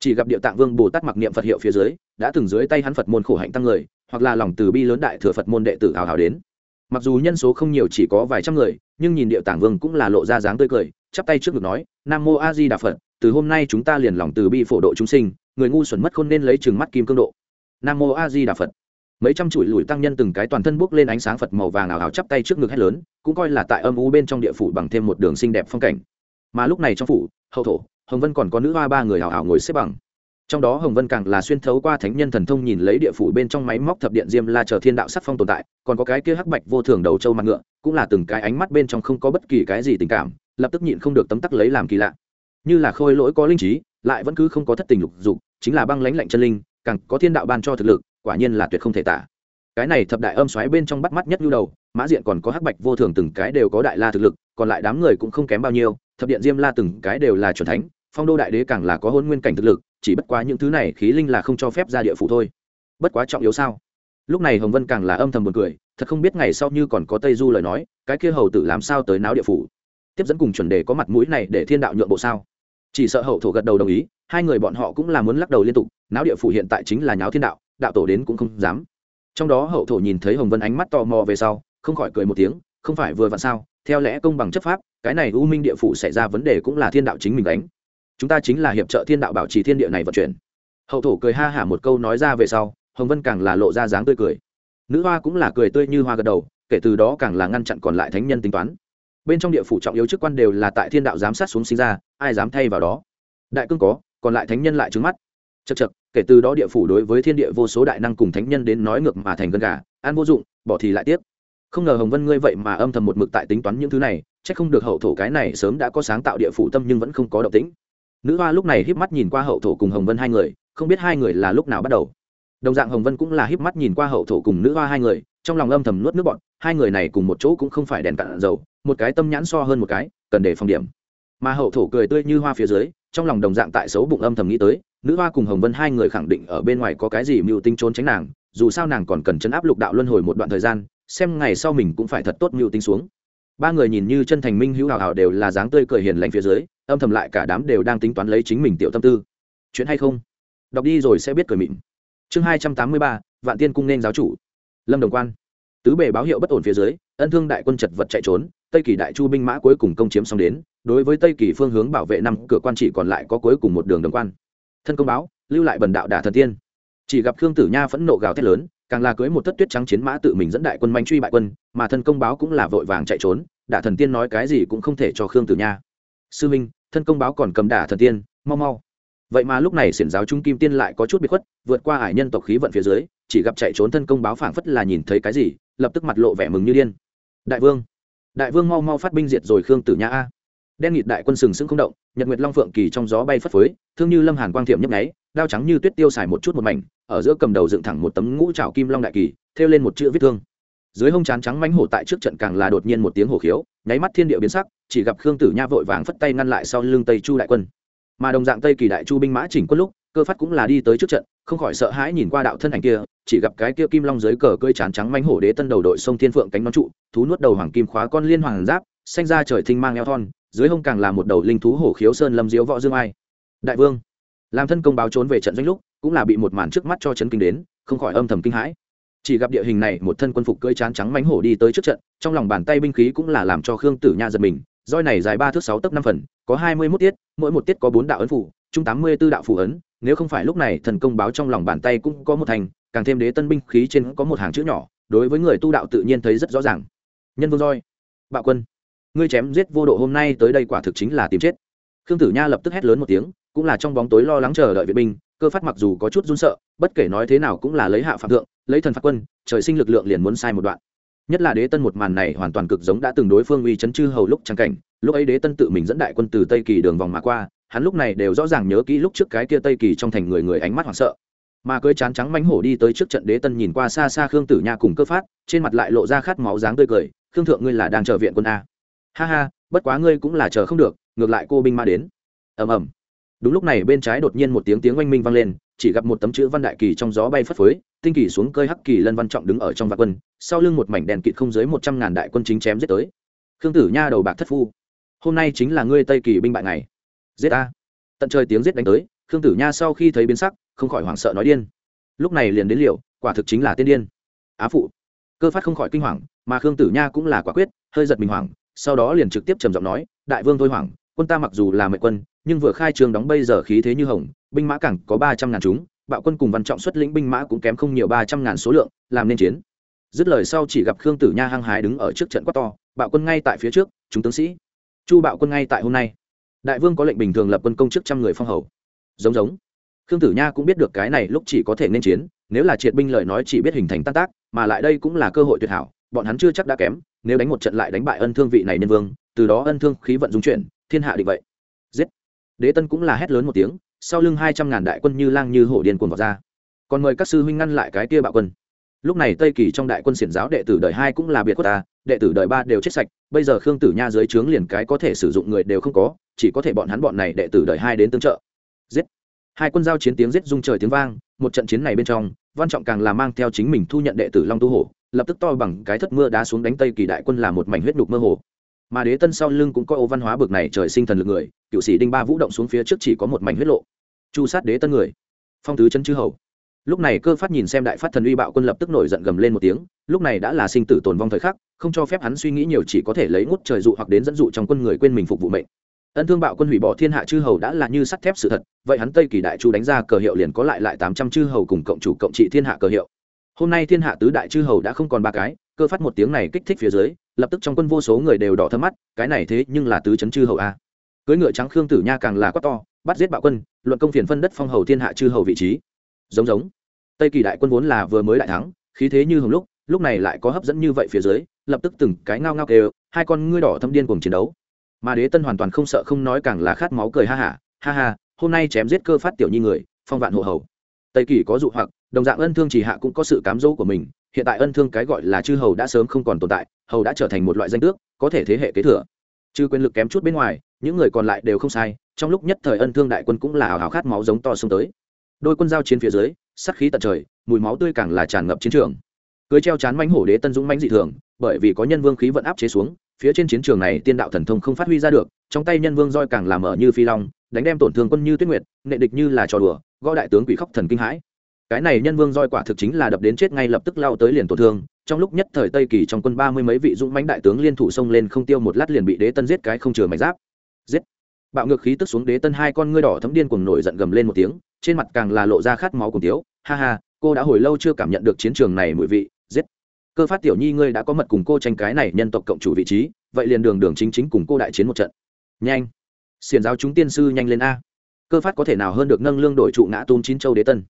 chỉ gặp địa tạng vương bồ tát mặc niệm phật hiệu phía dưới, đã từng dưới tay hắn phật môn khổ hạnh tăng người, hoặc là lòng từ bi lớn đại thừa phật môn đệ tử hào hào đến. Mặc dù nhân số không nhiều chỉ có vài trăm người, nhưng nhìn địa tạng vương cũng là lộ ra dáng tươi cười, chắp tay trước ngực nói, nam mô a di đà phật, từ hôm nay chúng ta liền lòng từ bi phổ độ chúng sinh, người ngu xuẩn mất khôn nên lấy trừng mắt kim cương độ. Nam mô a di đà phật. Mấy trăm chuỗi lùi tăng nhân từng cái toàn thân bốc lên ánh sáng phật màu vàng ảo ảo chắp tay trước ngực hét lớn, cũng coi là tại âm u bên trong địa phủ bằng thêm một đường xinh đẹp phong cảnh. Mà lúc này trong phủ, hậu thổ hồng vân còn có nữ hoa ba người hào hào ngồi xếp bằng. Trong đó hồng vân càng là xuyên thấu qua thánh nhân thần thông nhìn lấy địa phủ bên trong máy móc thập điện diêm la chờ thiên đạo sắc phong tồn tại, còn có cái kia hắc bạch vô thường đầu trâu mặt ngựa, cũng là từng cái ánh mắt bên trong không có bất kỳ cái gì tình cảm, lập tức nhịn không được tấm tắc lấy làm kỳ lạ. Như là khôi lỗi có linh trí, lại vẫn cứ không có thất tình lục dục, chính là băng lãnh lạnh chân linh, càng có thiên đạo ban cho thực lực, quả nhiên là tuyệt không thể tả. Cái này thập đại âm xoáy bên trong bắt mắt nhất nhu đầu, mã diện còn có hắc bạch vô thường từng cái đều có đại la thực lực, còn lại đám người cũng không kém bao nhiêu, thập điện diêm la từng cái đều là c thánh phong đô đại đế càng là có hôn nguyên cảnh thực lực, chỉ bất quá những thứ này khí linh là không cho phép ra địa phủ thôi. Bất quá trọng yếu sao? Lúc này hồng vân càng là âm thầm buồn cười, thật không biết ngày sau như còn có tây du lời nói, cái kia hầu tử làm sao tới náo địa phủ? Tiếp dẫn cùng chuẩn đề có mặt mũi này để thiên đạo nhượng bộ sao? Chỉ sợ hậu thổ gật đầu đồng ý, hai người bọn họ cũng là muốn lắc đầu liên tục, náo địa phủ hiện tại chính là nháo thiên đạo đạo tổ đến cũng không dám. Trong đó hậu thổ nhìn thấy hồng vân ánh mắt tò mò về sau, không khỏi cười một tiếng, không phải vừa vặn sao, theo lẽ công bằng chấp pháp, cái này u minh địa phủ xảy ra vấn đề cũng là thiên đạo chính mình đánh chúng ta chính là hiệp trợ thiên đạo bảo trì thiên địa này vận chuyển. Hậu thổ cười ha hả một câu nói ra về sau, hồng vân càng là lộ ra dáng tươi cười. Nữ hoa cũng là cười tươi như hoa gật đầu, kể từ đó càng là ngăn chặn còn lại thánh nhân tính toán. Bên trong địa phủ trọng yếu chức quan đều là tại thiên đạo giám sát xuống sinh ra, ai dám thay vào đó? Đại cương có, còn lại thánh nhân lại trứng mắt. Chật chật kể từ đó địa phủ đối với thiên địa vô số đại năng cùng thánh nhân đến nói ngược mà thành gân gà an vô dụng, bỏ thì lại tiếp không ngờ hồng vân ngươi vậy mà âm thầm một mực tại tính toán những thứ này c h ắ c không được hậu thổ cái này sớm đã có sáng tạo địa phủ tâm nhưng vẫn không có động tĩnh nữ hoa lúc này híp mắt nhìn qua hậu thổ cùng hồng vân hai người, không biết hai người là lúc nào bắt đầu. Đồng dạng hồng vân cũng là híp mắt nhìn qua hậu thổ cùng nữ hoa hai người, trong lòng âm thầm nuốt nước bọn hai người này cùng một chỗ cũng không phải đèn cạn dầu, một cái tâm nhãn so hơn một cái, cần để phòng điểm. Mà hậu thổ cười tươi như hoa phía dưới, trong lòng đồng dạng tại xấu bụng âm thầm nghĩ tới, nữ hoa cùng hồng vân hai người khẳng định ở bên ngoài có cái gì mưu tinh trốn tránh nàng, dù sao nàng còn cần chấn áp lục đạo luân hồi một đoạn thời gian, xem ngày sau mình cũng phải thật tốt mưu tinh xuống ba người nhìn như chân thành minh hữu hào hào đều là dáng tươi cười hiền lành phía dưới, âm thầm lại cả đám đều đang tính toán lấy chính mình tiểu tâm tư. Chuyện hay không? Đọc đi rồi sẽ biết cười mịn. Chương hai trăm tám mươi ba, vạn tiên cung nên giáo chủ. Lâm đồng quan. Tứ bề báo hiệu bất ổn phía dưới, ân thương đại quân chật vật chạy trốn, tây kỳ đại chu binh mã cuối cùng công chiếm xong đến, đối với tây kỳ phương hướng bảo vệ năm cửa quan chỉ còn lại có cuối cùng một đường đồng quan. Thân công báo, lưu lại bần đạo đả thần tiên. Chỉ gặp khương tử nha phẫn nộ gào thét lớn càng là cưới một thất tuyết trắng chiến mã tự mình dẫn đại quân manh truy bại quân, mà thân công báo cũng là vội vàng chạy trốn, đả thần tiên nói cái gì cũng không thể cho khương tử nha. Sư minh, thân công báo còn cầm đả thần tiên, mau mau. Vậy mà lúc này xiển giáo trung kim tiên lại có chút bị khuất, vượt qua ải nhân tộc khí vận phía dưới, chỉ gặp chạy trốn thân công báo phảng phất là nhìn thấy cái gì, lập tức mặt lộ vẻ mừng như điên. Đại vương đại vương mau mau phát binh diệt rồi khương tử nha a. Đen nghịt đại quân sừng sững không động, nhật nguyệt long phượng kỳ trong gió bay phất phới, thương như lâm hàn quang thiệm nhấp nháy đao trắng như tuyết tiêu xài một chút một mảnh, ở giữa cầm đầu dựng thẳng một tấm ngũ trào kim long đại kỳ, thêu lên một chữ viết thương. Dưới hông chán trắng mánh hổ tại trước trận càng là đột nhiên một tiếng hổ khiếu, nháy mắt thiên địa biến sắc, chỉ gặp khương tử nha vội vàng phất tay ngăn lại sau lưng tây chu đại quân. Mà đồng dạng tây kỳ đại chu binh mã chỉnh quân lúc, cơ phát cũng là đi tới trước trận, không khỏi sợ hãi nhìn qua đạo thân ảnh kia, chỉ gặp cái kia kim long dưới cờ cơi chán trắng mánh hổ đế tân đầu đội sông thiên phượng cánh nón trụ, thú nuốt đầu hoàng kim khóa con liên hoàng giáp, xanh ra trời thinh mang eo thon, dưới hông càng là một đầu linh thú hổ khiếu sơn lâm diễu võ dương ai. Đại vương làm thân công báo trốn về trận doanh lúc, cũng là bị một màn trước mắt cho chấn kinh đến, không khỏi âm thầm kinh hãi. Chỉ gặp địa hình này, một thân quân phục cưỡi chán trắng mánh hổ đi tới trước trận, trong lòng bàn tay binh khí cũng là làm cho khương tử nha giật mình, roi này dài ba thước sáu tấc năm phần, có hai mươi mốt tiết, mỗi một tiết có bốn đạo ấn phủ, chung tám mươi b ố đạo phủ ấn, nếu không phải lúc này thần công báo trong lòng bàn tay cũng có một thành, càng thêm đế tân binh khí trên có một hàng chữ nhỏ, đối với người tu đạo tự nhiên thấy rất rõ ràng. Nhân vương roi, bạo quân, ngươi chém giết vô độ hôm nay tới đây quả thực chính là tìm chết. Khương tử nha lập tức hét lớn một tiếng cũng là trong bóng tối lo lắng chờ đợi viện binh, cơ phát mặc dù có chút run sợ, bất kể nói thế nào cũng là lấy hạ phạm thượng, lấy thần phạt quân, trời sinh lực lượng liền muốn sai một đoạn. Nhất là đế tân một màn này hoàn toàn cực giống đã từng đối phương uy chấn chư hầu lúc trang cảnh, lúc ấy đế tân tự mình dẫn đại quân từ tây kỳ đường vòng mà qua, hắn lúc này đều rõ ràng nhớ kỹ lúc trước cái kia tây kỳ trong thành người người ánh mắt hoảng sợ. Mà cưới chán trắng mánh hổ đi tới trước trận đế tân nhìn qua xa xa khương tử nha cùng cơ phát, trên mặt lại lộ ra khát máu dáng tươi cười, khương thượng ngươi là đang chờ viện quân a? Ha ha, bất quá ngươi cũng là chờ không được, ngược lại cô binh ma đến. Ầm ầm đúng lúc này bên trái đột nhiên một tiếng tiếng oanh minh vang lên, chỉ gặp một tấm chữ văn đại kỳ trong gió bay phất phới, tinh kỳ xuống cơi hắc kỳ lân văn trọng đứng ở trong vạn quân, sau lưng một mảnh đèn kịt không dưới một trăm ngàn đại quân chính chém giết tới. Khương tử nha đầu bạc thất phu, hôm nay chính là ngươi tây kỳ binh bại ngày. Giết a tận trời tiếng giết đánh tới, khương tử nha sau khi thấy biến sắc, không khỏi hoảng sợ nói điên. Lúc này liền đến liệu quả thực chính là tiên điên. Á phụ. Cơ phát không khỏi kinh hoàng, mà khương tử nha cũng là quả quyết, hơi giật mình hoảng, sau đó liền trực tiếp trầm giọng nói, đại vương thôi hoảng, quân ta mặc dù là mệnh quân nhưng vừa khai trường đóng bây giờ khí thế như hồng, binh mã cảng có ba trăm ngàn chúng, bạo quân cùng văn trọng xuất lĩnh binh mã cũng kém không nhiều ba trăm ngàn số lượng, làm nên chiến. Dứt lời sau chỉ gặp khương tử nha hăng hái đứng ở trước trận quát to, bạo quân ngay tại phía trước, chúng tướng sĩ. Chu bạo quân ngay tại hôm nay. Đại vương có lệnh bình thường lập quân công chức trăm người phong hầu. Giống giống. Khương tử nha cũng biết được cái này lúc chỉ có thể nên chiến, nếu là triệt binh lời nói chỉ biết hình thành tan tác, mà lại đây cũng là cơ hội tuyệt hảo, bọn hắn chưa chắc đã kém, nếu đánh một trận lại đánh bại ân thương vị này nhân vương, từ đó ân thương khí vận dung chuyển, thiên hạ định vậy đế tân cũng là hét lớn một tiếng, sau lưng hai trăm ngàn đại quân như lang như hổ điên cuồng vào ra. Còn mời các sư huynh ngăn lại cái kia bạo quân. Lúc này tây kỳ trong đại quân xiển giáo đệ tử đời hai cũng là biệt quốc ta, đệ tử đời ba đều chết sạch, bây giờ khương tử nha dưới trướng liền cái có thể sử dụng người đều không có, chỉ có thể bọn hắn bọn này đệ tử đời hai đến tương trợ. Giết! Hai quân giao chiến tiếng giết rung trời tiếng vang, một trận chiến này bên trong, văn trọng càng là mang theo chính mình thu nhận đệ tử long tu hổ, lập tức to bằng cái thất mưa đá xuống đánh tây kỳ đại quân là một mảnh huyết đục mơ hồ mà đế tân sau lưng cũng có ô văn hóa bực này trời sinh thần lực người, cựu sĩ đinh ba vũ động xuống phía trước chỉ có một mảnh huyết lộ. Chu sát đế tân người. Phong tứ chân chư hầu. Lúc này cơ phát nhìn xem đại phát thần uy bạo quân lập tức nổi giận gầm lên một tiếng, lúc này đã là sinh tử tồn vong thời khắc, không cho phép hắn suy nghĩ nhiều chỉ có thể lấy ngút trời dụ hoặc đến dẫn dụ trong quân người quên mình phục vụ mệnh. Ân thương bạo quân hủy bỏ thiên hạ chư hầu đã là như sắt thép sự thật, vậy hắn tây kỳ đại chu đánh ra cờ hiệu liền có lại lại tám trăm chư hầu cùng cộng chủ cộng trị thiên hạ cờ hiệu. Hôm nay thiên hạ tứ đại chư hầu đã không còn ba cái cơ phát một tiếng này kích thích phía dưới lập tức trong quân vô số người đều đỏ thâm mắt cái này thế nhưng là tứ chấn chư hầu a. Cưới ngựa trắng khương tử nha càng là quát to bắt giết bạo quân luận công phiền phân đất phong hầu thiên hạ chư hầu vị trí. Giống giống. Tây kỳ đại quân vốn là vừa mới đại thắng khí thế như hồng lúc lúc này lại có hấp dẫn như vậy phía dưới lập tức từng cái ngao ngao kêu hai con ngươi đỏ thâm điên cùng chiến đấu. Mà đế tân hoàn toàn không sợ không nói càng là khát máu cười ha hả ha, ha ha hôm nay chém giết cơ phát tiểu nhi người phong vạn hộ hầu. Tây kỳ có dụ hoặc đồng dạng ân thương chỉ hạ cũng có sự cám dỗ của mình hiện tại ân thương cái gọi là chư hầu đã sớm không còn tồn tại, hầu đã trở thành một loại danh tước, có thể thế hệ kế thừa. Trừ quyền lực kém chút bên ngoài, những người còn lại đều không sai, trong lúc nhất thời ân thương đại quân cũng là ảo hào khát máu giống to xông tới. Đôi quân giao chiến phía dưới sắc khí tận trời, mùi máu tươi càng là tràn ngập chiến trường. Cưới treo chán mánh hổ đế tân dũng mánh dị thường, bởi vì có nhân vương khí vận áp chế xuống, phía trên chiến trường này tiên đạo thần thông không phát huy ra được, trong tay nhân vương roi càng làm ở như phi long, đánh đem tổn thương quân như tuyết nguyệt, nệ địch như là trò đùa, gõ đại tướng quỷ khóc thần kinh hãi cái này nhân vương roi quả thực chính là đập đến chết ngay lập tức lao tới liền tổn thương. Trong lúc nhất thời tây kỳ trong quân ba mươi mấy vị dũng mãnh đại tướng liên thủ xông lên không tiêu một lát liền bị đế tân giết cái không chừa mảnh giáp. Giết. Bạo ngược khí tức xuống đế tân hai con ngươi đỏ thấm điên cuồng nổi giận gầm lên một tiếng, trên mặt càng là lộ ra khát máu cùng tiếu ha ha, cô đã hồi lâu chưa cảm nhận được chiến trường này mùi vị. Giết. Cơ phát tiểu nhi ngươi đã có mật cùng cô tranh cái này nhân tộc cộng chủ vị trí, vậy liền đường đường chính chính cùng cô đại chiến một trận. Nhanh. Xiền giáo chúng tiên sư nhanh lên a. Cơ phát có thể nào hơn được nâng lương đổi trụ ngã tôn chín châu đế tân?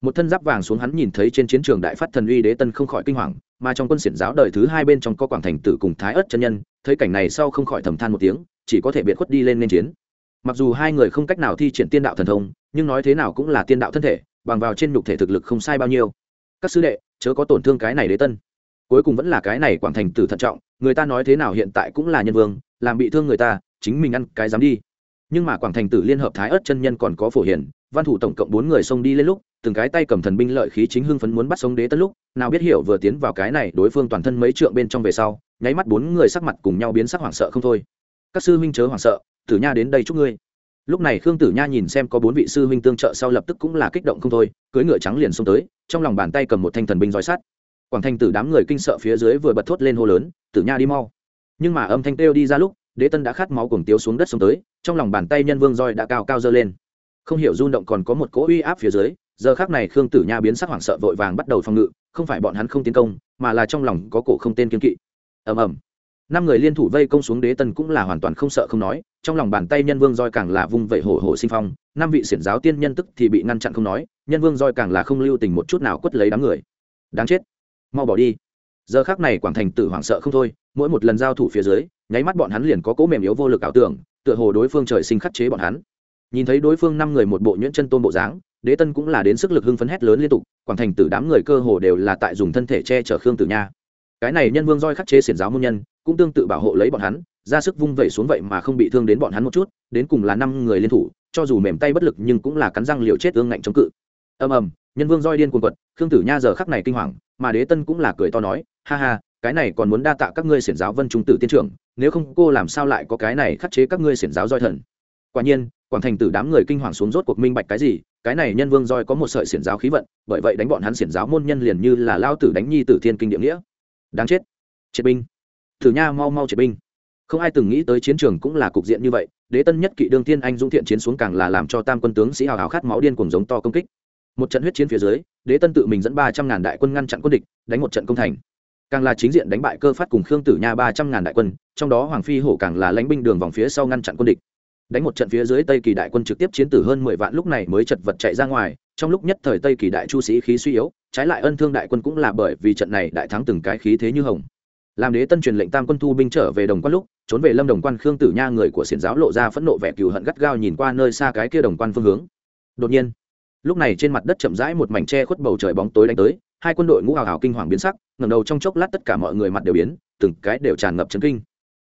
Một thân giáp vàng xuống hắn nhìn thấy trên chiến trường đại phát thần uy đế tân không khỏi kinh hoàng, mà trong quân xiển giáo đời thứ hai bên trong có quảng thành tử cùng thái ất chân nhân, thấy cảnh này sau không khỏi thầm than một tiếng, chỉ có thể biệt khuất đi lên nên chiến. Mặc dù hai người không cách nào thi triển tiên đạo thần thông, nhưng nói thế nào cũng là tiên đạo thân thể, bằng vào trên nhục thể thực lực không sai bao nhiêu. Các sư đệ, chớ có tổn thương cái này đế tân. Cuối cùng vẫn là cái này quảng thành tử thận trọng, người ta nói thế nào hiện tại cũng là nhân vương, làm bị thương người ta, chính mình ăn cái dám đi. Nhưng mà quảng thành tử liên hợp thái ớt chân nhân còn có phổ hiển văn thủ tổng cộng bốn người xông đi lên lúc, từng cái tay cầm thần binh lợi khí chính hưng phấn muốn bắt sống đế tân lúc, nào biết hiểu vừa tiến vào cái này, đối phương toàn thân mấy trượng bên trong về sau, nháy mắt bốn người sắc mặt cùng nhau biến sắc hoảng sợ không thôi. Các sư huynh chớ hoảng sợ, tử nha đến đây chúc ngươi. Lúc này khương tử nha nhìn xem có bốn vị sư huynh tương trợ sau lập tức cũng là kích động không thôi cưới ngựa trắng liền xông tới, trong lòng bàn tay cầm một thanh thần binh roi sắt. Quảng thanh tử đám người kinh sợ phía dưới vừa bật thốt lên hô lớn, tử nha đi mau. Nhưng mà âm thanh kêu đi ra lúc, đế tân đã khát máu cùng tiếu xuống đất xông tới, trong lòng bàn tay nhân vương roi đã cao cao dơ lên không hiểu rung động còn có một cỗ uy áp phía dưới, giờ khác này khương tử nha biến sắc hoảng sợ vội vàng bắt đầu phòng ngự, không phải bọn hắn không tiến công, mà là trong lòng có cổ không tên kiên kỵ. Ầm ầm. Năm người liên thủ vây công xuống đế tân cũng là hoàn toàn không sợ không nói, trong lòng bàn tay nhân vương roi càng là vung vẩy hổ hổ sinh phong, năm vị xiển giáo tiên nhân tức thì bị ngăn chặn không nói, nhân vương roi càng là không lưu tình một chút nào quất lấy đám người. Đáng chết. Mau bỏ đi. Giờ khác này quảng thành tử hoảng sợ không thôi, mỗi một lần giao thủ phía dưới, nháy mắt bọn hắn liền có cố mềm yếu vô lực ảo tưởng, tựa hồ đối phương trời sinh khắc chế bọn hắn nhìn thấy đối phương năm người một bộ nhuyễn chân tôn bộ dáng, đế tân cũng là đến sức lực hưng phấn hét lớn liên tục, quảng thành tử đám người cơ hồ đều là tại dùng thân thể che chở khương tử nha. Cái này nhân vương roi khắc chế xiển giáo môn nhân, cũng tương tự bảo hộ lấy bọn hắn, ra sức vung vẩy xuống vậy mà không bị thương đến bọn hắn một chút, đến cùng là năm người liên thủ, cho dù mềm tay bất lực nhưng cũng là cắn răng liều chết ương ngạnh chống cự. Ầm ầm, nhân vương roi điên cuồng quật, khương tử nha giờ khắc này kinh hoàng, mà đế tân cũng là cười to nói, ha ha, cái này còn muốn đa tạ các ngươi xiển giáo vân trung tử tiên trưởng, nếu không cô làm sao lại có cái này khắc chế các ngươi xiển giáo roi thần? Quả nhiên, quảng thành tử đám người kinh hoàng xuống rốt cuộc minh bạch cái gì, cái này nhân vương roi có một sợi xiển giáo khí vận, bởi vậy đánh bọn hắn xiển giáo môn nhân liền như là lao tử đánh nhi tử thiên kinh địa nghĩa. Đáng chết. Triệt binh. Thử nha, mau mau triệt binh. Không ai từng nghĩ tới chiến trường cũng là cục diện như vậy, đế tân nhất kỵ đương thiên anh dũng thiện chiến xuống càng là làm cho tam quân tướng sĩ hào hào khát máu điên cùng giống to công kích. Một trận huyết chiến phía dưới, đế tân tự mình dẫn ba trăm ngàn đại quân ngăn chặn quân địch, đánh một trận công thành. Càng là chính diện đánh bại cơ phát cùng khương tử nha ba trăm ngàn đại quân, trong đó hoàng phi hổ càng là lãnh binh đường vòng phía sau ngăn chặn quân địch đánh một trận phía dưới tây kỳ đại quân trực tiếp chiến tử hơn mười vạn lúc này mới chật vật chạy ra ngoài, trong lúc nhất thời tây kỳ đại chu sĩ khí suy yếu, trái lại ân thương đại quân cũng là bởi vì trận này đại thắng từng cái khí thế như hồng. Làm đế tân truyền lệnh tam quân thu binh trở về đồng quan lúc, trốn về lâm đồng quan khương tử nha người của xiển giáo lộ ra phẫn nộ vẻ cừu hận gắt gao nhìn qua nơi xa cái kia đồng quan phương hướng. Đột nhiên, lúc này trên mặt đất chậm rãi một mảnh tre khuất bầu trời bóng tối đánh tới, hai quân đội ngũ hào hào kinh hoàng biến sắc, ngẩng đầu trong chốc lát tất cả mọi người mặt đều biến, từng cái đều tràn ngập chấn kinh.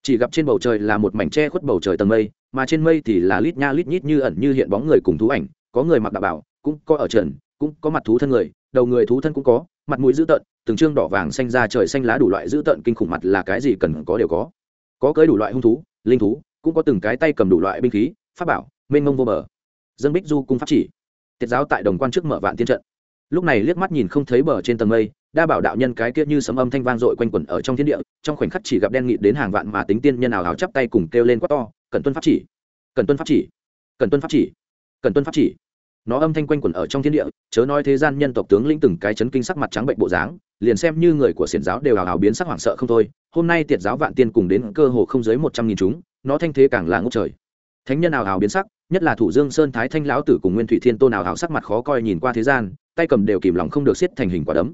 Chỉ gặp trên bầu trời là một mảnh tre khuất bầu trời tầng mây mà trên mây thì là lít nha lít nhít như ẩn như hiện bóng người cùng thú ảnh, có người mặc đạo bảo, cũng có ở trần, cũng có mặt thú thân người, đầu người thú thân cũng có, mặt mũi dữ tợn, từng trương đỏ vàng xanh ra trời xanh lá đủ loại dữ tợn kinh khủng mặt là cái gì cần có đều có. Có cưới đủ loại hung thú, linh thú, cũng có từng cái tay cầm đủ loại binh khí, pháp bảo, mênh mông vô bờ. Dân bích du cung pháp chỉ. Tiết giáo tại đồng quan trước mở vạn tiên trận. Lúc này liếc mắt nhìn không thấy bờ trên tầng mây, đa bảo đạo nhân cái kia như sấm âm thanh vang dội quanh quẩn ở trong thiên địa, trong khoảnh khắc chỉ gặp đen nghị đến hàng vạn mà tính tiên nhân nào hào chắp tay cùng kêu lên quát to cần tuân pháp chỉ. Cần tuân pháp chỉ. Cần tuân pháp chỉ. Cần tuân pháp chỉ. Nó âm thanh quanh quẩn ở trong thiên địa, chớ nói thế gian nhân tộc tướng lĩnh từng cái chấn kinh sắc mặt trắng bệnh bộ dáng, liền xem như người của xiển giáo đều hào hào biến sắc hoảng sợ không thôi. Hôm nay tiệt giáo vạn tiên cùng đến cơ hồ không dưới một trăm nghìn chúng, nó thanh thế càng là ngốc trời. Thánh nhân nào hào biến sắc, nhất là thủ dương sơn thái thanh lão tử cùng nguyên thủy thiên tôn nào hào sắc mặt khó coi nhìn qua thế gian, tay cầm đều kìm lòng không được xiết thành hình quả đấm.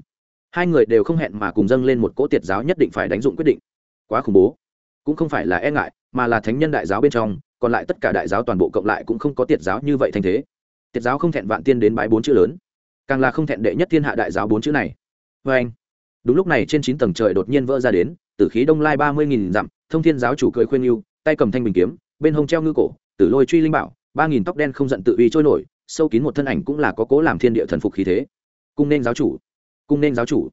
Hai người đều không hẹn mà cùng dâng lên một cỗ tiệt giáo nhất định phải đánh dụng quyết định. Quá khủng bố. Cũng không phải là e ngại mà là thánh nhân đại giáo bên trong, còn lại tất cả đại giáo toàn bộ cộng lại cũng không có tiệt giáo như vậy thành thế. Tiệt giáo không thẹn vạn tiên đến bái bốn chữ lớn, càng là không thẹn đệ nhất thiên hạ đại giáo bốn chữ này. Vê anh, đúng lúc này trên chín tầng trời đột nhiên vỡ ra đến, tử khí đông lai ba mươi nghìn dặm, thông thiên giáo chủ cười khuyên yêu tay cầm thanh bình kiếm, bên hông treo ngư cổ, tử lôi truy linh bảo, ba nghìn tóc đen không giận tự uy trôi nổi, sâu kín một thân ảnh cũng là có cố làm thiên địa thần phục khí thế. Cung nên giáo chủ, cung nên giáo chủ,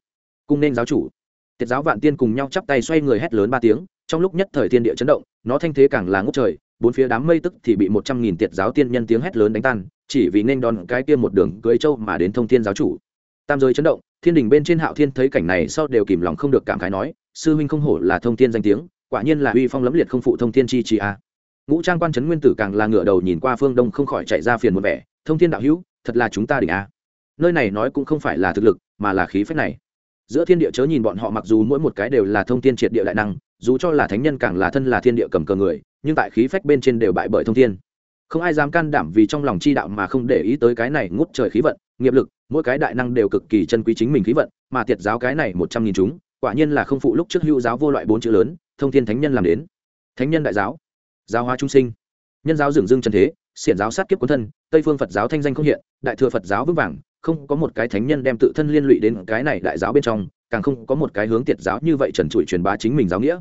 cung nên giáo chủ. Tiết giáo vạn tiên cùng nhau chắp tay xoay người hét lớn ba tiếng trong lúc nhất thời thiên địa chấn động, nó thanh thế càng là ngốc trời, bốn phía đám mây tức thì bị một trăm nghìn tiệt giáo tiên nhân tiếng hét lớn đánh tan, chỉ vì nên đòn cái kia một đường cưới châu mà đến thông thiên giáo chủ. Tam giới chấn động, thiên đình bên trên hạo thiên thấy cảnh này sau đều kìm lòng không được cảm khái nói, sư huynh không hổ là thông thiên danh tiếng, quả nhiên là uy phong lẫm liệt không phụ thông thiên chi chi a. Ngũ trang quan trấn nguyên tử càng là ngửa đầu nhìn qua phương đông không khỏi chạy ra phiền một vẻ, thông thiên đạo hữu, thật là chúng ta đỉnh a. Nơi này nói cũng không phải là thực lực, mà là khí phách này giữa thiên địa chớ nhìn bọn họ, mặc dù mỗi một cái đều là thông thiên triệt địa đại năng, dù cho là thánh nhân càng là thân là thiên địa cầm cờ người, nhưng tại khí phách bên trên đều bại bởi thông thiên. Không ai dám can đảm vì trong lòng chi đạo mà không để ý tới cái này ngút trời khí vận, nghiệp lực, mỗi cái đại năng đều cực kỳ chân quý chính mình khí vận, mà tiệt giáo cái này một trăm nghìn chúng, quả nhiên là không phụ lúc trước hữu giáo vô loại bốn chữ lớn, thông thiên thánh nhân làm đến. Thánh nhân đại giáo giáo hóa trung sinh. Nhân giáo dường dương trần thế, xiển giáo sát kiếp quân thân, tây phương phật giáo thanh danh không hiện, đại thừa phật giáo vững vàng không có một cái thánh nhân đem tự thân liên lụy đến cái này đại giáo bên trong, càng không có một cái hướng tiệt giáo như vậy trần trụi truyền bá chính mình giáo nghĩa.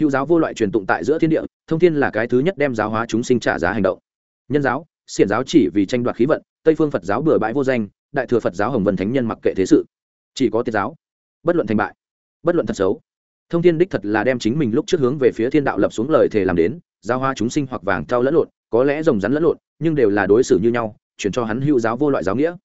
Hữu giáo vô loại truyền tụng tại giữa thiên địa, thông thiên là cái thứ nhất đem giáo hóa chúng sinh trả giá hành động. Nhân giáo, xiển giáo chỉ vì tranh đoạt khí vận, tây phương phật giáo bừa bãi vô danh, đại thừa phật giáo hồng vân thánh nhân mặc kệ thế sự. Chỉ có tiệt giáo. Bất luận thành bại, bất luận thật xấu. Thông thiên đích thật là đem chính mình lúc trước hướng về phía thiên đạo lập xuống lời thề làm đến, giáo hóa chúng sinh hoặc vàng trao lẫn lộn, có lẽ rồng rắn lẫn lộn, nhưng đều là đối xử như nhau, chuyển cho hắn hữu giáo vô loại giáo nghĩa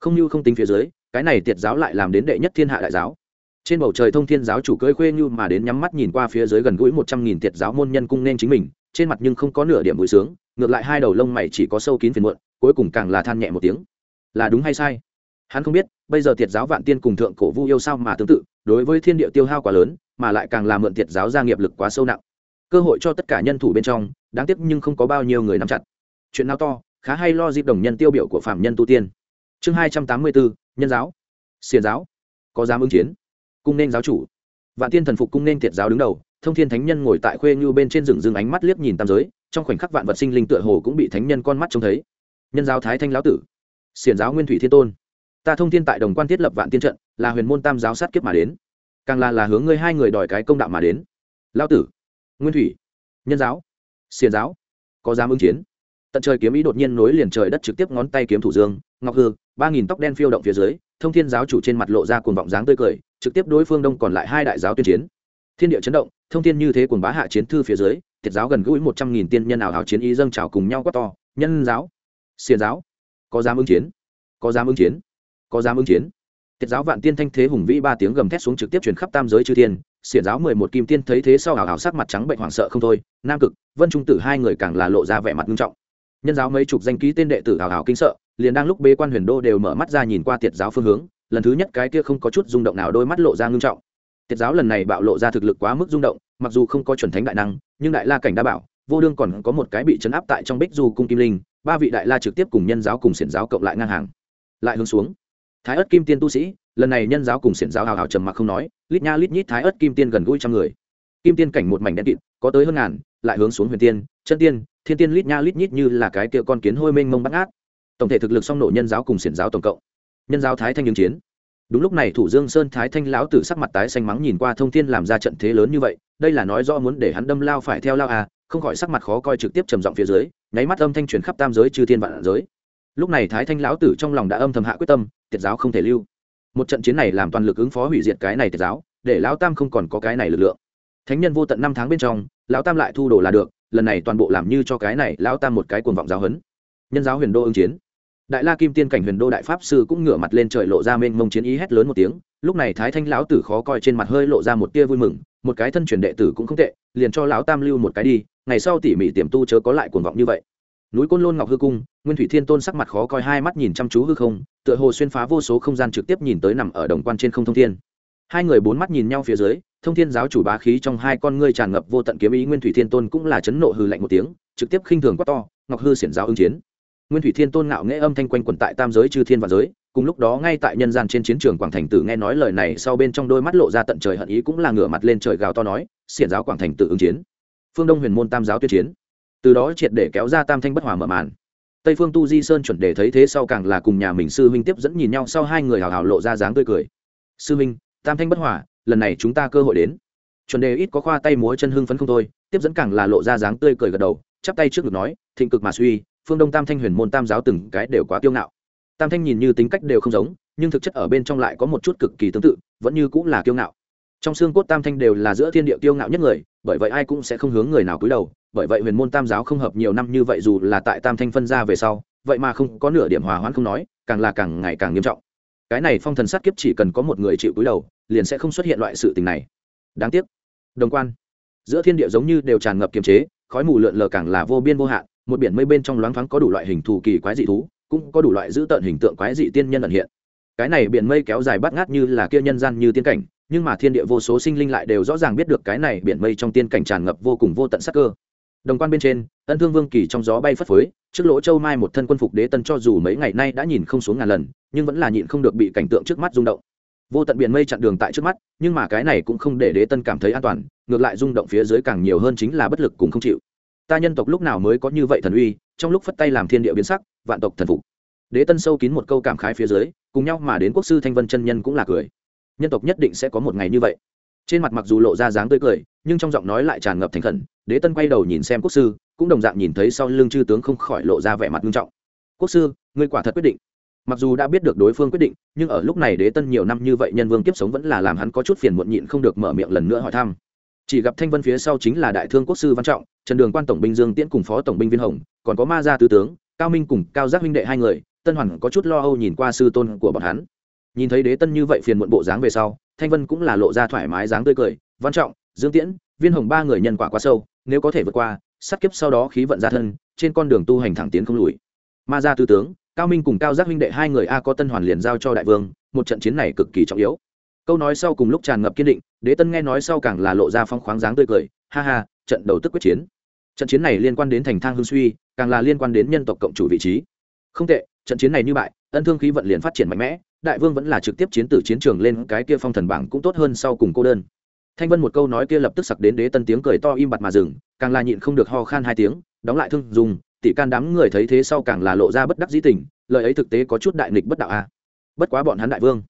không như không tính phía dưới, cái này tiệt giáo lại làm đến đệ nhất thiên hạ đại giáo. Trên bầu trời thông thiên giáo chủ cưỡi khuê như mà đến nhắm mắt nhìn qua phía dưới gần gũi một trăm nghìn tiệt giáo môn nhân cung nên chính mình, trên mặt nhưng không có nửa điểm vui sướng, ngược lại hai đầu lông mày chỉ có sâu kín phiền muộn, cuối cùng càng là than nhẹ một tiếng. Là đúng hay sai? Hắn không biết, bây giờ tiệt giáo vạn tiên cùng thượng cổ vu yêu sao mà tương tự, đối với thiên địa tiêu hao quá lớn, mà lại càng làm mượn tiệt giáo gia nghiệp lực quá sâu nặng. Cơ hội cho tất cả nhân thủ bên trong, đáng tiếc nhưng không có bao nhiêu người nắm chặt. Chuyện nào to, khá hay lo dịp đồng nhân tiêu biểu của phạm nhân tu tiên chương hai trăm tám mươi bốn nhân giáo. Xiền giáo. Có dám ứng chiến. Cung nên giáo chủ. Vạn tiên thần phục cung nên tiệt giáo đứng đầu, thông thiên thánh nhân ngồi tại khuê như bên trên rừng rừng ánh mắt liếc nhìn tam giới, trong khoảnh khắc vạn vật sinh linh tựa hồ cũng bị thánh nhân con mắt trông thấy. Nhân giáo thái thanh lão tử. Xiền giáo nguyên thủy thiên tôn. Ta thông thiên tại đồng quan thiết lập vạn tiên trận, là huyền môn tam giáo sát kiếp mà đến. Càng là là hướng ngươi hai người đòi cái công đạo mà đến. Lão tử. Nguyên thủy. Nhân giáo. Xiền giáo. Có dám ứng chiến. Tận trời kiếm ý đột nhiên nối liền trời đất trực tiếp ngón tay kiếm thủ dương ngọc hư, ba nghìn tóc đen phiêu động phía dưới, thông thiên giáo chủ trên mặt lộ ra cuồng vọng dáng tươi cười, trực tiếp đối phương đông còn lại hai đại giáo tuyên chiến. Thiên địa chấn động, thông thiên như thế cuồng bá hạ chiến thư phía dưới thiệt giáo gần gũi một trăm nghìn tiên nhân ảo hào chiến ý dâng trào cùng nhau quát to, nhân giáo xiền giáo, có dám ứng chiến? Có dám ứng chiến? Có dám ứng chiến? Tiết giáo vạn tiên thanh thế hùng vĩ ba tiếng gầm thét xuống trực tiếp truyền khắp tam giới chư thiên, xiển giáo mười một kim tiên thấy thế sau hào hào sắc mặt trắng bệnh hoảng sợ không thôi, nam cực, vân trung tử hai người càng là lộ ra vẻ mặt nghiêm trọng nhân giáo mấy chục danh ký tên đệ tử hào hào kinh sợ, liền đang lúc bế quan huyền đô đều mở mắt ra nhìn qua tiệt giáo phương hướng, lần thứ nhất cái kia không có chút rung động nào đôi mắt lộ ra ngưng trọng. Tiệt giáo lần này bạo lộ ra thực lực quá mức rung động, mặc dù không có chuẩn thánh đại năng, nhưng đại la cảnh đã bảo, vô đương còn có một cái bị chấn áp tại trong bích du cung kim linh, ba vị đại la trực tiếp cùng nhân giáo cùng xiển giáo cộng lại ngang hàng. Lại hướng xuống. Thái ất kim tiên tu sĩ, lần này nhân giáo cùng xiển giáo hào hào trầm mặc không nói, lít nha lít nhít thái ất kim tiên gần gũi trăm người. Kim tiên cảnh một mảnh đen kịt, có tới hơn ngàn, lại hướng xuống huyền tiên, chân tiên thiên tiên lít nha lít nhít như là cái kia con kiến hôi mênh mông bắt ngát. Tổng thể thực lực song nổ nhân giáo cùng xiển giáo tổng cộng. Nhân giáo thái thanh ứng chiến. Đúng lúc này thủ dương sơn thái thanh lão tử sắc mặt tái xanh mắng nhìn qua thông thiên làm ra trận thế lớn như vậy, đây là nói rõ muốn để hắn đâm lao phải theo lao à không khỏi sắc mặt khó coi trực tiếp trầm giọng phía dưới, nháy mắt âm thanh truyền khắp tam giới chư thiên vạn giới. Lúc này thái thanh lão tử trong lòng đã âm thầm hạ quyết tâm, tiệt giáo không thể lưu. Một trận chiến này làm toàn lực ứng phó hủy diệt cái này tiệt giáo, để lão tam không còn có cái này lực lượng. Thánh nhân vô tận năm tháng bên trong, lão tam lại thu đồ là được lần này toàn bộ làm như cho cái này lão tam một cái cuồng vọng giáo hấn nhân giáo huyền đô ứng chiến. Đại la kim tiên cảnh huyền đô đại pháp sư cũng ngửa mặt lên trời lộ ra mênh mông chiến ý hét lớn một tiếng, lúc này thái thanh lão tử khó coi trên mặt hơi lộ ra một tia vui mừng, một cái thân truyền đệ tử cũng không tệ, liền cho lão tam lưu một cái đi, ngày sau tỉ mỉ tiềm tu chớ có lại cuồng vọng như vậy. Núi côn lôn ngọc hư cung, nguyên thủy thiên tôn sắc mặt khó coi hai mắt nhìn chăm chú hư không, tựa hồ xuyên phá vô số không gian trực tiếp nhìn tới nằm ở đồng quan trên không thông thiên. Hai người bốn mắt nhìn nhau phía dưới thông thiên giáo chủ bá khí trong hai con ngươi tràn ngập vô tận kiếm ý, nguyên thủy thiên tôn cũng là chấn nộ hư lạnh một tiếng, trực tiếp khinh thường quát to, ngọc hư xiển giáo ứng chiến. Nguyên thủy thiên tôn ngạo nghễ âm thanh quanh quẩn tại tam giới chư thiên và giới, cùng lúc đó ngay tại nhân gian trên chiến trường quảng thành tử nghe nói lời này, sau bên trong đôi mắt lộ ra tận trời hận ý cũng là ngửa mặt lên trời gào to nói, xiển giáo quảng thành tử ứng chiến. Phương đông huyền môn tam giáo tuyên chiến. Từ đó triệt để kéo ra tam thanh bất hòa mở màn. Tây phương tu di sơn chuẩn để thấy thế sau càng là cùng nhà mình sư huynh tiếp dẫn nhìn nhau, sau hai người hào hào lộ ra dáng tươi cười. Sư huynh, tam thanh bất hòa lần này chúng ta cơ hội đến. Chuẩn đề ít có khoa tay múa chân hưng phấn không thôi, tiếp dẫn càng là lộ ra dáng tươi cười gật đầu, chắp tay trước ngực nói, thịnh cực mà suy, phương đông tam thanh huyền môn tam giáo từng cái đều quá kiêu ngạo. Tam thanh nhìn như tính cách đều không giống, nhưng thực chất ở bên trong lại có một chút cực kỳ tương tự, vẫn như cũng là kiêu ngạo. Trong xương cốt tam thanh đều là giữa thiên địa kiêu ngạo nhất người, bởi vậy ai cũng sẽ không hướng người nào cúi đầu, bởi vậy huyền môn tam giáo không hợp nhiều năm như vậy dù là tại tam thanh phân ra về sau, vậy mà không có nửa điểm hòa hoãn không nói, càng là càng ngày càng nghiêm trọng cái này phong thần sát kiếp chỉ cần có một người chịu cúi đầu, liền sẽ không xuất hiện loại sự tình này. Đáng tiếc. Đồng quan. Giữa thiên địa giống như đều tràn ngập kiềm chế, khói mù lượn lờ càng là vô biên vô hạn, một biển mây bên trong loáng thoáng có đủ loại hình thù kỳ quái dị thú, cũng có đủ loại dữ tợn hình tượng quái dị tiên nhân ẩn hiện. Cái này biển mây kéo dài bắt ngát như là kia nhân gian như tiên cảnh, nhưng mà thiên địa vô số sinh linh lại đều rõ ràng biết được cái này biển mây trong tiên cảnh tràn ngập vô cùng vô tận sắc cơ. Đồng quan bên trên, ân thương vương kỳ trong gió bay phất phới, trước lỗ châu mai một thân quân phục đế tân cho dù mấy ngày nay đã nhìn không xuống ngàn lần nhưng vẫn là nhịn không được bị cảnh tượng trước mắt rung động. Vô tận biển mây chặn đường tại trước mắt, nhưng mà cái này cũng không để đế tân cảm thấy an toàn, ngược lại rung động phía dưới càng nhiều hơn chính là bất lực cùng không chịu. Ta nhân tộc lúc nào mới có như vậy thần uy, trong lúc phất tay làm thiên địa biến sắc, vạn tộc thần phục. Đế tân sâu kín một câu cảm khái phía dưới, cùng nhau mà đến quốc sư thanh vân chân nhân cũng là cười. Nhân tộc nhất định sẽ có một ngày như vậy. Trên mặt mặc dù lộ ra dáng tươi cười, nhưng trong giọng nói lại tràn ngập thành khẩn, đế tân quay đầu nhìn xem quốc sư, cũng đồng dạng nhìn thấy sau lưng chư tướng không khỏi lộ ra vẻ mặt nghiêm trọng. Quốc sư, ngươi quả thật quyết định mặc dù đã biết được đối phương quyết định, nhưng ở lúc này đế tân nhiều năm như vậy nhân vương kiếp sống vẫn là làm hắn có chút phiền muộn nhịn không được mở miệng lần nữa hỏi thăm. Chỉ gặp thanh vân phía sau chính là đại thương quốc sư văn trọng, trần đường quan tổng binh dương tiễn cùng phó tổng binh viên hồng, còn có ma gia tứ tướng, cao minh cùng cao giác huynh đệ hai người, tân hoàn có chút lo âu nhìn qua sư tôn của bọn hắn. Nhìn thấy đế tân như vậy phiền muộn bộ dáng về sau, thanh vân cũng là lộ ra thoải mái dáng tươi cười, văn trọng, dương tiễn, viên hồng ba người nhân quả quá sâu, nếu có thể vượt qua, sát kiếp sau đó khí vận ra thân, trên con đường tu hành thẳng tiến không lùi. Ma gia tư tướng cao minh cùng cao giác huynh đệ hai người a có tân hoàn liền giao cho đại vương, một trận chiến này cực kỳ trọng yếu. Câu nói sau cùng lúc tràn ngập kiên định, đế tân nghe nói sau càng là lộ ra phong khoáng dáng tươi cười, ha ha, trận đầu tức quyết chiến. Trận chiến này liên quan đến thành thang hương suy, càng là liên quan đến nhân tộc cộng chủ vị trí. Không tệ, trận chiến này như bại, ân thương khí vận liền phát triển mạnh mẽ, đại vương vẫn là trực tiếp chiến tử chiến trường lên, cái kia phong thần bảng cũng tốt hơn sau cùng cô đơn. Thanh vân một câu nói kia lập tức sặc đến đế tân tiếng cười to im bặt mà dừng, càng là nhịn không được ho khan hai tiếng, đóng lại thương dùng tỷ can đám người thấy thế sau càng là lộ ra bất đắc dĩ tình, lời ấy thực tế có chút đại nghịch bất đạo a. Bất quá bọn hắn đại vương,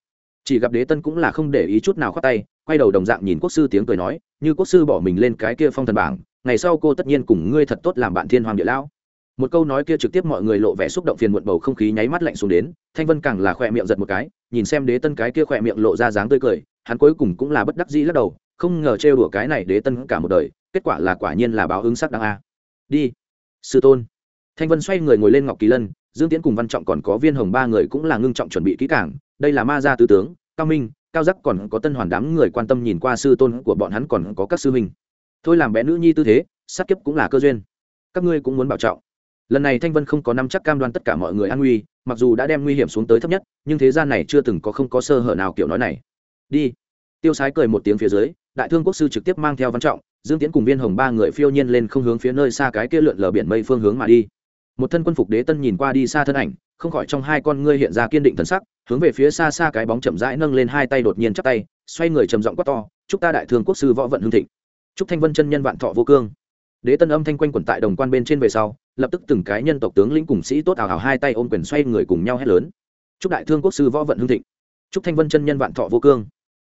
chỉ gặp đế tân cũng là không để ý chút nào khoát tay, quay đầu đồng dạng nhìn quốc sư tiếng cười nói, như quốc sư bỏ mình lên cái kia phong thần bảng, ngày sau cô tất nhiên cùng ngươi thật tốt làm bạn thiên hoàng địa lão. Một câu nói kia trực tiếp mọi người lộ vẻ xúc động phiền muộn bầu không khí nháy mắt lạnh xuống đến, thanh vân càng là khỏe miệng giật một cái, nhìn xem đế tân cái kia khỏe miệng lộ ra dáng tươi cười, hắn cuối cùng cũng là bất đắc dĩ lắc đầu, không ngờ trêu đùa cái này đế tân cả một đời, kết quả là quả nhiên là báo ứng sắc đáng a. Đi, sư tôn thanh vân xoay người ngồi lên ngọc kỳ lân, dương tiễn cùng văn trọng còn có viên hồng ba người cũng là ngưng trọng chuẩn bị kỹ cảng đây là ma gia tứ tướng, cao minh, cao giác còn có tân hoàn đám người quan tâm nhìn qua sư tôn của bọn hắn còn có các sư huynh. Thôi làm bé nữ nhi tư thế, sát kiếp cũng là cơ duyên. Các ngươi cũng muốn bảo trọng. Lần này thanh vân không có năm chắc cam đoan tất cả mọi người an nguy, mặc dù đã đem nguy hiểm xuống tới thấp nhất, nhưng thế gian này chưa từng có không có sơ hở nào kiểu nói này. Đi. Tiêu sái cười một tiếng phía dưới, đại thương quốc sư trực tiếp mang theo văn trọng, dương tiễn cùng viên hồng ba người phiêu nhiên lên không hướng phía nơi xa cái kia lượn lờ biển mây phương hướng mà đi một thân quân phục đế tân nhìn qua đi xa thân ảnh, không khỏi trong hai con ngươi hiện ra kiên định thần sắc, hướng về phía xa xa cái bóng chậm rãi nâng lên hai tay đột nhiên chắp tay, xoay người trầm giọng quát to, chúc ta đại thương quốc sư võ vận hương thịnh. Chúc thanh vân chân nhân vạn thọ vô cương. Đế tân âm thanh quanh quẩn tại đồng quan bên trên về sau, lập tức từng cái nhân tộc tướng lĩnh cùng sĩ tốt ảo hào hai tay ôm quyền xoay người cùng nhau hét lớn. Chúc đại thương quốc sư võ vận hương thịnh. Chúc thanh vân chân nhân vạn thọ vô cương.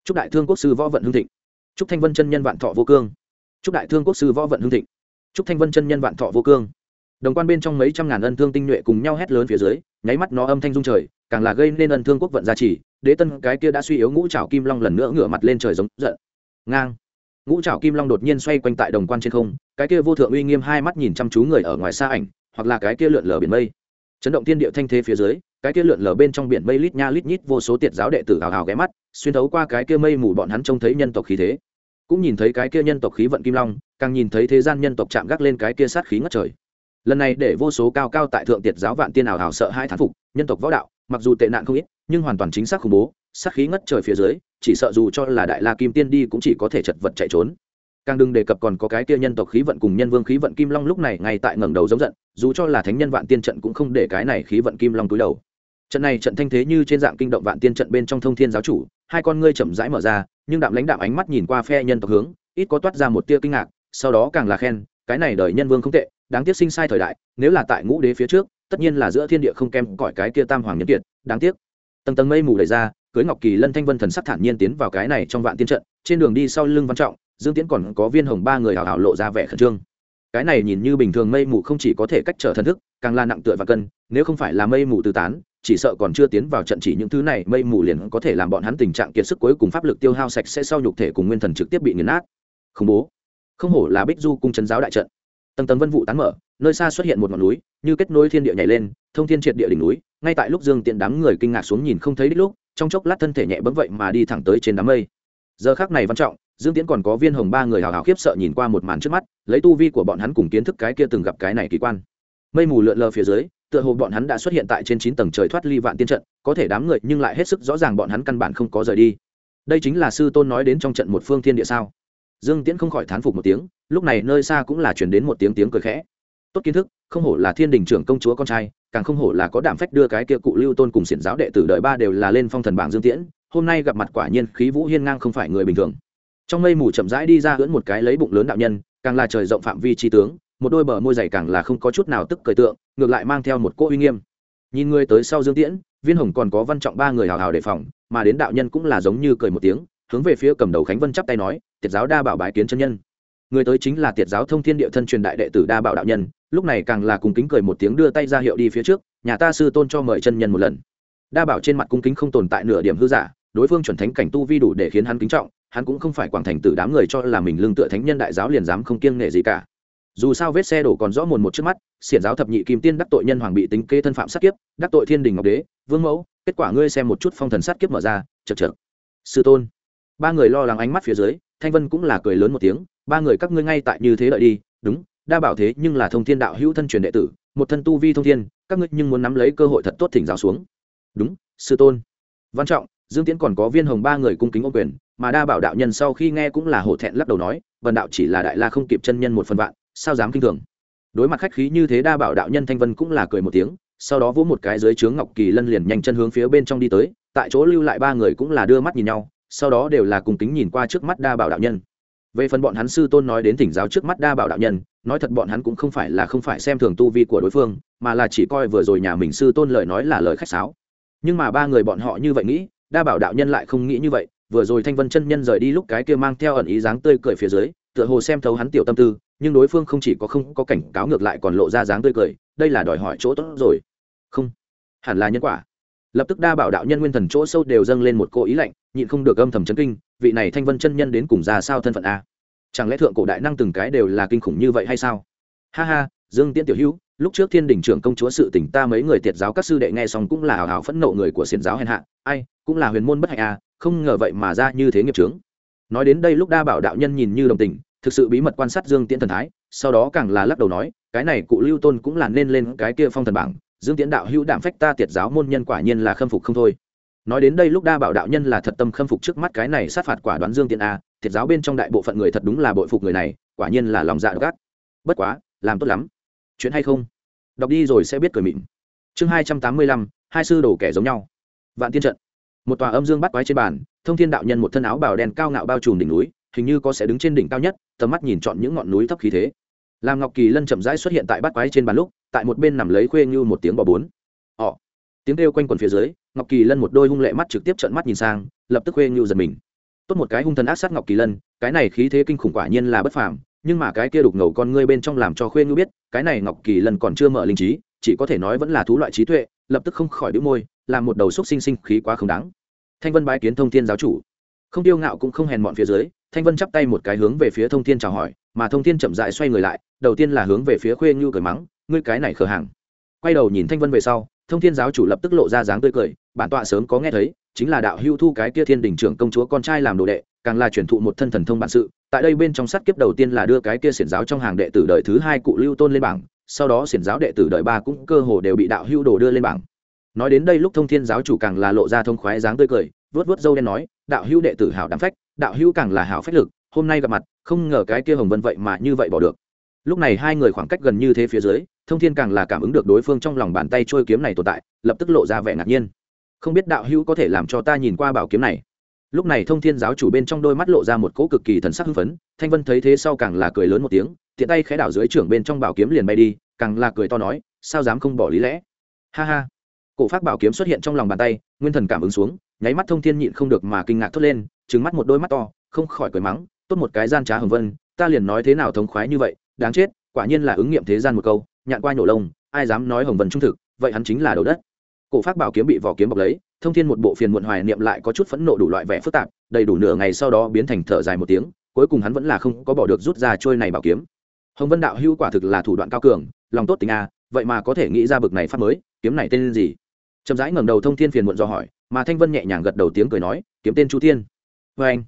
Chúc đại thương quốc sư võ vận hương thịnh. Chúc thanh vân chân nhân vạn thọ vô cương. Chúc đại thương quốc sư võ vận hương thịnh. Chúc thanh vân chân nhân vạn thọ vô cương đồng quan bên trong mấy trăm ngàn ân thương tinh nhuệ cùng nhau hét lớn phía dưới, nháy mắt nó âm thanh dung trời, càng là gây nên ân thương quốc vận gia trì, đế tân cái kia đã suy yếu ngũ trào kim long lần nữa ngửa mặt lên trời giống giận. Ngang. Ngũ trào kim long đột nhiên xoay quanh tại đồng quan trên không, cái kia vô thượng uy nghiêm hai mắt nhìn chăm chú người ở ngoài xa ảnh, hoặc là cái kia lượn lờ biển mây. Chấn động thiên địa thanh thế phía dưới, cái kia lượn lờ bên trong biển mây lít nha lít nhít vô số tiệt giáo đệ tử hào hào ghé mắt, xuyên thấu qua cái kia mây mù bọn hắn trông thấy nhân tộc khí thế. Cũng nhìn thấy cái kia nhân tộc khí vận kim long, càng nhìn thấy thế gian nhân tộc chạm gác lên cái kia sát khí ngất trời lần này để vô số cao cao tại thượng tiệt giáo vạn tiên ảo hào sợ hai thán phục, nhân tộc võ đạo, mặc dù tệ nạn không ít, nhưng hoàn toàn chính xác khủng bố, sát khí ngất trời phía dưới, chỉ sợ dù cho là đại la kim tiên đi cũng chỉ có thể chật vật chạy trốn. Càng đừng đề cập còn có cái kia nhân tộc khí vận cùng nhân vương khí vận kim long lúc này ngay tại ngẩng đầu giống giận, dù cho là thánh nhân vạn tiên trận cũng không để cái này khí vận kim long túi đầu. Trận này trận thanh thế như trên dạng kinh động vạn tiên trận bên trong thông thiên giáo chủ, hai con ngươi chậm rãi mở ra, nhưng đạm lãnh đạm ánh mắt nhìn qua phe nhân tộc hướng, ít có toát ra một tia kinh ngạc, sau đó càng là khen, cái này đời nhân vương không tệ đáng tiếc sinh sai thời đại, nếu là tại ngũ đế phía trước, tất nhiên là giữa thiên địa không kem cõi cái kia tam hoàng nhân kiệt, đáng tiếc. Tầng tầng mây mù đầy ra, cưới ngọc kỳ, lân thanh vân thần sắc thản nhiên tiến vào cái này trong vạn tiên trận, trên đường đi sau lưng văn trọng, dương tiễn còn có viên hồng ba người hào hào lộ ra vẻ khẩn trương. Cái này nhìn như bình thường mây mù không chỉ có thể cách trở thần thức, càng là nặng tựa và cân, nếu không phải là mây mù tứ tán, chỉ sợ còn chưa tiến vào trận chỉ những thứ này, mây mù liền có thể làm bọn hắn tình trạng kiệt sức cuối cùng pháp lực tiêu hao sạch sẽ sau nhục thể cùng nguyên thần trực tiếp bị nghiền nát. Khủng bố. Không hổ là bích du cung chân giáo đại trận tầng tầng vân vụ tán mở, nơi xa xuất hiện một ngọn núi, như kết nối thiên địa nhảy lên, thông thiên triệt địa đỉnh núi, ngay tại lúc dương tiện đám người kinh ngạc xuống nhìn không thấy đích lúc, trong chốc lát thân thể nhẹ bấm vậy mà đi thẳng tới trên đám mây. Giờ khác này văn trọng, dương tiễn còn có viên hồng ba người hào hào khiếp sợ nhìn qua một màn trước mắt, lấy tu vi của bọn hắn cùng kiến thức cái kia từng gặp cái này kỳ quan. Mây mù lượn lờ phía dưới, tựa hồ bọn hắn đã xuất hiện tại trên chín tầng trời thoát ly vạn tiên trận, có thể đám người nhưng lại hết sức rõ ràng bọn hắn căn bản không có rời đi. Đây chính là sư tôn nói đến trong trận một phương thiên địa sao? Dương tiễn không khỏi thán phục một tiếng, lúc này nơi xa cũng là chuyển đến một tiếng tiếng cười khẽ. Tốt kiến thức, không hổ là thiên đình trưởng công chúa con trai, càng không hổ là có đảm phách đưa cái kia cụ lưu tôn cùng xiển giáo đệ tử đợi ba đều là lên phong thần bảng dương tiễn, hôm nay gặp mặt quả nhiên khí vũ hiên ngang không phải người bình thường. Trong mây mù chậm rãi đi ra hưỡn một cái lấy bụng lớn đạo nhân, càng là trời rộng phạm vi trí tướng, một đôi bờ môi dày càng là không có chút nào tức cười tượng, ngược lại mang theo một cỗ uy nghiêm. Nhìn người tới sau dương tiễn, viên hồng còn có văn trọng ba người hào hào đề phòng, mà đến đạo nhân cũng là giống như cười một tiếng hướng về phía cầm đầu khánh vân chắp tay nói, tiệt giáo đa bảo bái kiến chân nhân. Người tới chính là tiệt giáo thông thiên địa thân truyền đại đệ tử đa bảo đạo nhân, lúc này càng là cùng kính cười một tiếng đưa tay ra hiệu đi phía trước, nhà ta sư tôn cho mời chân nhân một lần. Đa bảo trên mặt cung kính không tồn tại nửa điểm hư giả, đối phương chuẩn thánh cảnh tu vi đủ để khiến hắn kính trọng, hắn cũng không phải quảng thành tử đám người cho là mình lương tựa thánh nhân đại giáo liền dám không kiêng nể gì cả. Dù sao vết xe đổ còn rõ mồn một trước mắt, xiển giáo thập nhị kim tiên đắc tội nhân hoàng bị tính kê thân phạm sát kiếp, đắc tội thiên đình ngọc đế, vương mẫu, kết quả ngươi xem một chút phong thần sát kiếp mở ra chật chật sư tôn ba người lo lắng ánh mắt phía dưới, thanh vân cũng là cười lớn một tiếng, ba người các ngươi ngay tại như thế đợi đi, đúng, đa bảo thế nhưng là thông thiên đạo hữu thân truyền đệ tử, một thân tu vi thông thiên, các ngươi nhưng muốn nắm lấy cơ hội thật tốt thỉnh giáo xuống. Đúng, sư tôn. Văn trọng, dương tiễn còn có viên hồng ba người cung kính ô quyền, mà đa bảo đạo nhân sau khi nghe cũng là hổ thẹn lắc đầu nói vần đạo chỉ là đại la không kịp chân nhân một phần vạn, sao dám kinh thường? Đối mặt khách khí như thế đa bảo đạo nhân thanh vân cũng là cười một tiếng, sau đó vỗ một cái dưới trướng ngọc kỳ lân liền nhanh chân hướng phía bên trong đi tới, tại chỗ lưu lại ba người cũng là đưa mắt nhìn nhau sau đó đều là cùng kính nhìn qua trước mắt đa bảo đạo nhân. Về phần bọn hắn sư tôn nói đến thỉnh giáo trước mắt đa bảo đạo nhân, nói thật bọn hắn cũng không phải là không phải xem thường tu vi của đối phương, mà là chỉ coi vừa rồi nhà mình sư tôn lời nói là lời khách sáo. Nhưng mà ba người bọn họ như vậy nghĩ, đa bảo đạo nhân lại không nghĩ như vậy, vừa rồi thanh vân chân nhân rời đi lúc cái kia mang theo ẩn ý dáng tươi cười phía dưới, tựa hồ xem thấu hắn tiểu tâm tư, nhưng đối phương không chỉ có không có cảnh cáo ngược lại còn lộ ra dáng tươi cười, đây là đòi hỏi chỗ tốt rồi. Không, hẳn là nhân quả lập tức đa bảo đạo nhân nguyên thần chỗ sâu đều dâng lên một cô ý lạnh nhịn không được âm thầm chấn kinh vị này thanh vân chân nhân đến cùng ra sao thân phận a? Chẳng lẽ thượng cổ đại năng từng cái đều là kinh khủng như vậy hay sao? Ha ha dương tiễn tiểu hữu lúc trước thiên đình trưởng công chúa sự tỉnh ta mấy người tiệt giáo các sư đệ nghe xong cũng là hào hào phẫn nộ người của xiển giáo hèn hạ ai cũng là huyền môn bất hạnh a, không ngờ vậy mà ra như thế nghiệp trướng nói đến đây lúc đa bảo đạo nhân nhìn như đồng tình thực sự bí mật quan sát dương tiễn thần thái sau đó càng là lắc đầu nói cái này cụ lưu tôn cũng là nên lên cái kia phong thần bảng dương tiễn đạo hữu đạm phách ta tiệt giáo môn nhân quả nhiên là khâm phục không thôi. Nói đến đây lúc đa bảo đạo nhân là thật tâm khâm phục trước mắt cái này sát phạt quả đoán dương tiễn a, tiệt giáo bên trong đại bộ phận người thật đúng là bội phục người này, quả nhiên là lòng dạ gắt bất quá, làm tốt lắm. Chuyện hay không? Đọc đi rồi sẽ biết cười mịn. Chương hai trăm tám mươi lăm, hai sư đồ kẻ giống nhau. Vạn tiên trận. Một tòa âm dương bắt quái trên bàn, thông thiên đạo nhân một thân áo bào đen cao ngạo bao trùm đỉnh núi, hình như có sẽ đứng trên đỉnh cao nhất, tầm mắt nhìn chọn những ngọn núi thấp khí thế. Làm ngọc kỳ lân chậm rãi xuất hiện tại bát quái trên bàn lúc tại một bên nằm lấy khuê như một tiếng bò bốn. Ỏ tiếng kêu quanh quần phía dưới, ngọc kỳ lân một đôi hung lệ mắt trực tiếp trận mắt nhìn sang, lập tức khuê như giật mình. Tốt một cái hung thần ác sát ngọc kỳ lân, cái này khí thế kinh khủng quả nhiên là bất phàm, nhưng mà cái kia đục ngầu con ngươi bên trong làm cho khuê như biết, cái này ngọc kỳ lân còn chưa mở linh trí, chỉ có thể nói vẫn là thú loại trí tuệ, lập tức không khỏi đĩu môi, làm một đầu xúc sinh sinh khí quá không đáng. Thanh vân bái kiến thông thiên giáo chủ. Không tiêu ngạo cũng không hèn mọn phía dưới, thanh vân chắp tay một cái hướng về phía thông thiên chào hỏi, mà thông thiên chậm dại xoay người lại, đầu tiên là hướng về phía khuê như cười mắng ngươi cái này khờ hàng. Quay đầu nhìn thanh vân về sau, thông thiên giáo chủ lập tức lộ ra dáng tươi cười, bản tọa sớm có nghe thấy, chính là đạo hưu thu cái kia thiên đình trưởng công chúa con trai làm đồ đệ, càng là truyền thụ một thân thần thông bản sự. Tại đây bên trong sát kiếp đầu tiên là đưa cái kia xiển giáo trong hàng đệ tử đời thứ hai cụ lưu tôn lên bảng, sau đó xiển giáo đệ tử đời ba cũng cơ hồ đều bị đạo hưu đồ đưa lên bảng. Nói đến đây lúc thông thiên giáo chủ càng là lộ ra thông khoái dáng tươi cười vớt vớt dâu đen nói, đạo hưu đệ tử hảo đám phách, đạo hưu càng là hảo phách lực, hôm nay gặp mặt, không ngờ cái kia hồng vân vậy mà như vậy bỏ được. Lúc này hai người khoảng cách gần như thế phía dưới thông thiên càng là cảm ứng được đối phương trong lòng bàn tay trôi kiếm này tồn tại, lập tức lộ ra vẻ ngạc nhiên. Không biết đạo hữu có thể làm cho ta nhìn qua bảo kiếm này? Lúc này thông thiên giáo chủ bên trong đôi mắt lộ ra một cỗ cực kỳ thần sắc hưng phấn, thanh vân thấy thế sau càng là cười lớn một tiếng, tiện tay khẽ đảo dưới trưởng bên trong bảo kiếm liền bay đi, càng là cười to nói, sao dám không bỏ lý lẽ? Ha ha. Cổ phát bảo kiếm xuất hiện trong lòng bàn tay, nguyên thần cảm ứng xuống, nháy mắt thông thiên nhịn không được mà kinh ngạc thốt lên, trừng mắt một đôi mắt to, không khỏi cười mắng, tốt một cái gian trá hồng vân, ta liền nói thế nào thống khoái như vậy, đáng chết, quả nhiên là ứng nghiệm thế gian một câu nhạn qua nhổ lông, ai dám nói hồng vân trung thực, vậy hắn chính là đầu đất. Cổ phát bảo kiếm bị vỏ kiếm bọc lấy, thông thiên một bộ phiền muộn hoài niệm lại có chút phẫn nộ đủ loại vẻ phức tạp, đầy đủ nửa ngày sau đó biến thành thở dài một tiếng, cuối cùng hắn vẫn là không có bỏ được rút ra trôi này bảo kiếm. Hồng vân đạo hữu quả thực là thủ đoạn cao cường, lòng tốt tình a, vậy mà có thể nghĩ ra bực này pháp mới, kiếm này tên gì? Chậm rãi ngẩng đầu thông thiên phiền muộn do hỏi, mà thanh vân nhẹ nhàng gật đầu tiếng cười nói, kiếm tên chu tiên. Vê anh,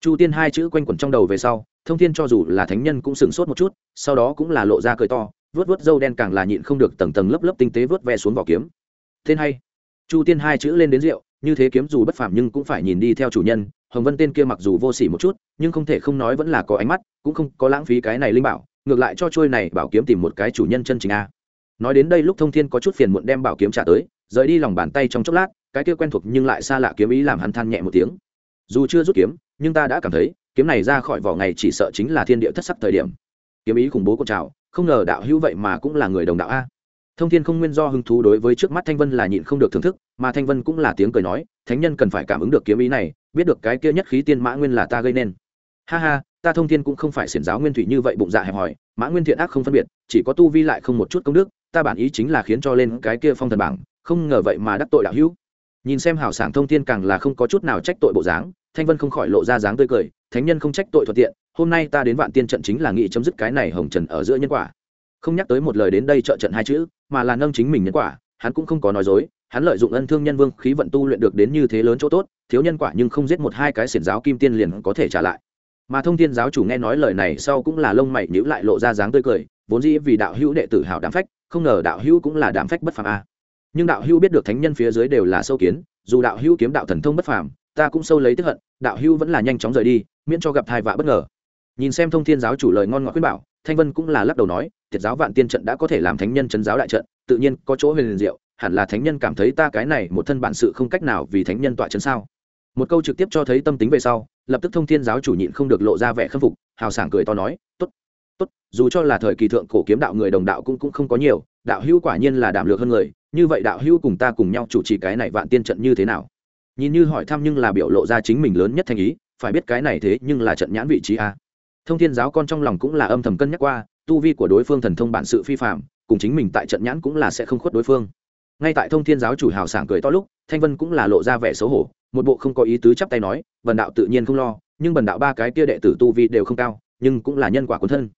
chu tiên hai chữ quanh quẩn trong đầu về sau, thông thiên cho dù là thánh nhân cũng sửng sốt một chút, sau đó cũng là lộ ra cười to vớt vớt dâu đen càng là nhịn không được tầng tầng lớp lớp tinh tế vớt ve xuống vỏ kiếm. Tên hay. Chu tiên hai chữ lên đến rượu, như thế kiếm dù bất phàm nhưng cũng phải nhìn đi theo chủ nhân, hồng vân tên kia mặc dù vô s ỉ một chút, nhưng không thể không nói vẫn là có ánh mắt, cũng không có lãng phí cái này linh bảo, ngược lại cho trôi này bảo kiếm tìm một cái chủ nhân chân chính a. Nói đến đây lúc thông thiên có chút phiền muộn đem bảo kiếm trả tới, rời đi lòng bàn tay trong chốc lát, cái kia quen thuộc nhưng lại xa lạ kiếm ý làm hắn than nhẹ một tiếng. Dù chưa rút kiếm, nhưng ta đã cảm thấy, kiếm này ra khỏi vỏ ngày chỉ sợ chính là thiên địa thất sắc thời điểm. Kiếm ý khủng bố cô trào không ngờ đạo hữu vậy mà cũng là người đồng đạo a. Thông thiên không nguyên do hứng thú đối với trước mắt thanh vân là nhịn không được thưởng thức, mà thanh vân cũng là tiếng cười nói, thánh nhân cần phải cảm ứng được kiếm ý này, biết được cái kia nhất khí tiên mã nguyên là ta gây nên. Ha ha, ta thông thiên cũng không phải xiển giáo nguyên thủy như vậy bụng dạ hẹp hòi, mã nguyên thiện ác không phân biệt, chỉ có tu vi lại không một chút công đức, ta bản ý chính là khiến cho lên cái kia phong thần bảng, không ngờ vậy mà đắc tội đạo hữu. Nhìn xem hảo sảng thông thiên càng là không có chút nào trách tội bộ dáng, thanh vân không khỏi lộ ra dáng tươi cười, thánh nhân không trách tội thuận tiện hôm nay ta đến vạn tiên trận chính là nghị chấm dứt cái này hồng trần ở giữa nhân quả. Không nhắc tới một lời đến đây trợ trận hai chữ, mà là nâng chính mình nhân quả, hắn cũng không có nói dối, hắn lợi dụng ân thương nhân vương khí vận tu luyện được đến như thế lớn chỗ tốt, thiếu nhân quả nhưng không giết một hai cái xiển giáo kim tiên liền có thể trả lại. Mà thông thiên giáo chủ nghe nói lời này sau cũng là lông mày nhíu lại lộ ra dáng tươi cười, vốn dĩ vì đạo hữu đệ tử hào đám phách, không ngờ đạo hữu cũng là đám phách bất phàm a. Nhưng đạo hữu biết được thánh nhân phía dưới đều là sâu kiến, dù đạo hữu kiếm đạo thần thông bất phàm, ta cũng sâu lấy tức hận, đạo hữu vẫn là nhanh chóng rời đi, miễn cho gặp thai vạ bất ngờ nhìn xem thông thiên giáo chủ lời ngon ngọt khuyên bảo, thanh vân cũng là lắc đầu nói thiệt giáo vạn tiên trận đã có thể làm thánh nhân chấn giáo đại trận, tự nhiên có chỗ huyền liền diệu, hẳn là thánh nhân cảm thấy ta cái này một thân bản sự không cách nào vì thánh nhân tọa chấn sao? Một câu trực tiếp cho thấy tâm tính về sau, lập tức thông thiên giáo chủ nhịn không được lộ ra vẻ khâm phục, hào sảng cười to nói, tốt tốt, dù cho là thời kỳ thượng cổ kiếm đạo người đồng đạo cũng cũng không có nhiều, đạo hữu quả nhiên là đảm lược hơn người, như vậy đạo hữu cùng ta cùng nhau chủ trì cái này vạn tiên trận như thế nào? Nhìn như hỏi thăm nhưng là biểu lộ ra chính mình lớn nhất thành ý, phải biết cái này thế nhưng là trận nhãn vị trí a thông thiên giáo con trong lòng cũng là âm thầm cân nhắc qua, tu vi của đối phương thần thông bản sự phi phạm cùng chính mình tại trận nhãn cũng là sẽ không khuất đối phương. Ngay tại thông thiên giáo chủ hào sảng cười to lúc, thanh vân cũng là lộ ra vẻ xấu hổ, một bộ không có ý tứ chắp tay nói bần đạo tự nhiên không lo, nhưng bần đạo ba cái kia đệ tử tu vi đều không cao, nhưng cũng là nhân quả quân thân.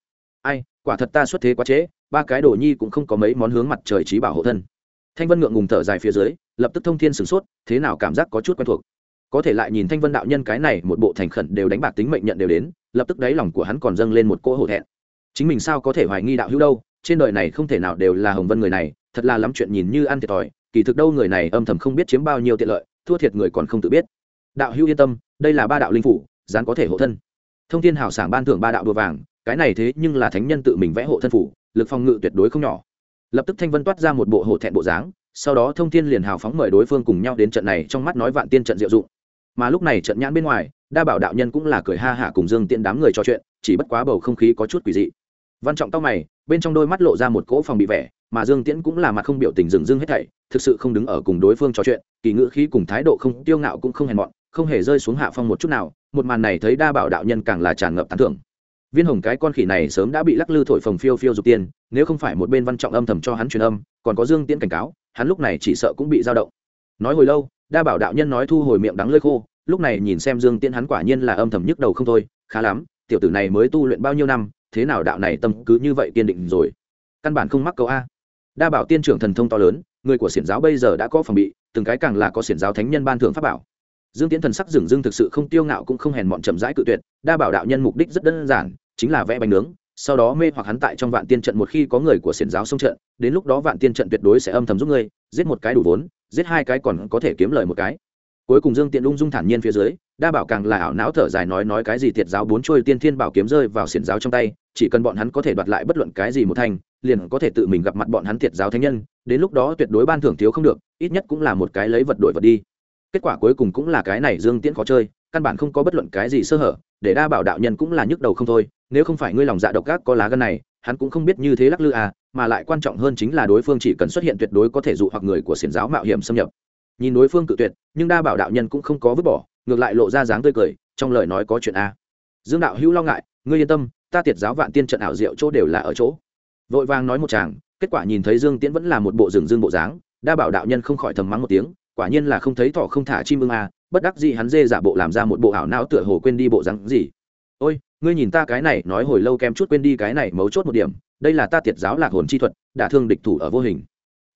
Ai, quả thật ta xuất thế quá trễ, ba cái đồ nhi cũng không có mấy món hướng mặt trời trí bảo hộ thân. Thanh vân ngượng ngùng thở dài phía dưới, lập tức thông thiên sửng sốt, thế nào cảm giác có chút quen thuộc. Có thể lại nhìn thanh vân đạo nhân cái này, một bộ thành khẩn đều đánh bạc tính mệnh nhận đều đến lập tức đáy lòng của hắn còn dâng lên một cỗ hổ thẹn. Chính mình sao có thể hoài nghi đạo hữu đâu, trên đời này không thể nào đều là hồng vân người này, thật là lắm chuyện nhìn như ăn thiệt thòi, kỳ thực đâu người này âm thầm không biết chiếm bao nhiêu tiện lợi, thua thiệt người còn không tự biết. Đạo hữu yên tâm, đây là ba đạo linh phủ dán có thể hộ thân. Thông thiên hảo sảng ban thưởng ba đạo đùa vàng, cái này thế nhưng là thánh nhân tự mình vẽ hộ thân phủ, lực phòng ngự tuyệt đối không nhỏ. Lập tức thanh vân toát ra một bộ hộ thẹn bộ dáng, sau đó thông thiên liền hào phóng mời đối phương cùng nhau đến trận này, trong mắt nói vạn tiên trận diệu dụng. Mà lúc này trận nhãn bên ngoài đa bảo đạo nhân cũng là cười ha hả cùng dương Tiễn đám người trò chuyện, chỉ bất quá bầu không khí có chút quỷ dị. Văn trọng tao mày, bên trong đôi mắt lộ ra một cỗ phòng bị vẻ, mà dương tiễn cũng là mặt không biểu tình dừng dưng hết thảy, thực sự không đứng ở cùng đối phương trò chuyện, kỳ ngữ khí cùng thái độ không, tiêu ngạo cũng không hèn mọn, không hề rơi xuống hạ phong một chút nào, một màn này thấy đa bảo đạo nhân càng là tràn ngập tán thưởng. Viên hồng cái con khỉ này sớm đã bị lắc lư thổi phồng phiêu phiêu dục tiên, nếu không phải một bên văn trọng âm thầm cho hắn truyền âm, còn có dương tiễn cảnh cáo, hắn lúc này chỉ sợ cũng bị dao động. Nói hồi lâu, đa bảo đạo nhân nói thu hồi miệng đắng lơi khô lúc này nhìn xem dương tiễn hắn quả nhiên là âm thầm nhức đầu không thôi, khá lắm, tiểu tử này mới tu luyện bao nhiêu năm, thế nào đạo này tâm cứ như vậy kiên định rồi? Căn bản không mắc câu a. Đa bảo tiên trưởng thần thông to lớn, người của xiển giáo bây giờ đã có phòng bị, từng cái càng là có xiển giáo thánh nhân ban thưởng pháp bảo. Dương tiễn thần sắc dừng dưng thực sự không tiêu ngạo cũng không hèn mọn chậm rãi cự tuyệt, đa bảo đạo nhân mục đích rất đơn giản, chính là vẽ bánh nướng, sau đó mê hoặc hắn tại trong vạn tiên trận một khi có người của xiển giáo xông trận, đến lúc đó vạn tiên trận tuyệt đối sẽ âm thầm giúp ngươi, giết một cái đủ vốn, giết hai cái còn có thể kiếm lời một cái cuối cùng dương tiện ung dung thản nhiên phía dưới, đa bảo càng là ảo não thở dài nói nói cái gì tiệt giáo bốn trôi tiên thiên bảo kiếm rơi vào xiển giáo trong tay, chỉ cần bọn hắn có thể đoạt lại bất luận cái gì một thành, liền có thể tự mình gặp mặt bọn hắn tiệt giáo thánh nhân, đến lúc đó tuyệt đối ban thưởng thiếu không được, ít nhất cũng là một cái lấy vật đổi vật đi. Kết quả cuối cùng cũng là cái này dương tiễn khó chơi, căn bản không có bất luận cái gì sơ hở, để đa bảo đạo nhân cũng là nhức đầu không thôi, nếu không phải ngươi lòng dạ độc ác có lá gân này, hắn cũng không biết như thế lắc lư à mà lại quan trọng hơn chính là đối phương chỉ cần xuất hiện tuyệt đối có thể dụ hoặc người của xiển giáo mạo hiểm xâm nhập nhìn đối phương cự tuyệt, nhưng đa bảo đạo nhân cũng không có vứt bỏ, ngược lại lộ ra dáng tươi cười, trong lời nói có chuyện a. Dương đạo hữu lo ngại, ngươi yên tâm, ta tiệt giáo vạn tiên trận ảo diệu chỗ đều là ở chỗ. Vội vàng nói một chàng, kết quả nhìn thấy dương tiễn vẫn là một bộ rừng dương bộ dáng, đa bảo đạo nhân không khỏi thầm mắng một tiếng, quả nhiên là không thấy thỏ không thả chim ưng a, bất đắc gì hắn dê giả bộ làm ra một bộ ảo não tựa hồ quên đi bộ dáng gì. Ôi, ngươi nhìn ta cái này, nói hồi lâu kem chút quên đi cái này mấu chốt một điểm, đây là ta tiệt giáo lạc hồn chi thuật, đả thương địch thủ ở vô hình.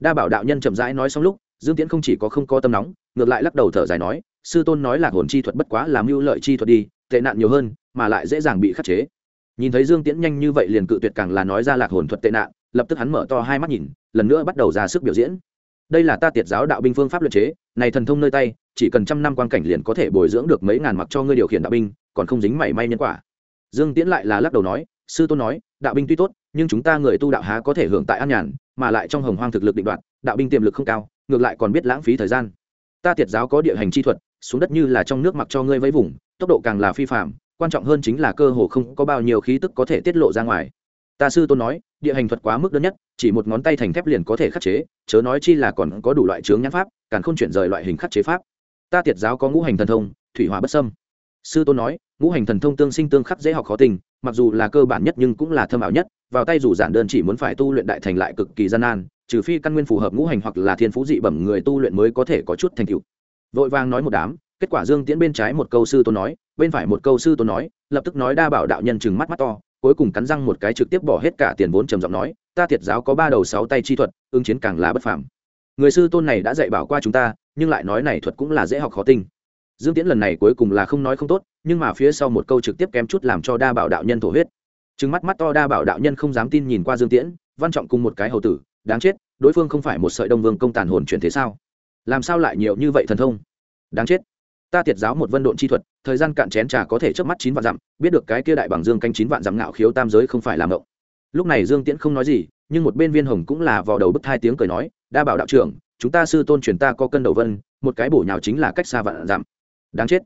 Đa bảo đạo nhân chậm rãi nói xong lúc dương tiễn không chỉ có không có tâm nóng, ngược lại lắc đầu thở dài nói, sư tôn nói là hồn chi thuật bất quá làm mưu lợi chi thuật đi, tệ nạn nhiều hơn, mà lại dễ dàng bị khắc chế. Nhìn thấy dương tiễn nhanh như vậy liền cự tuyệt càng là nói ra lạc hồn thuật tệ nạn, lập tức hắn mở to hai mắt nhìn, lần nữa bắt đầu ra sức biểu diễn. Đây là ta tiệt giáo đạo binh phương pháp luật chế, này thần thông nơi tay, chỉ cần trăm năm quan cảnh liền có thể bồi dưỡng được mấy ngàn mặc cho ngươi điều khiển đạo binh, còn không dính mảy may nhân quả. Dương tiễn lại là lắc đầu nói, sư tôn nói, đạo binh tuy tốt, nhưng chúng ta người tu đạo há có thể hưởng tại an nhàn, mà lại trong hồng hoang thực lực định đoạt, đạo binh tiềm lực không cao ngược lại còn biết lãng phí thời gian. Ta tiệt giáo có địa hành chi thuật, xuống đất như là trong nước mặc cho ngươi vẫy vùng, tốc độ càng là phi phạm, quan trọng hơn chính là cơ hồ không có bao nhiêu khí tức có thể tiết lộ ra ngoài. Ta sư tôn nói, địa hành thuật quá mức đơn nhất, chỉ một ngón tay thành thép liền có thể khắc chế, chớ nói chi là còn có đủ loại chướng nhãn pháp, càng không chuyển rời loại hình khắc chế pháp. Ta tiệt giáo có ngũ hành thần thông, thủy hỏa bất sâm sư tôn nói, ngũ hành thần thông tương sinh tương khắc dễ học khó tình, mặc dù là cơ bản nhất nhưng cũng là thâm ảo nhất, vào tay dù giản đơn chỉ muốn phải tu luyện đại thành lại cực kỳ gian nan trừ phi căn nguyên phù hợp ngũ hành hoặc là thiên phú dị bẩm người tu luyện mới có thể có chút thành tựu. Vội vàng nói một đám, kết quả dương tiễn bên trái một câu sư tôn nói, bên phải một câu sư tôn nói, lập tức nói đa bảo đạo nhân chừng mắt mắt to, cuối cùng cắn răng một cái trực tiếp bỏ hết cả tiền vốn trầm giọng nói, ta thiệt giáo có ba đầu sáu tay chi thuật, ứng chiến càng là bất phàm. Người sư tôn này đã dạy bảo qua chúng ta, nhưng lại nói này thuật cũng là dễ học khó tinh. Dương tiễn lần này cuối cùng là không nói không tốt, nhưng mà phía sau một câu trực tiếp kém chút làm cho đa bảo đạo nhân thổ huyết. Trừng mắt mắt to đa bảo đạo nhân không dám tin nhìn qua dương tiễn, văn trọng cùng một cái hầu tử đáng chết, đối phương không phải một sợi đông vương công tàn hồn chuyển thế sao? Làm sao lại nhiều như vậy thần thông? Đáng chết. Ta tiệt giáo một vân độn chi thuật, thời gian cạn chén trà có thể chớp mắt chín vạn dặm, biết được cái kia đại bằng dương canh chín vạn dặm ngạo khiếu tam giới không phải làm động lúc này dương tiễn không nói gì, nhưng một bên viên hồng cũng là vào đầu bức hai tiếng cười nói, đa bảo đạo trưởng, chúng ta sư tôn truyền ta có cân đầu vân, một cái bổ nhào chính là cách xa vạn dặm. Đáng chết.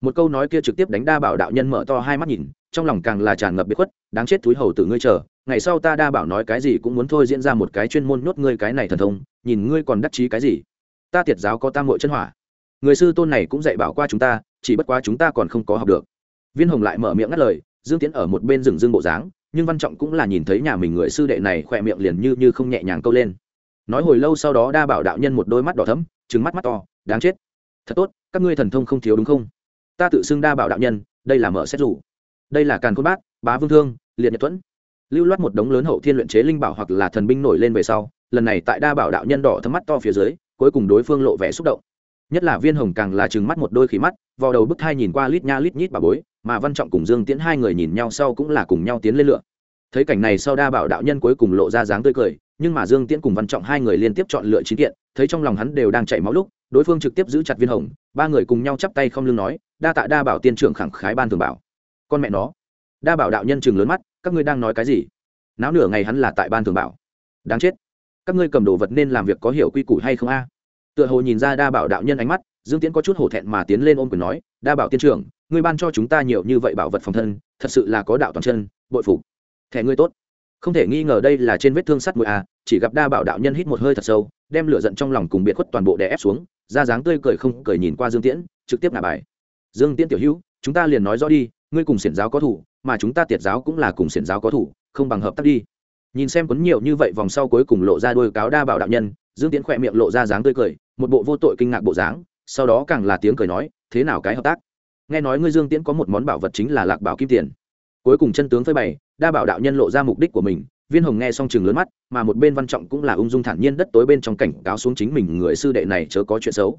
Một câu nói kia trực tiếp đánh đa bảo đạo nhân mở to hai mắt nhìn, trong lòng càng là tràn ngập bế khuất, đáng chết túi hầu tử ngươi chờ ngày sau ta đa bảo nói cái gì cũng muốn thôi diễn ra một cái chuyên môn nhốt ngươi cái này thần thông, nhìn ngươi còn đắc chí cái gì. Ta tiệt giáo có tam hội chân hỏa. Người sư tôn này cũng dạy bảo qua chúng ta, chỉ bất quá chúng ta còn không có học được. Viên hồng lại mở miệng ngắt lời, dương tiến ở một bên rừng dương bộ dáng, nhưng văn trọng cũng là nhìn thấy nhà mình người sư đệ này khỏe miệng liền như như không nhẹ nhàng câu lên. Nói hồi lâu sau đó đa bảo đạo nhân một đôi mắt đỏ thấm trứng mắt mắt to, đáng chết. Thật tốt, các ngươi thần thông không thiếu đúng không? Ta tự xưng đa bảo đạo nhân, đây là mở xét rủ. Đây là càn khôn bát, bá vương thương, liệt nhật thuẫn lưu loát một đống lớn hậu thiên luyện chế linh bảo hoặc là thần binh nổi lên về sau, lần này tại đa bảo đạo nhân đỏ thấm mắt to phía dưới, cuối cùng đối phương lộ vẻ xúc động. Nhất là viên hồng càng là trừng mắt một đôi khí mắt vào đầu bức thai nhìn qua lít nha lít nhít bà bối, mà văn trọng cùng dương tiễn hai người nhìn nhau sau cũng là cùng nhau tiến lên lựa. Thấy cảnh này sau đa bảo đạo nhân cuối cùng lộ ra dáng tươi cười, nhưng mà dương tiễn cùng văn trọng hai người liên tiếp chọn lựa chín kiện, thấy trong lòng hắn đều đang chảy máu lúc, đối phương trực tiếp giữ chặt viên hồng, ba người cùng nhau chắp tay không lưng nói, đa tạ đa bảo tiên trưởng khẳng khái ban thường bảo. Con mẹ nó. Đa bảo đạo nhân chừng lớn mắt các ngươi đang nói cái gì? Náo nửa ngày hắn là tại ban thường bảo. Đáng chết. Các ngươi cầm đồ vật nên làm việc có hiểu quy củ hay không a? Tựa hồ nhìn ra đa bảo đạo nhân ánh mắt, dương tiễn có chút hổ thẹn mà tiến lên ôm quyền nói, đa bảo tiên trưởng, ngươi ban cho chúng ta nhiều như vậy bảo vật phòng thân, thật sự là có đạo toàn chân, bội phục. Thẻ ngươi tốt. Không thể nghi ngờ đây là trên vết thương sắt mũi a, chỉ gặp đa bảo đạo nhân hít một hơi thật sâu, đem lửa giận trong lòng cùng biệt khuất toàn bộ đè ép xuống, ra dáng tươi cười không cười nhìn qua dương tiễn, trực tiếp ngả bài. Dương tiễn tiểu hữu, chúng ta liền nói rõ đi, ngươi cùng xiển giáo có thủ mà chúng ta tiệt giáo cũng là cùng xiển giáo có thủ, không bằng hợp tác đi. Nhìn xem quấn nhiều như vậy vòng sau cuối cùng lộ ra đôi cáo đa bảo đạo nhân, dương tiễn khỏe miệng lộ ra dáng tươi cười, một bộ vô tội kinh ngạc bộ dáng, sau đó càng là tiếng cười nói, thế nào cái hợp tác? Nghe nói ngươi dương tiễn có một món bảo vật chính là lạc bảo kim tiền. Cuối cùng chân tướng phơi bày, đa bảo đạo nhân lộ ra mục đích của mình, viên hồng nghe xong chừng lớn mắt, mà một bên văn trọng cũng là ung dung thản nhiên đất tối bên trong cảnh cáo xuống chính mình người sư đệ này chớ có chuyện xấu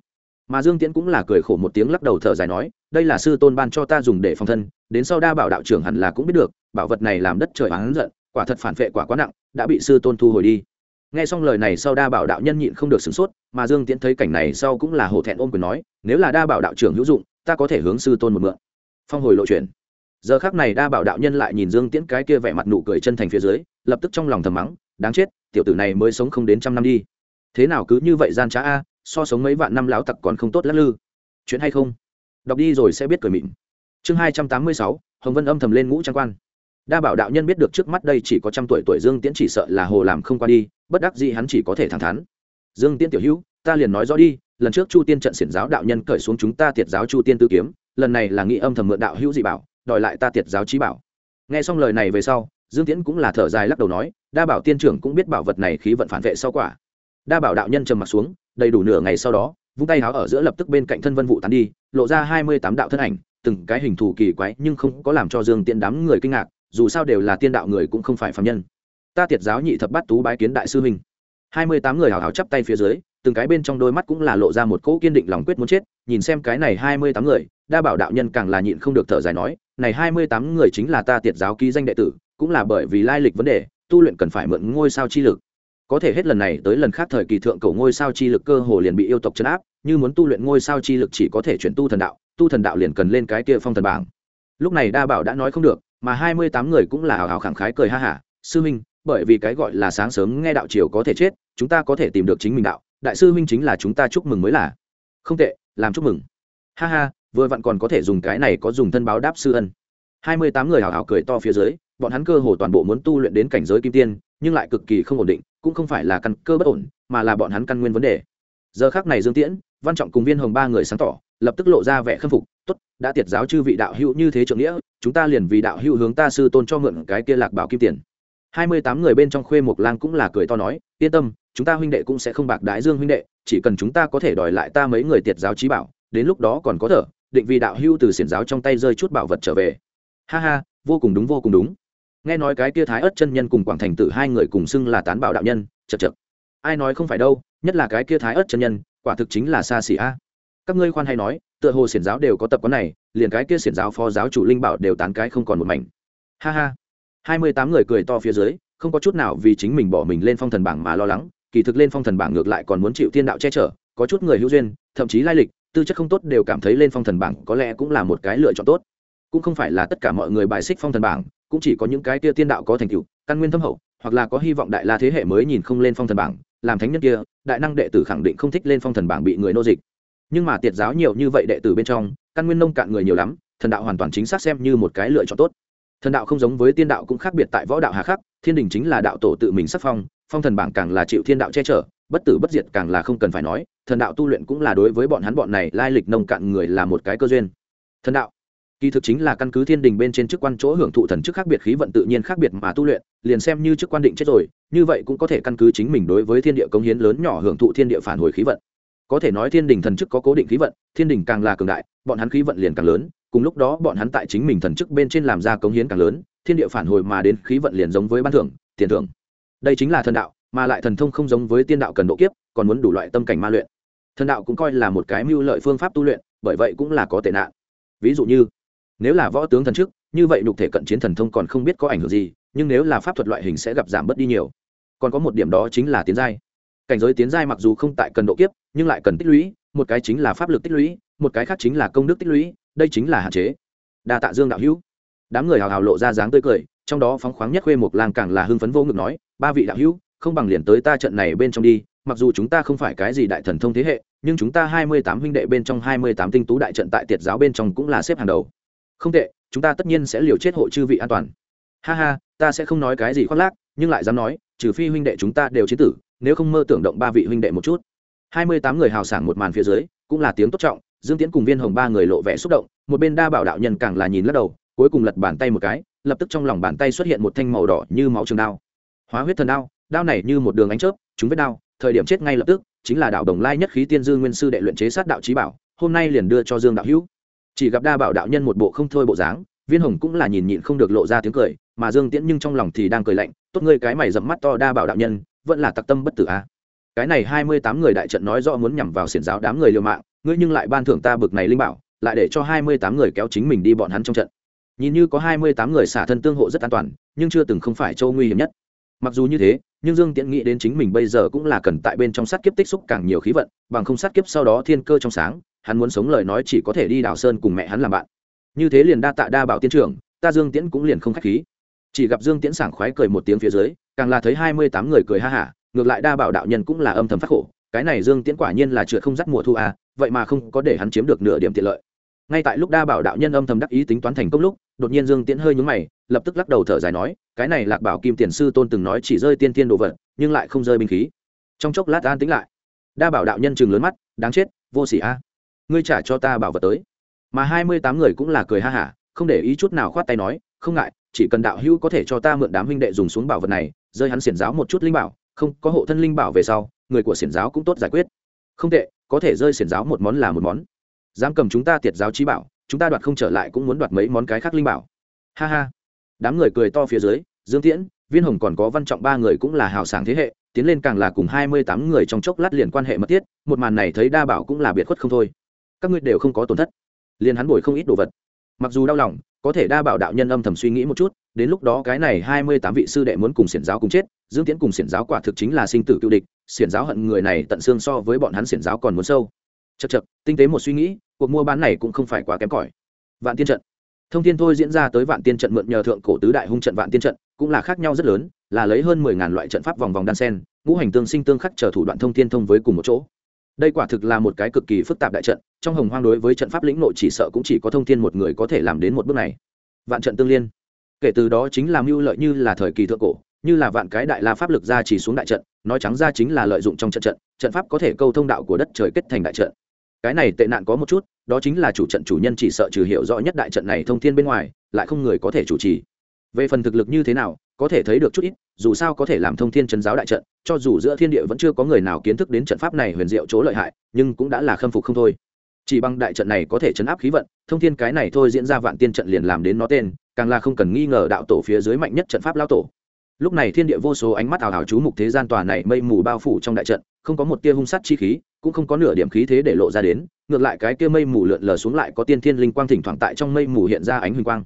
mà dương tiễn cũng là cười khổ một tiếng lắc đầu thở dài nói, đây là sư tôn ban cho ta dùng để phòng thân, đến sau đa bảo đạo trưởng hẳn là cũng biết được, bảo vật này làm đất trời oán giận, quả thật phản vệ quả quá nặng, đã bị sư tôn thu hồi đi. Nghe xong lời này sau đa bảo đạo nhân nhịn không được sửng sốt, mà dương tiễn thấy cảnh này sau cũng là hổ thẹn ôm quyền nói, nếu là đa bảo đạo trưởng hữu dụng, ta có thể hướng sư tôn một mượn. Phong hồi lộ chuyển giờ khác này đa bảo đạo nhân lại nhìn dương tiễn cái kia vẻ mặt nụ cười chân thành phía dưới, lập tức trong lòng thầm mắng, đáng chết, tiểu tử này mới sống không đến trăm năm đi. Thế nào cứ như vậy gian trá a so sống mấy vạn năm lão tặc còn không tốt lắc lư. Chuyện hay không? Đọc đi rồi sẽ biết cười mịn. Chương hai trăm tám mươi sáu, hồng vân âm thầm lên ngũ trang quan. Đa bảo đạo nhân biết được trước mắt đây chỉ có trăm tuổi tuổi dương tiễn chỉ sợ là hồ làm không qua đi, bất đắc gì hắn chỉ có thể thẳng thắn. Dương tiễn tiểu hữu, ta liền nói rõ đi, lần trước chu tiên trận xiển giáo đạo nhân cởi xuống chúng ta tiệt giáo chu tiên tư kiếm, lần này là nghị âm thầm mượn đạo hữu dị bảo, đòi lại ta tiệt giáo trí bảo. Nghe xong lời này về sau, dương tiễn cũng là thở dài lắc đầu nói, đa bảo tiên trưởng cũng biết bảo vật này khí vận phản vệ sau quả. Đa bảo đạo nhân trầm mặt xuống đầy đủ nửa ngày sau đó, vung tay háo ở giữa lập tức bên cạnh thân vân vụ tán đi, lộ ra hai mươi tám đạo thân ảnh, từng cái hình thù kỳ quái nhưng không có làm cho dương Tiện đám người kinh ngạc, dù sao đều là tiên đạo người cũng không phải phạm nhân. Ta tiệt giáo nhị thập bát tú bái kiến đại sư huynh. Hai mươi tám người hào hào chắp tay phía dưới, từng cái bên trong đôi mắt cũng là lộ ra một cỗ kiên định lòng quyết muốn chết, nhìn xem cái này hai mươi tám người, đa bảo đạo nhân càng là nhịn không được thở dài nói, này hai mươi tám người chính là ta tiệt giáo ký danh đệ tử, cũng là bởi vì lai lịch vấn đề, tu luyện cần phải mượn ngôi sao chi lực có thể hết lần này tới lần khác thời kỳ thượng cổ ngôi sao chi lực cơ hồ liền bị yêu tộc chấn áp, như muốn tu luyện ngôi sao chi lực chỉ có thể chuyển tu thần đạo, tu thần đạo liền cần lên cái kia phong thần bảng. Lúc này đa bảo đã nói không được, mà hai mươi tám người cũng là hào hào khẳng khái cười ha hả, sư minh bởi vì cái gọi là sáng sớm nghe đạo triều có thể chết, chúng ta có thể tìm được chính mình đạo, đại sư minh chính là chúng ta chúc mừng mới là. Không tệ, làm chúc mừng. Ha ha, vừa vặn còn có thể dùng cái này có dùng thân báo đáp sư ân. hai mươi tám người hào hào cười to phía dưới, bọn hắn cơ hồ toàn bộ muốn tu luyện đến cảnh giới kim tiên, nhưng lại cực kỳ không ổn định cũng không phải là căn cơ bất ổn, mà là bọn hắn căn nguyên vấn đề. Giờ khác này dương tiễn, văn trọng cùng viên hồng ba người sáng tỏ, lập tức lộ ra vẻ khâm phục, tốt, đã tiệt giáo chư vị đạo hữu như thế trượng nghĩa, chúng ta liền vì đạo hữu hướng ta sư tôn cho mượn cái kia lạc bảo kim tiền. Hai mươi tám người bên trong khuê mộc lang cũng là cười to nói, yên tâm, chúng ta huynh đệ cũng sẽ không bạc đái dương huynh đệ, chỉ cần chúng ta có thể đòi lại ta mấy người tiệt giáo trí bảo, đến lúc đó còn có thở, định vì đạo hữu từ xiển giáo trong tay rơi chút bảo vật trở về. Ha ha, vô cùng đúng, vô cùng đúng nghe nói cái kia thái ớt chân nhân cùng quảng thành tử hai người cùng xưng là tán bảo đạo nhân chật chật ai nói không phải đâu, nhất là cái kia thái ớt chân nhân, quả thực chính là xa xỉ a. Các ngươi khoan hay nói, tựa hồ xiển giáo đều có tập quán này, liền cái kia xiển giáo phó giáo chủ linh bảo đều tán cái không còn một mảnh. Ha ha. Hai mươi tám người cười to phía dưới, không có chút nào vì chính mình bỏ mình lên phong thần bảng mà lo lắng, kỳ thực lên phong thần bảng ngược lại còn muốn chịu thiên đạo che chở, có chút người hữu duyên, thậm chí lai lịch, tư chất không tốt đều cảm thấy lên phong thần bảng có lẽ cũng là một cái lựa chọn tốt. Cũng không phải là tất cả mọi người bài xích phong thần bảng cũng chỉ có những cái kia tiên đạo có thành tựu, căn nguyên thâm hậu, hoặc là có hy vọng đại la thế hệ mới nhìn không lên phong thần bảng, làm thánh nhân kia, đại năng đệ tử khẳng định không thích lên phong thần bảng bị người nô dịch. Nhưng mà tiệt giáo nhiều như vậy đệ tử bên trong, căn nguyên nông cạn người nhiều lắm, thần đạo hoàn toàn chính xác xem như một cái lựa chọn tốt. Thần đạo không giống với tiên đạo cũng khác biệt tại võ đạo hà khắc, thiên đình chính là đạo tổ tự mình sắc phong phong thần bảng càng là chịu thiên đạo che chở, bất tử bất diệt càng là không cần phải nói, thần đạo tu luyện cũng là đối với bọn hắn bọn này lai lịch nông cạn người là một cái cơ duyên. Thần đạo kỳ thực chính là căn cứ thiên đình bên trên chức quan chỗ hưởng thụ thần chức khác biệt, khí vận tự nhiên khác biệt mà tu luyện, liền xem như chức quan định chết rồi, như vậy cũng có thể căn cứ chính mình đối với thiên địa công hiến lớn nhỏ hưởng thụ thiên địa phản hồi khí vận. Có thể nói thiên đình thần chức có cố định khí vận, thiên đình càng là cường đại, bọn hắn khí vận liền càng lớn, cùng lúc đó bọn hắn tại chính mình thần chức bên trên làm ra công hiến càng lớn, thiên địa phản hồi mà đến khí vận liền giống với ban thưởng, tiền thưởng. Đây chính là thần đạo, mà lại thần thông không giống với tiên đạo cần độ kiếp, còn muốn đủ loại tâm cảnh ma luyện. Thần đạo cũng coi là một cái mưu lợi phương pháp tu luyện, bởi vậy cũng là có tệ nạn. Ví dụ như nếu là võ tướng thần chức như vậy nhục thể cận chiến thần thông còn không biết có ảnh hưởng gì, nhưng nếu là pháp thuật loại hình sẽ gặp giảm bớt đi nhiều. Còn có một điểm đó chính là tiến giai. Cảnh giới tiến giai mặc dù không tại cần độ kiếp, nhưng lại cần tích lũy, một cái chính là pháp lực tích lũy, một cái khác chính là công đức tích lũy, đây chính là hạn chế. Đa tạ dương đạo hữu. Đám người hào hào lộ ra dáng tươi cười, trong đó phóng khoáng nhất khuê một làng càng là hưng phấn vô ngực nói, ba vị đạo hữu, không bằng liền tới ta trận này bên trong đi, mặc dù chúng ta không phải cái gì đại thần thông thế hệ, nhưng chúng ta hai mươi tám huynh đệ bên trong hai mươi tám tinh tú đại trận tại tiệt giáo bên trong cũng là xếp hàng đầu không tệ, chúng ta tất nhiên sẽ liều chết hộ chư vị an toàn. Ha ha, ta sẽ không nói cái gì khoác lác, nhưng lại dám nói, trừ phi huynh đệ chúng ta đều chế tử, nếu không mơ tưởng động ba vị huynh đệ một chút. Hai mươi tám người hào sảng một màn phía dưới, cũng là tiếng tốt trọng, dương tiến cùng viên hồng ba người lộ vẻ xúc động, một bên đa bảo đạo nhân càng là nhìn lắc đầu, cuối cùng lật bàn tay một cái, lập tức trong lòng bàn tay xuất hiện một thanh màu đỏ như máu trường đao. Hóa huyết thần đao đao này như một đường ánh chớp, chúng vết đao, thời điểm chết ngay lập tức, chính là đạo đồng lai nhất khí tiên dương nguyên sư đệ luyện chế sát đạo trí bảo, hôm nay liền đưa cho dương đạo hữu chỉ gặp đa bảo đạo nhân một bộ không thôi bộ dáng, viên hồng cũng là nhìn nhịn không được lộ ra tiếng cười, mà dương tiễn nhưng trong lòng thì đang cười lạnh, tốt ngươi cái mày dẫm mắt to đa bảo đạo nhân, vẫn là tặc tâm bất tử a à. cái này hai mươi tám người đại trận nói rõ muốn nhằm vào xiển giáo đám người liều mạng, ngươi nhưng lại ban thưởng ta bực này linh bảo, lại để cho hai mươi tám người kéo chính mình đi bọn hắn trong trận nhìn như có hai mươi tám người xả thân tương hộ rất an toàn, nhưng chưa từng không phải châu nguy hiểm nhất mặc dù như thế, nhưng dương tiễn nghĩ đến chính mình bây giờ cũng là cần tại bên trong sát kiếp tích xúc càng nhiều khí vận, bằng không sát kiếp sau đó thiên cơ trong sáng hắn muốn sống lời nói chỉ có thể đi đào sơn cùng mẹ hắn làm bạn. Như thế liền đa tạ đa bảo tiên trưởng, ta dương tiễn cũng liền không k h á c h khí. Chỉ gặp dương tiễn sảng khoái cười một tiếng phía dưới, càng là thấy hai mươi tám người cười ha hả, ngược lại đa bảo đạo nhân cũng là âm thầm phát khổ, cái này dương tiễn quả nhiên là trượt không dắt mùa thu à vậy mà không có để hắn chiếm được nửa điểm tiện lợi. Ngay tại lúc đa bảo đạo nhân âm thầm đắc ý tính toán thành công lúc, đột nhiên dương tiễn hơi nhúng mày, lập tức lắc đầu thở dài nói, cái này lạc bảo kim tiền sư tôn từng nói chỉ rơi tiên tiên đồ vật, nhưng lại không rơi binh khí. Trong chốc lát an tính lại. Đa bảo đạo nhân chừng lớn mắt, đáng chết, vô s ỉ a ngươi trả cho ta bảo vật tới. Mà hai mươi tám người cũng là cười ha hả, không để ý chút nào khoát tay nói, không ngại, chỉ cần đạo hữu có thể cho ta mượn đám huynh đệ dùng xuống bảo vật này, rơi hắn xiển giáo một chút linh bảo, không, có hộ thân linh bảo về sau, người của xiển giáo cũng tốt giải quyết. Không tệ, có thể rơi xiển giáo một món là một món. Dám cầm chúng ta tiệt giáo trí bảo, chúng ta đoạt không trở lại cũng muốn đoạt mấy món cái khác linh bảo. Ha ha. Đám người cười to phía dưới, dương tiễn, viên hồng còn có văn trọng ba người cũng là hào sảng thế hệ, tiến lên càng là cùng hai mươi tám người trong chốc lát liền quan hệ mật thiết, một màn này thấy đa bảo cũng là biệt khuất không thôi các ngươi đều không có tổn thất. Liền hắn bồi không ít đồ vật. Mặc dù đau lòng, có thể đa bảo đạo nhân âm thầm suy nghĩ một chút, đến lúc đó cái này hai mươi tám vị sư đệ muốn cùng xiển giáo cùng chết, dương tiễn cùng xiển giáo quả thực chính là sinh tử cựu địch, xiển giáo hận người này tận xương so với bọn hắn xiển giáo còn muốn sâu. Chật chật tinh tế một suy nghĩ, cuộc mua bán này cũng không phải quá kém cỏi. Vạn tiên trận. Thông tin thôi diễn ra tới vạn tiên trận mượn nhờ thượng cổ tứ đại hung trận vạn tiên trận, cũng là khác nhau rất lớn, là lấy hơn mười ngàn loại trận pháp vòng vòng đan sen, ngũ hành tương sinh tương khắc trở thủ đoạn thông thiên thông với cùng một chỗ đây quả thực là một cái cực kỳ phức tạp đại trận, trong hồng hoang đối với trận pháp lĩnh nội chỉ sợ cũng chỉ có thông thiên một người có thể làm đến một bước này. Vạn trận tương liên. Kể từ đó chính là mưu lợi như là thời kỳ thượng cổ, như là vạn cái đại la pháp lực ra chỉ xuống đại trận, nói trắng ra chính là lợi dụng trong trận trận trận pháp có thể câu thông đạo của đất trời kết thành đại trận. Cái này tệ nạn có một chút, đó chính là chủ trận chủ nhân chỉ sợ trừ hiểu rõ nhất đại trận này thông thiên bên ngoài, lại không người có thể chủ trì. Về phần thực lực như thế nào có thể thấy được chút ít, dù sao có thể làm thông thiên chấn giáo đại trận, cho dù giữa thiên địa vẫn chưa có người nào kiến thức đến trận pháp này huyền diệu chỗ lợi hại, nhưng cũng đã là khâm phục không thôi. Chỉ bằng đại trận này có thể chấn áp khí vận, thông thiên cái này thôi diễn ra vạn tiên trận liền làm đến nó tên, càng là không cần nghi ngờ đạo tổ phía dưới mạnh nhất trận pháp lao tổ. Lúc này thiên địa vô số ánh mắt ảo ảo chú mục thế gian tòa này mây mù bao phủ trong đại trận, không có một tia hung sát chi khí, cũng không có nửa điểm khí thế để lộ ra đến, ngược lại cái kia mây mù lượn lờ xuống lại có tiên thiên linh quang thỉnh thoảng tại trong mây mù hiện ra ánh huỳnh quang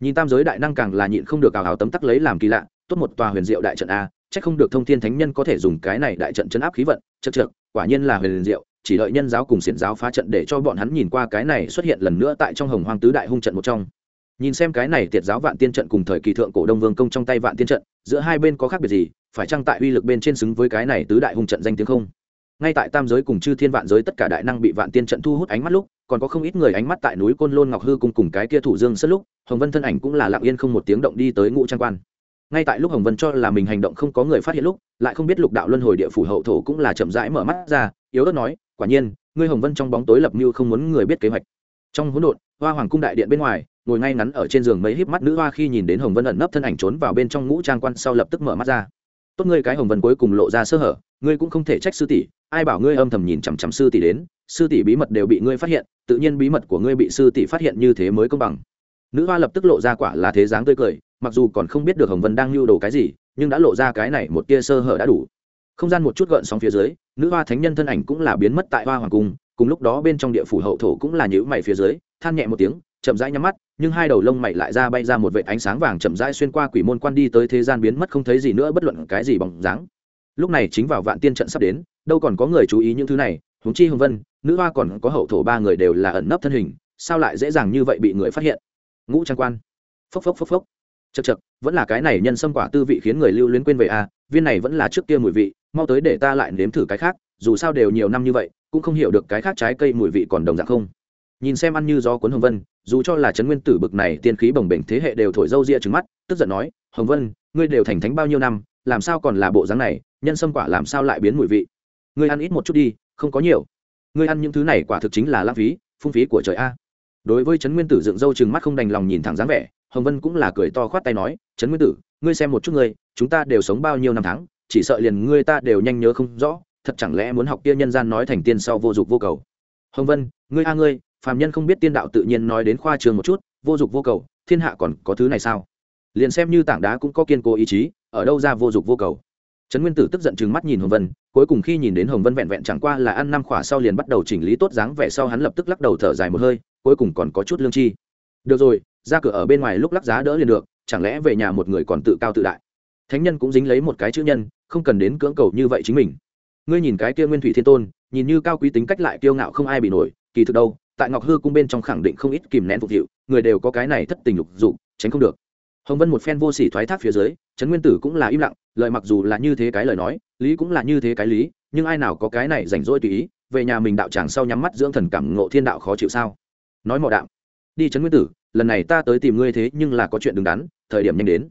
nhìn tam giới đại năng càng là nhịn không được cào hào tấm tắc lấy làm kỳ lạ, tốt một tòa huyền diệu đại trận a, chắc không được thông thiên thánh nhân có thể dùng cái này đại trận chấn áp khí vận chật trượt quả nhiên là huyền diệu, chỉ đợi nhân giáo cùng xiển giáo phá trận để cho bọn hắn nhìn qua cái này xuất hiện lần nữa tại trong hồng hoang tứ đại hung trận một trong. Nhìn xem cái này tiệt giáo vạn tiên trận cùng thời kỳ thượng cổ đông vương công trong tay vạn tiên trận, giữa hai bên có khác biệt gì, phải chăng tại uy lực bên trên xứng với cái này tứ đại hung trận danh tiếng không? Ngay tại tam giới cùng chư thiên vạn giới tất cả đại năng bị vạn tiên trận thu hút ánh mắt lúc, còn có không ít người ánh mắt tại núi côn lôn ngọc hư cùng cùng cái kia thủ dương sân lúc, hồng vân thân ảnh cũng là lặng yên không một tiếng động đi tới ngũ trang quan. Ngay tại lúc hồng vân cho là mình hành động không có người phát hiện lúc, lại không biết lục đạo luân hồi địa phủ hậu thổ cũng là chậm rãi mở mắt ra, yếu ớt nói, quả nhiên, ngươi hồng vân trong bóng tối lập mưu không muốn người biết kế hoạch. Trong hỗn độn, hoa hoàng cung đại điện bên ngoài, ngồi ngay ngắn ở trên giường mấy híp mắt nữ hoa khi nhìn đến hồng vân ẩn nấp thân ảnh trốn vào bên trong ngũ trang quan sau lập tức mở mắt ra tốt ngươi cái hồng vân cuối cùng lộ ra sơ hở, ngươi cũng không thể trách sư tỷ, ai bảo ngươi âm thầm nhìn chằm chằm sư tỷ đến, sư tỷ bí mật đều bị ngươi phát hiện, tự nhiên bí mật của ngươi bị sư tỷ phát hiện như thế mới công bằng. Nữ hoa lập tức lộ ra quả là thế dáng tươi cười, mặc dù còn không biết được hồng vân đang lưu đồ cái gì, nhưng đã lộ ra cái này một tia sơ hở đã đủ. Không gian một chút gợn sóng phía dưới, nữ hoa thánh nhân thân ảnh cũng là biến mất tại hoa hoàng cung, cùng lúc đó bên trong địa phủ hậu thổ cũng là nhữ mày phía dưới, than nhẹ một tiếng, chậm rãi nhắm mắt nhưng hai đầu lông mày lại ra bay ra một vệ ánh sáng vàng chậm rãi xuyên qua quỷ môn quan đi tới thế gian biến mất không thấy gì nữa bất luận cái gì bằng dáng. Lúc này chính vào vạn tiên trận sắp đến, đâu còn có người chú ý những thứ này, huống chi hồng vân, nữ hoa còn có hậu thổ ba người đều là ẩn nấp thân hình, sao lại dễ dàng như vậy bị người phát hiện? Ngũ trang quan. Phốc phốc phốc phốc. Chật chật vẫn là cái này nhân sâm quả tư vị khiến người lưu luyến quên về a viên này vẫn là trước kia mùi vị, mau tới để ta lại nếm thử cái khác, dù sao đều nhiều năm như vậy, cũng không hiểu được cái khác trái cây mùi vị còn đồng dạng không nhìn xem ăn như gió cuốn hồng vân, dù cho là trấn nguyên tử bực này tiên khí bồng bềnh thế hệ đều thổi râu ria trứng mắt, tức giận nói, hồng vân, ngươi đều thành thánh bao nhiêu năm, làm sao còn là bộ dáng này, nhân sâm quả làm sao lại biến mùi vị? Ngươi ăn ít một chút đi, không có nhiều. Ngươi ăn những thứ này quả thực chính là lãng phí, phung phí của trời a. Đối với trấn nguyên tử dựng râu trừng mắt không đành lòng nhìn thẳng dáng vẻ, hồng vân cũng là cười to khoát tay nói, trấn nguyên tử, ngươi xem một chút ngươi, chúng ta đều sống bao nhiêu năm tháng, chỉ sợ liền ngươi ta đều nhanh nhớ không rõ, thật chẳng lẽ muốn học kia nhân gian nói thành tiên sau vô dụng vô cầu? Hồng vân, ngươi a ngươi phàm nhân không biết tiên đạo tự nhiên nói đến khoa trường một chút, vô dụng vô cầu, thiên hạ còn có thứ này sao? Liền xem như tảng đá cũng có kiên cố ý chí, ở đâu ra vô dụng vô cầu? Trấn nguyên tử tức giận chừng mắt nhìn hồng vân, cuối cùng khi nhìn đến hồng vân vẹn vẹn chẳng qua là ăn năm khỏa sau liền bắt đầu chỉnh lý tốt dáng vẻ sau hắn lập tức lắc đầu thở dài một hơi, cuối cùng còn có chút lương chi. Được rồi, ra cửa ở bên ngoài lúc lắc giá đỡ liền được, chẳng lẽ về nhà một người còn tự cao tự đại? Thánh nhân cũng dính lấy một cái chữ nhân, không cần đến cưỡng cầu như vậy chính mình. Ngươi nhìn cái kia nguyên thủy thiên tôn, nhìn như cao quý tính cách lại kiêu ngạo không ai bị nổi, kỳ thực đâu tại ngọc hư cung bên trong khẳng định không ít kìm nén phục vụ người đều có cái này thất tình lục dụ tránh không được. Hồng vân một phen vô sỉ thoái thác phía dưới, trấn nguyên tử cũng là im lặng, lời mặc dù là như thế cái lời nói, lý cũng là như thế cái lý, nhưng ai nào có cái này rảnh rỗi tùy ý, về nhà mình đạo tràng sau nhắm mắt dưỡng thần cảm ngộ thiên đạo khó chịu sao? Nói mọ đạo đi trấn nguyên tử, lần này ta tới tìm ngươi thế nhưng là có chuyện đứng đắn, thời điểm nhanh đến.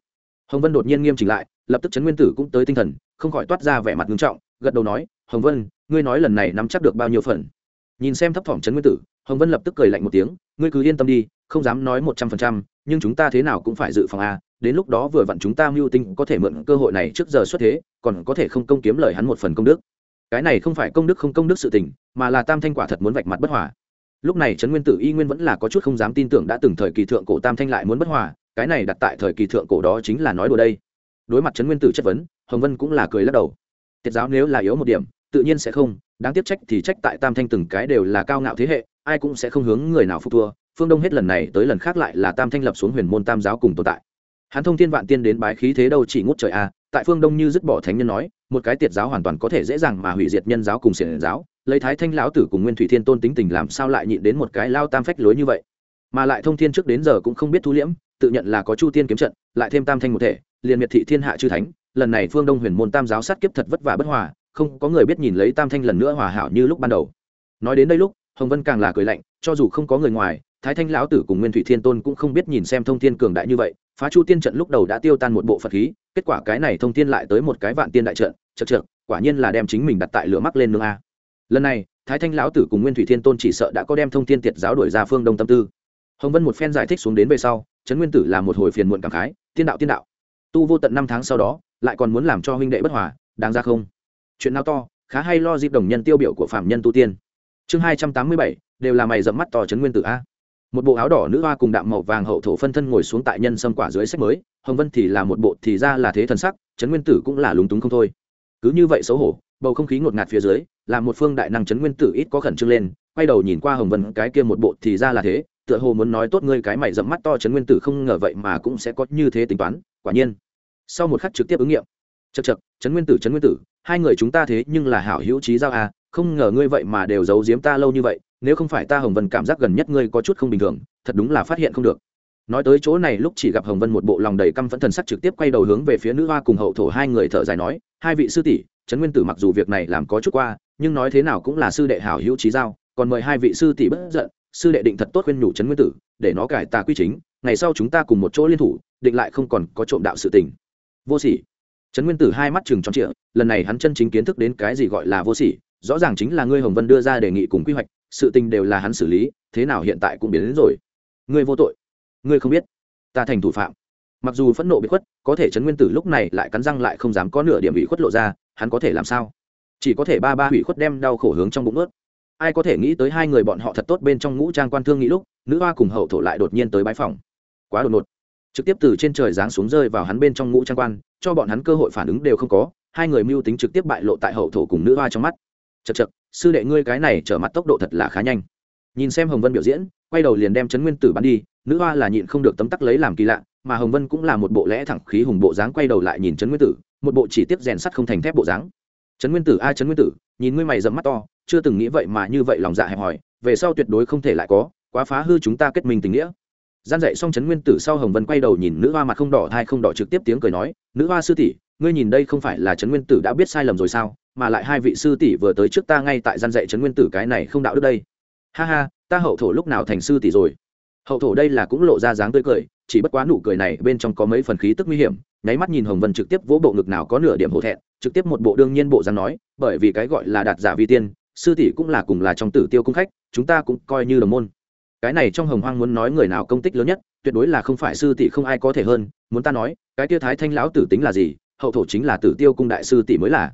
Hồng vân đột nhiên nghiêm chỉnh lại, lập tức trấn nguyên tử cũng tới tinh thần, không khỏi toát ra vẻ mặt nghiêm trọng, gật đầu nói, hồng vân, ngươi nói lần này nắm chắc được bao nhiêu phần? Nhìn xem thấp thỏm trấn nguyên tử hồng vân lập tức cười lạnh một tiếng, ngươi cứ yên tâm đi, không dám nói một trăm phần trăm, nhưng chúng ta thế nào cũng phải dự phòng a, đến lúc đó vừa vặn chúng ta mưu tinh có thể mượn cơ hội này trước giờ xuất thế, còn có thể không công kiếm lời hắn một phần công đức. Cái này không phải công đức không công đức sự tình, mà là tam thanh quả thật muốn vạch mặt bất hòa. Lúc này trấn nguyên tử y nguyên vẫn là có chút không dám tin tưởng đã từng thời kỳ thượng cổ tam thanh lại muốn bất hòa, cái này đặt tại thời kỳ thượng cổ đó chính là nói đùa đây. Đối mặt trấn nguyên tử chất vấn, hồng vân cũng là cười lắc đầu. Tiết giáo nếu là yếu một điểm, tự nhiên sẽ không, đáng tiếc trách thì trách tại tam thanh từng cái đều là cao ngạo thế hệ ai cũng sẽ không hướng người nào phục thua, phương đông hết lần này tới lần khác lại là tam thanh lập xuống huyền môn tam giáo cùng tồn tại. Hắn thông thiên vạn tiên đến bái khí thế đâu chỉ ngút trời a tại phương đông như dứt bỏ thánh nhân nói, một cái tiệt giáo hoàn toàn có thể dễ dàng mà hủy diệt nhân giáo cùng xiển giáo, lấy thái thanh lão tử cùng nguyên thủy thiên tôn tính tình làm sao lại nhịn đến một cái lao tam phách lối như vậy? Mà lại thông thiên trước đến giờ cũng không biết thu liễm, tự nhận là có chu tiên kiếm trận, lại thêm tam thanh một thể, liền miệt thị thiên hạ chư thánh, lần này phương đông huyền môn tam giáo sát kiếp thật vất vả bất hòa, không có người biết nhìn lấy tam thanh lần nữa hòa hảo như lúc ban đầu. Nói đến đây lúc hồng vân càng là cười lạnh, cho dù không có người ngoài, thái thanh lão tử cùng nguyên thủy thiên tôn cũng không biết nhìn xem thông thiên cường đại như vậy, phá chu tiên trận lúc đầu đã tiêu tan một bộ phật khí, kết quả cái này thông thiên lại tới một cái vạn tiên đại trận, chật chật quả nhiên là đem chính mình đặt tại lửa mắc lên nương a. Lần này, thái thanh lão tử cùng nguyên thủy thiên tôn chỉ sợ đã có đem thông thiên tiệt giáo đổi ra phương đông tâm tư. Hồng vân một phen giải thích xuống đến về sau, trấn nguyên tử là một hồi phiền muộn cảm khái, tiên đạo tiên đạo. Tu vô tận năm tháng sau đó, lại còn muốn làm cho huynh đệ bất hòa, đáng ra không? Chuyện nào to, khá hay lo dịp đồng nhân tiêu biểu của phạm nhân tu tiên chương hai trăm tám mươi bảy, đều là mày dẫm mắt to trấn nguyên tử a. Một bộ áo đỏ nữ hoa cùng đạm màu vàng hậu thổ phân thân ngồi xuống tại nhân sâm quả dưới sách mới, hồng vân thì là một bộ thì ra là thế thần sắc trấn nguyên tử cũng là lúng túng không thôi. Cứ như vậy xấu hổ, bầu không khí ngột ngạt phía dưới làm một phương đại năng trấn nguyên tử ít có khẩn trương lên, quay đầu nhìn qua hồng vân, cái kia một bộ thì ra là thế, tựa hồ muốn nói tốt ngươi cái mày dẫm mắt to trấn nguyên tử không ngờ vậy mà cũng sẽ có như thế tính toán, quả nhiên. Sau một khắc trực tiếp ứng nghiệm chật chật trấn nguyên tử trấn nguyên tử, hai người chúng ta thế nhưng là hảo hữu trí giao à không ngờ ngươi vậy mà đều giấu giếm ta lâu như vậy, nếu không phải ta hồng vân cảm giác gần nhất ngươi có chút không bình thường, thật đúng là phát hiện không được. Nói tới chỗ này lúc chỉ gặp hồng vân một bộ lòng đầy căm phẫn thần sắc trực tiếp quay đầu hướng về phía nữ hoa cùng hậu thổ hai người thở dài nói, hai vị sư tỷ, trấn nguyên tử mặc dù việc này làm có chút qua, nhưng nói thế nào cũng là sư đệ hảo hữu trí giao, còn mời hai vị sư tỷ bất giận, sư đệ định thật tốt khuyên nhủ trấn nguyên tử, để nó cải tà quy chính, ngày sau chúng ta cùng một chỗ liên thủ, định lại không còn có trộm đạo sự tình. Vô sỉ. Trấn nguyên tử hai mắt chừng tròn trịa, lần này hắn chân chính kiến thức đến cái gì gọi là vô sỉ rõ ràng chính là ngươi hồng vân đưa ra đề nghị cùng quy hoạch, sự tình đều là hắn xử lý, thế nào hiện tại cũng biến đến rồi. Ngươi vô tội. Ngươi không biết. Ta thành thủ phạm. Mặc dù phẫn nộ bị khuất, có thể trấn nguyên tử lúc này lại cắn răng lại không dám có nửa điểm bị khuất lộ ra, hắn có thể làm sao? Chỉ có thể ba ba hủy khuất đem đau khổ hướng trong bụng ướt ai có thể nghĩ tới hai người bọn họ thật tốt bên trong ngũ trang quan thương nghĩ lúc, nữ hoa cùng hậu thổ lại đột nhiên tới bãi phòng. Quá đột ngột. Trực tiếp từ trên trời giáng xuống rơi vào hắn bên trong ngũ trang quan, cho bọn hắn cơ hội phản ứng đều không có, hai người mưu tính trực tiếp bại lộ tại hậu thổ cùng nữ hoa trong mắt chật chật, sư đệ ngươi cái này trở mặt tốc độ thật là khá nhanh. Nhìn xem hồng vân biểu diễn, quay đầu liền đem trấn nguyên tử bắn đi, nữ hoa là nhịn không được tấm tắc lấy làm kỳ lạ, mà hồng vân cũng là một bộ lẽ thẳng khí hùng bộ dáng quay đầu lại nhìn trấn nguyên tử, một bộ chỉ tiếp rèn sắt không thành thép bộ dáng. Trấn nguyên tử, a, trấn nguyên tử, nhìn ngươi mày dầm mắt to, chưa từng nghĩ vậy mà như vậy lòng dạ hẹp hòi, về sau tuyệt đối không thể lại có, quá phá hư chúng ta kết minh tình nghĩa. Gian dạy xong trấn nguyên tử sau hồng vân quay đầu nhìn nữ hoa mặt không đỏ thai không đỏ trực tiếp tiếng cười nói, nữ hoa sư tỷ, ngươi nhìn đây không phải là trấn nguyên tử đã biết sai lầm rồi sao? Mà lại hai vị sư tỷ vừa tới trước ta ngay tại gian dạy trấn nguyên tử cái này không đạo đức đây. Ha ha, ta hậu thổ lúc nào thành sư tỷ rồi? Hậu thổ đây là cũng lộ ra dáng tươi cười, chỉ bất quá nụ cười này bên trong có mấy phần khí tức nguy hiểm, nháy mắt nhìn hồng vân trực tiếp vỗ bộ ngực nào có nửa điểm hổ thẹn, trực tiếp một bộ đương nhiên bộ dáng nói, bởi vì cái gọi là đạt giả vi tiên, sư tỷ cũng là cùng là trong tử tiêu cung khách, chúng ta cũng coi như đồng môn. Cái này trong hồng hoang muốn nói người nào công tích lớn nhất, tuyệt đối là không phải sư tỷ không ai có thể hơn, muốn ta nói, cái tiêu thái thanh lão tử tính là gì, hậu thổ chính là tử tiêu cung đại sư tỷ mới là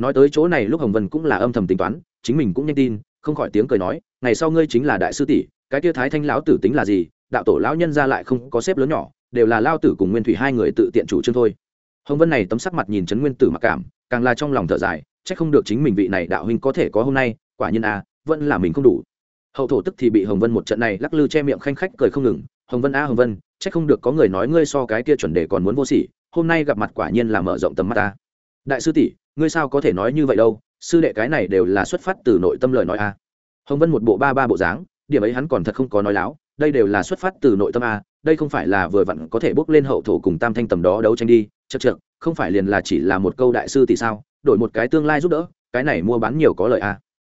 nói tới chỗ này lúc hồng vân cũng là âm thầm tính toán chính mình cũng nhanh tin không khỏi tiếng cười nói ngày sau ngươi chính là đại sư tỷ cái kia thái thanh lão tử tính là gì đạo tổ lão nhân ra lại không có xếp lớn nhỏ đều là lao tử cùng nguyên thủy hai người tự tiện chủ trương thôi. Hồng vân này tấm sắc mặt nhìn trấn nguyên tử mặc cảm càng là trong lòng thở dài c h ắ c không được chính mình vị này đạo huynh có thể có hôm nay quả nhiên a à, vẫn là mình không đủ. Hậu thổ tức thì bị hồng vân một trận này lắc lư che miệng khanh khách cười không ngừng hồng vân a hồng vân c h ắ c không được có người nói ngươi so cái kia chuẩn đề còn muốn vô s ỉ hôm nay gặp mặt quả nhiên là mở rộng tầm mắt ta đại sư tỷ, ngươi sao có thể nói như vậy đâu? Sư đệ cái này đều là xuất phát từ nội tâm lời nói a. Hồng vân một bộ ba ba bộ dáng, điểm ấy hắn còn thật không có nói láo, đây đều là xuất phát từ nội tâm a, đây không phải là vừa vặn có thể bước lên hậu thổ cùng tam thanh tầm đó đấu tranh đi chật chật không phải liền là chỉ là một câu đại sư thì sao, đổi một cái tương lai giúp đỡ, cái này mua bán nhiều có lợi a.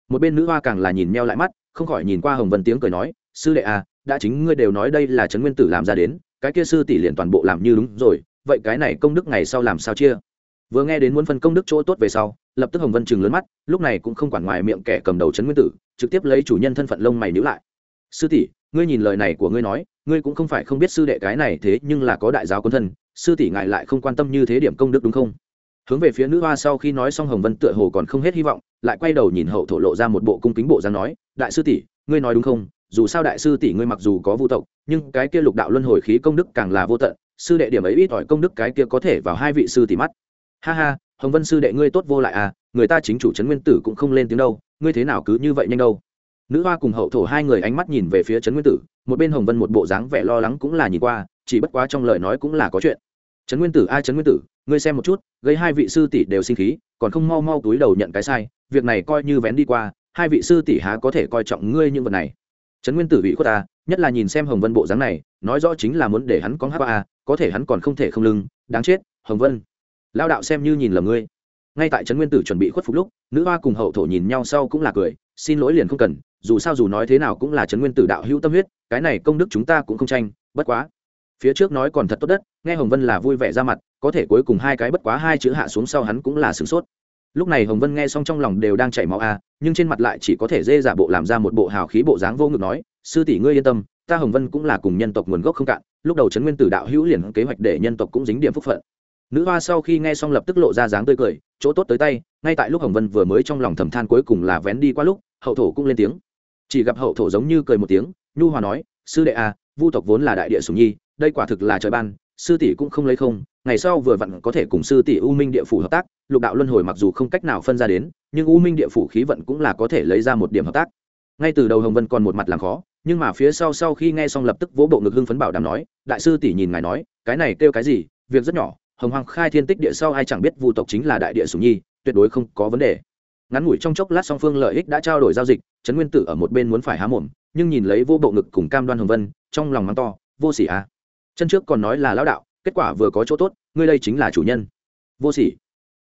Một bên nữ hoa càng là nhìn meo lại mắt, không khỏi nhìn qua hồng vân tiếng cười nói, sư đệ a, đã chính ngươi đều nói đây là trấn nguyên tử làm ra đến, cái kia sư tỷ liền toàn bộ làm như đúng rồi, vậy cái này công đức ngày sau làm sao chia? Vừa nghe đến muốn phân công đức chỗ tốt về sau, lập tức hồng vân chừng lớn mắt, lúc này cũng không quản ngoài miệng kẻ cầm đầu trấn nguyên tử, trực tiếp lấy chủ nhân thân phận lông mày níu lại. Sư tỷ, ngươi nhìn lời này của ngươi nói, ngươi cũng không phải không biết sư đệ cái này thế nhưng là có đại giáo quân thân, sư tỷ ngại lại không quan tâm như thế điểm công đức đúng không? Hướng về phía nữ hoa sau khi nói xong hồng vân tựa hồ còn không hết hy vọng, lại quay đầu nhìn hậu thổ lộ ra một bộ cung kính bộ dáng nói, đại sư tỷ, ngươi nói đúng không? Dù sao đại sư tỷ ngươi mặc dù có vô tộc, nhưng cái kia lục đạo luân hồi khí công đức càng là vô tận, sư đệ điểm ấy ít ỏi công đức cái kia có thể vào hai vị sư tỷ mắt ha ha, hồng vân sư đệ ngươi tốt vô lại à người ta chính chủ trấn nguyên tử cũng không lên tiếng đâu, ngươi thế nào cứ như vậy nhanh đâu? Nữ hoa cùng hậu thổ hai người ánh mắt nhìn về phía trấn nguyên tử, một bên hồng vân một bộ dáng vẻ lo lắng cũng là nhìn qua, chỉ bất quá trong lời nói cũng là có chuyện. Trấn nguyên tử ai trấn nguyên tử, ngươi xem một chút, gây hai vị sư tỷ đều sinh khí, còn không mau mau túi đầu nhận cái sai, việc này coi như vén đi qua, hai vị sư tỷ há có thể coi trọng ngươi những vật này? Trấn nguyên tử bị khuất ta, nhất là nhìn xem hồng vân bộ dáng này, nói rõ chính là muốn để hắn có hát a có thể hắn còn không thể không lưng, đáng chết, hồng vân lao đạo xem như nhìn lầm ngươi. Ngay tại trấn nguyên tử chuẩn bị khuất phục lúc, nữ hoa cùng hậu thổ nhìn nhau sau cũng là cười, xin lỗi liền không cần, dù sao dù nói thế nào cũng là trấn nguyên tử đạo hữu tâm huyết, cái này công đức chúng ta cũng không tranh, bất quá. Phía trước nói còn thật tốt đất, nghe hồng vân là vui vẻ ra mặt, có thể cuối cùng hai cái bất quá hai chữ hạ xuống sau hắn cũng là sửng sốt. Lúc này hồng vân nghe xong trong lòng đều đang chảy máu a à, nhưng trên mặt lại chỉ có thể dê giả bộ làm ra một bộ hào khí bộ dáng vô ngực nói, sư tỷ ngươi yên tâm, ta hồng vân cũng là cùng nhân tộc nguồn gốc không cạn, lúc đầu trấn nguyên tử đạo hữu liền kế hoạch để nhân tộc cũng dính điểm phúc phận nữ hoa sau khi nghe xong lập tức lộ ra dáng tươi cười, chỗ tốt tới tay, ngay tại lúc hồng vân vừa mới trong lòng thầm than cuối cùng là vén đi qua lúc, hậu thổ cũng lên tiếng. Chỉ gặp hậu thổ giống như cười một tiếng, nhu hòa nói, sư đệ à vu tộc vốn là đại địa sùng nhi, đây quả thực là trời ban, sư tỷ cũng không lấy không, ngày sau vừa vặn có thể cùng sư tỷ u minh địa phủ hợp tác, lục đạo luân hồi mặc dù không cách nào phân ra đến, nhưng u minh địa phủ khí vận cũng là có thể lấy ra một điểm hợp tác. Ngay từ đầu hồng vân còn một mặt làm khó, nhưng mà phía sau sau khi nghe xong lập tức vỗ bộ ngực hưng phấn bảo đảm nói, đại sư tỷ nhìn ngài nói, cái này kêu cái gì, việc rất nhỏ hồng hoàng khai thiên tích địa sau ai chẳng biết vu tộc chính là đại địa sùng nhi, tuyệt đối không có vấn đề. Ngắn ngủi trong chốc lát song phương lợi ích đã trao đổi giao dịch, trấn nguyên tử ở một bên muốn phải há mồm, nhưng nhìn lấy vô bộ ngực cùng cam đoan hồng vân, trong lòng mắng to, vô sỉ à. Chân trước còn nói là lão đạo, kết quả vừa có chỗ tốt, ngươi đây chính là chủ nhân. Vô sỉ.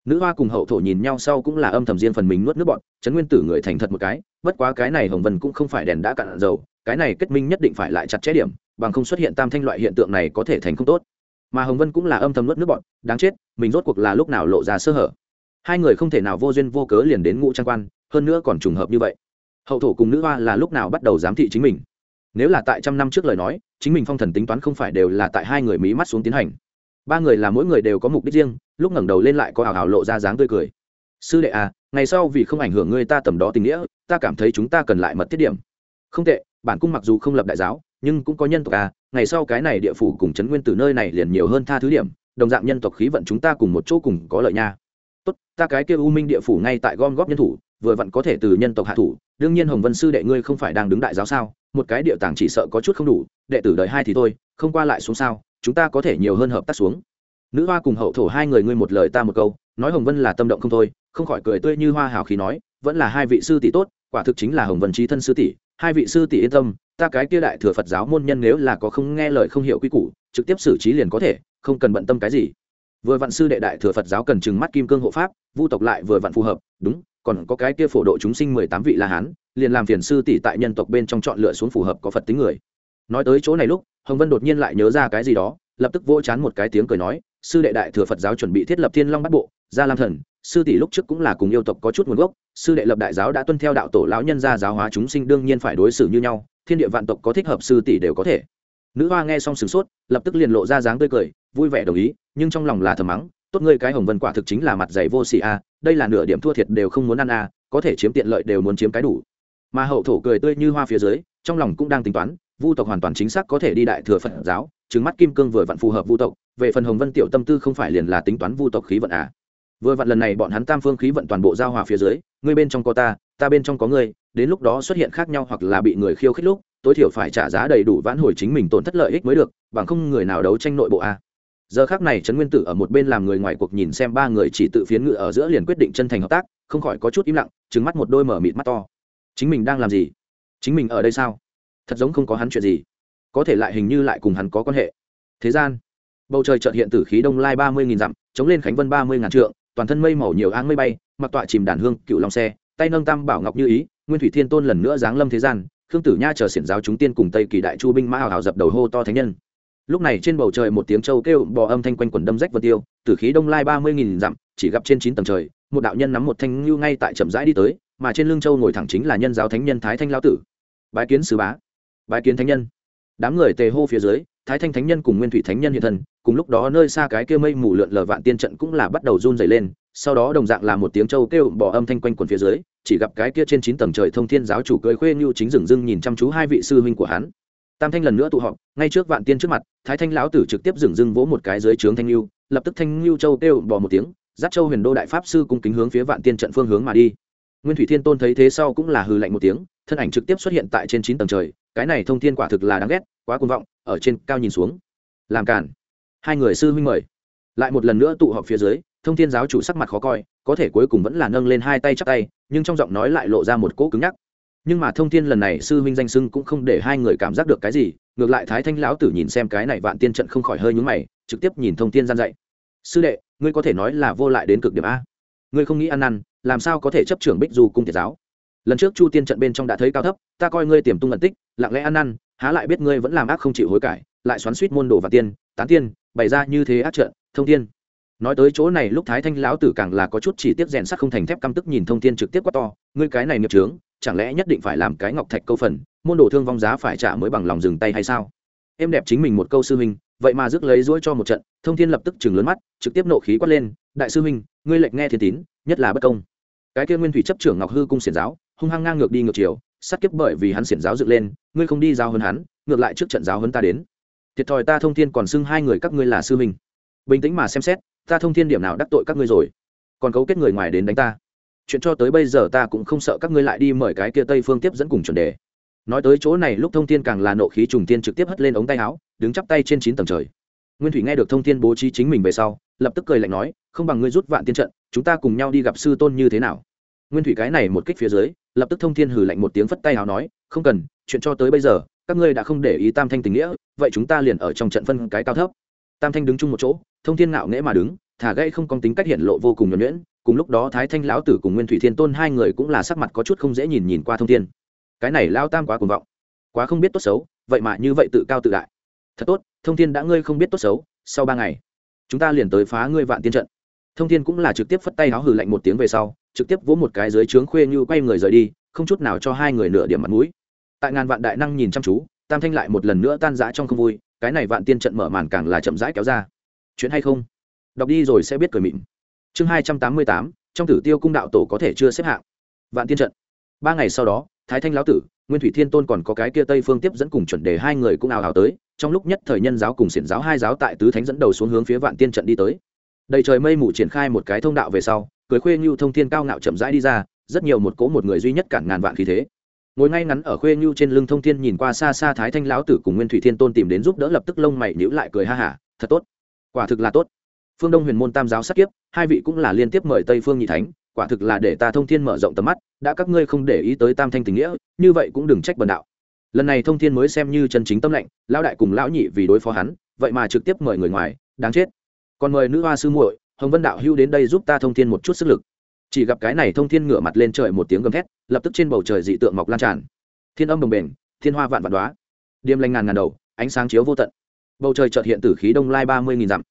Nữ hoa cùng hậu thổ nhìn nhau sau cũng là âm thầm riêng phần mình nuốt nước bọn, trấn nguyên tử người thành thật một cái, bất quá cái này hồng vân cũng không phải đèn đã cạn dầu, cái này kết minh nhất định phải lại chặt chẽ điểm, bằng không xuất hiện tam thanh loại hiện tượng này có thể thành không tốt mà hồng vân cũng là âm thầm nuốt nước bọn, đáng chết, mình rốt cuộc là lúc nào lộ ra sơ hở. Hai người không thể nào vô duyên vô cớ liền đến ngũ trang quan, hơn nữa còn trùng hợp như vậy. Hậu thổ cùng nữ hoa là lúc nào bắt đầu giám thị chính mình? Nếu là tại trăm năm trước lời nói, chính mình phong thần tính toán không phải đều là tại hai người mí mắt xuống tiến hành. Ba người là mỗi người đều có mục đích riêng, lúc ngẩng đầu lên lại có ảo ảo lộ ra dáng tươi cười. Sư đệ à ngày sau vì không ảnh hưởng ngươi ta tầm đó tình nghĩa, ta cảm thấy chúng ta cần lại mật thiết điểm. Không tệ, bản cung mặc dù không lập đại giáo nhưng cũng có nhân tộc à ngày sau cái này địa phủ cùng trấn nguyên từ nơi này liền nhiều hơn tha thứ điểm, đồng dạng nhân tộc khí vận chúng ta cùng một chỗ cùng có lợi nha. Tốt, ta cái kia u minh địa phủ ngay tại gom góp nhân thủ, vừa vặn có thể từ nhân tộc hạ thủ, đương nhiên hồng vân sư đệ ngươi không phải đang đứng đại giáo sao, một cái địa tàng chỉ sợ có chút không đủ, đệ tử đời hai thì thôi, không qua lại xuống sao, chúng ta có thể nhiều hơn hợp tác xuống. Nữ hoa cùng hậu thổ hai người ngươi một lời ta một câu, nói hồng vân là tâm động không thôi, không khỏi cười tươi như hoa hào khí nói, vẫn là hai vị sư tỷ tốt, quả thực chính là hồng vân trí thân sư tỷ, hai vị sư tỷ yên tâm ta cái kia đại thừa phật giáo môn nhân nếu là có không nghe lời không hiểu quy củ, trực tiếp xử trí liền có thể, không cần bận tâm cái gì. Vừa vạn sư đệ đại thừa phật giáo cần chừng mắt kim cương hộ pháp, vu tộc lại vừa vặn phù hợp, đúng, còn có cái kia phổ độ chúng sinh mười tám vị la hán, liền làm phiền sư tỷ tại nhân tộc bên trong chọn lựa xuống phù hợp có phật tính người. Nói tới chỗ này lúc, hồng vân đột nhiên lại nhớ ra cái gì đó, lập tức vỗ chán một cái tiếng cười nói, sư đệ đại thừa phật giáo chuẩn bị thiết lập thiên long bắt bộ, gia lam thần sư tỷ lúc trước cũng là cùng yêu tộc có chút nguồn gốc, sư đệ lập đại giáo đã tuân theo đạo tổ lão nhân gia giáo hóa chúng sinh đương nhiên phải đối xử như nhau, thiên địa vạn tộc có thích hợp sư tỷ đều có thể. Nữ hoa nghe xong sửng sốt, lập tức liền lộ ra dáng tươi cười, vui vẻ đồng ý, nhưng trong lòng là thầm mắng, tốt ngươi cái hồng vân quả thực chính là mặt dày vô sỉ a, đây là nửa điểm thua thiệt đều không muốn ăn a, có thể chiếm tiện lợi đều muốn chiếm cái đủ. Mà hậu thổ cười tươi như hoa phía dưới, trong lòng cũng đang tính toán, vu tộc hoàn toàn chính xác có thể đi đại thừa phật giáo trứng mắt kim cương vừa vặn phù hợp vu tộc, về phần hồng vân tiểu tâm tư không phải liền là tính toán vu tộc khí vận à vừa vặn lần này bọn hắn tam phương khí vận toàn bộ giao hòa phía dưới, ngươi bên trong có ta ta bên trong có ngươi, đến lúc đó xuất hiện khác nhau hoặc là bị người khiêu khích lúc, tối thiểu phải trả giá đầy đủ vãn hồi chính mình tổn thất lợi ích mới được, bằng không người nào đấu tranh nội bộ a. Giờ khác này trấn nguyên tử ở một bên làm người ngoài cuộc nhìn xem ba người chỉ tự phiến ngự ở giữa liền quyết định chân thành hợp tác, không khỏi có chút im lặng trứng mắt một đôi mở mịt mắt to. Chính mình đang làm gì? Chính mình ở đây sao? Thật giống không có hắn chuyện gì. Có thể lại hình như lại cùng hắn có quan hệ. Thế gian, bầu trời trợt hiện tử khí đông lai ba mươi nghìn dặm, chống lên khánh vân ba mươi ngàn trượng toàn thân mây màu nhiều áng mây bay, mặc tọa chìm đàn hương cựu long xe, tay nâng tam bảo ngọc như ý, nguyên thủy thiên tôn lần nữa giáng lâm thế gian, khương tử nha chờ xiển giáo chúng tiên cùng tây kỳ đại chu binh mã hào hào dập đầu hô to thánh nhân. Lúc này trên bầu trời một tiếng châu kêu, bò âm thanh quanh quần đâm rách vân tiêu, tử khí đông lai ba mươi nghìn dặm, chỉ gặp trên chín tầng trời, một đạo nhân nắm một thanh ngưu ngay tại chậm rãi đi tới, mà trên lưng châu ngồi thẳng chính là nhân giáo thánh nhân thái thanh lao tử. Bái kiến sứ bá, bái kiến thánh nhân. Đám người tề hô phía dưới, thái thanh thánh nhân cùng nguyên thủy thánh nhân hiện thân cùng lúc đó nơi xa cái kia mây mù lượn lờ vạn tiên trận cũng là bắt đầu run dày lên, sau đó đồng dạng là một tiếng châu kêu bỏ âm thanh quanh quần phía dưới, chỉ gặp cái kia trên chín tầng trời thông thiên giáo chủ cưới khuê như chính rừng rưng nhìn chăm chú hai vị sư huynh của hắn. Tam thanh lần nữa tụ họp, ngay trước vạn tiên trước mặt, thái thanh lão tử trực tiếp dừng dưng vỗ một cái dưới trướng thanh lưu lập tức thanh lưu châu kêu bỏ một tiếng giáp châu huyền đô đại pháp sư cung kính hướng phía vạn tiên trận phương hướng mà đi. Nguyên thủy thiên tôn thấy thế sau cũng là hừ lạnh một tiếng, thân ảnh trực tiếp xuất hiện tại trên chín tầng trời, cái này thông thiên quả thực là đáng ghét, quá cuồng vọng, ở trên cao nhìn xuống. Làm cản hai người sư huynh mời. Lại một lần nữa tụ họp phía dưới, thông thiên giáo chủ sắc mặt khó coi, có thể cuối cùng vẫn là nâng lên hai tay chắp tay, nhưng trong giọng nói lại lộ ra một cỗ cứng nhắc. Nhưng mà thông thiên lần này sư huynh danh sưng cũng không để hai người cảm giác được cái gì, ngược lại thái thanh lão tử nhìn xem cái này vạn tiên trận không khỏi hơi nhúng mày, trực tiếp nhìn thông thiên gian dạy. Sư đệ, ngươi có thể nói là vô lại đến cực điểm a. Ngươi không nghĩ ăn năn, làm sao có thể chấp trưởng bích du cung thiệt giáo? Lần trước chu tiên trận bên trong đã thấy cao thấp, ta coi ngươi tiềm tung ẩn tích, lặng lẽ ăn năn, há lại biết ngươi vẫn làm ác không chịu hối cải, lại xoắn suýt môn đồ và tiên, tán tiên bày ra như thế ác trận, thông thiên. Nói tới chỗ này, lúc thái thanh lão tử càng là có chút chỉ tiếp rèn sắt không thành thép căm tức nhìn thông thiên trực tiếp quá to, ngươi cái này nghiệp trướng chẳng lẽ nhất định phải làm cái ngọc thạch câu phần, môn đồ thương vong giá phải trả mới bằng lòng dừng tay hay sao? Em đẹp chính mình một câu sư huynh, vậy mà rước lấy rỗi cho một trận, thông thiên lập tức chừng lớn mắt, trực tiếp nộ khí quát lên, đại sư huynh, ngươi lệnh nghe thiên tín, nhất là bất công. Cái kia nguyên thủy chấp trưởng ngọc hư cung xiển giáo, hung hăng ngang ngược đi ngược chiều sát kiếp bởi vì hắn xiển giáo dựng lên, ngươi không đi giáo hơn hắn, ngược lại trước trận giáo hơn ta đến thiệt thòi ta thông thiên còn xưng hai người các ngươi là sư minh. Bình tĩnh mà xem xét, ta thông thiên điểm nào đắc tội các ngươi rồi? Còn cấu kết người ngoài đến đánh ta. Chuyện cho tới bây giờ ta cũng không sợ các ngươi lại đi mời cái kia tây phương tiếp dẫn cùng chuẩn đề. Nói tới chỗ này, lúc thông thiên càng là nộ khí trùng tiên trực tiếp hất lên ống tay áo, đứng chắp tay trên chín tầng trời. Nguyên thủy nghe được thông thiên bố trí chính mình về sau, lập tức cười lạnh nói, không bằng ngươi rút vạn tiên trận, chúng ta cùng nhau đi gặp sư tôn như thế nào? Nguyên thủy cái này một kích phía dưới, lập tức thông thiên hử lạnh một tiếng phất tay áo nói, không cần, chuyện cho tới bây giờ các ngươi đã không để ý tam thanh tình nghĩa, vậy chúng ta liền ở trong trận phân cái cao thấp. Tam thanh đứng chung một chỗ, thông thiên ngạo nghễ mà đứng, thả gây không có tính cách hiện lộ vô cùng nhuẩn nhuyễn, cùng lúc đó thái thanh lão tử cùng nguyên thủy thiên tôn hai người cũng là sắc mặt có chút không dễ nhìn nhìn qua thông thiên. Cái này lao tam quá cuồng vọng, quá không biết tốt xấu, vậy mà như vậy tự cao tự đại. Thật tốt, thông thiên đã ngươi không biết tốt xấu, sau ba ngày, chúng ta liền tới phá ngươi vạn tiên trận. Thông thiên cũng là trực tiếp phất tay áo hừ lạnh một tiếng về sau, trực tiếp vỗ một cái dưới trướng khuê như quay người rời đi, không chút nào cho hai người nửa điểm mặt mũi tại ngàn vạn đại năng nhìn chăm chú, tam thanh lại một lần nữa tan rã trong không vui, cái này vạn tiên trận mở màn càng là chậm rãi kéo ra. Chuyện hay không? Đọc đi rồi sẽ biết cười mịn. Chương hai trăm tám mươi tám, trong tử tiêu cung đạo tổ có thể chưa xếp hạng. Vạn tiên trận. Ba ngày sau đó, thái thanh lão tử, nguyên thủy thiên tôn còn có cái kia tây phương tiếp dẫn cùng chuẩn đề hai người cũng ào ào tới, trong lúc nhất thời nhân giáo cùng xiển giáo hai giáo tại tứ thánh dẫn đầu xuống hướng phía vạn tiên trận đi tới. Đầy trời mây mù triển khai một cái thông đạo về sau, cưới khuê ngưu thông thiên cao ngạo chậm rãi đi ra, rất nhiều một cố một người duy nhất cản ngàn vạn khí thế ngồi ngay ngắn ở khuê nhu trên lưng thông thiên nhìn qua xa xa thái thanh lão tử cùng nguyên thủy thiên tôn tìm đến giúp đỡ lập tức lông mày nhữ lại cười ha hả, thật tốt. Quả thực là tốt. Phương đông huyền môn tam giáo sát kiếp, hai vị cũng là liên tiếp mời tây phương nhị thánh, quả thực là để ta thông thiên mở rộng tầm mắt, đã các ngươi không để ý tới tam thanh tình nghĩa, như vậy cũng đừng trách bần đạo. Lần này thông thiên mới xem như chân chính tâm lệnh, lão đại cùng lão nhị vì đối phó hắn, vậy mà trực tiếp mời người ngoài, đáng chết. Còn mời nữ hoa sư muội, hồng vân đạo hưu đến đây giúp ta thông thiên một chút sức lực chỉ gặp cái này thông thiên ngửa mặt lên trời một tiếng gầm thét, lập tức trên bầu trời dị tượng mọc lan tràn. Thiên âm đồng bền thiên hoa vạn vạn đoá điềm lanh ngàn ngàn đầu, ánh sáng chiếu vô tận. Bầu trời trợt hiện tử khí đông lai ba mươi nghìn dặm.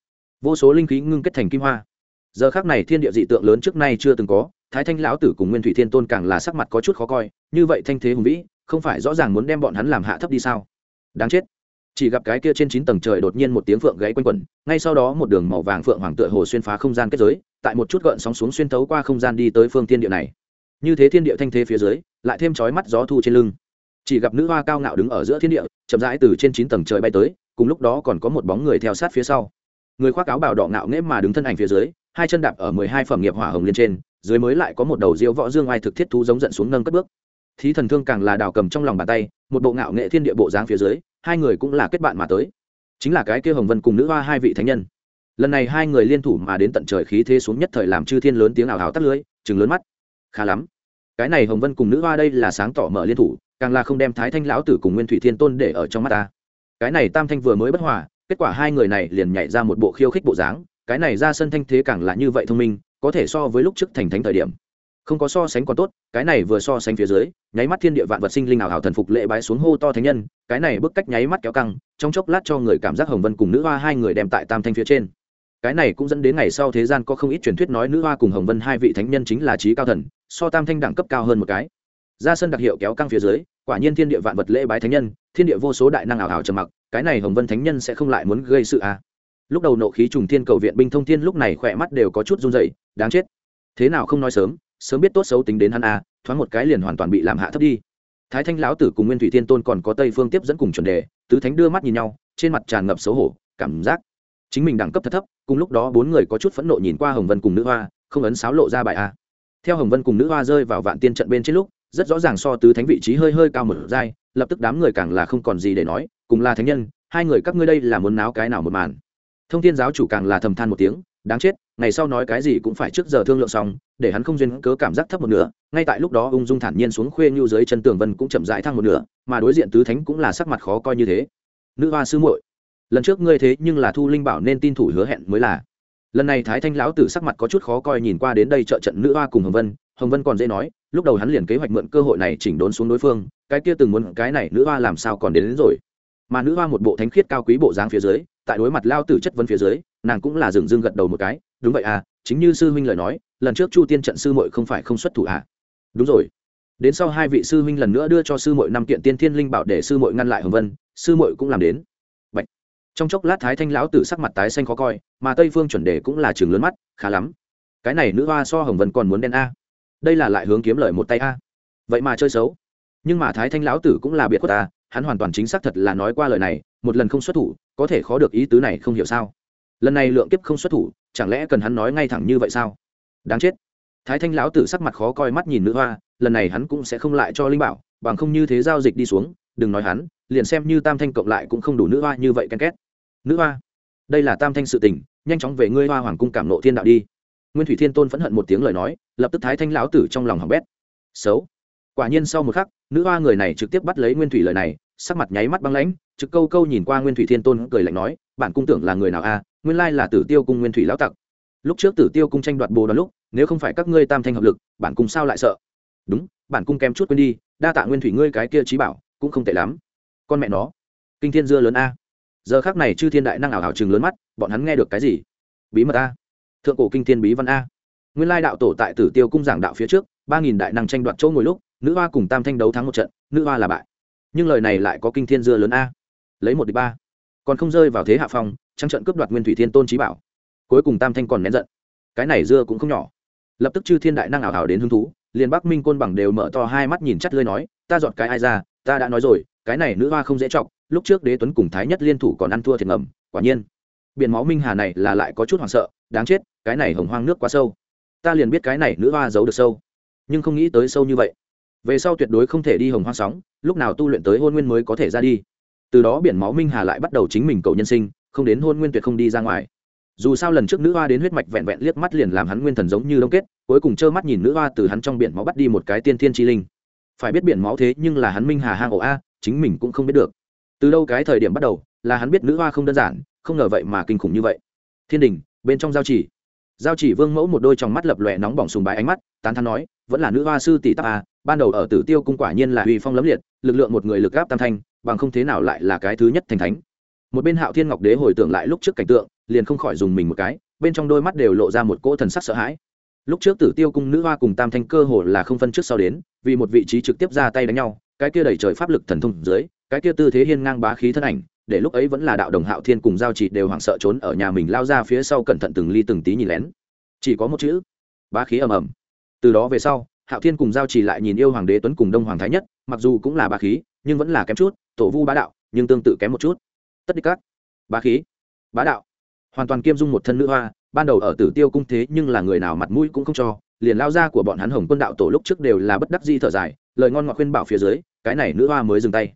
Vô số linh khí ngưng kết thành kim hoa. Giờ khác này thiên địa dị tượng lớn trước nay chưa từng có, thái thanh lão tử cùng nguyên thủy thiên tôn càng là sắc mặt có chút khó coi, như vậy thanh thế hùng vĩ, không phải rõ ràng muốn đem bọn hắn làm hạ thấp đi sao? Đáng chết chỉ gặp cái kia trên chín tầng trời đột nhiên một tiếng phượng gãy quanh quẩn, ngay sau đó một đường màu vàng phượng hoàng tựa hồ xuyên phá không gian kết giới, tại một chút gợn sóng xuống xuyên thấu qua không gian đi tới phương thiên địa này. Như thế thiên địa thanh thế phía dưới, lại thêm chói mắt gió thu trên lưng. Chỉ gặp nữ hoa cao ngạo đứng ở giữa thiên địa, chậm rãi từ trên chín tầng trời bay tới, cùng lúc đó còn có một bóng người theo sát phía sau. Người khoác áo bào đỏ ngạo nghễ mà đứng thân ảnh phía dưới, hai chân đạp ở mười hai phẩm nghiệp hỏa hồng lên trên, dưới mới lại có một đầu diêu võ dương ai thực thiết thú giống giận xuống nâng cất bước. Thí thần thương càng là đào cầm trong lòng bàn tay, một bộ ngạo nghệ thiên địa bộ dáng phía dưới hai người cũng là kết bạn mà tới. Chính là cái kia hồng vân cùng nữ hoa hai vị thánh nhân. Lần này hai người liên thủ mà đến tận trời khí thế xuống nhất thời làm chư thiên lớn tiếng ảo hào tắt lưới chừng lớn mắt. Khá lắm. Cái này hồng vân cùng nữ hoa đây là sáng tỏ mở liên thủ, càng là không đem thái thanh lão tử cùng nguyên thủy thiên tôn để ở trong mắt ta. Cái này tam thanh vừa mới bất hòa, kết quả hai người này liền nhảy ra một bộ khiêu khích bộ dáng, cái này ra sân thanh thế càng là như vậy thông minh, có thể so với lúc trước thành thánh thời điểm không có so sánh còn tốt, cái này vừa so sánh phía dưới, nháy mắt thiên địa vạn vật sinh linh ảo hảo thần phục lễ bái xuống hô to thánh nhân, cái này bức cách nháy mắt kéo căng, trong chốc lát cho người cảm giác hồng vân cùng nữ hoa hai người đem tại tam thanh phía trên. Cái này cũng dẫn đến ngày sau thế gian có không ít truyền thuyết nói nữ hoa cùng hồng vân hai vị thánh nhân chính là trí cao thần, so tam thanh đẳng cấp cao hơn một cái. Ra sân đặc hiệu kéo căng phía dưới, quả nhiên thiên địa vạn vật lễ bái thánh nhân, thiên địa vô số đại năng ảo ảo trầm mặc, cái này hồng vân thánh nhân sẽ không lại muốn gây sự à. lúc đầu nộ khí trùng thiên cầu viện binh thông thiên lúc này khỏe mắt đều có chút run dậy đáng chết. Thế nào không nói sớm? Sớm biết tốt xấu tính đến hắn à, thoáng một cái liền hoàn toàn bị làm hạ thấp đi. Thái thanh lão tử cùng nguyên thủy thiên tôn còn có tây phương tiếp dẫn cùng chuẩn đề tứ thánh đưa mắt nhìn nhau trên mặt tràn ngập xấu hổ cảm giác chính mình đẳng cấp thật thấp cùng lúc đó bốn người có chút phẫn nộ nhìn qua hồng vân cùng nữ hoa không ấn sáo lộ ra bài a. Theo hồng vân cùng nữ hoa rơi vào vạn tiên trận bên trên lúc rất rõ ràng so tứ thánh vị trí hơi hơi cao một giai lập tức đám người càng là không còn gì để nói cùng là thánh nhân hai người các ngươi đây là muốn náo cái nào một màn. Thông thiên giáo chủ càng là thầm than một tiếng đáng chết ngày sau nói cái gì cũng phải trước giờ thương lượng xong để hắn không duyên cớ cảm giác thấp một nửa ngay tại lúc đó ung dung thản nhiên xuống khuê nhu dưới chân tường vân cũng chậm rãi thăng một nửa mà đối diện tứ thánh cũng là sắc mặt khó coi như thế. Nữ hoa sư muội lần trước ngươi thế nhưng là thu linh bảo nên tin thủ hứa hẹn mới là. Lần này thái thanh lão tử sắc mặt có chút khó coi nhìn qua đến đây trợ trận nữ hoa cùng hồng vân hồng vân còn dễ nói lúc đầu hắn liền kế hoạch mượn cơ hội này chỉnh đốn xuống đối phương cái kia từng muốn cái này nữ hoa làm sao còn đến, đến rồi. Mà nữ hoa một bộ thánh khiết cao quý bộ dáng phía dưới tại đối mặt lao tử chất vấn phía dưới nàng cũng là dừng dưng gật đầu một cái đúng vậy à chính như sư huynh lời nói, lần trước chu tiên trận sư muội không phải không xuất thủ à? Đúng rồi. Đến sau hai vị sư huynh lần nữa đưa cho sư muội năm kiện tiên thiên linh bảo để sư muội ngăn lại hồng vân, sư muội cũng làm đến. Bạch. trong chốc lát thái thanh lão tử sắc mặt tái xanh khó coi, mà tây phương chuẩn đề cũng là trường lớn mắt, khá lắm. Cái này nữ hoa so hồng vân còn muốn đen a. Đây là lại hướng kiếm lời một tay a. Vậy mà chơi xấu. Nhưng mà thái thanh lão tử cũng là biệt khuất ta hắn hoàn toàn chính xác thật là nói qua lời này, một lần không xuất thủ, có thể khó được ý tứ này không hiểu sao. Lần này lượng kiếp không xuất thủ chẳng lẽ cần hắn nói ngay thẳng như vậy sao? Đáng chết. Thái thanh lão tử sắc mặt khó coi mắt nhìn nữ hoa, lần này hắn cũng sẽ không lại cho linh bảo, bằng không như thế giao dịch đi xuống, đừng nói hắn, liền xem như tam thanh cộng lại cũng không đủ nữ hoa như vậy ken két. Nữ hoa, đây là tam thanh sự tình, nhanh chóng về ngươi hoa hoàng cung cảm nộ thiên đạo đi. Nguyên thủy thiên tôn phẫn hận một tiếng lời nói, lập tức thái thanh lão tử trong lòng hỏng bét. Xấu. Quả nhiên sau một khắc, nữ hoa người này trực tiếp bắt lấy nguyên thủy lời này, sắc mặt nháy mắt băng lãnh, trực câu câu nhìn qua nguyên thủy thiên tôn cười lạnh nói bản cung tưởng là người nào a? Nguyên lai là tử tiêu cung nguyên thủy lão tặc. Lúc trước tử tiêu cung tranh đoạt bồ đoàn lúc, nếu không phải các ngươi tam thanh hợp lực, bản cung sao lại sợ? Đúng, bản cung kém chút quên đi, đa tạ nguyên thủy ngươi cái kia trí bảo, cũng không tệ lắm. Con mẹ nó. Kinh thiên dưa lớn a. Giờ khác này chư thiên đại năng ảo hảo chừng lớn mắt, bọn hắn nghe được cái gì? Bí mật a. Thượng cổ kinh thiên bí văn a. Nguyên lai đạo tổ tại tử tiêu cung giảng đạo phía trước, ba nghìn đại năng tranh đoạt chỗ ngồi lúc, nữ hoa cùng tam thanh đấu thắng một trận, nữ hoa là bại. Nhưng lời này lại có kinh thiên dưa lớn a. Lấy một đi ba còn không rơi vào thế hạ phong trăng trận cướp đoạt nguyên thủy thiên tôn trí bảo. Cuối cùng tam thanh còn nén giận. Cái này dưa cũng không nhỏ. Lập tức chư thiên đại năng ảo ảo đến hứng thú, liền bắc minh côn bằng đều mở to hai mắt nhìn chắt lơi nói, ta dọn cái ai ra, ta đã nói rồi, cái này nữ hoa không dễ chọc, lúc trước đế tuấn cùng thái nhất liên thủ còn ăn thua thiệt ngầm, quả nhiên, biển máu minh hà này là lại có chút hoảng sợ, đáng chết, cái này hồng hoang nước quá sâu. Ta liền biết cái này nữ hoa giấu được sâu, nhưng không nghĩ tới sâu như vậy. Về sau tuyệt đối không thể đi hồng hoang sóng, lúc nào tu luyện tới hôn nguyên mới có thể ra đi từ đó biển máu minh hà lại bắt đầu chính mình cầu nhân sinh, không đến hôn nguyên tuyệt không đi ra ngoài. Dù sao lần trước nữ hoa đến huyết mạch vẹn vẹn liếc mắt liền làm hắn nguyên thần giống như đông kết, cuối cùng trơ mắt nhìn nữ hoa từ hắn trong biển máu bắt đi một cái tiên thiên chi linh. Phải biết biển máu thế nhưng là hắn minh hà hang ổ a, chính mình cũng không biết được. Từ đâu cái thời điểm bắt đầu, là hắn biết nữ hoa không đơn giản, không ngờ vậy mà kinh khủng như vậy. Thiên đình, bên trong giao chỉ. Giao chỉ vương mẫu một đôi trong mắt lập lòe nóng bỏng sùng bái ánh mắt, tán thắn nói, vẫn là nữ hoa sư tỷ tắc a, ban đầu ở tử tiêu cung quả nhiên là uy phong lấm liệt, lực lượng một người lực gáp tam thanh bằng không thế nào lại là cái thứ nhất thành thánh. Một bên hạo thiên ngọc đế hồi tưởng lại lúc trước cảnh tượng, liền không khỏi dùng mình một cái, bên trong đôi mắt đều lộ ra một cỗ thần sắc sợ hãi. Lúc trước tử tiêu cung nữ hoa cùng tam thanh cơ hồ là không phân trước sau đến, vì một vị trí trực tiếp ra tay đánh nhau, cái kia đẩy trời pháp lực thần thông dưới, cái kia tư thế hiên ngang bá khí thân ảnh, để lúc ấy vẫn là đạo đồng hạo thiên cùng giao chỉ đều hoảng sợ trốn ở nhà mình lao ra phía sau cẩn thận từng ly từng tí nhìn lén. Chỉ có một chữ, bá khí ầm ầm. Từ đó về sau hạo thiên cùng giao chỉ lại nhìn yêu hoàng đế tuấn cùng đông hoàng thái nhất, mặc dù cũng là bá khí, nhưng vẫn là kém chút, tổ vu bá đạo, nhưng tương tự kém một chút. Tất đi các, bá khí, bá đạo. Hoàn toàn kiêm dung một thân nữ hoa, ban đầu ở tử tiêu cung thế nhưng là người nào mặt mũi cũng không cho, liền lao ra của bọn hắn hồng quân đạo tổ lúc trước đều là bất đắc di thở dài, lời ngon ngọt khuyên bảo phía dưới, cái này nữ hoa mới dừng tay.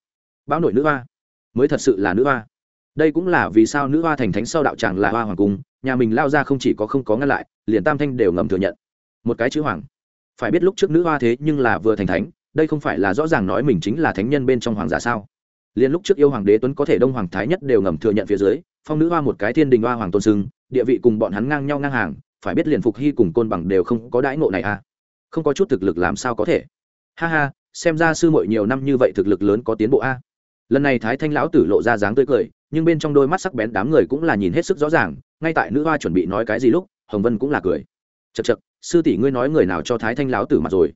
Bão nổi nữ hoa, mới thật sự là nữ hoa. Đây cũng là vì sao nữ hoa thành thánh sau đạo tràng là hoa hoàng cung, nhà mình lao ra không chỉ có không có ngăn lại, liền tam thanh đều ngầm thừa nhận. Một cái chữ hoàng phải biết lúc trước nữ hoa thế nhưng là vừa thành thánh, đây không phải là rõ ràng nói mình chính là thánh nhân bên trong hoàng giả sao? Liền lúc trước yêu hoàng đế tuấn có thể đông hoàng thái nhất đều ngầm thừa nhận phía dưới, phong nữ hoa một cái thiên đình hoa hoàng tôn sưng, địa vị cùng bọn hắn ngang nhau ngang hàng, phải biết liền phục hy cùng côn bằng đều không có đãi ngộ này à? Không có chút thực lực làm sao có thể? Ha ha, xem ra sư muội nhiều năm như vậy thực lực lớn có tiến bộ a. Lần này thái thanh lão tử lộ ra dáng tươi cười, nhưng bên trong đôi mắt sắc bén đám người cũng là nhìn hết sức rõ ràng, ngay tại nữ hoa chuẩn bị nói cái gì lúc, hồng vân cũng là cười chật chật, sư tỷ ngươi nói người nào cho thái thanh lão tử mặt rồi?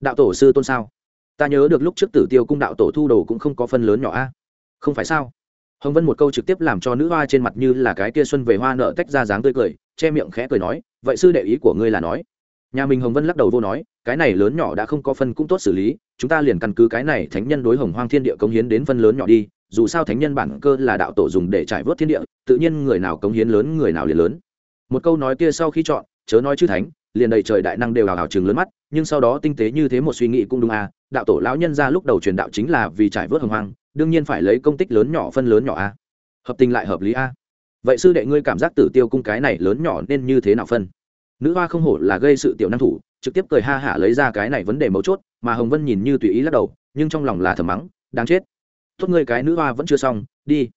Đạo tổ sư tôn sao? Ta nhớ được lúc trước tử tiêu cung đạo tổ thu đồ cũng không có phân lớn nhỏ a. Không phải sao? Hồng vân một câu trực tiếp làm cho nữ hoa trên mặt như là cái kia xuân về hoa nợ tách ra dáng tươi cười, che miệng khẽ cười nói, vậy sư đệ ý của ngươi là nói? Nhà mình hồng vân lắc đầu vô nói, cái này lớn nhỏ đã không có phân cũng tốt xử lý, chúng ta liền căn cứ cái này thánh nhân đối hồng hoang thiên địa cống hiến đến phân lớn nhỏ đi, dù sao thánh nhân bản cơ là đạo tổ dùng để trải vớt thiên địa, tự nhiên người nào cống hiến lớn người nào liền lớn. Một câu nói kia sau khi chọn chớ nói chư thánh, liền đầy trời đại năng đều hào hào chừng lớn mắt, nhưng sau đó tinh tế như thế một suy nghĩ cũng đúng à đạo tổ lão nhân ra lúc đầu truyền đạo chính là vì trải vớt hồng hoang, đương nhiên phải lấy công tích lớn nhỏ phân lớn nhỏ a hợp tình lại hợp lý a vậy sư đệ ngươi cảm giác tử tiêu cung cái này lớn nhỏ nên như thế nào phân? Nữ hoa không hổ là gây sự tiểu năng thủ, trực tiếp cười ha hả lấy ra cái này vấn đề mấu chốt, mà hồng vân nhìn như tùy ý lắc đầu, nhưng trong lòng là thầm mắng, đáng chết. Tốt ngươi cái nữ hoa vẫn chưa xong, đi.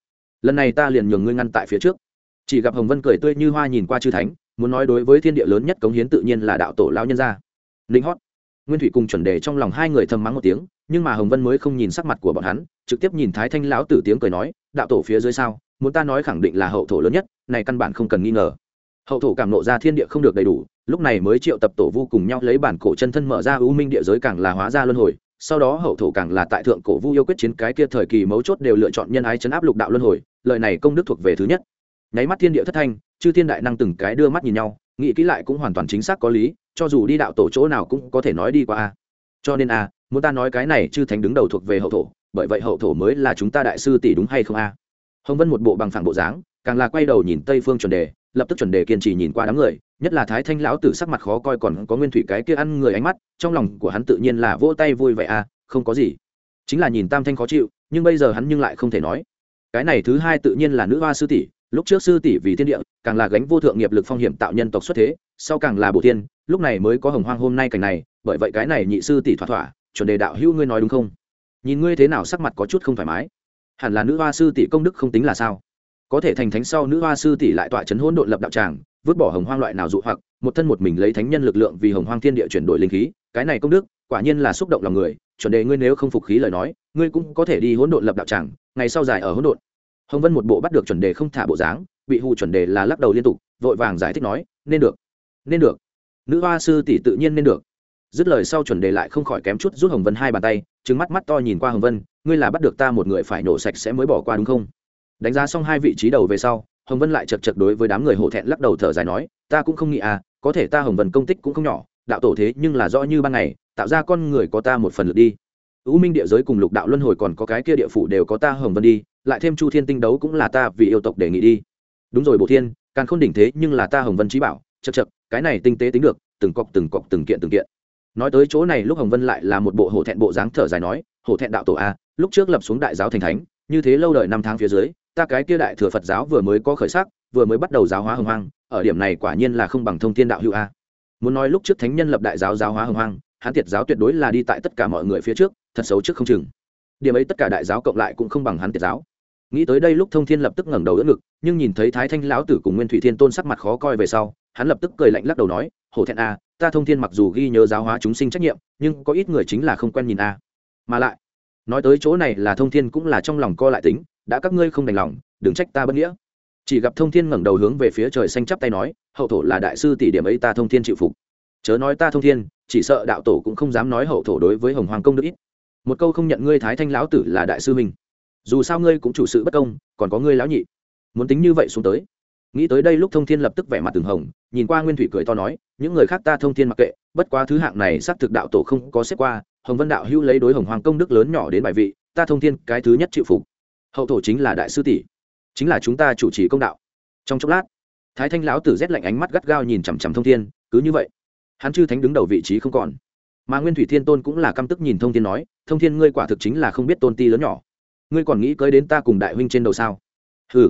Lần này ta liền nhường ngươi ngăn tại phía trước. Chỉ gặp hồng vân cười tươi như hoa nhìn qua chư thánh muốn nói đối với thiên địa lớn nhất cống hiến tự nhiên là đạo tổ lão nhân gia. Linh hót. Nguyên thủy cùng chuẩn đề trong lòng hai người thầm mắng một tiếng, nhưng mà hồng vân mới không nhìn sắc mặt của bọn hắn, trực tiếp nhìn thái thanh lão tử tiếng cười nói, đạo tổ phía dưới sao? Muốn ta nói khẳng định là hậu thổ lớn nhất, này căn bản không cần nghi ngờ. Hậu thổ cảm nộ ra thiên địa không được đầy đủ, lúc này mới triệu tập tổ vu cùng nhau lấy bản cổ chân thân mở ra ưu minh địa giới càng là hóa ra luân hồi, sau đó hậu thổ càng là tại thượng cổ vu yêu quyết chiến cái kia thời kỳ mấu chốt đều lựa chọn nhân ái chấn áp lục đạo luân hồi, lời này công đức thuộc về thứ nhất. Nháy mắt thiên địa thất thanh chư thiên đại năng từng cái đưa mắt nhìn nhau, nghĩ kỹ lại cũng hoàn toàn chính xác có lý, cho dù đi đạo tổ chỗ nào cũng có thể nói đi qua a. Cho nên a, muốn ta nói cái này, chư thánh đứng đầu thuộc về hậu thổ, bởi vậy hậu thổ mới là chúng ta đại sư tỷ đúng hay không a? Hồng vân một bộ bằng phẳng bộ dáng, càng là quay đầu nhìn tây phương chuẩn đề, lập tức chuẩn đề kiên trì nhìn qua đám người, nhất là thái thanh lão tử sắc mặt khó coi còn có nguyên thủy cái kia ăn người ánh mắt, trong lòng của hắn tự nhiên là vỗ tay vui vẻ a, không có gì. Chính là nhìn tam thanh khó chịu, nhưng bây giờ hắn nhưng lại không thể nói. Cái này thứ hai tự nhiên là nữ hoa sư tỷ lúc trước sư tỷ vì thiên địa, càng là gánh vô thượng nghiệp lực phong hiểm tạo nhân tộc xuất thế, sau càng là bổ tiên lúc này mới có hồng hoang hôm nay cảnh này, bởi vậy cái này nhị sư tỷ thỏa thỏa, chuẩn đề đạo hữu ngươi nói đúng không? Nhìn ngươi thế nào sắc mặt có chút không thoải mái. Hẳn là nữ hoa sư tỷ công đức không tính là sao? Có thể thành thánh sau nữ hoa sư tỷ lại tọa chấn hỗn độn lập đạo tràng, vứt bỏ hồng hoang loại nào dụ hoặc, một thân một mình lấy thánh nhân lực lượng vì hồng hoang thiên địa chuyển đổi linh khí, cái này công đức, quả nhiên là xúc động lòng người, chuẩn đề ngươi nếu không phục khí lời nói, ngươi cũng có thể đi hỗn độn lập đạo tràng, ngày sau dài ở hỗn độn hồng vân một bộ bắt được chuẩn đề không thả bộ dáng, bị hù chuẩn đề là lắc đầu liên tục, vội vàng giải thích nói, nên được nên được. Nữ hoa sư tỷ tự nhiên nên được. Dứt lời sau chuẩn đề lại không khỏi kém chút rút hồng vân hai bàn tay trứng mắt mắt to nhìn qua hồng vân, ngươi là bắt được ta một người phải nổ sạch sẽ mới bỏ qua đúng không? Đánh giá xong hai vị trí đầu về sau, hồng vân lại chật chật đối với đám người hổ thẹn lắc đầu thở dài nói, ta cũng không nghĩ à có thể ta hồng vân công tích cũng không nhỏ, đạo tổ thế nhưng là rõ như ban ngày, tạo ra con người có ta một phần lực đi. U minh địa giới cùng lục đạo luân hồi còn có cái kia địa phủ đều có ta hồng vân đi lại thêm chu thiên tinh đấu cũng là ta vì yêu tộc đề nghị đi. Đúng rồi bộ thiên, càng không đỉnh thế nhưng là ta hồng vân trí bảo chật chật cái này tinh tế tính được, từng cọc từng cọc từng kiện từng kiện. Nói tới chỗ này lúc hồng vân lại là một bộ hổ thẹn bộ dáng thở dài nói, hổ thẹn đạo tổ a, lúc trước lập xuống đại giáo thành thánh, như thế lâu đời năm tháng phía dưới, ta cái kia đại thừa phật giáo vừa mới có khởi sắc, vừa mới bắt đầu giáo hóa hồng hoang, ở điểm này quả nhiên là không bằng thông thiên đạo hữu a. Muốn nói lúc trước thánh nhân lập đại giáo giáo hóa hồng hoang, hắn tiệt giáo tuyệt đối là đi tại tất cả mọi người phía trước, thật xấu trước không chừng. Điểm ấy tất cả đại giáo cộng lại cũng không bằng hắn tiệt giáo nghĩ tới đây lúc thông thiên lập tức ngẩng đầu đỡ ngực, nhưng nhìn thấy thái thanh lão tử cùng nguyên thủy thiên tôn sắc mặt khó coi về sau, hắn lập tức cười lạnh lắc đầu nói, hổ thẹn a ta thông thiên mặc dù ghi nhớ giáo hóa chúng sinh trách nhiệm, nhưng có ít người chính là không quen nhìn a mà lại, nói tới chỗ này là thông thiên cũng là trong lòng co lại tính, đã các ngươi không đành lòng, đừng trách ta bất nghĩa. Chỉ gặp thông thiên ngẩng đầu hướng về phía trời xanh chắp tay nói, hậu thổ là đại sư tỷ điểm ấy ta thông thiên chịu phục. Chớ nói ta thông thiên, chỉ sợ đạo tổ cũng không dám nói hậu thổ đối với hồng hoàng công đức ít. Một câu không nhận ngươi thái thanh lão tử là đại sư mình dù sao ngươi cũng chủ sự bất công, còn có ngươi lão nhị. Muốn tính như vậy xuống tới. Nghĩ tới đây lúc thông thiên lập tức vẻ mặt từng hồng, nhìn qua nguyên thủy cười to nói, những người khác ta thông thiên mặc kệ, bất quá thứ hạng này xác thực đạo tổ không có xếp qua, hồng vân đạo hữu lấy đối hồng hoàng công đức lớn nhỏ đến bài vị, ta thông thiên cái thứ nhất chịu phục. Hậu thổ chính là đại sư tỷ, chính là chúng ta chủ trì công đạo. Trong chốc lát, thái thanh lão tử rét lạnh ánh mắt gắt gao nhìn chằm chằm thông thiên, cứ như vậy, hắn chư thánh đứng đầu vị trí không còn. Mà nguyên thủy thiên tôn cũng là căm tức nhìn thông thiên nói, thông thiên ngươi quả thực chính là không biết tôn ti lớn nhỏ ngươi còn nghĩ cưới đến ta cùng đại huynh trên đầu sao? Ừ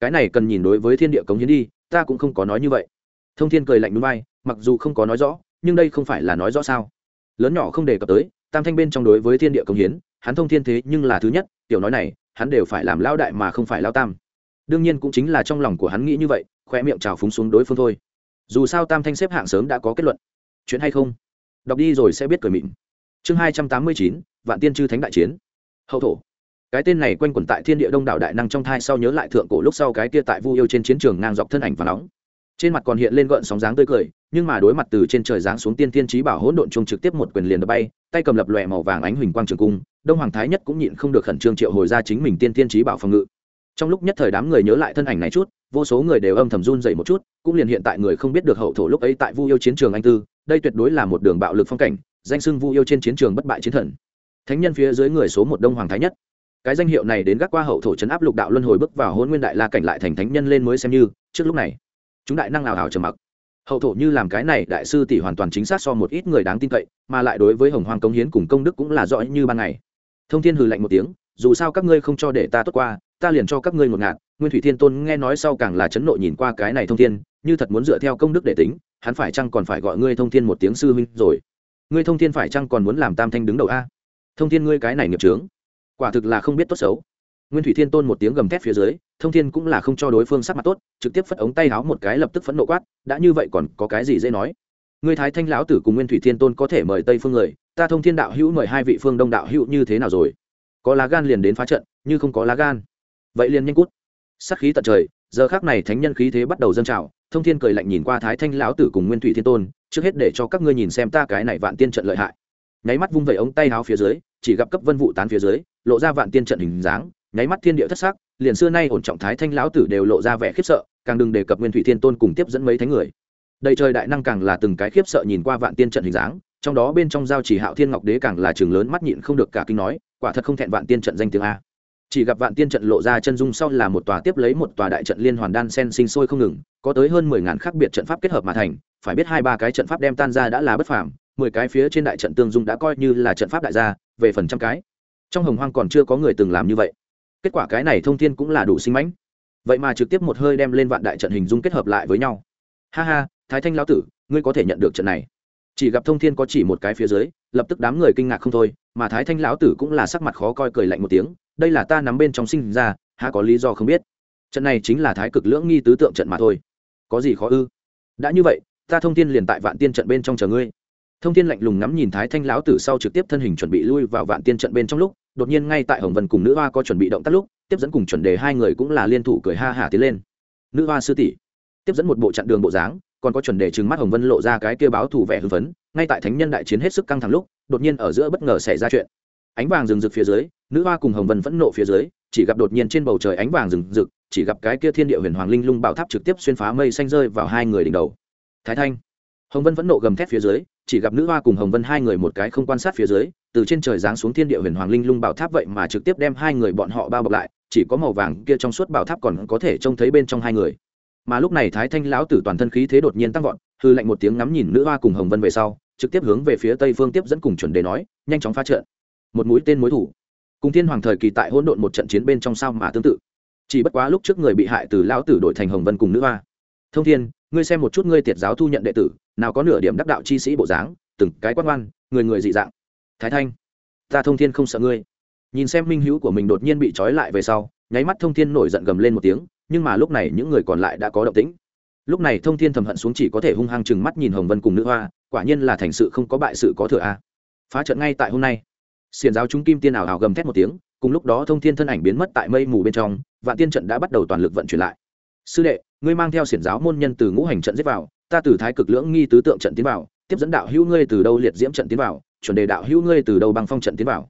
cái này cần nhìn đối với thiên địa cống hiến đi, ta cũng không có nói như vậy. Thông thiên cười lạnh núi bay mặc dù không có nói rõ, nhưng đây không phải là nói rõ sao? Lớn nhỏ không đề cập tới, tam thanh bên trong đối với thiên địa cống hiến, hắn thông thiên thế nhưng là thứ nhất, tiểu nói này, hắn đều phải làm lao đại mà không phải lao tam. Đương nhiên cũng chính là trong lòng của hắn nghĩ như vậy khoe miệng trào phúng xuống đối phương thôi. Dù sao tam thanh xếp hạng sớm đã có kết luận. Chuyện hay không? Đọc đi rồi sẽ biết cười mịn. Chương hai trăm tám mươi chín, vạn tiên chư thánh đại chiến. Hậu thổ cái tên này quanh quẩn tại thiên địa đông đảo đại năng trong thai sau nhớ lại thượng cổ lúc sau cái kia tại vu yêu trên chiến trường ngang dọc thân ảnh và nóng. Trên mặt còn hiện lên gợn sóng dáng tươi cười, nhưng mà đối mặt từ trên trời giáng xuống tiên tiên trí bảo hỗn độn chung trực tiếp một quyền liền đập bay, tay cầm lập lòe màu vàng ánh huỳnh quang trường cung, đông hoàng thái nhất cũng nhịn không được khẩn trương triệu hồi ra chính mình tiên tiên trí bảo phòng ngự. Trong lúc nhất thời đám người nhớ lại thân ảnh này chút, vô số người đều âm thầm run dậy một chút, cũng liền hiện tại người không biết được hậu thổ lúc ấy tại vu yêu chiến trường anh tư, đây tuyệt đối là một đường bạo lực phong cảnh, danh sưng vu yêu trên chiến trường bất bại chiến thần. Thánh nhân phía dưới người số một đông hoàng thái nhất cái danh hiệu này đến gác qua hậu thổ chấn áp lục đạo luân hồi bước vào hôn nguyên đại la cảnh lại thành thánh nhân lên mới xem như, trước lúc này, chúng đại năng nào hào trầm mặc. Hậu thổ như làm cái này, đại sư tỷ hoàn toàn chính xác so một ít người đáng tin cậy, mà lại đối với hồng hoàng công hiến cùng công đức cũng là rõ như ban ngày. Thông thiên hừ lạnh một tiếng, dù sao các ngươi không cho để ta tốt qua, ta liền cho các ngươi một ngạt. Nguyên thủy thiên tôn nghe nói sau càng là chấn nộ nhìn qua cái này thông thiên, như thật muốn dựa theo công đức để tính, hắn phải chăng còn phải gọi ngươi thông thiên một tiếng sư huynh rồi? Ngươi thông thiên phải chăng còn muốn làm tam thanh đứng đầu a? Thông thiên ngươi cái này nghiệp trướng quả thực là không biết tốt xấu. Nguyên thủy thiên tôn một tiếng gầm thét phía dưới, thông thiên cũng là không cho đối phương sắc mặt tốt, trực tiếp phất ống tay háo một cái lập tức phẫn nộ quát, đã như vậy còn có cái gì dễ nói? Người thái thanh lão tử cùng nguyên thủy thiên tôn có thể mời tây phương người, ta thông thiên đạo hữu mời hai vị phương đông đạo hữu như thế nào rồi? Có lá gan liền đến phá trận, như không có lá gan. Vậy liền nhanh cút. Sắc khí tận trời, giờ khác này thánh nhân khí thế bắt đầu dâng trào, thông thiên cười lạnh nhìn qua thái thanh lão tử cùng nguyên thủy thiên tôn, trước hết để cho các ngươi nhìn xem ta cái này vạn tiên trận lợi hại. Nháy mắt vung vẩy ống tay háo phía dưới, chỉ gặp cấp vân vụ tán phía dưới lộ ra vạn tiên trận hình dáng, nháy mắt thiên địa thất sắc, liền xưa nay ổn trọng thái thanh lão tử đều lộ ra vẻ khiếp sợ, càng đừng đề cập nguyên thủy thiên tôn cùng tiếp dẫn mấy thánh người. Đầy trời đại năng càng là từng cái khiếp sợ nhìn qua vạn tiên trận hình dáng, trong đó bên trong giao chỉ hạo thiên ngọc đế càng là trường lớn mắt nhịn không được cả kinh nói, quả thật không thẹn vạn tiên trận danh tiếng a. Chỉ gặp vạn tiên trận lộ ra chân dung sau là một tòa tiếp lấy một tòa đại trận liên hoàn đan sen sinh sôi không ngừng, có tới hơn mười ngàn khác biệt trận pháp kết hợp mà thành, phải biết hai ba cái trận pháp đem tan ra đã là bất phàm, mười cái phía trên đại trận tương dung đã coi như là trận pháp đại gia, về phần trăm cái trong hồng hoang còn chưa có người từng làm như vậy. Kết quả cái này thông thiên cũng là đủ sinh mãnh. Vậy mà trực tiếp một hơi đem lên vạn đại trận hình dung kết hợp lại với nhau. Ha ha, thái thanh lão tử, ngươi có thể nhận được trận này. Chỉ gặp thông thiên có chỉ một cái phía dưới, lập tức đám người kinh ngạc không thôi, mà thái thanh lão tử cũng là sắc mặt khó coi cười lạnh một tiếng, đây là ta nắm bên trong sinh ra, há có lý do không biết. Trận này chính là thái cực lưỡng nghi tứ tượng trận mà thôi. Có gì khó ư? Đã như vậy, ta thông thiên liền tại vạn tiên trận bên trong chờ ngươi. Thông thiên lạnh lùng ngắm nhìn thái thanh lão tử sau trực tiếp thân hình chuẩn bị lui vào vạn tiên trận bên trong lúc đột nhiên ngay tại hồng vân cùng nữ hoa có chuẩn bị động tác lúc, tiếp dẫn cùng chuẩn đề hai người cũng là liên thủ cười ha hả tiến lên. Nữ hoa sư tỷ, tiếp dẫn một bộ chặn đường bộ dáng, còn có chuẩn đề trừng mắt hồng vân lộ ra cái kêu báo thủ vẻ hưng phấn, ngay tại thánh nhân đại chiến hết sức căng thẳng lúc, đột nhiên ở giữa bất ngờ xảy ra chuyện. Ánh vàng rừng rực phía dưới, nữ hoa cùng hồng vân vẫn nộ phía dưới, chỉ gặp đột nhiên trên bầu trời ánh vàng rừng rực, chỉ gặp cái kia thiên địa huyền hoàng linh lung bảo tháp trực tiếp xuyên phá mây xanh rơi vào hai người đỉnh đầu. Thái thanh, hồng vân vẫn nộ gầm thét phía dưới chỉ gặp nữ hoa cùng hồng vân hai người một cái không quan sát phía dưới, từ trên trời giáng xuống thiên địa huyền hoàng linh lung bảo tháp vậy mà trực tiếp đem hai người bọn họ bao bọc lại, chỉ có màu vàng kia trong suốt bảo tháp còn có thể trông thấy bên trong hai người. Mà lúc này thái thanh lão tử toàn thân khí thế đột nhiên tăng vọt, hư lạnh một tiếng ngắm nhìn nữ hoa cùng hồng vân về sau, trực tiếp hướng về phía tây phương tiếp dẫn cùng chuẩn đề nói, nhanh chóng phá trận. Một mũi tên mối thủ. Cùng thiên hoàng thời kỳ tại hỗn độn một trận chiến bên trong sao mà tương tự. Chỉ bất quá lúc trước người bị hại từ lão tử đổi thành hồng vân cùng nữ hoa. Thông thiên, ngươi xem một chút ngươi tiệt giáo thu nhận đệ tử nào có nửa điểm đắc đạo chi sĩ bộ dáng, từng cái quan ngoan, người người dị dạng. Thái thanh, ta thông thiên không sợ ngươi. Nhìn xem minh hữu của mình đột nhiên bị trói lại về sau, nháy mắt thông thiên nổi giận gầm lên một tiếng, nhưng mà lúc này những người còn lại đã có động tĩnh. Lúc này thông thiên thầm hận xuống chỉ có thể hung hăng chừng mắt nhìn hồng vân cùng nữ hoa, quả nhiên là thành sự không có bại sự có thừa a. À. Phá trận ngay tại hôm nay. Xiền giáo chúng kim tiên ảo ảo gầm thét một tiếng, cùng lúc đó thông thiên thân ảnh biến mất tại mây mù bên trong, vạn tiên trận đã bắt đầu toàn lực vận chuyển lại. Sư đệ, ngươi mang theo xiển giáo môn nhân từ ngũ hành trận giết vào ta từ thái cực lưỡng nghi tứ tượng trận tiến vào, tiếp dẫn đạo hữu ngươi từ đâu liệt diễm trận tiến vào, chuẩn đề đạo hữu ngươi từ đâu băng phong trận tiến vào.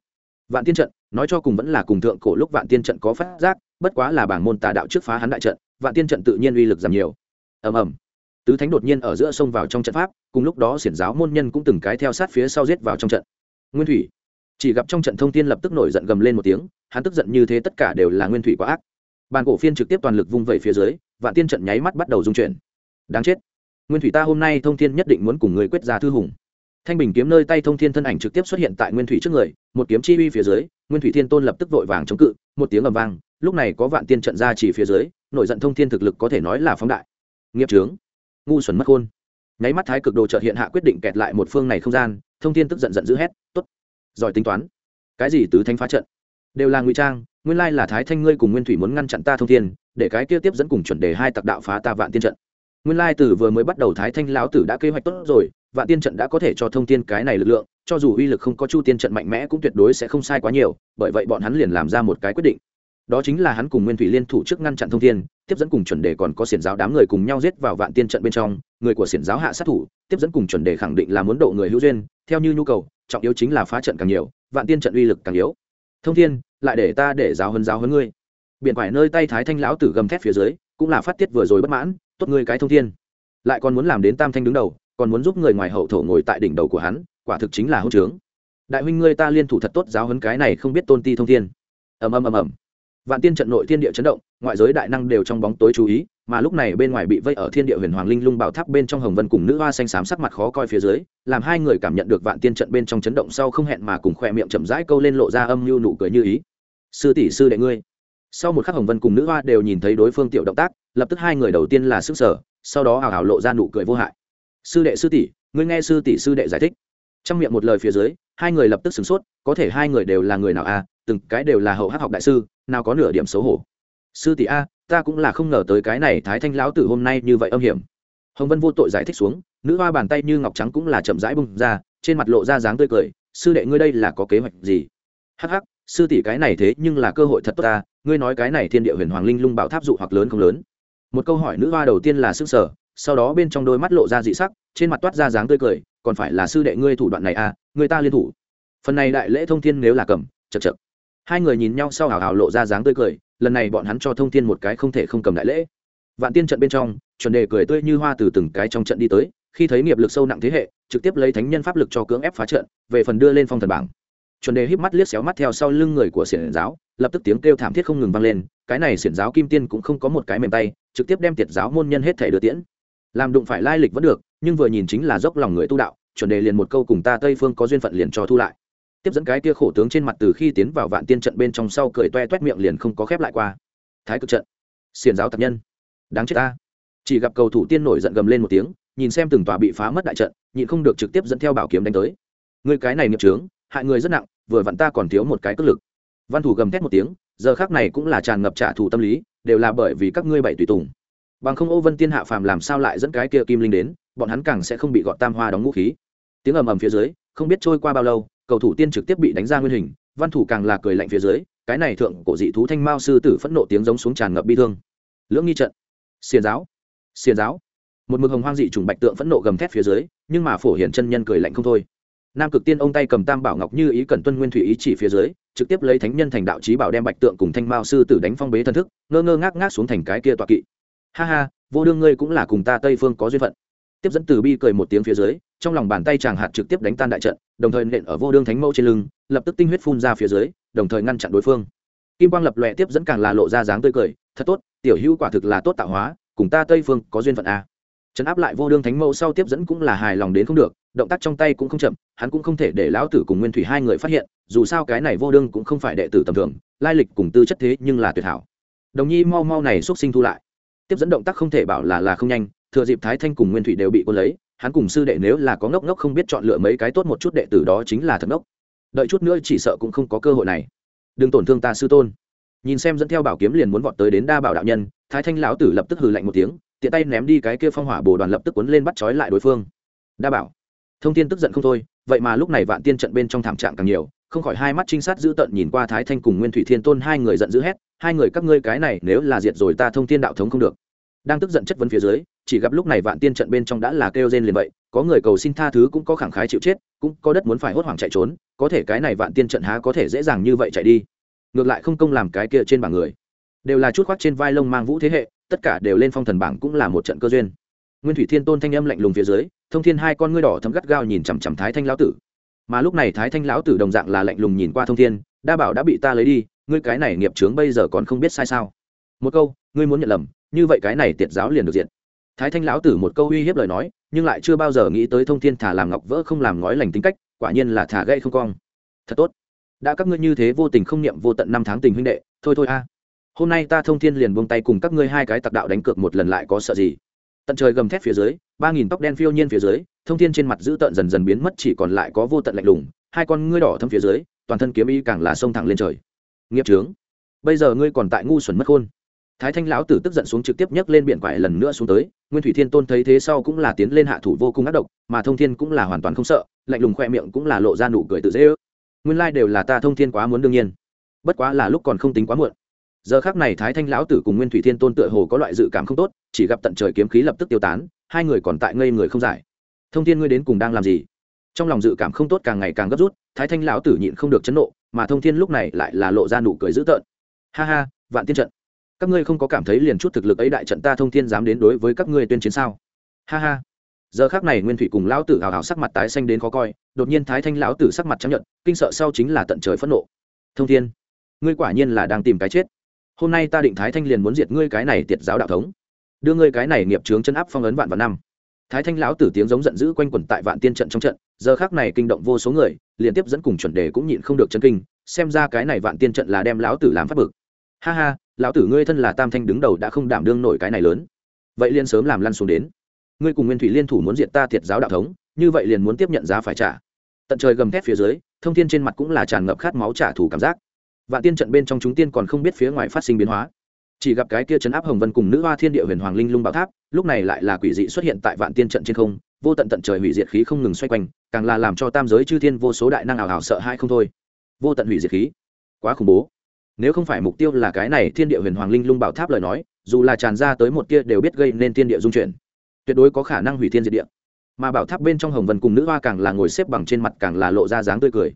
Vạn tiên trận, nói cho cùng vẫn là cùng thượng cổ lúc vạn tiên trận có phát giác, bất quá là bảng môn tà đạo trước phá hắn đại trận, vạn tiên trận tự nhiên uy lực giảm nhiều. Ầm ầm. Tứ thánh đột nhiên ở giữa sông vào trong trận pháp, cùng lúc đó xiển giáo môn nhân cũng từng cái theo sát phía sau giết vào trong trận. Nguyên thủy. Chỉ gặp trong trận thông tiên lập tức nổi giận gầm lên một tiếng, hắn tức giận như thế tất cả đều là nguyên thủy quá ác. Bàn cổ phiên trực tiếp toàn lực vung vẩy phía dưới, vạn tiên trận nháy mắt bắt đầu dung chuyển. Đáng chết nguyên thủy ta hôm nay thông thiên nhất định muốn cùng người quyết ra thư hùng. Thanh bình kiếm nơi tay thông thiên thân ảnh trực tiếp xuất hiện tại nguyên thủy trước người, một kiếm chi uy phía dưới, nguyên thủy thiên tôn lập tức vội vàng chống cự, một tiếng ầm vang, lúc này có vạn tiên trận ra chỉ phía dưới, nổi giận thông thiên thực lực có thể nói là phóng đại. Nghiệp trướng ngu xuẩn mất khôn. Nháy mắt thái cực đồ chợt hiện hạ quyết định kẹt lại một phương này không gian, thông thiên tức giận giận dữ hét, tốt, giỏi tính toán. Cái gì tứ thanh phá trận? Đều là ngụy trang, nguyên lai là thái thanh ngươi cùng nguyên thủy muốn ngăn chặn ta thông thiên, để cái kia tiếp dẫn cùng chuẩn đề hai tặc đạo phá ta vạn tiên trận nguyên lai từ vừa mới bắt đầu thái thanh lão tử đã kế hoạch tốt rồi vạn tiên trận đã có thể cho thông tiên cái này lực lượng cho dù uy lực không có chu tiên trận mạnh mẽ cũng tuyệt đối sẽ không sai quá nhiều bởi vậy bọn hắn liền làm ra một cái quyết định. Đó chính là hắn cùng nguyên thủy liên thủ trước ngăn chặn thông Thiên, tiếp dẫn cùng chuẩn đề còn có xiển giáo đám người cùng nhau giết vào vạn tiên trận bên trong người của xiển giáo hạ sát thủ tiếp dẫn cùng chuẩn đề khẳng định là muốn độ người hữu duyên theo như nhu cầu trọng yếu chính là phá trận càng nhiều vạn tiên trận uy lực càng yếu. Thông thiên lại để ta để giáo hơn giáo hơn ngươi. Biện phải nơi tay thái thanh lão tử gầm thét phía dưới cũng là phát tiết vừa rồi bất mãn tốt ngươi cái thông thiên. Lại còn muốn làm đến tam thanh đứng đầu, còn muốn giúp người ngoài hậu thổ ngồi tại đỉnh đầu của hắn, quả thực chính là hậu trướng. Đại huynh ngươi ta liên thủ thật tốt giáo hấn cái này không biết tôn ti thông thiên. Ầm ầm ầm ầm. Vạn tiên trận nội thiên địa chấn động, ngoại giới đại năng đều trong bóng tối chú ý, mà lúc này bên ngoài bị vây ở thiên địa huyền hoàng linh lung bảo tháp bên trong hồng vân cùng nữ hoa xanh xám sắc mặt khó coi phía dưới, làm hai người cảm nhận được vạn tiên trận bên trong chấn động sau không hẹn mà cùng khoe miệng chậm rãi câu lên lộ ra âm mưu nụ cười như ý. Sư tỷ, sư đệ ngươi sau một khắc hồng vân cùng nữ hoa đều nhìn thấy đối phương tiểu động tác lập tức hai người đầu tiên là sức sở sau đó hào hào lộ ra nụ cười vô hại. Sư đệ sư tỷ ngươi nghe sư tỷ sư đệ giải thích. Trong miệng một lời phía dưới hai người lập tức sửng sốt có thể hai người đều là người nào a? À, từng cái đều là hậu hát học đại sư nào có nửa điểm xấu hổ. Sư tỷ a ta cũng là không ngờ tới cái này thái thanh lão tử hôm nay như vậy âm hiểm. Hồng vân vô tội giải thích xuống nữ hoa bàn tay như ngọc trắng cũng là chậm rãi bung ra trên mặt lộ ra dáng tươi cười sư đệ ngươi đây là có kế hoạch gì? Hắc hắc sư tỷ cái này thế nhưng là cơ hội thật tốt ta, ngươi nói cái này thiên địa huyền hoàng linh lung bảo tháp dụ hoặc lớn không lớn? Một câu hỏi nữ hoa đầu tiên là sức sở, sau đó bên trong đôi mắt lộ ra dị sắc, trên mặt toát ra dáng tươi cười, còn phải là sư đệ ngươi thủ đoạn này à người ta liên thủ. Phần này đại lễ thông thiên nếu là cầm chật chật hai người nhìn nhau sau hào hào lộ ra dáng tươi cười, lần này bọn hắn cho thông thiên một cái không thể không cầm đại lễ. Vạn tiên trận bên trong, chuẩn đề cười tươi như hoa từ từng cái trong trận đi tới, khi thấy nghiệp lực sâu nặng thế hệ, trực tiếp lấy thánh nhân pháp lực cho cưỡng ép phá trận, về phần đưa lên phong thần bảng chuẩn đề híp mắt liếc xéo mắt theo sau lưng người của xiển giáo, lập tức tiếng kêu thảm thiết không ngừng vang lên, cái này xiển giáo kim tiên cũng không có một cái mềm tay, trực tiếp đem tiệt giáo môn nhân hết thể đưa tiễn. Làm đụng phải lai lịch vẫn được, nhưng vừa nhìn chính là dốc lòng người tu đạo, chuẩn đề liền một câu cùng ta tây phương có duyên phận liền cho thu lại. Tiếp dẫn cái kia khổ tướng trên mặt từ khi tiến vào vạn tiên trận bên trong sau cười toe toét miệng liền không có khép lại qua. Thái cực trận. Xiển giáo tập nhân. Đáng chết ta. Chỉ gặp cầu thủ tiên nổi giận gầm lên một tiếng, nhìn xem từng tòa bị phá mất đại trận, nhịn không được trực tiếp dẫn theo bảo kiếm đánh tới. Người cái này nghiệp trướng hại người rất nặng, vừa vặn ta còn thiếu một cái cất lực. Văn thủ gầm thét một tiếng, giờ khác này cũng là tràn ngập trả thù tâm lý, đều là bởi vì các ngươi bảy tùy tùng. Bằng không ô vân tiên hạ phàm làm sao lại dẫn cái kia kim linh đến, bọn hắn càng sẽ không bị gọn tam hoa đóng ngũ khí. Tiếng ầm ầm phía dưới, không biết trôi qua bao lâu, cầu thủ tiên trực tiếp bị đánh ra nguyên hình, văn thủ càng là cười lạnh phía dưới, cái này thượng cổ dị thú thanh mao sư tử phẫn nộ tiếng giống xuống tràn ngập bi thương. Lưỡng nghi trận. Xiền giáo. Xiền giáo. Một mực hồng hoang dị trùng bạch tượng phẫn nộ gầm thét phía dưới, nhưng mà phổ hiển chân nhân cười lạnh không thôi nam cực tiên ông tay cầm tam bảo ngọc như ý cẩn tuân nguyên thủy ý chỉ phía dưới, trực tiếp lấy thánh nhân thành đạo trí bảo đem bạch tượng cùng thanh mao sư tử đánh phong bế thân thức, ngơ ngơ ngác ngác xuống thành cái kia tọa kỵ. Ha ha, vô đương ngươi cũng là cùng ta tây phương có duyên phận. Tiếp dẫn từ bi cười một tiếng phía dưới, trong lòng bàn tay chàng hạt trực tiếp đánh tan đại trận, đồng thời nện ở vô đương thánh mẫu trên lưng, lập tức tinh huyết phun ra phía dưới, đồng thời ngăn chặn đối phương. Kim quang lập lòe tiếp dẫn càng là lộ ra dáng tươi cười, thật tốt, tiểu hữu quả thực là tốt tạo hóa, cùng ta tây phương có duyên phận a trấn áp lại vô đương thánh mẫu sau tiếp dẫn cũng là hài lòng đến không được động tác trong tay cũng không chậm, hắn cũng không thể để lão tử cùng nguyên thủy hai người phát hiện, dù sao cái này vô đương cũng không phải đệ tử tầm thường, lai lịch cùng tư chất thế nhưng là tuyệt hảo. Đồng nhi mau mau này xúc sinh thu lại. Tiếp dẫn động tác không thể bảo là là không nhanh, thừa dịp thái thanh cùng nguyên thủy đều bị quân lấy, hắn cùng sư đệ nếu là có ngốc ngốc không biết chọn lựa mấy cái tốt một chút đệ tử đó chính là thật ngốc. Đợi chút nữa chỉ sợ cũng không có cơ hội này. Đừng tổn thương ta sư tôn. Nhìn xem dẫn theo bảo kiếm liền muốn vọt tới đến đa bảo đạo nhân, thái thanh lão tử lập tức hừ lạnh một tiếng, tiện tay ném đi cái kia phong hỏa bồ đoàn lập tức cuốn lên bắt trói lại đối phương. Đa bảo thông tin tức giận không thôi, vậy mà lúc này vạn tiên trận bên trong thảm trạng càng nhiều, không khỏi hai mắt trinh sát dữ tợn nhìn qua thái thanh cùng nguyên thủy thiên tôn, hai người giận dữ hét, hai người các ngươi cái này nếu là diệt rồi ta thông thiên đạo thống không được. Đang tức giận chất vấn phía dưới, chỉ gặp lúc này vạn tiên trận bên trong đã là kêu rên liền vậy, có người cầu xin tha thứ cũng có khẳng khái chịu chết, cũng có đất muốn phải hốt hoảng chạy trốn, có thể cái này vạn tiên trận há có thể dễ dàng như vậy chạy đi. Ngược lại không công làm cái kia trên bảng người. Đều là chút khoác trên vai lông mang vũ thế hệ, tất cả đều lên phong thần bảng cũng là một trận cơ duyên nguyên thủy thiên tôn thanh âm lạnh lùng phía dưới, thông thiên hai con ngươi đỏ thấm gắt gao nhìn chằm chằm thái thanh lão tử. Mà lúc này thái thanh lão tử đồng dạng là lạnh lùng nhìn qua thông thiên, đa bảo đã bị ta lấy đi, ngươi cái này nghiệp trướng bây giờ còn không biết sai sao? Một câu, ngươi muốn nhận lầm, như vậy cái này tiệt giáo liền được diện. Thái thanh lão tử một câu uy hiếp lời nói, nhưng lại chưa bao giờ nghĩ tới thông thiên thả làm ngọc vỡ không làm ngói lành tính cách, quả nhiên là thả gây không cong. Thật tốt. Đã các ngươi như thế vô tình không niệm vô tận năm tháng tình huynh đệ, thôi thôi a. Hôm nay ta thông thiên liền buông tay cùng các ngươi hai cái tặc đạo đánh cược một lần lại có sợ gì? Tận trời gầm thét phía dưới, ba nghìn tóc đen phiêu nhiên phía dưới, thông thiên trên mặt giữ tợn dần dần biến mất, chỉ còn lại có vô tận lạnh lùng, hai con ngươi đỏ thâm phía dưới, toàn thân kiếm y càng là sông thẳng lên trời. Nghiệp trướng bây giờ ngươi còn tại ngu xuẩn mất khôn. Thái thanh lão tử tức giận xuống trực tiếp nhấc lên biển quải lần nữa xuống tới, nguyên thủy thiên tôn thấy thế sau cũng là tiến lên hạ thủ vô cùng ác độc, mà thông thiên cũng là hoàn toàn không sợ, lạnh lùng khoe miệng cũng là lộ ra nụ cười tự dễ ước. Nguyên lai đều là ta thông thiên quá muốn đương nhiên, bất quá là lúc còn không tính quá muộn giờ khác này thái thanh lão tử cùng nguyên thủy thiên tôn tựa hồ có loại dự cảm không tốt, chỉ gặp tận trời kiếm khí lập tức tiêu tán, hai người còn tại ngây người không giải. Thông thiên ngươi đến cùng đang làm gì? Trong lòng dự cảm không tốt càng ngày càng gấp rút, thái thanh lão tử nhịn không được chấn nộ, mà thông thiên lúc này lại là lộ ra nụ cười dữ tợn. Ha ha, vạn tiên trận. Các ngươi không có cảm thấy liền chút thực lực ấy đại trận ta thông thiên dám đến đối với các ngươi tuyên chiến sao? Ha ha. Giờ khác này nguyên thủy cùng lão tử hào hào sắc mặt tái xanh đến khó coi, đột nhiên thái thanh lão tử sắc mặt chấp nhận kinh sợ sau chính là tận trời phẫn nộ. Thông thiên, ngươi quả nhiên là đang tìm cái chết hôm nay ta định thái thanh liền muốn diệt ngươi cái này tiệt giáo đạo thống. Đưa ngươi cái này nghiệp trướng chân áp phong ấn vạn vạn năm. Thái thanh lão tử tiếng giống giận dữ quanh quẩn tại vạn tiên trận trong trận, giờ khác này kinh động vô số người, liên tiếp dẫn cùng chuẩn đề cũng nhịn không được chân kinh, xem ra cái này vạn tiên trận là đem lão tử làm phát bực. Ha ha, lão tử ngươi thân là tam thanh đứng đầu đã không đảm đương nổi cái này lớn. Vậy liên sớm làm lăn xuống đến. Ngươi cùng nguyên thủy liên thủ muốn diệt ta thiệt giáo đạo thống, như vậy liền muốn tiếp nhận giá phải trả. Tận trời gầm thét phía dưới, thông thiên trên mặt cũng là tràn ngập khát máu trả thù cảm giác vạn tiên trận bên trong chúng tiên còn không biết phía ngoài phát sinh biến hóa. Chỉ gặp cái kia chấn áp hồng vân cùng nữ hoa thiên địa huyền hoàng linh lung bảo tháp, lúc này lại là quỷ dị xuất hiện tại vạn tiên trận trên không, vô tận tận trời hủy diệt khí không ngừng xoay quanh, càng là làm cho tam giới chư thiên vô số đại năng ảo ảo sợ hãi không thôi. Vô tận hủy diệt khí. Quá khủng bố. Nếu không phải mục tiêu là cái này thiên địa huyền hoàng linh lung bảo tháp lời nói, dù là tràn ra tới một kia đều biết gây nên thiên địa dung chuyển. Tuyệt đối có khả năng hủy thiên diệt địa. Mà bảo tháp bên trong hồng vân cùng nữ hoa càng là ngồi xếp bằng trên mặt càng là lộ ra dáng tươi cười.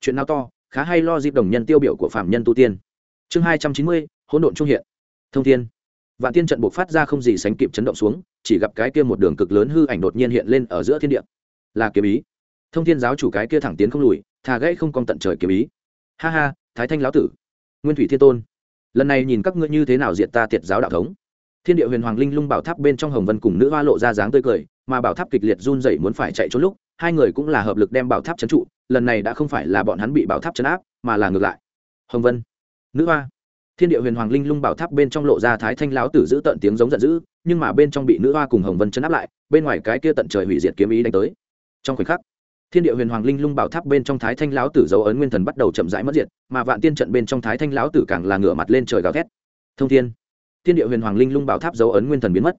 Chuyện nào to? Khá hay lo dịp đồng nhân tiêu biểu của phạm nhân tu tiên. Chương hai trăm chín mươi, hỗn độn trung hiện. Thông thiên. Vạn tiên trận buộc phát ra không gì sánh kịp chấn động xuống, chỉ gặp cái kia một đường cực lớn hư ảnh đột nhiên hiện lên ở giữa thiên địa. Là kiếm ý. Thông thiên giáo chủ cái kia thẳng tiến không lùi, thà gãy không cong tận trời kiếm ý. Ha ha, thái thanh lão tử. Nguyên thủy thiên tôn. Lần này nhìn các ngươi như thế nào diệt ta tiệt giáo đạo thống. Thiên địa huyền hoàng linh lung bảo tháp bên trong hồng vân cùng nữ hoa lộ ra dáng tươi cười, mà bảo tháp kịch liệt run dậy muốn phải chạy trốn lúc, hai người cũng là hợp lực đem bảo tháp trấn trụ lần này đã không phải là bọn hắn bị bảo tháp chấn áp, mà là ngược lại. Hồng vân, nữ hoa. Thiên địa huyền hoàng linh lung bảo tháp bên trong lộ ra thái thanh lão tử giữ tận tiếng giống giận dữ, nhưng mà bên trong bị nữ hoa cùng hồng vân chấn áp lại, bên ngoài cái kia tận trời hủy diệt kiếm ý đánh tới. Trong khoảnh khắc, thiên địa huyền hoàng linh lung bảo tháp bên trong thái thanh lão tử dấu ấn nguyên thần bắt đầu chậm rãi mất diệt, mà vạn tiên trận bên trong thái thanh lão tử càng là ngửa mặt lên trời gào thét. Thông thiên thiên địa huyền hoàng linh lung bảo tháp dấu ấn nguyên thần biến mất.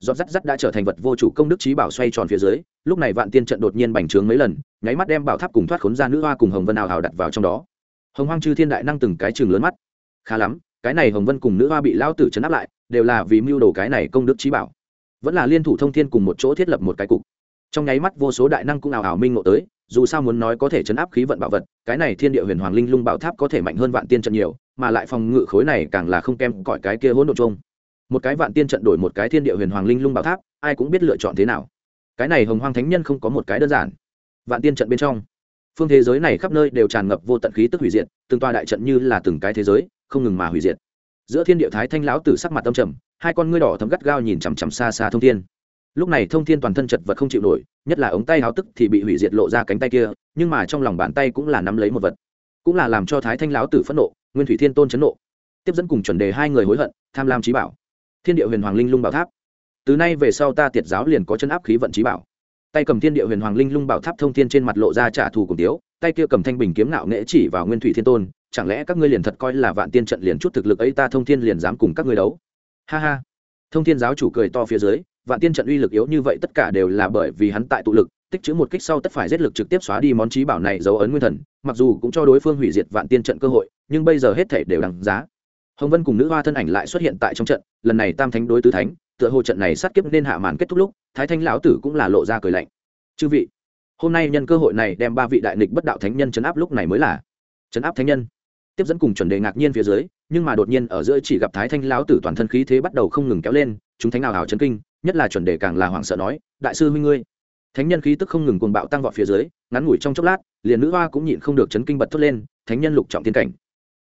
Giọt rắt rắt đã trở thành vật vô chủ công đức trí bảo xoay tròn phía dưới, lúc này vạn tiên trận đột nhiên bành trướng mấy lần nháy mắt đem bảo tháp cùng thoát khốn ra nữ hoa cùng hồng vân ảo hào đặt vào trong đó. Hồng hoang chư thiên đại năng từng cái chừng lớn mắt. Khá lắm, cái này hồng vân cùng nữ hoa bị lao tử chấn áp lại, đều là vì mưu đồ cái này công đức trí bảo. Vẫn là liên thủ thông thiên cùng một chỗ thiết lập một cái cục. Trong nháy mắt vô số đại năng cũng ảo ảo minh ngộ tới, dù sao muốn nói có thể chấn áp khí vận bảo vật, cái này thiên địa huyền hoàng linh lung bảo tháp có thể mạnh hơn vạn tiên trận nhiều, mà lại phòng ngự khối này càng là không kem cõi cái kia hỗn độn chung. Một cái vạn tiên trận đổi một cái thiên địa huyền hoàng linh lung bảo tháp, ai cũng biết lựa chọn thế nào. Cái này hồng hoang thánh nhân không có một cái đơn giản vạn tiên trận bên trong. Phương thế giới này khắp nơi đều tràn ngập vô tận khí tức hủy diệt, từng toa đại trận như là từng cái thế giới, không ngừng mà hủy diệt. Giữa thiên địa thái thanh lão tử sắc mặt tâm trầm, hai con ngươi đỏ thấm gắt gao nhìn chằm chằm xa xa thông thiên. Lúc này thông thiên toàn thân chật vật không chịu nổi, nhất là ống tay háo tức thì bị hủy diệt lộ ra cánh tay kia, nhưng mà trong lòng bàn tay cũng là nắm lấy một vật. Cũng là làm cho thái thanh lão tử phẫn nộ, nguyên thủy thiên tôn chấn nộ. Tiếp dẫn cùng chuẩn đề hai người hối hận, tham lam trí bảo. Thiên địa huyền hoàng linh lung bảo tháp. Từ nay về sau ta tiệt giáo liền có chân áp khí vận trí bảo tay cầm thiên địa huyền hoàng linh lung bảo tháp thông thiên trên mặt lộ ra trả thù cùng tiếu, tay kia cầm thanh bình kiếm nạo nghễ chỉ vào nguyên thủy thiên tôn, chẳng lẽ các ngươi liền thật coi là vạn tiên trận liền chút thực lực ấy ta thông thiên liền dám cùng các ngươi đấu? Ha ha. Thông thiên giáo chủ cười to phía dưới, vạn tiên trận uy lực yếu như vậy tất cả đều là bởi vì hắn tại tụ lực, tích chữ một kích sau tất phải giết lực trực tiếp xóa đi món trí bảo này dấu ấn nguyên thần, mặc dù cũng cho đối phương hủy diệt vạn tiên trận cơ hội, nhưng bây giờ hết thể đều đằng giá. Hồng vân cùng nữ hoa thân ảnh lại xuất hiện tại trong trận, lần này tam thánh đối tứ thánh tựa hồ trận này sát kiếp nên hạ màn kết thúc lúc, thái thanh lão tử cũng là lộ ra cười lạnh. Chư vị, hôm nay nhân cơ hội này đem ba vị đại nịch bất đạo thánh nhân chấn áp lúc này mới là chấn áp thánh nhân. Tiếp dẫn cùng chuẩn đề ngạc nhiên phía dưới, nhưng mà đột nhiên ở giữa chỉ gặp thái thanh lão tử toàn thân khí thế bắt đầu không ngừng kéo lên, chúng thánh nào hào chấn kinh, nhất là chuẩn đề càng là hoảng sợ nói, đại sư huynh ngươi. Thánh nhân khí tức không ngừng cuồng bạo tăng vọt phía dưới, ngắn ngủi trong chốc lát, liền nữ hoa cũng nhịn không được chấn kinh bật thốt lên, thánh nhân lục trọng tiên cảnh,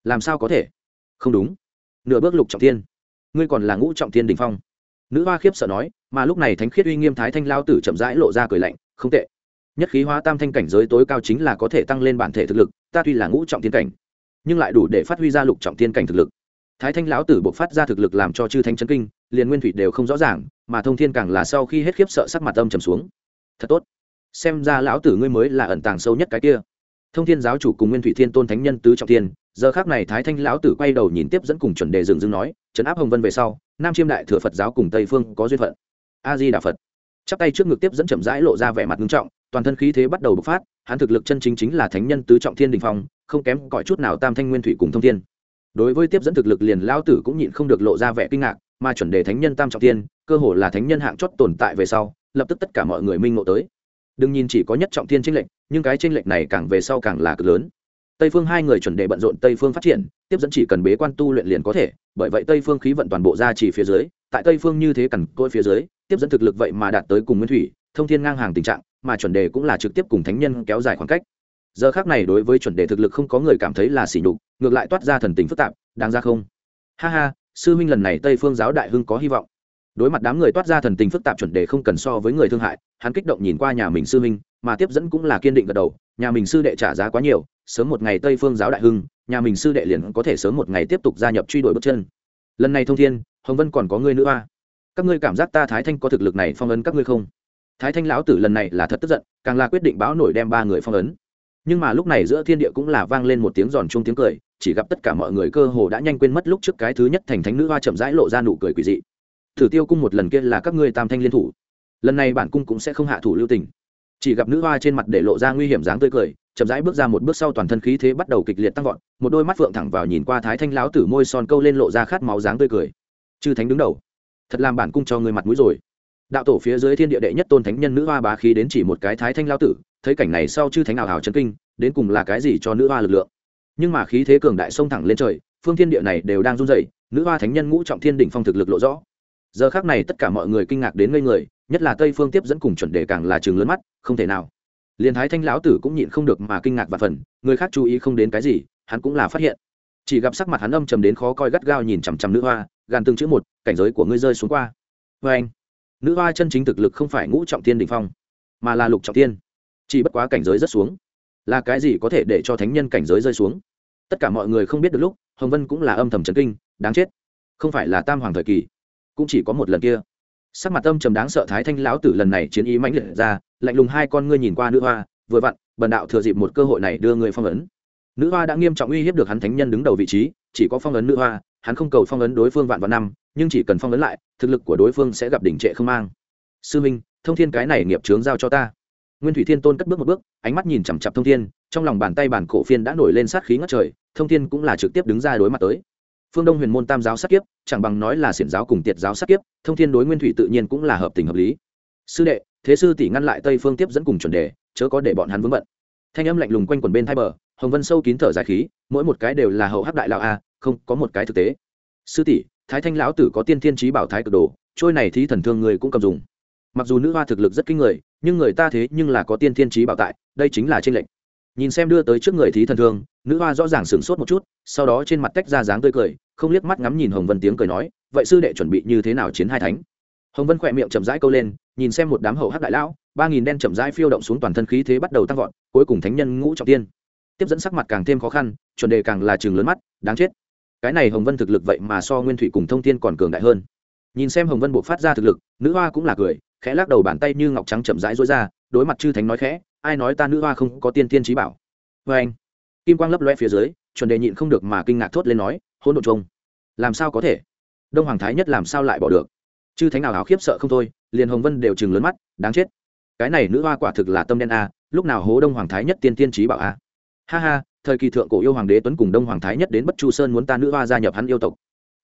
làm sao có thể? Không đúng, nửa bước lục trọng tiên ngươi còn là ngũ trọng tiên đình phong nữ hoa khiếp sợ nói, mà lúc này thánh khiết uy nghiêm thái thanh lao tử chậm rãi lộ ra cười lạnh, không tệ. Nhất khí hóa tam thanh cảnh giới tối cao chính là có thể tăng lên bản thể thực lực, ta tuy là ngũ trọng tiên cảnh, nhưng lại đủ để phát huy ra lục trọng tiên cảnh thực lực. Thái thanh lão tử buộc phát ra thực lực làm cho chư thanh chấn kinh, liền nguyên thủy đều không rõ ràng, mà thông thiên càng là sau khi hết khiếp sợ sắc mặt âm trầm xuống. Thật tốt. Xem ra lão tử ngươi mới là ẩn tàng sâu nhất cái kia. Thông thiên giáo chủ cùng nguyên thủy thiên tôn thánh nhân tứ trọng tiên giờ khác này thái thanh lão tử quay đầu nhìn tiếp dẫn cùng chuẩn đề dừng dừng nói, trấn áp hồng vân về sau nam chiêm đại thừa phật giáo cùng tây phương có duyên phận. A di đà phật. Chắp tay trước ngực tiếp dẫn chậm rãi lộ ra vẻ mặt nghiêm trọng, toàn thân khí thế bắt đầu bộc phát, hắn thực lực chân chính chính là thánh nhân tứ trọng thiên đình phong, không kém cỏi chút nào tam thanh nguyên thủy cùng thông thiên. Đối với tiếp dẫn thực lực liền lão tử cũng nhịn không được lộ ra vẻ kinh ngạc, mà chuẩn đề thánh nhân tam trọng thiên, cơ hồ là thánh nhân hạng chót tồn tại về sau, lập tức tất cả mọi người minh ngộ tới. Đừng nhìn chỉ có nhất trọng thiên tranh lệch, nhưng cái tranh lệch này càng về sau càng là cực lớn tây phương hai người chuẩn đề bận rộn tây phương phát triển, tiếp dẫn chỉ cần bế quan tu luyện liền có thể, bởi vậy tây phương khí vận toàn bộ ra chỉ phía dưới, tại tây phương như thế cần côi phía dưới, tiếp dẫn thực lực vậy mà đạt tới cùng nguyên thủy, thông thiên ngang hàng tình trạng, mà chuẩn đề cũng là trực tiếp cùng thánh nhân kéo dài khoảng cách. Giờ khác này đối với chuẩn đề thực lực không có người cảm thấy là sỉ nhục, ngược lại toát ra thần tình phức tạp, đáng ra không? Ha ha, sư huynh lần này tây phương giáo đại hưng có hy vọng. Đối mặt đám người toát ra thần tình phức tạp chuẩn đề không cần so với người thương hại, hắn kích động nhìn qua nhà mình sư huynh mà tiếp dẫn cũng là kiên định gật đầu, nhà mình sư đệ trả giá quá nhiều, sớm một ngày tây phương giáo đại hưng, nhà mình sư đệ liền có thể sớm một ngày tiếp tục gia nhập truy đuổi bước chân. Lần này thông thiên, hồng vân còn có ngươi nữa a các ngươi cảm giác ta thái thanh có thực lực này phong ấn các ngươi không? Thái thanh lão tử lần này là thật tức giận, càng là quyết định báo nổi đem ba người phong ấn. Nhưng mà lúc này giữa thiên địa cũng là vang lên một tiếng giòn chung tiếng cười, chỉ gặp tất cả mọi người cơ hồ đã nhanh quên mất lúc trước cái thứ nhất thành thánh nữ hoa chậm rãi lộ ra nụ cười quỷ dị. Thử tiêu cung một lần kia là các ngươi tam thanh liên thủ. Lần này bản cung cũng sẽ không hạ thủ lưu tình chỉ gặp nữ hoa trên mặt để lộ ra nguy hiểm dáng tươi cười, chậm rãi bước ra một bước sau toàn thân khí thế bắt đầu kịch liệt tăng vọt, một đôi mắt phượng thẳng vào nhìn qua thái thanh lão tử môi son câu lên lộ ra khát máu dáng tươi cười. Chư thánh đứng đầu, thật làm bản cung cho người mặt mũi rồi. Đạo tổ phía dưới thiên địa đệ nhất tôn thánh nhân nữ hoa bá khí đến chỉ một cái thái thanh lão tử, thấy cảnh này sau chư thánh ảo hào chấn kinh, đến cùng là cái gì cho nữ hoa lực lượng? Nhưng mà khí thế cường đại xông thẳng lên trời, phương thiên địa này đều đang run rẩy, nữ hoa thánh nhân ngũ trọng thiên đỉnh phong thực lực lộ rõ. Giờ khác này tất cả mọi người kinh ngạc đến ngây người nhất là tây phương tiếp dẫn cùng chuẩn đề càng là trường lớn mắt, không thể nào. Liền thái thanh lão tử cũng nhịn không được mà kinh ngạc và phần, người khác chú ý không đến cái gì, hắn cũng là phát hiện. Chỉ gặp sắc mặt hắn âm trầm đến khó coi gắt gao nhìn chằm chằm nữ hoa, gàn từng chữ một, cảnh giới của ngươi rơi xuống qua. Vê anh, nữ hoa chân chính thực lực không phải ngũ trọng tiên đình phong, mà là lục trọng tiên. Chỉ bất quá cảnh giới rất xuống. Là cái gì có thể để cho thánh nhân cảnh giới rơi xuống? Tất cả mọi người không biết được lúc, hồng vân cũng là âm thầm trấn kinh, đáng chết. Không phải là tam hoàng thời kỳ, cũng chỉ có một lần kia sắc mặt tâm trầm đáng sợ thái thanh lão tử lần này chiến ý mãnh liệt ra, lạnh lùng hai con ngươi nhìn qua nữ hoa, vừa vặn, bần đạo thừa dịp một cơ hội này đưa người phong ấn. Nữ hoa đã nghiêm trọng uy hiếp được hắn thánh nhân đứng đầu vị trí, chỉ có phong ấn nữ hoa, hắn không cầu phong ấn đối phương vạn vạn năm, nhưng chỉ cần phong ấn lại, thực lực của đối phương sẽ gặp đỉnh trệ không mang. Sư minh, thông thiên cái này nghiệp trướng giao cho ta. Nguyên thủy thiên tôn cất bước một bước, ánh mắt nhìn chằm chặp thông thiên, trong lòng bàn tay bản cổ phiên đã nổi lên sát khí ngất trời, thông thiên cũng là trực tiếp đứng ra đối mặt tới phương đông huyền môn tam giáo sát kiếp, chẳng bằng nói là xiển giáo cùng tiệt giáo sát kiếp, thông thiên đối nguyên thủy tự nhiên cũng là hợp tình hợp lý. Sư đệ, thế sư tỷ ngăn lại tây phương tiếp dẫn cùng chuẩn đề, chớ có để bọn hắn vướng bận. Thanh âm lạnh lùng quanh quần bên thai bờ, hồng vân sâu kín thở dài khí, mỗi một cái đều là hậu hắc đại lão a, không, có một cái thực tế. Sư tỷ, thái thanh lão tử có tiên thiên trí bảo thái cực đồ, trôi này thí thần thương người cũng cầm dùng. Mặc dù nữ hoa thực lực rất kinh người, nhưng người ta thế nhưng là có tiên thiên trí bảo tại, đây chính là tranh lệch. Nhìn xem đưa tới trước người thí thần thương nữ hoa rõ ràng sửng sốt một chút, sau đó trên mặt tách ra dáng tươi cười, không liếc mắt ngắm nhìn hồng vân tiếng cười nói, vậy sư đệ chuẩn bị như thế nào chiến hai thánh? Hồng vân khỏe miệng chậm rãi câu lên, nhìn xem một đám hậu hắc đại lão, ba nghìn đen chậm rãi phiêu động xuống toàn thân khí thế bắt đầu tăng vọt, cuối cùng thánh nhân ngũ trọng tiên. Tiếp dẫn sắc mặt càng thêm khó khăn, chuẩn đề càng là chừng lớn mắt, đáng chết. Cái này hồng vân thực lực vậy mà so nguyên thủy cùng thông tiên còn cường đại hơn. Nhìn xem hồng vân buộc phát ra thực lực, nữ hoa cũng là cười, khẽ lắc đầu bàn tay như ngọc trắng chậm rãi rối ra, đối mặt chư thánh nói khẽ, ai nói ta nữ hoa không có tiên tiên trí bảo? Vê anh kim quang lấp loe phía dưới, chuẩn đề nhịn không được mà kinh ngạc thốt lên nói, hỗn độn trông làm sao có thể? Đông hoàng thái nhất làm sao lại bỏ được? Chư thánh nào hào khiếp sợ không thôi, liền hồng vân đều chừng lớn mắt, đáng chết. Cái này nữ hoa quả thực là tâm đen a, lúc nào hố đông hoàng thái nhất tiên tiên trí bảo a? Ha ha, thời kỳ thượng cổ yêu hoàng đế tuấn cùng đông hoàng thái nhất đến bất chu sơn muốn ta nữ hoa gia nhập hắn yêu tộc.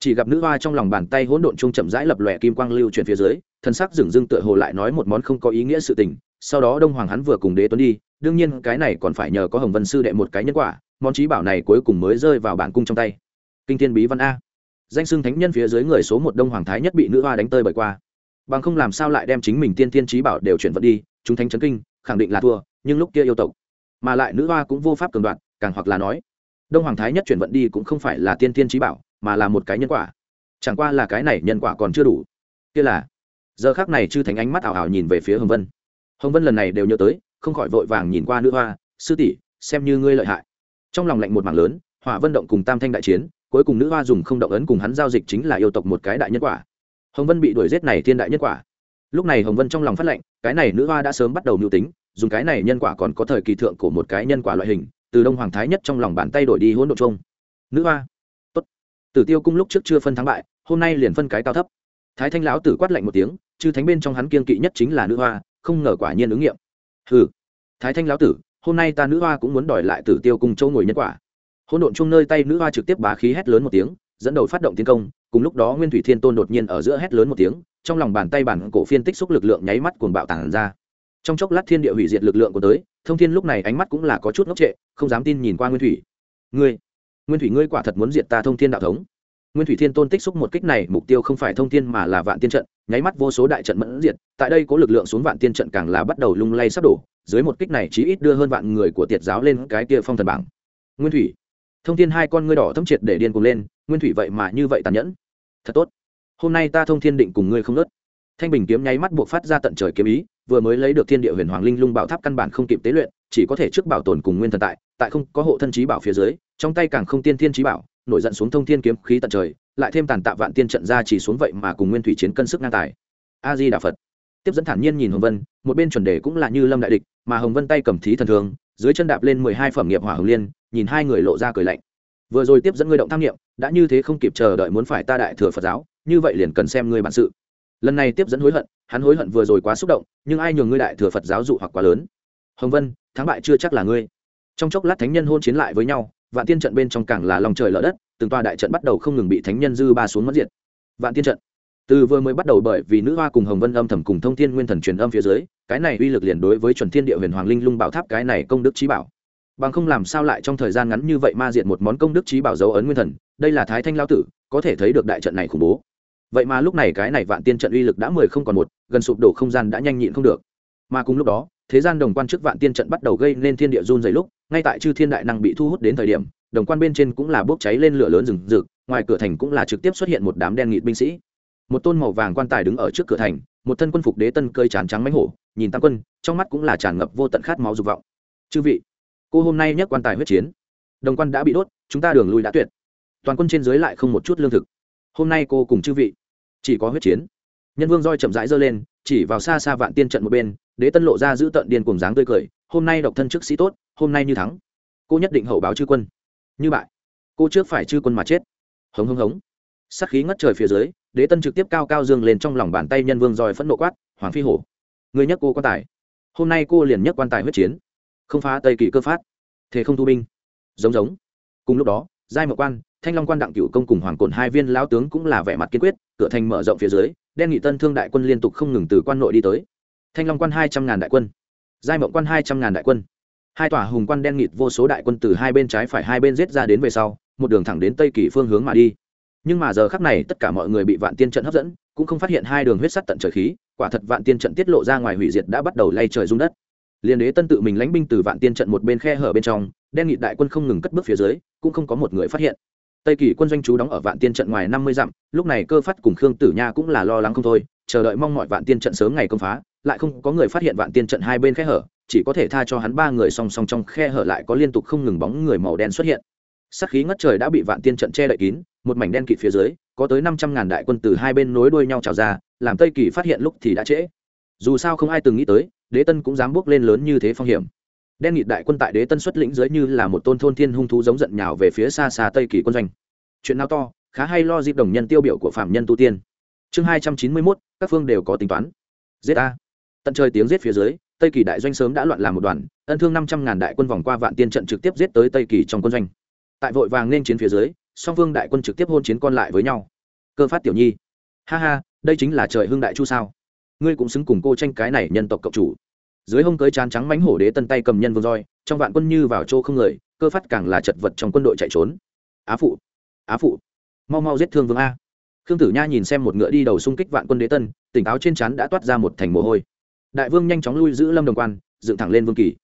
Chỉ gặp nữ hoa trong lòng bàn tay hỗn độn chung chậm rãi lập lòe kim quang lưu chuyển phía dưới thân sắc dửng dưng tựa hồ lại nói một món không có ý nghĩa sự tình, sau đó đông hoàng hắn vừa cùng đế tuấn đi đương nhiên cái này còn phải nhờ có hồng vân sư đệ một cái nhân quả, món trí bảo này cuối cùng mới rơi vào bản cung trong tay. Kinh thiên bí văn a. Danh xưng thánh nhân phía dưới người số một đông hoàng thái nhất bị nữ hoa đánh tơi bởi qua. Bằng không làm sao lại đem chính mình tiên Thiên trí bảo đều chuyển vận đi, chúng thánh chấn kinh, khẳng định là thua, nhưng lúc kia yêu tộc, mà lại nữ hoa cũng vô pháp cường đoạn càng hoặc là nói, đông hoàng thái nhất chuyển vận đi cũng không phải là tiên Thiên trí bảo, mà là một cái nhân quả. Chẳng qua là cái này nhân quả còn chưa đủ. Kia là, giờ khác này chư thánh ánh mắt ảo ảo nhìn về phía hồng vân. Hồng vân lần này đều nhớ tới không khỏi vội vàng nhìn qua nữ hoa, sư tỷ, xem như ngươi lợi hại. Trong lòng lạnh một mảng lớn, hỏa vân động cùng tam thanh đại chiến, cuối cùng nữ hoa dùng không động ấn cùng hắn giao dịch chính là yêu tộc một cái đại nhân quả. Hồng vân bị đuổi giết này thiên đại nhân quả. Lúc này hồng vân trong lòng phát lệnh, cái này nữ hoa đã sớm bắt đầu mưu tính, dùng cái này nhân quả còn có thời kỳ thượng của một cái nhân quả loại hình, từ đông hoàng thái nhất trong lòng bàn tay đổi đi hỗn độ chung. Nữ hoa, tốt. Tử tiêu cung lúc trước chưa phân thắng bại, hôm nay liền phân cái cao thấp. Thái thanh lão tử quát lạnh một tiếng, chư thánh bên trong hắn kiên kỵ nhất chính là nữ hoa, không ngờ quả nhiên ứng nghiệm hừ. Thái thanh lão tử, hôm nay ta nữ hoa cũng muốn đòi lại tử tiêu cùng châu ngồi nhân quả. Hỗn độn chung nơi tay nữ hoa trực tiếp bá khí hét lớn một tiếng, dẫn đầu phát động tiến công, cùng lúc đó nguyên thủy thiên tôn đột nhiên ở giữa hét lớn một tiếng, trong lòng bàn tay bản cổ phiên tích xúc lực lượng nháy mắt cuồng bạo tản ra. Trong chốc lát thiên địa hủy diệt lực lượng của tới, thông thiên lúc này ánh mắt cũng là có chút ngốc trệ, không dám tin nhìn qua nguyên thủy. Ngươi, nguyên thủy ngươi quả thật muốn diệt ta thông thiên đạo thống. Nguyên thủy thiên tôn tích xúc một kích này, mục tiêu không phải thông thiên mà là vạn tiên trận nháy mắt vô số đại trận mẫn diệt, tại đây có lực lượng xuống vạn tiên trận càng là bắt đầu lung lay sắp đổ, dưới một kích này chí ít đưa hơn vạn người của tiệt giáo lên cái kia phong thần bảng. Nguyên thủy, thông thiên hai con ngươi đỏ thâm triệt để điên cùng lên, nguyên thủy vậy mà như vậy tàn nhẫn. Thật tốt. Hôm nay ta thông thiên định cùng ngươi không nớt. Thanh bình kiếm nháy mắt buộc phát ra tận trời kiếm ý, vừa mới lấy được thiên địa huyền hoàng linh lung bảo tháp căn bản không kịp tế luyện, chỉ có thể trước bảo tồn cùng nguyên thần tại tại không có hộ thân trí bảo phía dưới, trong tay càng không tiên thiên trí bảo, nổi giận xuống thông thiên kiếm khí tận trời lại thêm tàn tạ vạn tiên trận ra chỉ xuống vậy mà cùng nguyên thủy chiến cân sức ngang tài. A di đà phật. Tiếp dẫn thản nhiên nhìn hồng vân, một bên chuẩn đề cũng là như lâm đại địch, mà hồng vân tay cầm thí thần thường, dưới chân đạp lên mười hai phẩm nghiệp hỏa hồng liên, nhìn hai người lộ ra cười lạnh. Vừa rồi tiếp dẫn ngươi động tham nghiệm đã như thế không kịp chờ đợi muốn phải ta đại thừa phật giáo, như vậy liền cần xem ngươi bản sự. Lần này tiếp dẫn hối hận, hắn hối hận vừa rồi quá xúc động, nhưng ai nhường ngươi đại thừa phật giáo dụ hoặc quá lớn? Hồng vân, thắng bại chưa chắc là ngươi. Trong chốc lát thánh nhân hôn chiến lại với nhau vạn tiên trận bên trong càng là lòng trời lở đất, từng toa đại trận bắt đầu không ngừng bị thánh nhân dư ba xuống mất diệt. Vạn tiên trận. Từ vừa mới bắt đầu bởi vì nữ hoa cùng hồng vân âm thầm cùng thông thiên nguyên thần truyền âm phía dưới, cái này uy lực liền đối với chuẩn thiên địa huyền hoàng linh lung bảo tháp cái này công đức trí bảo. Bằng không làm sao lại trong thời gian ngắn như vậy ma diện một món công đức trí bảo dấu ấn nguyên thần, đây là thái thanh lao tử, có thể thấy được đại trận này khủng bố. Vậy mà lúc này cái này vạn tiên trận uy lực đã mười không còn một, gần sụp đổ không gian đã nhanh nhịn không được. Mà cùng lúc đó thế gian đồng quan trước vạn tiên trận bắt đầu gây nên thiên địa run dày lúc, ngay tại chư thiên đại năng bị thu hút đến thời điểm, đồng quan bên trên cũng là bốc cháy lên lửa lớn rừng rực, ngoài cửa thành cũng là trực tiếp xuất hiện một đám đen nghịt binh sĩ. Một tôn màu vàng quan tài đứng ở trước cửa thành, một thân quân phục đế tân cơi tràn trắng mánh hổ, nhìn tam quân, trong mắt cũng là tràn ngập vô tận khát máu dục vọng. Chư vị, cô hôm nay nhắc quan tài huyết chiến. Đồng quan đã bị đốt, chúng ta đường lui đã tuyệt. Toàn quân trên dưới lại không một chút lương thực. Hôm nay cô cùng chư vị, chỉ có huyết chiến. Nhân vương roi chậm rãi giơ lên, chỉ vào xa xa vạn tiên trận một bên đế tân lộ ra giữ tận điên cùng dáng tươi cười, hôm nay độc thân trước sĩ tốt, hôm nay như thắng. Cô nhất định hậu báo chư quân. Như bại. Cô trước phải chư quân mà chết. Hống hống hống. Sắc khí ngất trời phía dưới, đế tân trực tiếp cao cao dương lên trong lòng bàn tay nhân vương roi phẫn nộ quát, hoàng phi hổ, người nhắc cô quan tài. Hôm nay cô liền nhắc quan tài huyết chiến. Không phá tây kỳ cơ phát. Thế không thu binh. Giống giống. Cùng lúc đó, giai mậu quan, thanh long quan đặng cựu công cùng hoàng cồn hai viên lão tướng cũng là vẻ mặt kiên quyết, cửa thành mở rộng phía dưới, đen nghị tân thương đại quân liên tục không ngừng từ quan nội đi tới thanh long quan hai trăm ngàn đại quân. Giai mộng quan hai trăm ngàn đại quân. Hai tòa hùng quan đen nghịt vô số đại quân từ hai bên trái phải hai bên giết ra đến về sau, một đường thẳng đến tây kỳ phương hướng mà đi. Nhưng mà giờ khắc này, tất cả mọi người bị vạn tiên trận hấp dẫn, cũng không phát hiện hai đường huyết sắt tận trời khí, quả thật vạn tiên trận tiết lộ ra ngoài hủy diệt đã bắt đầu lay trời rung đất. Liên đế tân tự mình lãnh binh từ vạn tiên trận một bên khe hở bên trong, đen nghịt đại quân không ngừng cất bước phía dưới, cũng không có một người phát hiện. Tây kỳ quân doanh chú đóng ở vạn tiên trận ngoài năm mươi dặm, lúc này cơ phát cùng khương tử nha cũng là lo lắng không thôi chờ đợi mong mọi vạn tiên trận sớm ngày công phá, lại không có người phát hiện vạn tiên trận hai bên khe hở, chỉ có thể tha cho hắn ba người song song trong khe hở lại có liên tục không ngừng bóng người màu đen xuất hiện. Sắc khí ngất trời đã bị vạn tiên trận che đậy kín, một mảnh đen kịt phía dưới, có tới năm trăm ngàn đại quân từ hai bên nối đuôi nhau trào ra, làm tây kỳ phát hiện lúc thì đã trễ. Dù sao không ai từng nghĩ tới, đế tân cũng dám bước lên lớn như thế phong hiểm. Đen nghịt đại quân tại đế tân xuất lĩnh dưới như là một tôn thôn thiên hung thú giống giận nhào về phía xa xa tây kỳ quân doanh. Chuyện nào to, khá hay lo dịp đồng nhân tiêu biểu của phạm nhân tu tiên chương hai trăm chín mươi mốt, các phương đều có tính toán. Giết a. Tận trời tiếng giết phía dưới, tây kỳ đại doanh sớm đã loạn làm một đoàn, ân thương năm trăm ngàn đại quân vòng qua vạn tiên trận trực tiếp giết tới tây kỳ trong quân doanh. Tại vội vàng nên chiến phía dưới, song phương đại quân trực tiếp hôn chiến con lại với nhau. Cơ phát tiểu nhi. Ha ha, đây chính là trời hưng đại chu sao? Ngươi cũng xứng cùng cô tranh cái này nhân tộc cộng chủ. Dưới hông cưới chán trắng mánh hổ đế tân tay cầm nhân vương roi, trong vạn quân như vào chỗ không người, cơ phát càng là chật vật trong quân đội chạy trốn. Á phụ á phụ, mau mau giết thương vương a khương tử nha nhìn xem một ngựa đi đầu xung kích vạn quân đế tân, tỉnh táo trên chắn đã toát ra một thành mồ hôi. Đại vương nhanh chóng lui giữ lâm đồng quan, dựng thẳng lên vương kỳ.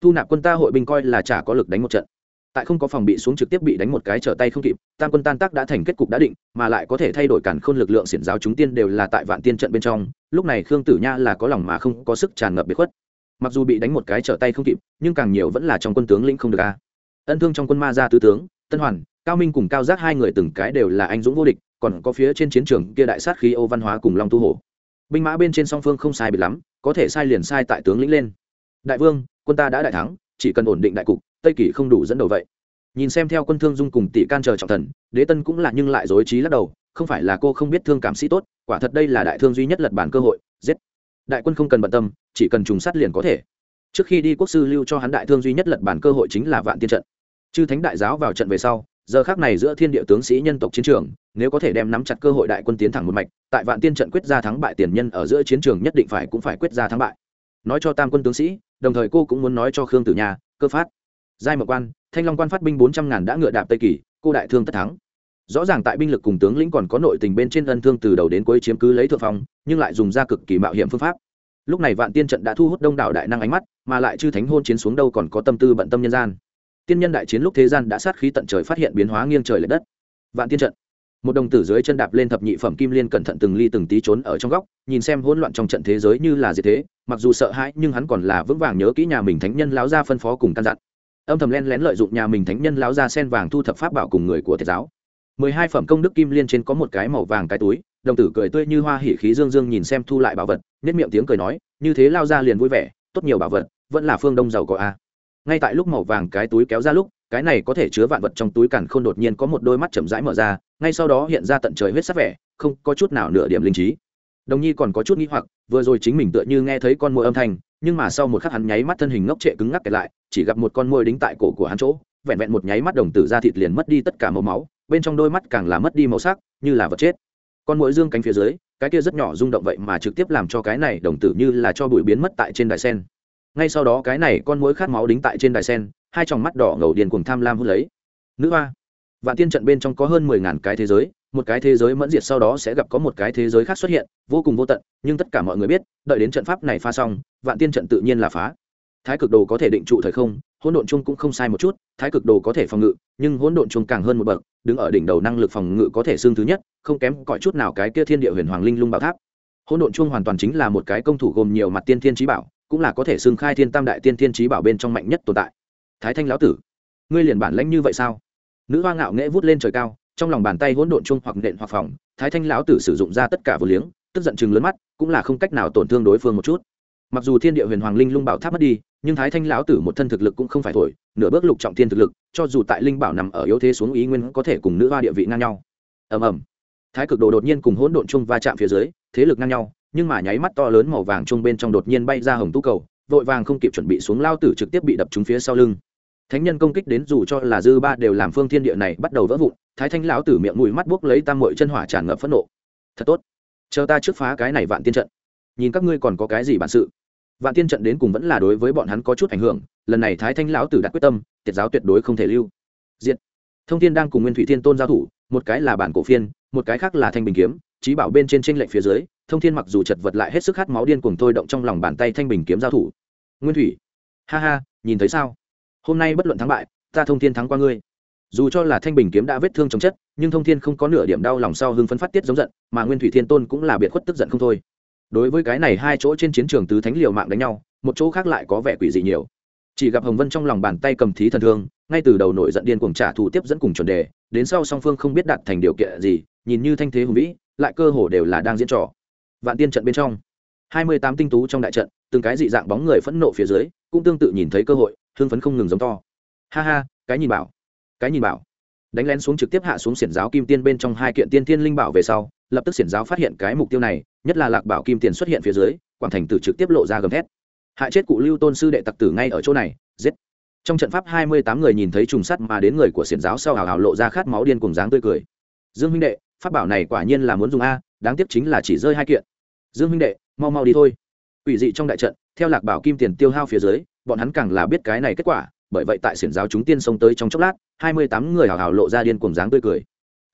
Thu nạp quân ta hội binh coi là chả có lực đánh một trận. Tại không có phòng bị xuống trực tiếp bị đánh một cái trở tay không kịp, tam quân tan tác đã thành kết cục đã định, mà lại có thể thay đổi cản khôn lực lượng xiển giáo chúng tiên đều là tại vạn tiên trận bên trong, lúc này khương tử nha là có lòng mà không có sức tràn ngập biệt khuất. Mặc dù bị đánh một cái trở tay không kịp, nhưng càng nhiều vẫn là trong quân tướng lĩnh không được a. Ân thương trong quân ma gia tứ tướng, tân hoàn, cao minh cùng cao giác hai người từng cái đều là anh dũng vô địch còn có phía trên chiến trường kia đại sát khí ô văn hóa cùng long tu hổ binh mã bên trên song phương không sai biệt lắm, có thể sai liền sai tại tướng lĩnh lên. Đại vương, quân ta đã đại thắng, chỉ cần ổn định đại cục, tây kỳ không đủ dẫn đầu vậy. Nhìn xem theo quân thương dung cùng tỷ can chờ trọng thần, đế tân cũng là nhưng lại dối trí lắc đầu, không phải là cô không biết thương cảm sĩ tốt, quả thật đây là đại thương duy nhất lật bản cơ hội, giết. Đại quân không cần bận tâm, chỉ cần trùng sát liền có thể. Trước khi đi quốc sư lưu cho hắn đại thương duy nhất lật bản cơ hội chính là vạn tiên trận. Chư thánh đại giáo vào trận về sau giờ khác này giữa thiên địa tướng sĩ nhân tộc chiến trường, nếu có thể đem nắm chặt cơ hội đại quân tiến thẳng một mạch, tại vạn tiên trận quyết ra thắng bại tiền nhân ở giữa chiến trường nhất định phải cũng phải quyết ra thắng bại. Nói cho tam quân tướng sĩ, đồng thời cô cũng muốn nói cho khương tử nhà cơ phát. Giai mộc quan, thanh long quan phát binh bốn trăm ngàn đã ngựa đạp tây kỳ, cô đại thương tất thắng. Rõ ràng tại binh lực cùng tướng lĩnh còn có nội tình bên trên ân thương từ đầu đến cuối chiếm cứ lấy thượng phong, nhưng lại dùng ra cực kỳ mạo hiểm phương pháp. Lúc này vạn tiên trận đã thu hút đông đảo đại năng ánh mắt, mà lại chư thánh hôn chiến xuống đâu còn có tâm tư bận tâm nhân gian tiên nhân đại chiến lúc thế gian đã sát khí tận trời phát hiện biến hóa nghiêng trời l ệ đất. Vạn tiên trận. Một đồng tử dưới chân đạp lên thập nhị phẩm kim liên cẩn thận từng ly từng tí trốn ở trong góc, nhìn xem hỗn loạn trong trận thế giới như là gì thế, mặc dù sợ hãi nhưng hắn còn là vững vàng nhớ kỹ nhà mình thánh nhân láo ra phân phó cùng căn dặn. Âm thầm len lén lợi dụng nhà mình thánh nhân láo ra sen vàng thu thập pháp bảo cùng người của thiệt giáo. Mười hai phẩm công đức kim liên trên có một cái màu vàng cái túi, đồng tử cười tươi như hoa hỉ khí dương dương nhìn xem thu lại bảo vật nhất miệng tiếng cười nói, như thế lao ra liền vui vẻ, tốt nhiều bảo vật, vẫn là phương đông giàu có a ngay tại lúc màu vàng cái túi kéo ra lúc, cái này có thể chứa vạn vật trong túi càn khôn đột nhiên có một đôi mắt chậm rãi mở ra, ngay sau đó hiện ra tận trời huyết sắc vẻ, không có chút nào nửa điểm linh trí. Đồng nhi còn có chút nghĩ hoặc, vừa rồi chính mình tựa như nghe thấy con môi âm thanh, nhưng mà sau một khắc hắn nháy mắt thân hình ngốc trệ cứng ngắc kẹt lại, chỉ gặp một con môi đính tại cổ của hắn chỗ, vẹn vẹn một nháy mắt đồng tử ra thịt liền mất đi tất cả màu máu, bên trong đôi mắt càng là mất đi màu sắc, như là vật chết. Con mũi dương cánh phía dưới, cái kia rất nhỏ rung động vậy mà trực tiếp làm cho cái này đồng tử như là cho bụi biến mất tại trên đài sen ngay sau đó cái này con mũi khát máu đính tại trên đài sen, hai tròng mắt đỏ ngầu điền cùng tham lam hút lấy. Nữ hoa, vạn tiên trận bên trong có hơn mười ngàn cái thế giới, một cái thế giới mẫn diệt sau đó sẽ gặp có một cái thế giới khác xuất hiện, vô cùng vô tận, nhưng tất cả mọi người biết, đợi đến trận pháp này pha xong, vạn tiên trận tự nhiên là phá. Thái cực đồ có thể định trụ thời không, hỗn độn chung cũng không sai một chút, thái cực đồ có thể phòng ngự, nhưng hỗn độn chung càng hơn một bậc, đứng ở đỉnh đầu năng lực phòng ngự có thể xương thứ nhất, không kém cõi chút nào cái kia thiên địa huyền hoàng linh lung bảo tháp. Hỗn độn chung hoàn toàn chính là một cái công thủ gồm nhiều mặt tiên thiên trí bảo cũng là có thể xưng khai thiên tam đại tiên thiên trí bảo bên trong mạnh nhất tồn tại. Thái thanh lão tử, ngươi liền bản lãnh như vậy sao? Nữ hoa ngạo nghễ vút lên trời cao, trong lòng bàn tay hỗn độn chung hoặc nện hoặc phòng thái thanh lão tử sử dụng ra tất cả vừa liếng, tức giận chừng lớn mắt, cũng là không cách nào tổn thương đối phương một chút. Mặc dù thiên địa huyền hoàng linh lung bảo tháp mất đi, nhưng thái thanh lão tử một thân thực lực cũng không phải thổi, nửa bước lục trọng thiên thực lực, cho dù tại linh bảo nằm ở yếu thế xuống ý nguyên có thể cùng nữ hoa địa vị ngang nhau. Ầm ầm thái cực đồ đột nhiên cùng hỗn độn chung va chạm phía dưới, thế lực ngang nhau, nhưng mà nháy mắt to lớn màu vàng chung bên trong đột nhiên bay ra hồng tú cầu, vội vàng không kịp chuẩn bị xuống lao tử trực tiếp bị đập trúng phía sau lưng. Thánh nhân công kích đến dù cho là dư ba đều làm phương thiên địa này bắt đầu vỡ vụn, thái thanh lão tử miệng mũi mắt buốc lấy tam mội chân hỏa tràn ngập phẫn nộ. Thật tốt. Chờ ta trước phá cái này vạn tiên trận. Nhìn các ngươi còn có cái gì bản sự? Vạn tiên trận đến cùng vẫn là đối với bọn hắn có chút ảnh hưởng, lần này thái thanh lão tử đặt quyết tâm, tiệt giáo tuyệt đối không thể lưu. Diện thông thiên đang cùng nguyên thủy thiên tôn giao thủ, một cái là bản cổ phiên một cái khác là thanh bình kiếm, trí bảo bên trên tranh lệnh phía dưới, thông thiên mặc dù chật vật lại hết sức khát máu điên cuồng thôi động trong lòng bàn tay thanh bình kiếm giao thủ. Nguyên thủy, ha ha, nhìn thấy sao? Hôm nay bất luận thắng bại, ta thông thiên thắng qua ngươi. Dù cho là thanh bình kiếm đã vết thương chống chất, nhưng thông thiên không có nửa điểm đau lòng sau hưng phấn phát tiết giống giận, mà nguyên thủy thiên tôn cũng là biệt khuất tức giận không thôi. Đối với cái này hai chỗ trên chiến trường tứ thánh liều mạng đánh nhau, một chỗ khác lại có vẻ quỷ dị nhiều. Chỉ gặp hồng vân trong lòng bàn tay cầm thí thần thương, ngay từ đầu nổi giận điên cuồng trả thù tiếp dẫn cùng chuẩn đề, đến sau song phương không biết đạt thành điều kiện gì nhìn như thanh thế hùng vĩ, lại cơ hồ đều là đang diễn trò. Vạn tiên trận bên trong, hai mươi tám tinh tú trong đại trận, từng cái dị dạng bóng người phẫn nộ phía dưới, cũng tương tự nhìn thấy cơ hội, hưng phấn không ngừng giống to. Ha ha, cái nhìn bảo, cái nhìn bảo. Đánh lén xuống trực tiếp hạ xuống xiển giáo kim tiên bên trong hai kiện tiên thiên linh bảo về sau, lập tức xiển giáo phát hiện cái mục tiêu này, nhất là lạc bảo kim tiền xuất hiện phía dưới, quảng thành tử trực tiếp lộ ra gầm thét. Hại chết cụ lưu tôn sư đệ tặc tử ngay ở chỗ này, giết. Trong trận pháp hai mươi tám người nhìn thấy trùng sắt mà đến người của xiển giáo sau hào hào lộ ra khát máu điên cùng dáng tươi cười. Dương huynh đệ pháp bảo này quả nhiên là muốn dùng a, đáng tiếc chính là chỉ rơi hai kiện. Dương huynh đệ, mau mau đi thôi. Ủy dị trong đại trận, theo lạc bảo kim tiền tiêu hao phía dưới, bọn hắn càng là biết cái này kết quả, bởi vậy tại xiển giáo chúng tiên xông tới trong chốc lát, hai mươi tám người hào hào lộ ra điên cùng dáng tươi cười.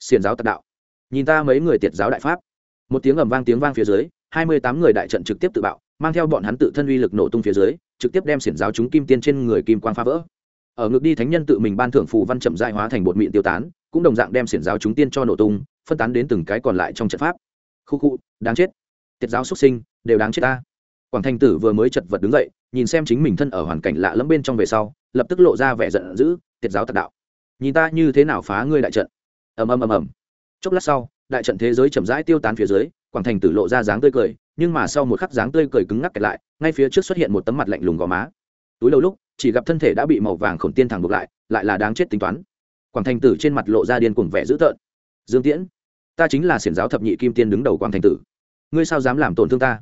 Xiển giáo tạc đạo. Nhìn ta mấy người tiệt giáo đại pháp. Một tiếng ầm vang tiếng vang phía dưới, hai mươi tám người đại trận trực tiếp tự bạo, mang theo bọn hắn tự thân uy lực nổ tung phía dưới, trực tiếp đem xiển giáo chúng kim tiên trên người kim quang phá vỡ. Ở ngực đi thánh nhân tự mình ban thưởng phù văn chậm dại hóa thành bột mịn tiêu tán, cũng đồng dạng đem xiển giáo chúng tiên cho nổ tung phân tán đến từng cái còn lại trong trận pháp. Khu khu, đáng chết. Tiết giáo xuất sinh, đều đáng chết ta. Quảng thành tử vừa mới chật vật đứng dậy, nhìn xem chính mình thân ở hoàn cảnh lạ lẫm bên trong về sau, lập tức lộ ra vẻ giận dữ, tiết giáo tạc đạo. Nhìn ta như thế nào phá ngươi đại trận. Ầm ầm ầm ầm. Chốc lát sau, đại trận thế giới chậm rãi tiêu tán phía dưới, quảng thành tử lộ ra dáng tươi cười, nhưng mà sau một khắc dáng tươi cười cứng ngắc kẹt lại, ngay phía trước xuất hiện một tấm mặt lạnh lùng gò má. Túi lâu lúc, chỉ gặp thân thể đã bị màu vàng khổng tiên thẳng buộc lại lại là đáng chết tính toán. Quảng thành tử trên mặt lộ ra điên cuồng vẻ dữ tợn. Dương tiễn ta chính là xiển giáo thập nhị kim tiên đứng đầu quang thành tử. Ngươi sao dám làm tổn thương ta?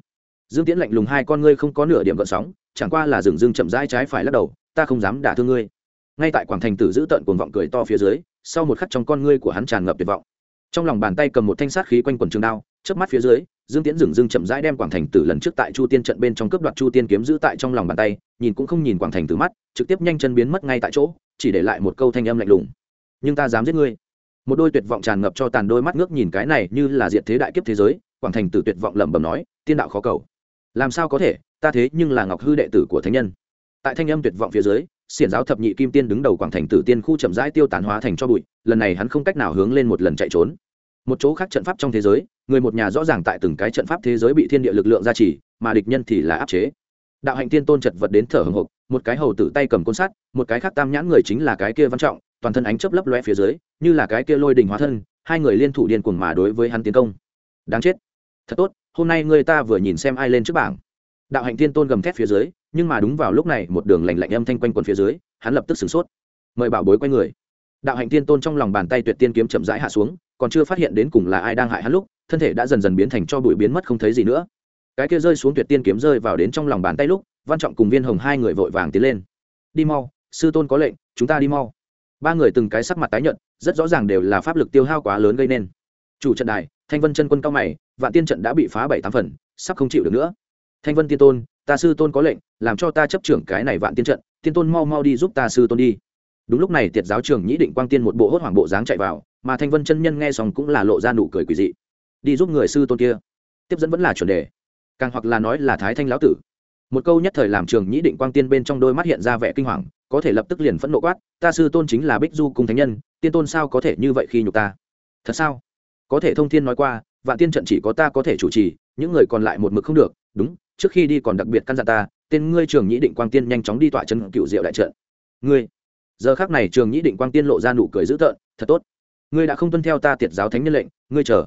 Dương tiễn lạnh lùng hai con ngươi không có nửa điểm gợn sóng, chẳng qua là dừng dưng chậm rãi trái phải lắc đầu, ta không dám đả thương ngươi. Ngay tại quảng thành tử giữ tợn cuồng vọng cười to phía dưới, sau một khắc trong con ngươi của hắn tràn ngập tuyệt vọng. Trong lòng bàn tay cầm một thanh sát khí quanh quần trường đao trước mắt phía dưới, dương tiễn dừng dưng chậm rãi đem quảng thành tử lần trước tại chu tiên trận bên trong cướp đoạt chu tiên kiếm giữ tại trong lòng bàn tay, nhìn cũng không nhìn quảng thành tử mắt, trực tiếp nhanh chân biến mất ngay tại chỗ, chỉ để lại một câu thanh âm lạnh lùng. Nhưng ta dám giết ngươi một đôi tuyệt vọng tràn ngập cho tàn đôi mắt ngước nhìn cái này như là diện thế đại kiếp thế giới, quảng thành tử tuyệt vọng lẩm bẩm nói, tiên đạo khó cầu. Làm sao có thể? Ta thế nhưng là ngọc hư đệ tử của thánh nhân. Tại thanh âm tuyệt vọng phía dưới, xiển giáo thập nhị kim tiên đứng đầu quảng thành tử tiên khu chậm rãi tiêu tán hóa thành cho bụi, lần này hắn không cách nào hướng lên một lần chạy trốn. Một chỗ khác trận pháp trong thế giới, người một nhà rõ ràng tại từng cái trận pháp thế giới bị thiên địa lực lượng gia trì, mà địch nhân thì là áp chế. Đạo hạnh tiên tôn chật vật đến thở hồng hộc, một cái hầu tử tay cầm côn sắt, một cái khác tam nhãn người chính là cái kia văn trọng toàn thân ánh chớp lấp loe phía dưới, như là cái kia lôi đình hóa thân, hai người liên thủ điên cuồng mà đối với hắn tiến công. Đáng chết. Thật tốt, hôm nay người ta vừa nhìn xem ai lên trước bảng. Đạo hạnh tiên tôn gầm thét phía dưới, nhưng mà đúng vào lúc này, một đường lạnh lạnh âm thanh quanh quần phía dưới, hắn lập tức sửng sốt. Mời bảo bối quay người. Đạo hạnh tiên tôn trong lòng bàn tay tuyệt tiên kiếm chậm rãi hạ xuống, còn chưa phát hiện đến cùng là ai đang hại hắn lúc, thân thể đã dần dần biến thành cho bụi biến mất không thấy gì nữa. Cái kia rơi xuống tuyệt tiên kiếm rơi vào đến trong lòng bàn tay lúc, văn trọng cùng viên hồng hai người vội vàng tiến lên. Đi mau, sư tôn có lệnh, chúng ta đi mau ba người từng cái sắc mặt tái nhợt, rất rõ ràng đều là pháp lực tiêu hao quá lớn gây nên. Chủ trận đài, thanh vân chân quân cao mày, vạn tiên trận đã bị phá bảy tám phần, sắp không chịu được nữa. Thanh vân tiên tôn, ta sư tôn có lệnh, làm cho ta chấp trưởng cái này vạn tiên trận, tiên tôn mau mau đi giúp ta sư tôn đi. Đúng lúc này tiệt giáo trưởng nhĩ định quang tiên một bộ hốt hoảng bộ dáng chạy vào, mà thanh vân chân nhân nghe xong cũng là lộ ra nụ cười quỳ dị. Đi giúp người sư tôn kia. Tiếp dẫn vẫn là chuẩn đề. Càng hoặc là nói là thái thanh lão tử. Một câu nhất thời làm trường nhĩ định quang tiên bên trong đôi mắt hiện ra vẻ kinh hoàng có thể lập tức liền phẫn nộ quát, ta sư tôn chính là bích du cung thánh nhân, tiên tôn sao có thể như vậy khi nhục ta? Thật sao? Có thể thông thiên nói qua, vạn tiên trận chỉ có ta có thể chủ trì, những người còn lại một mực không được. Đúng, trước khi đi còn đặc biệt căn dặn ta, tên ngươi trường nhĩ định quang tiên nhanh chóng đi tọa chân cựu diệu đại trận. Ngươi? Giờ khác này trường nhĩ định quang tiên lộ ra nụ cười dữ tợn, thật tốt. Ngươi đã không tuân theo ta tiệt giáo thánh nhân lệnh, ngươi chờ.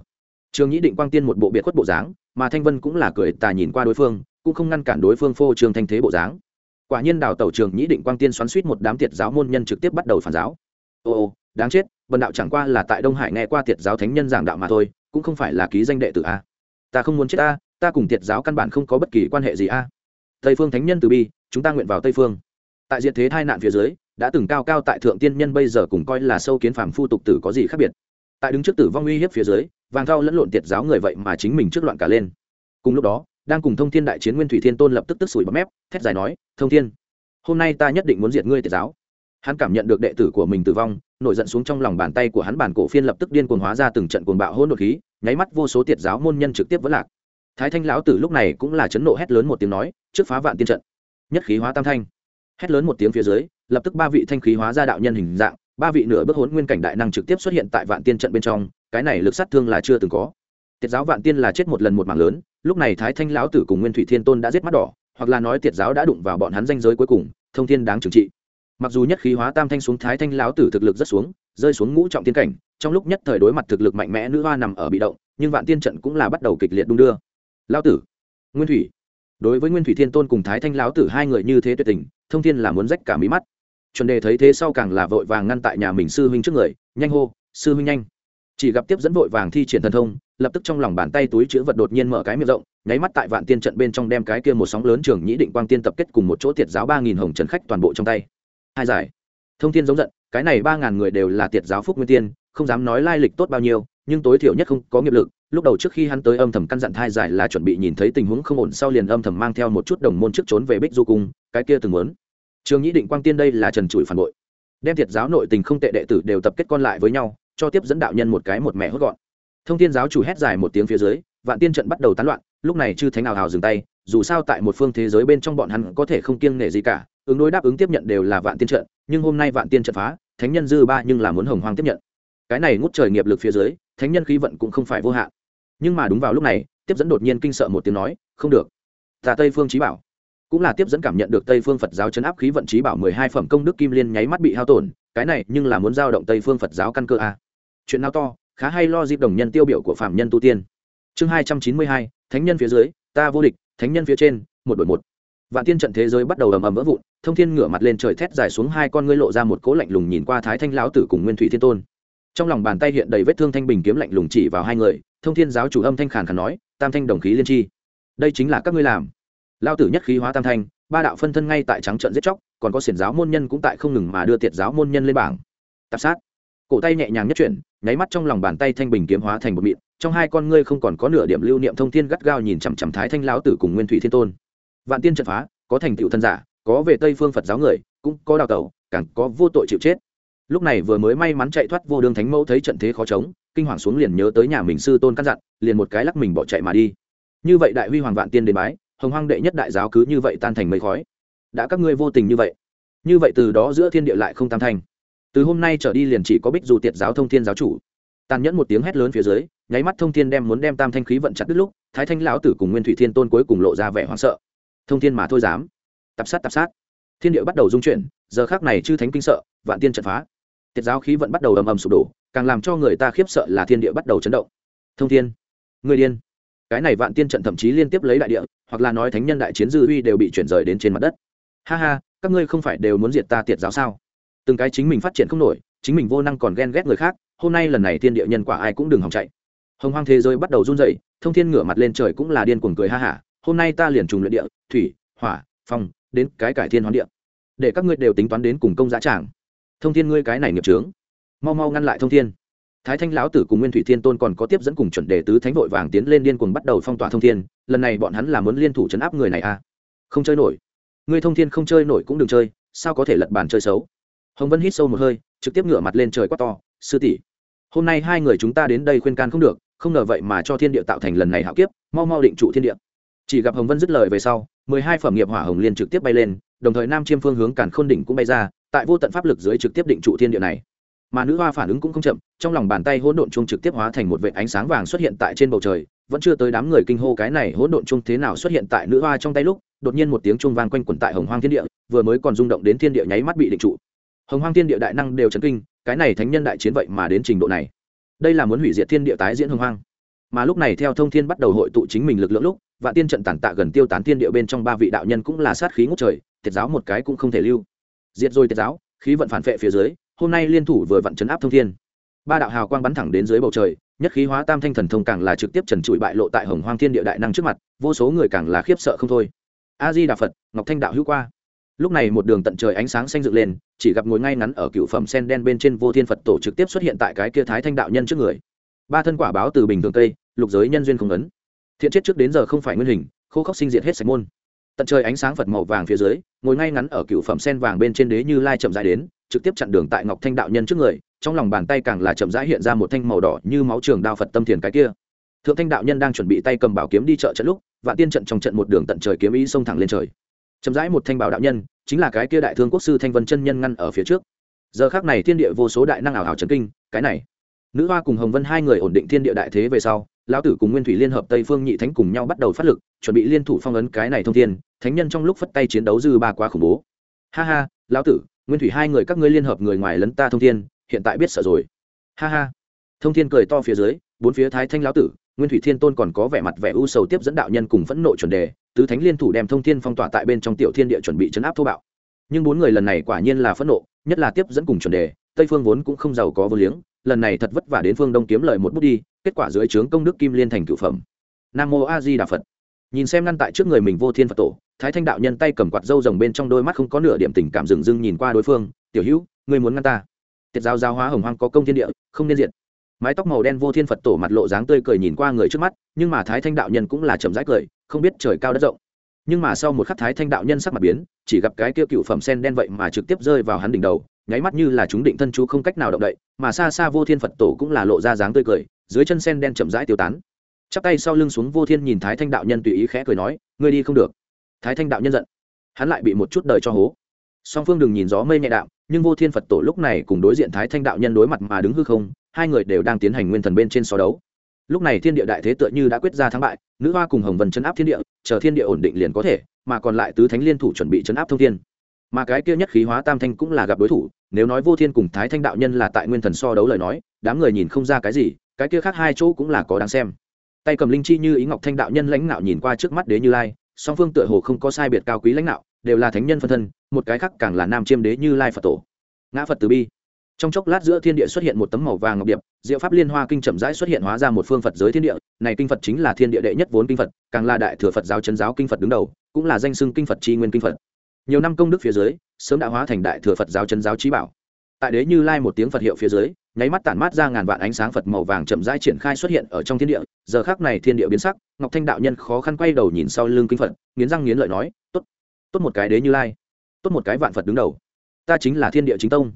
Trường nhĩ định quang tiên một bộ biệt khuất bộ dáng, mà thanh vân cũng là cười tà nhìn qua đối phương, cũng không ngăn cản đối phương phô trường thanh thế bộ dáng quả nhiên đào tẩu trường nhĩ định quang tiên xoắn suýt một đám tiệt giáo môn nhân trực tiếp bắt đầu phản giáo. Ô ô, đáng chết vần đạo chẳng qua là tại đông hải nghe qua tiệt giáo thánh nhân giảng đạo mà thôi, cũng không phải là ký danh đệ tử a. Ta không muốn chết ta ta cùng tiệt giáo căn bản không có bất kỳ quan hệ gì a. Tây phương thánh nhân từ bi, chúng ta nguyện vào tây phương. Tại diện thế tai nạn phía dưới, đã từng cao cao tại thượng tiên nhân bây giờ cùng coi là sâu kiến phàm phu tục tử có gì khác biệt. Tại đứng trước tử vong uy hiếp phía dưới, vàng thao lẫn lộn tiệt giáo người vậy mà chính mình trước loạn cả lên. Cùng lúc đó đang cùng thông thiên đại chiến nguyên thủy thiên tôn lập tức tức sủi bấm mép, thét dài nói, thông thiên, hôm nay ta nhất định muốn diệt ngươi tiệt giáo. Hắn cảm nhận được đệ tử của mình tử vong, nổi giận xuống trong lòng bàn tay của hắn bản cổ phiên lập tức điên cuồng hóa ra từng trận cuồng bạo hôn đột khí, nháy mắt vô số tiệt giáo môn nhân trực tiếp vẫn lạc. Thái thanh lão tử lúc này cũng là chấn nộ hét lớn một tiếng nói, trước phá vạn tiên trận. Nhất khí hóa tam thanh. Hét lớn một tiếng phía dưới, lập tức ba vị thanh khí hóa ra đạo nhân hình dạng, ba vị nửa bước hốn nguyên cảnh đại năng trực tiếp xuất hiện tại vạn tiên trận bên trong, cái này lực sát thương là chưa từng có tiết giáo vạn tiên là chết một lần một mảng lớn, lúc này thái thanh lão tử cùng nguyên thủy thiên tôn đã giết mắt đỏ, hoặc là nói tiệt giáo đã đụng vào bọn hắn danh giới cuối cùng, thông thiên đáng trừng trị. Mặc dù nhất khí hóa tam thanh xuống, thái thanh lão tử thực lực rất xuống, rơi xuống ngũ trọng tiên cảnh, trong lúc nhất thời đối mặt thực lực mạnh mẽ nữ hoa nằm ở bị động, nhưng vạn tiên trận cũng là bắt đầu kịch liệt đung đưa. Lão tử, nguyên thủy. Đối với nguyên thủy thiên tôn cùng thái thanh lão tử hai người như thế tuyệt tình, thông thiên là muốn rách cả mí mắt. Chuẩn đề thấy thế sau càng là vội vàng ngăn tại nhà mình sư huynh trước người, nhanh hô, sư huynh nhanh chỉ gặp tiếp dẫn vội vàng thi triển thần thông, lập tức trong lòng bàn tay túi chữ vật đột nhiên mở cái miệng rộng, nháy mắt tại vạn tiên trận bên trong đem cái kia một sóng lớn trường nhĩ định quang tiên tập kết cùng một chỗ tiệt giáo ba nghìn hồng trần khách toàn bộ trong tay. Hai giải. Thông thiên giống giận, cái này ba ngàn người đều là tiệt giáo phúc nguyên tiên, không dám nói lai lịch tốt bao nhiêu, nhưng tối thiểu nhất không có nghiệp lực, lúc đầu trước khi hắn tới âm thầm căn dặn thai giải là chuẩn bị nhìn thấy tình huống không ổn sau liền âm thầm mang theo một chút đồng môn trước trốn về bích du cung, cái kia từng muốn. Trường nhĩ định quang tiên đây là trần trụi phản bội. Đem thiệt giáo nội tình không tệ đệ tử đều tập kết con lại với nhau cho tiếp dẫn đạo nhân một cái một mẹ hốt gọn. Thông thiên giáo chủ hét dài một tiếng phía dưới, vạn tiên trận bắt đầu tán loạn, lúc này chư thánh nào hào dừng tay, dù sao tại một phương thế giới bên trong bọn hắn có thể không kiêng nể gì cả, ứng đối đáp ứng tiếp nhận đều là vạn tiên trận, nhưng hôm nay vạn tiên trận phá, thánh nhân dư ba nhưng là muốn hồng hoang tiếp nhận. Cái này ngút trời nghiệp lực phía dưới, thánh nhân khí vận cũng không phải vô hạn. Nhưng mà đúng vào lúc này, tiếp dẫn đột nhiên kinh sợ một tiếng nói, không được tà tây phương trí bảo. Cũng là tiếp dẫn cảm nhận được tây phương phật giáo chấn áp khí vận trí bảo mười hai phẩm công đức kim liên nháy mắt bị hao tổn, cái này nhưng là muốn giao động tây phương phật giáo căn cơ a. à chuyện nào to, khá hay lo dịp đồng nhân tiêu biểu của phạm nhân tu tiên. Chương hai trăm chín mươi hai, thánh nhân phía dưới, ta vô địch, thánh nhân phía trên, một đội một. Vạn tiên trận thế giới bắt đầu ầm ầm vỡ vụn, thông thiên ngửa mặt lên trời thét dài xuống hai con ngươi lộ ra một cố lạnh lùng nhìn qua thái thanh lão tử cùng nguyên thủy thiên tôn. Trong lòng bàn tay hiện đầy vết thương thanh bình kiếm lạnh lùng chỉ vào hai người, thông thiên giáo chủ âm thanh khàn khàn nói, tam thanh đồng khí liên tri. Đây chính là các ngươi làm. Lao tử nhất khí hóa tam thanh, ba đạo phân thân ngay tại trắng trận giết chóc, còn có xiển giáo môn nhân cũng tại không ngừng mà đưa tiệt giáo môn nhân lên bảng. Tạp sát cổ tay nhẹ nhàng nhất chuyển, nháy mắt trong lòng bàn tay thanh bình kiếm hóa thành một mịn, trong hai con ngươi không còn có nửa điểm lưu niệm thông thiên gắt gao nhìn chằm chằm thái thanh lão tử cùng nguyên thủy thiên tôn. Vạn tiên trận phá, có thành tựu thân giả, có về tây phương phật giáo người, cũng có đào tẩu, càng có vô tội chịu chết. Lúc này vừa mới may mắn chạy thoát vô đường thánh mẫu thấy trận thế khó chống, kinh hoàng xuống liền nhớ tới nhà mình sư tôn căn dặn, liền một cái lắc mình bỏ chạy mà đi. Như vậy đại huy hoàng vạn tiên đến bái, hồng hoang đệ nhất đại giáo cứ như vậy tan thành mây khói. Đã các ngươi vô tình như vậy như vậy từ đó giữa thiên địa lại không tam thành từ hôm nay trở đi liền chỉ có bích dù tiệt giáo thông thiên giáo chủ. Tàn nhẫn một tiếng hét lớn phía dưới, nháy mắt thông thiên đem muốn đem tam thanh khí vận chặt đứt lúc, thái thanh lão tử cùng nguyên thủy thiên tôn cuối cùng lộ ra vẻ hoảng sợ. Thông thiên mà thôi dám. Tập sát tập sát. Thiên địa bắt đầu dung chuyển, giờ khác này chư thánh kinh sợ, vạn tiên trận phá. Tiệt giáo khí vận bắt đầu ầm ầm sụp đổ, càng làm cho người ta khiếp sợ là thiên địa bắt đầu chấn động. Thông thiên, người điên. Cái này vạn tiên trận thậm chí liên tiếp lấy đại địa, hoặc là nói thánh nhân đại chiến dư uy đều bị chuyển rời đến trên mặt đất. Ha ha, các ngươi không phải đều muốn diệt ta tiệt giáo sao? Từng cái chính mình phát triển không nổi, chính mình vô năng còn ghen ghét người khác, hôm nay lần này thiên địa nhân quả ai cũng đừng hòng chạy. Hồng hoang thế giới bắt đầu run dậy thông thiên ngửa mặt lên trời cũng là điên cuồng cười ha hả, hôm nay ta liền trùng luyện địa, thủy, hỏa, phong, đến cái cải thiên hoán địa. Để các ngươi đều tính toán đến cùng công giá tràng. Thông thiên ngươi cái này nghiệp trướng mau mau ngăn lại thông thiên. Thái thanh lão tử cùng nguyên thủy thiên tôn còn có tiếp dẫn cùng chuẩn đề tứ thánh vội vàng tiến lên điên cuồng bắt đầu phong tỏa thông thiên, lần này bọn hắn là muốn liên thủ chấn áp người này à? Không chơi nổi. Ngươi thông thiên không chơi nổi cũng đừng chơi, sao có thể lật bàn chơi xấu? Hồng vân hít sâu một hơi, trực tiếp ngửa mặt lên trời quát to, sư tỷ, hôm nay hai người chúng ta đến đây khuyên can không được, không ngờ vậy mà cho thiên địa tạo thành lần này hạo kiếp, mau mau định trụ thiên địa. Chỉ gặp hồng vân dứt lời về sau, mười hai phẩm nghiệp hỏa hồng liên trực tiếp bay lên, đồng thời nam chiêm phương hướng càn khôn đỉnh cũng bay ra, tại vô tận pháp lực dưới trực tiếp định trụ thiên địa này. Mà nữ hoa phản ứng cũng không chậm, trong lòng bàn tay hỗn độn chung trực tiếp hóa thành một vệ ánh sáng vàng xuất hiện tại trên bầu trời, vẫn chưa tới đám người kinh hô cái này hỗn độn chung thế nào xuất hiện tại nữ hoa trong tay lúc, đột nhiên một tiếng chung vang quanh quẩn tại hồng hoang thiên địa, vừa mới còn rung động đến thiên địa nháy mắt bị định trụ hồng hoang thiên địa đại năng đều chấn kinh, cái này thánh nhân đại chiến vậy mà đến trình độ này. Đây là muốn hủy diệt thiên địa tái diễn hồng hoang. Mà lúc này theo thông thiên bắt đầu hội tụ chính mình lực lượng lúc và tiên trận tàn tạ gần tiêu tán thiên địa bên trong ba vị đạo nhân cũng là sát khí ngút trời, thiệt giáo một cái cũng không thể lưu. Diệt rồi thiệt giáo, khí vận phản vệ phía dưới, hôm nay liên thủ vừa vặn chấn áp thông thiên. Ba đạo hào quang bắn thẳng đến dưới bầu trời, nhất khí hóa tam thanh thần thông càng là trực tiếp trần trụi bại lộ tại hồng hoang thiên địa đại năng trước mặt, vô số người càng là khiếp sợ không thôi. A di đà phật, ngọc thanh đạo hữu qua lúc này một đường tận trời ánh sáng xanh dựng lên, chỉ gặp ngồi ngay ngắn ở cựu phẩm sen đen bên trên vô thiên phật tổ trực tiếp xuất hiện tại cái kia thái thanh đạo nhân trước người. Ba thân quả báo từ bình thường tây, lục giới nhân duyên không ấn. Thiện chết trước đến giờ không phải nguyên hình, khô khóc sinh diệt hết sạch môn. Tận trời ánh sáng phật màu vàng phía dưới, ngồi ngay ngắn ở cựu phẩm sen vàng bên trên đế như lai chậm rãi đến, trực tiếp chặn đường tại ngọc thanh đạo nhân trước người, trong lòng bàn tay càng là chậm rãi hiện ra một thanh màu đỏ như máu trường đao phật tâm thiền cái kia. Thượng thanh đạo nhân đang chuẩn bị tay cầm bảo kiếm đi chợ trận lúc, vạn tiên trận trong trận một đường tận trời kiếm ý xông thẳng lên trời chậm rãi một thanh bảo đạo nhân, chính là cái kia đại thương quốc sư thanh vân chân nhân ngăn ở phía trước. Giờ khác này thiên địa vô số đại năng ảo hảo trấn kinh, cái này, nữ hoa cùng hồng vân hai người ổn định thiên địa đại thế về sau, lão tử cùng nguyên thủy liên hợp tây phương nhị thánh cùng nhau bắt đầu phát lực, chuẩn bị liên thủ phong ấn cái này thông thiên, thánh nhân trong lúc phất tay chiến đấu dư ba quá khủng bố. Ha ha, lão tử, nguyên thủy hai người các ngươi liên hợp người ngoài lấn ta thông thiên, hiện tại biết sợ rồi. Ha ha. Thông thiên cười to phía dưới, bốn phía thái thanh lão tử nguyên thủy thiên tôn còn có vẻ mặt vẻ u sầu tiếp dẫn đạo nhân cùng phẫn nộ chuẩn đề, tứ thánh liên thủ đem thông thiên phong tỏa tại bên trong tiểu thiên địa chuẩn bị chấn áp thô bạo. Nhưng bốn người lần này quả nhiên là phẫn nộ, nhất là tiếp dẫn cùng chuẩn đề, tây phương vốn cũng không giàu có vô liếng, lần này thật vất vả đến phương đông kiếm lời một bút đi, kết quả dưới trướng công đức kim liên thành cựu phẩm. Nam mô a di đà phật. Nhìn xem ngăn tại trước người mình vô thiên phật tổ, thái thanh đạo nhân tay cầm quạt râu rồng bên trong đôi mắt không có nửa điểm tình cảm dừng dưng nhìn qua đối phương, tiểu hữu người muốn ngăn ta? Tiết giao giao hóa hồng hoang có công thiên địa, không nên diện mái tóc màu đen vô thiên phật tổ mặt lộ dáng tươi cười nhìn qua người trước mắt nhưng mà thái thanh đạo nhân cũng là chậm rãi cười không biết trời cao đất rộng nhưng mà sau một khắc thái thanh đạo nhân sắc mặt biến chỉ gặp cái kia cựu phẩm sen đen vậy mà trực tiếp rơi vào hắn đỉnh đầu nháy mắt như là chúng định thân chú không cách nào động đậy mà xa xa vô thiên phật tổ cũng là lộ ra dáng tươi cười dưới chân sen đen chậm rãi tiêu tán chắp tay sau lưng xuống vô thiên nhìn thái thanh đạo nhân tùy ý khẽ cười nói ngươi đi không được thái thanh đạo nhân giận hắn lại bị một chút đời cho hố song phương đừng nhìn gió mây nhẹ đạo nhưng vô thiên phật tổ lúc này cùng đối diện thái thanh đạo nhân đối mặt mà đứng hư không hai người đều đang tiến hành nguyên thần bên trên so đấu. Lúc này thiên địa đại thế tựa như đã quyết ra thắng bại, nữ hoa cùng hồng vân chấn áp thiên địa, chờ thiên địa ổn định liền có thể, mà còn lại tứ thánh liên thủ chuẩn bị chấn áp thông thiên. Mà cái kia nhất khí hóa tam thanh cũng là gặp đối thủ, nếu nói vô thiên cùng thái thanh đạo nhân là tại nguyên thần so đấu lời nói, đám người nhìn không ra cái gì, cái kia khác hai chỗ cũng là có đáng xem. Tay cầm linh chi như ý ngọc thanh đạo nhân lãnh đạo nhìn qua trước mắt đế như lai, song phương tựa hồ không có sai biệt cao quý lãnh đạo đều là thánh nhân phân thân, một cái khác càng là nam chiêm đế như lai phật tổ. Ngã phật từ bi trong chốc lát giữa thiên địa xuất hiện một tấm màu vàng ngọc điệp, diệu pháp liên hoa kinh chậm rãi xuất hiện hóa ra một phương phật giới thiên địa. Này kinh phật chính là thiên địa đệ nhất vốn kinh phật, càng là đại thừa phật giáo chân giáo kinh phật đứng đầu, cũng là danh xưng kinh phật tri nguyên kinh phật. Nhiều năm công đức phía dưới, sớm đã hóa thành đại thừa phật giáo chân giáo trí bảo. Tại đế như lai một tiếng phật hiệu phía dưới, nháy mắt tản mát ra ngàn vạn ánh sáng phật màu vàng chậm rãi triển khai xuất hiện ở trong thiên địa. Giờ khác này thiên địa biến sắc, ngọc thanh đạo nhân khó khăn quay đầu nhìn sau lưng kinh phật, nghiến răng nghiến lợi nói, tốt tốt một cái đế như lai, tốt một cái vạn phật đứng đầu. Ta chính là thiên địa chính tông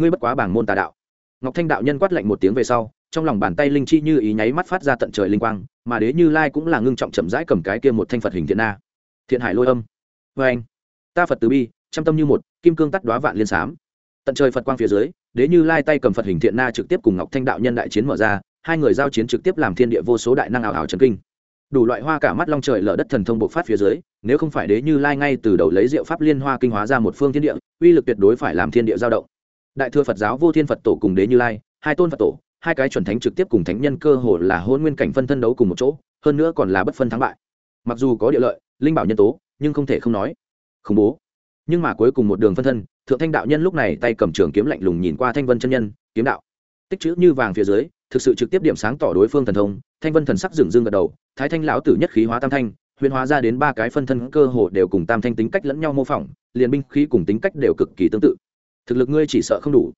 ngươi bất quá bảng môn tà đạo. Ngọc thanh đạo nhân quát lạnh một tiếng về sau, trong lòng bàn tay linh chi như ý nháy mắt phát ra tận trời linh quang, mà đế như lai cũng là ngưng trọng chậm rãi cầm cái kia một thanh phật hình thiện na. Thiện hải lôi âm. Vê anh, ta phật từ bi, trăm tâm như một, kim cương tắt đoá vạn liên sám. Tận trời phật quang phía dưới, đế như lai tay cầm phật hình thiện na trực tiếp cùng ngọc thanh đạo nhân đại chiến mở ra, hai người giao chiến trực tiếp làm thiên địa vô số đại năng ảo ảo trần kinh. Đủ loại hoa cả mắt long trời lở đất thần thông bộc phát phía dưới, nếu không phải đế như lai ngay từ đầu lấy diệu pháp liên hoa kinh hóa ra một phương thiên địa, uy lực tuyệt đối phải làm thiên địa giao động đại thừa phật giáo vô thiên phật tổ cùng đế như lai, hai tôn phật tổ, hai cái chuẩn thánh trực tiếp cùng thánh nhân cơ hồ là hôn nguyên cảnh phân thân đấu cùng một chỗ, hơn nữa còn là bất phân thắng bại. Mặc dù có địa lợi, linh bảo nhân tố, nhưng không thể không nói, khủng bố. Nhưng mà cuối cùng một đường phân thân, thượng thanh đạo nhân lúc này tay cầm trường kiếm lạnh lùng nhìn qua thanh vân chân nhân, kiếm đạo. Tích chữ như vàng phía dưới, thực sự trực tiếp điểm sáng tỏ đối phương thần thông, thanh vân thần sắc dừng dưng gật đầu, thái thanh lão tử nhất khí hóa tam thanh, huyền hóa ra đến ba cái phân thân cơ hồ đều cùng tam thanh tính cách lẫn nhau mô phỏng, liền binh khí cùng tính cách đều cực kỳ tương tự thực lực ngươi chỉ sợ không đủ.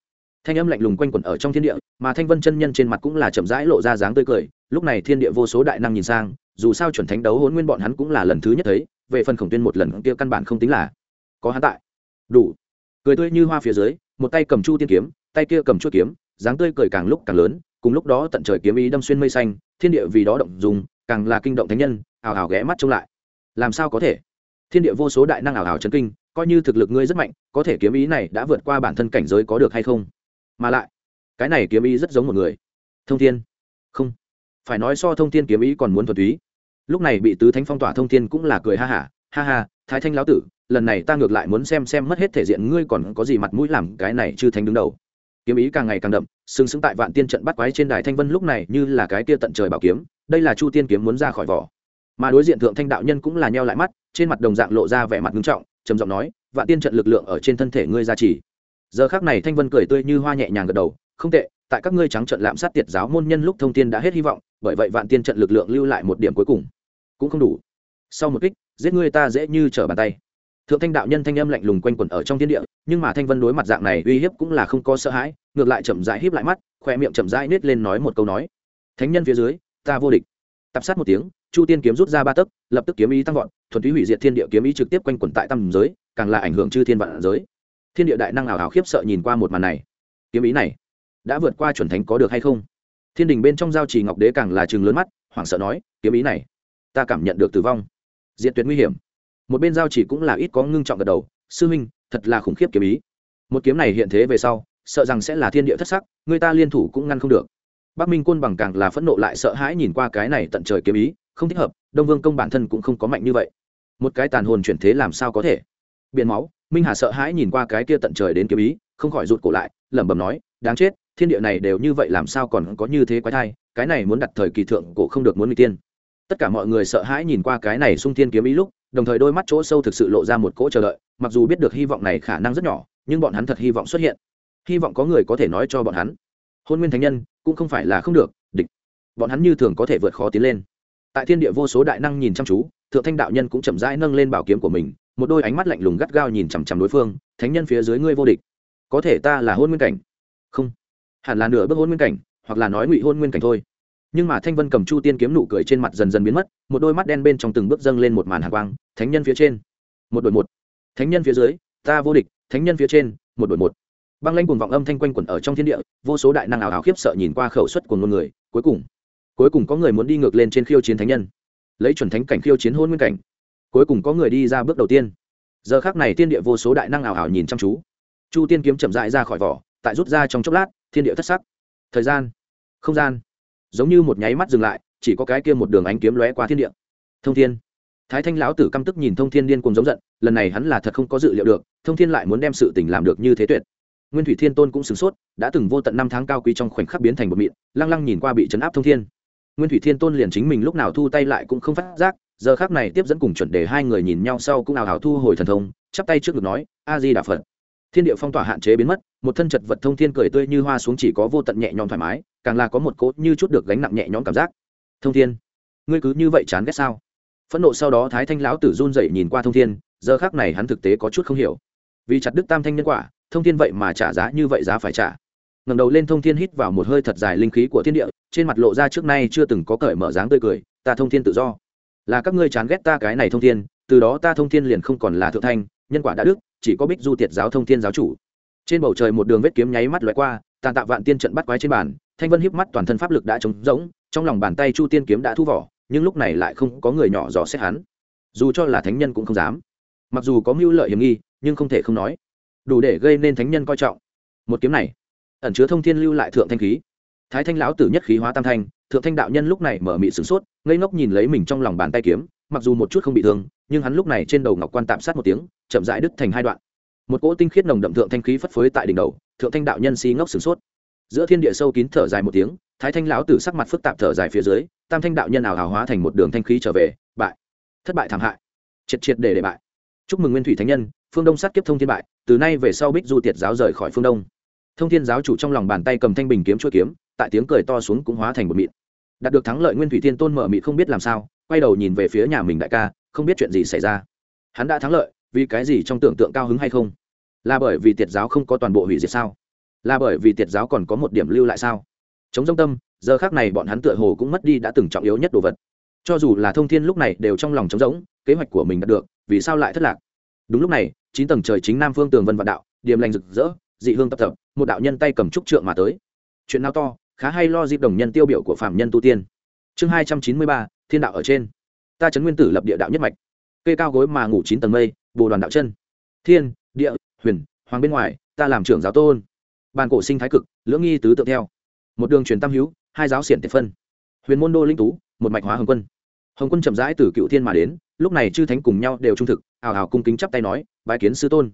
Thanh âm lạnh lùng quanh quẩn ở trong thiên địa, mà thanh vân chân nhân trên mặt cũng là chậm rãi lộ ra dáng tươi cười, lúc này thiên địa vô số đại năng nhìn sang, dù sao chuẩn thánh đấu hôn nguyên bọn hắn cũng là lần thứ nhất thấy, về phần khổng tuyên một lần kia căn bản không tính là có hắn tại. Đủ. Cười tươi như hoa phía dưới, một tay cầm chu tiên kiếm, tay kia cầm chuốt kiếm, dáng tươi cười càng lúc càng lớn, cùng lúc đó tận trời kiếm ý đâm xuyên mây xanh, thiên địa vì đó động dùng, càng là kinh động thánh nhân ảo ảo ghé mắt trông lại. Làm sao có thể? Thiên địa vô số đại năng ảo ảo chấn kinh coi như thực lực ngươi rất mạnh, có thể kiếm ý này đã vượt qua bản thân cảnh giới có được hay không? Mà lại, cái này kiếm ý rất giống một người. Thông thiên. Không. Phải nói so thông thiên kiếm ý còn muốn thuần túy. Lúc này bị tứ thánh phong tỏa thông thiên cũng là cười ha hả, ha ha, thái thanh lão tử, lần này ta ngược lại muốn xem xem mất hết thể diện ngươi còn có gì mặt mũi làm cái này chư thánh đứng đầu. Kiếm ý càng ngày càng đậm, sừng sững tại vạn tiên trận bắt quái trên đài thanh vân lúc này như là cái tia tận trời bảo kiếm, đây là chu tiên kiếm muốn ra khỏi vỏ. Mà đối diện thượng thanh đạo nhân cũng là nheo lại mắt, trên mặt đồng dạng lộ ra vẻ mặt nghiêm trọng trầm giọng nói, vạn tiên trận lực lượng ở trên thân thể ngươi ra chỉ giờ khác này thanh vân cười tươi như hoa nhẹ nhàng gật đầu, không tệ, tại các ngươi trắng trận lạm sát tiệt giáo môn nhân lúc thông tiên đã hết hy vọng, bởi vậy vạn tiên trận lực lượng lưu lại một điểm cuối cùng. Cũng không đủ. Sau một kích, giết ngươi ta dễ như trở bàn tay. Thượng thanh đạo nhân thanh âm lạnh lùng quanh quẩn ở trong thiên địa, nhưng mà thanh vân đối mặt dạng này uy hiếp cũng là không có sợ hãi, ngược lại chậm rãi híp lại mắt, khoe miệng chậm rãi nết lên nói một câu nói, thánh nhân phía dưới, ta vô địch. Tập sát một tiếng chu tiên kiếm rút ra ba tấc, lập tức kiếm ý tăng vọt, thuần túy hủy diệt thiên địa kiếm ý trực tiếp quanh quẩn tại tầm giới, càng là ảnh hưởng chư thiên vạn giới. Thiên địa đại năng ảo ảo khiếp sợ nhìn qua một màn này. Kiếm ý này đã vượt qua chuẩn thánh có được hay không? Thiên đình bên trong giao trì ngọc đế càng là chừng lớn mắt, hoảng sợ nói, kiếm ý này, ta cảm nhận được tử vong. Diện tuyệt nguy hiểm. Một bên giao chỉ cũng là ít có ngưng trọng gật đầu, sư huynh, thật là khủng khiếp kiếm ý. Một kiếm này hiện thế về sau, sợ rằng sẽ là thiên địa thất sắc, người ta liên thủ cũng ngăn không được. Bắc minh côn bằng càng là phẫn nộ lại sợ hãi nhìn qua cái này tận trời kiếm ý không thích hợp, đông vương công bản thân cũng không có mạnh như vậy. Một cái tàn hồn chuyển thế làm sao có thể? Biển máu, minh hà sợ hãi nhìn qua cái kia tận trời đến kiếm ý, không khỏi rụt cổ lại, lẩm bẩm nói, đáng chết, thiên địa này đều như vậy làm sao còn có như thế quái thai, cái này muốn đặt thời kỳ thượng cổ không được muốn n tiên. Tất cả mọi người sợ hãi nhìn qua cái này sung thiên kiếm ý lúc, đồng thời đôi mắt chỗ sâu thực sự lộ ra một cỗ chờ đợi, mặc dù biết được hy vọng này khả năng rất nhỏ, nhưng bọn hắn thật hy vọng xuất hiện. Hy vọng có người có thể nói cho bọn hắn. Hôn nguyên thánh nhân cũng không phải là không được, địch. Bọn hắn như thường có thể vượt khó tiến lên tại thiên địa vô số đại năng nhìn chăm chú, thượng thanh đạo nhân cũng chậm rãi nâng lên bảo kiếm của mình, một đôi ánh mắt lạnh lùng gắt gao nhìn chằm chằm đối phương, thánh nhân phía dưới ngươi vô địch. Có thể ta là hôn nguyên cảnh. Không. Hẳn là nửa bước hôn nguyên cảnh, hoặc là nói ngụy hôn nguyên cảnh thôi. Nhưng mà thanh vân cầm chu tiên kiếm nụ cười trên mặt dần dần biến mất, một đôi mắt đen bên trong từng bước dâng lên một màn hạ quang, thánh nhân phía trên. Một đội một. Thánh nhân phía dưới, ta vô địch. Thánh nhân phía trên, một đội một. Băng lanh cùng vọng âm thanh quanh quẩn ở trong thiên địa, vô số đại năng ảo ảo khiếp sợ nhìn qua khẩu suất của ngôn người, cuối cùng cuối cùng có người muốn đi ngược lên trên khiêu chiến thánh nhân. Lấy chuẩn thánh cảnh khiêu chiến hôn nguyên cảnh. Cuối cùng có người đi ra bước đầu tiên. Giờ khác này thiên địa vô số đại năng ảo ảo nhìn chăm chú. Chu tiên kiếm chậm dại ra khỏi vỏ, tại rút ra trong chốc lát, thiên địa thất sắc. Thời gian. Không gian. Giống như một nháy mắt dừng lại, chỉ có cái kia một đường ánh kiếm lóe qua thiên địa. Thông thiên. Thái thanh lão tử căm tức nhìn thông thiên điên cùng giống giận, lần này hắn là thật không có dự liệu được, thông thiên lại muốn đem sự tình làm được như thế tuyệt. Nguyên thủy thiên tôn cũng sửng sốt, đã từng vô tận năm tháng cao quý trong khoảnh khắc biến thành một mịn, lăng lăng nhìn qua bị chấn áp thông thiên nguyên thủy thiên tôn liền chính mình lúc nào thu tay lại cũng không phát giác, giờ khác này tiếp dẫn cùng chuẩn đề hai người nhìn nhau sau cũng ảo hảo thu hồi thần thông, chắp tay trước ngực nói, a di đà phật. Thiên địa phong tỏa hạn chế biến mất, một thân chật vật thông thiên cười tươi như hoa xuống chỉ có vô tận nhẹ nhõm thoải mái, càng là có một cốt như chút được gánh nặng nhẹ nhõm cảm giác. Thông thiên, ngươi cứ như vậy chán ghét sao? Phẫn nộ sau đó thái thanh lão tử run dậy nhìn qua thông thiên, giờ khác này hắn thực tế có chút không hiểu. Vì chặt đức tam thanh nhân quả, thông thiên vậy mà trả giá như vậy giá phải trả ngẩng đầu lên thông thiên hít vào một hơi thật dài linh khí của thiên địa, trên mặt lộ ra trước nay chưa từng có cởi mở dáng tươi cười, ta thông thiên tự do. Là các ngươi chán ghét ta cái này thông thiên, từ đó ta thông thiên liền không còn là thượng thanh, nhân quả đã đức, chỉ có bích du tiệt giáo thông thiên giáo chủ. Trên bầu trời một đường vết kiếm nháy mắt loại qua, tàn tạ vạn tiên trận bắt quái trên bàn, thanh vân híp mắt toàn thân pháp lực đã trống rỗng, trong lòng bàn tay chu tiên kiếm đã thu vỏ, nhưng lúc này lại không có người nhỏ dò xét hắn. Dù cho là thánh nhân cũng không dám. Mặc dù có mưu lợi hiểm nghi, nhưng không thể không nói. Đủ để gây nên thánh nhân coi trọng. Một kiếm này ẩn chứa thông thiên lưu lại thượng thanh khí. Thái thanh lão tử nhất khí hóa tam thanh, thượng thanh đạo nhân lúc này mở mị sửng sốt, ngây ngốc nhìn lấy mình trong lòng bàn tay kiếm, mặc dù một chút không bị thương, nhưng hắn lúc này trên đầu ngọc quan tạm sát một tiếng, chậm rãi đứt thành hai đoạn. Một cỗ tinh khiết nồng đậm thượng thanh khí phất phới tại đỉnh đầu, thượng thanh đạo nhân si ngốc sửng sốt. Giữa thiên địa sâu kín thở dài một tiếng, thái thanh lão tử sắc mặt phức tạp thở dài phía dưới, tam thanh đạo nhân ảo hào hóa thành một đường thanh khí trở về, bại. Thất bại thảm hại. Triệt triệt để để bại. Chúc mừng nguyên thủy thánh nhân, phương đông sát kiếp thông thiên bại, từ nay về sau bích du tiệt giáo rời khỏi phương đông thông thiên giáo chủ trong lòng bàn tay cầm thanh bình kiếm chuỗi kiếm, tại tiếng cười to xuống cũng hóa thành một mịn. Đạt được thắng lợi nguyên thủy thiên tôn mở mịt không biết làm sao, quay đầu nhìn về phía nhà mình đại ca, không biết chuyện gì xảy ra. Hắn đã thắng lợi, vì cái gì trong tưởng tượng cao hứng hay không? Là bởi vì tiệt giáo không có toàn bộ hủy diệt sao? Là bởi vì tiệt giáo còn có một điểm lưu lại sao? Chống dông tâm, giờ khác này bọn hắn tựa hồ cũng mất đi đã từng trọng yếu nhất đồ vật. Cho dù là thông thiên lúc này đều trong lòng trống rỗng, kế hoạch của mình đạt được, vì sao lại thất lạc? Đúng lúc này, chín tầng trời chính nam phương tường vân vạn đạo điềm lành rực rỡ dị hương tập tập một đạo nhân tay cầm trúc trượng mà tới. Chuyện nào to, khá hay lo dịp đồng nhân tiêu biểu của phạm nhân tu tiên. Chương hai trăm chín mươi ba, thiên đạo ở trên. Ta chấn nguyên tử lập địa đạo nhất mạch. Cây cao gối mà ngủ chín tầng mây, bồ đoàn đạo chân. Thiên, địa, huyền, hoàng bên ngoài, ta làm trưởng giáo tôn. Bàn cổ sinh thái cực, lưỡng nghi tứ tự theo. Một đường truyền tam hữu, hai giáo xiển tiệt phân. Huyền môn đô linh tú, một mạch hóa hồng quân. Hồng quân chậm rãi từ cựu thiên mà đến, lúc này chư thánh cùng nhau đều trung thực ảo ảo cung kính chắp tay nói, bái kiến sư tôn.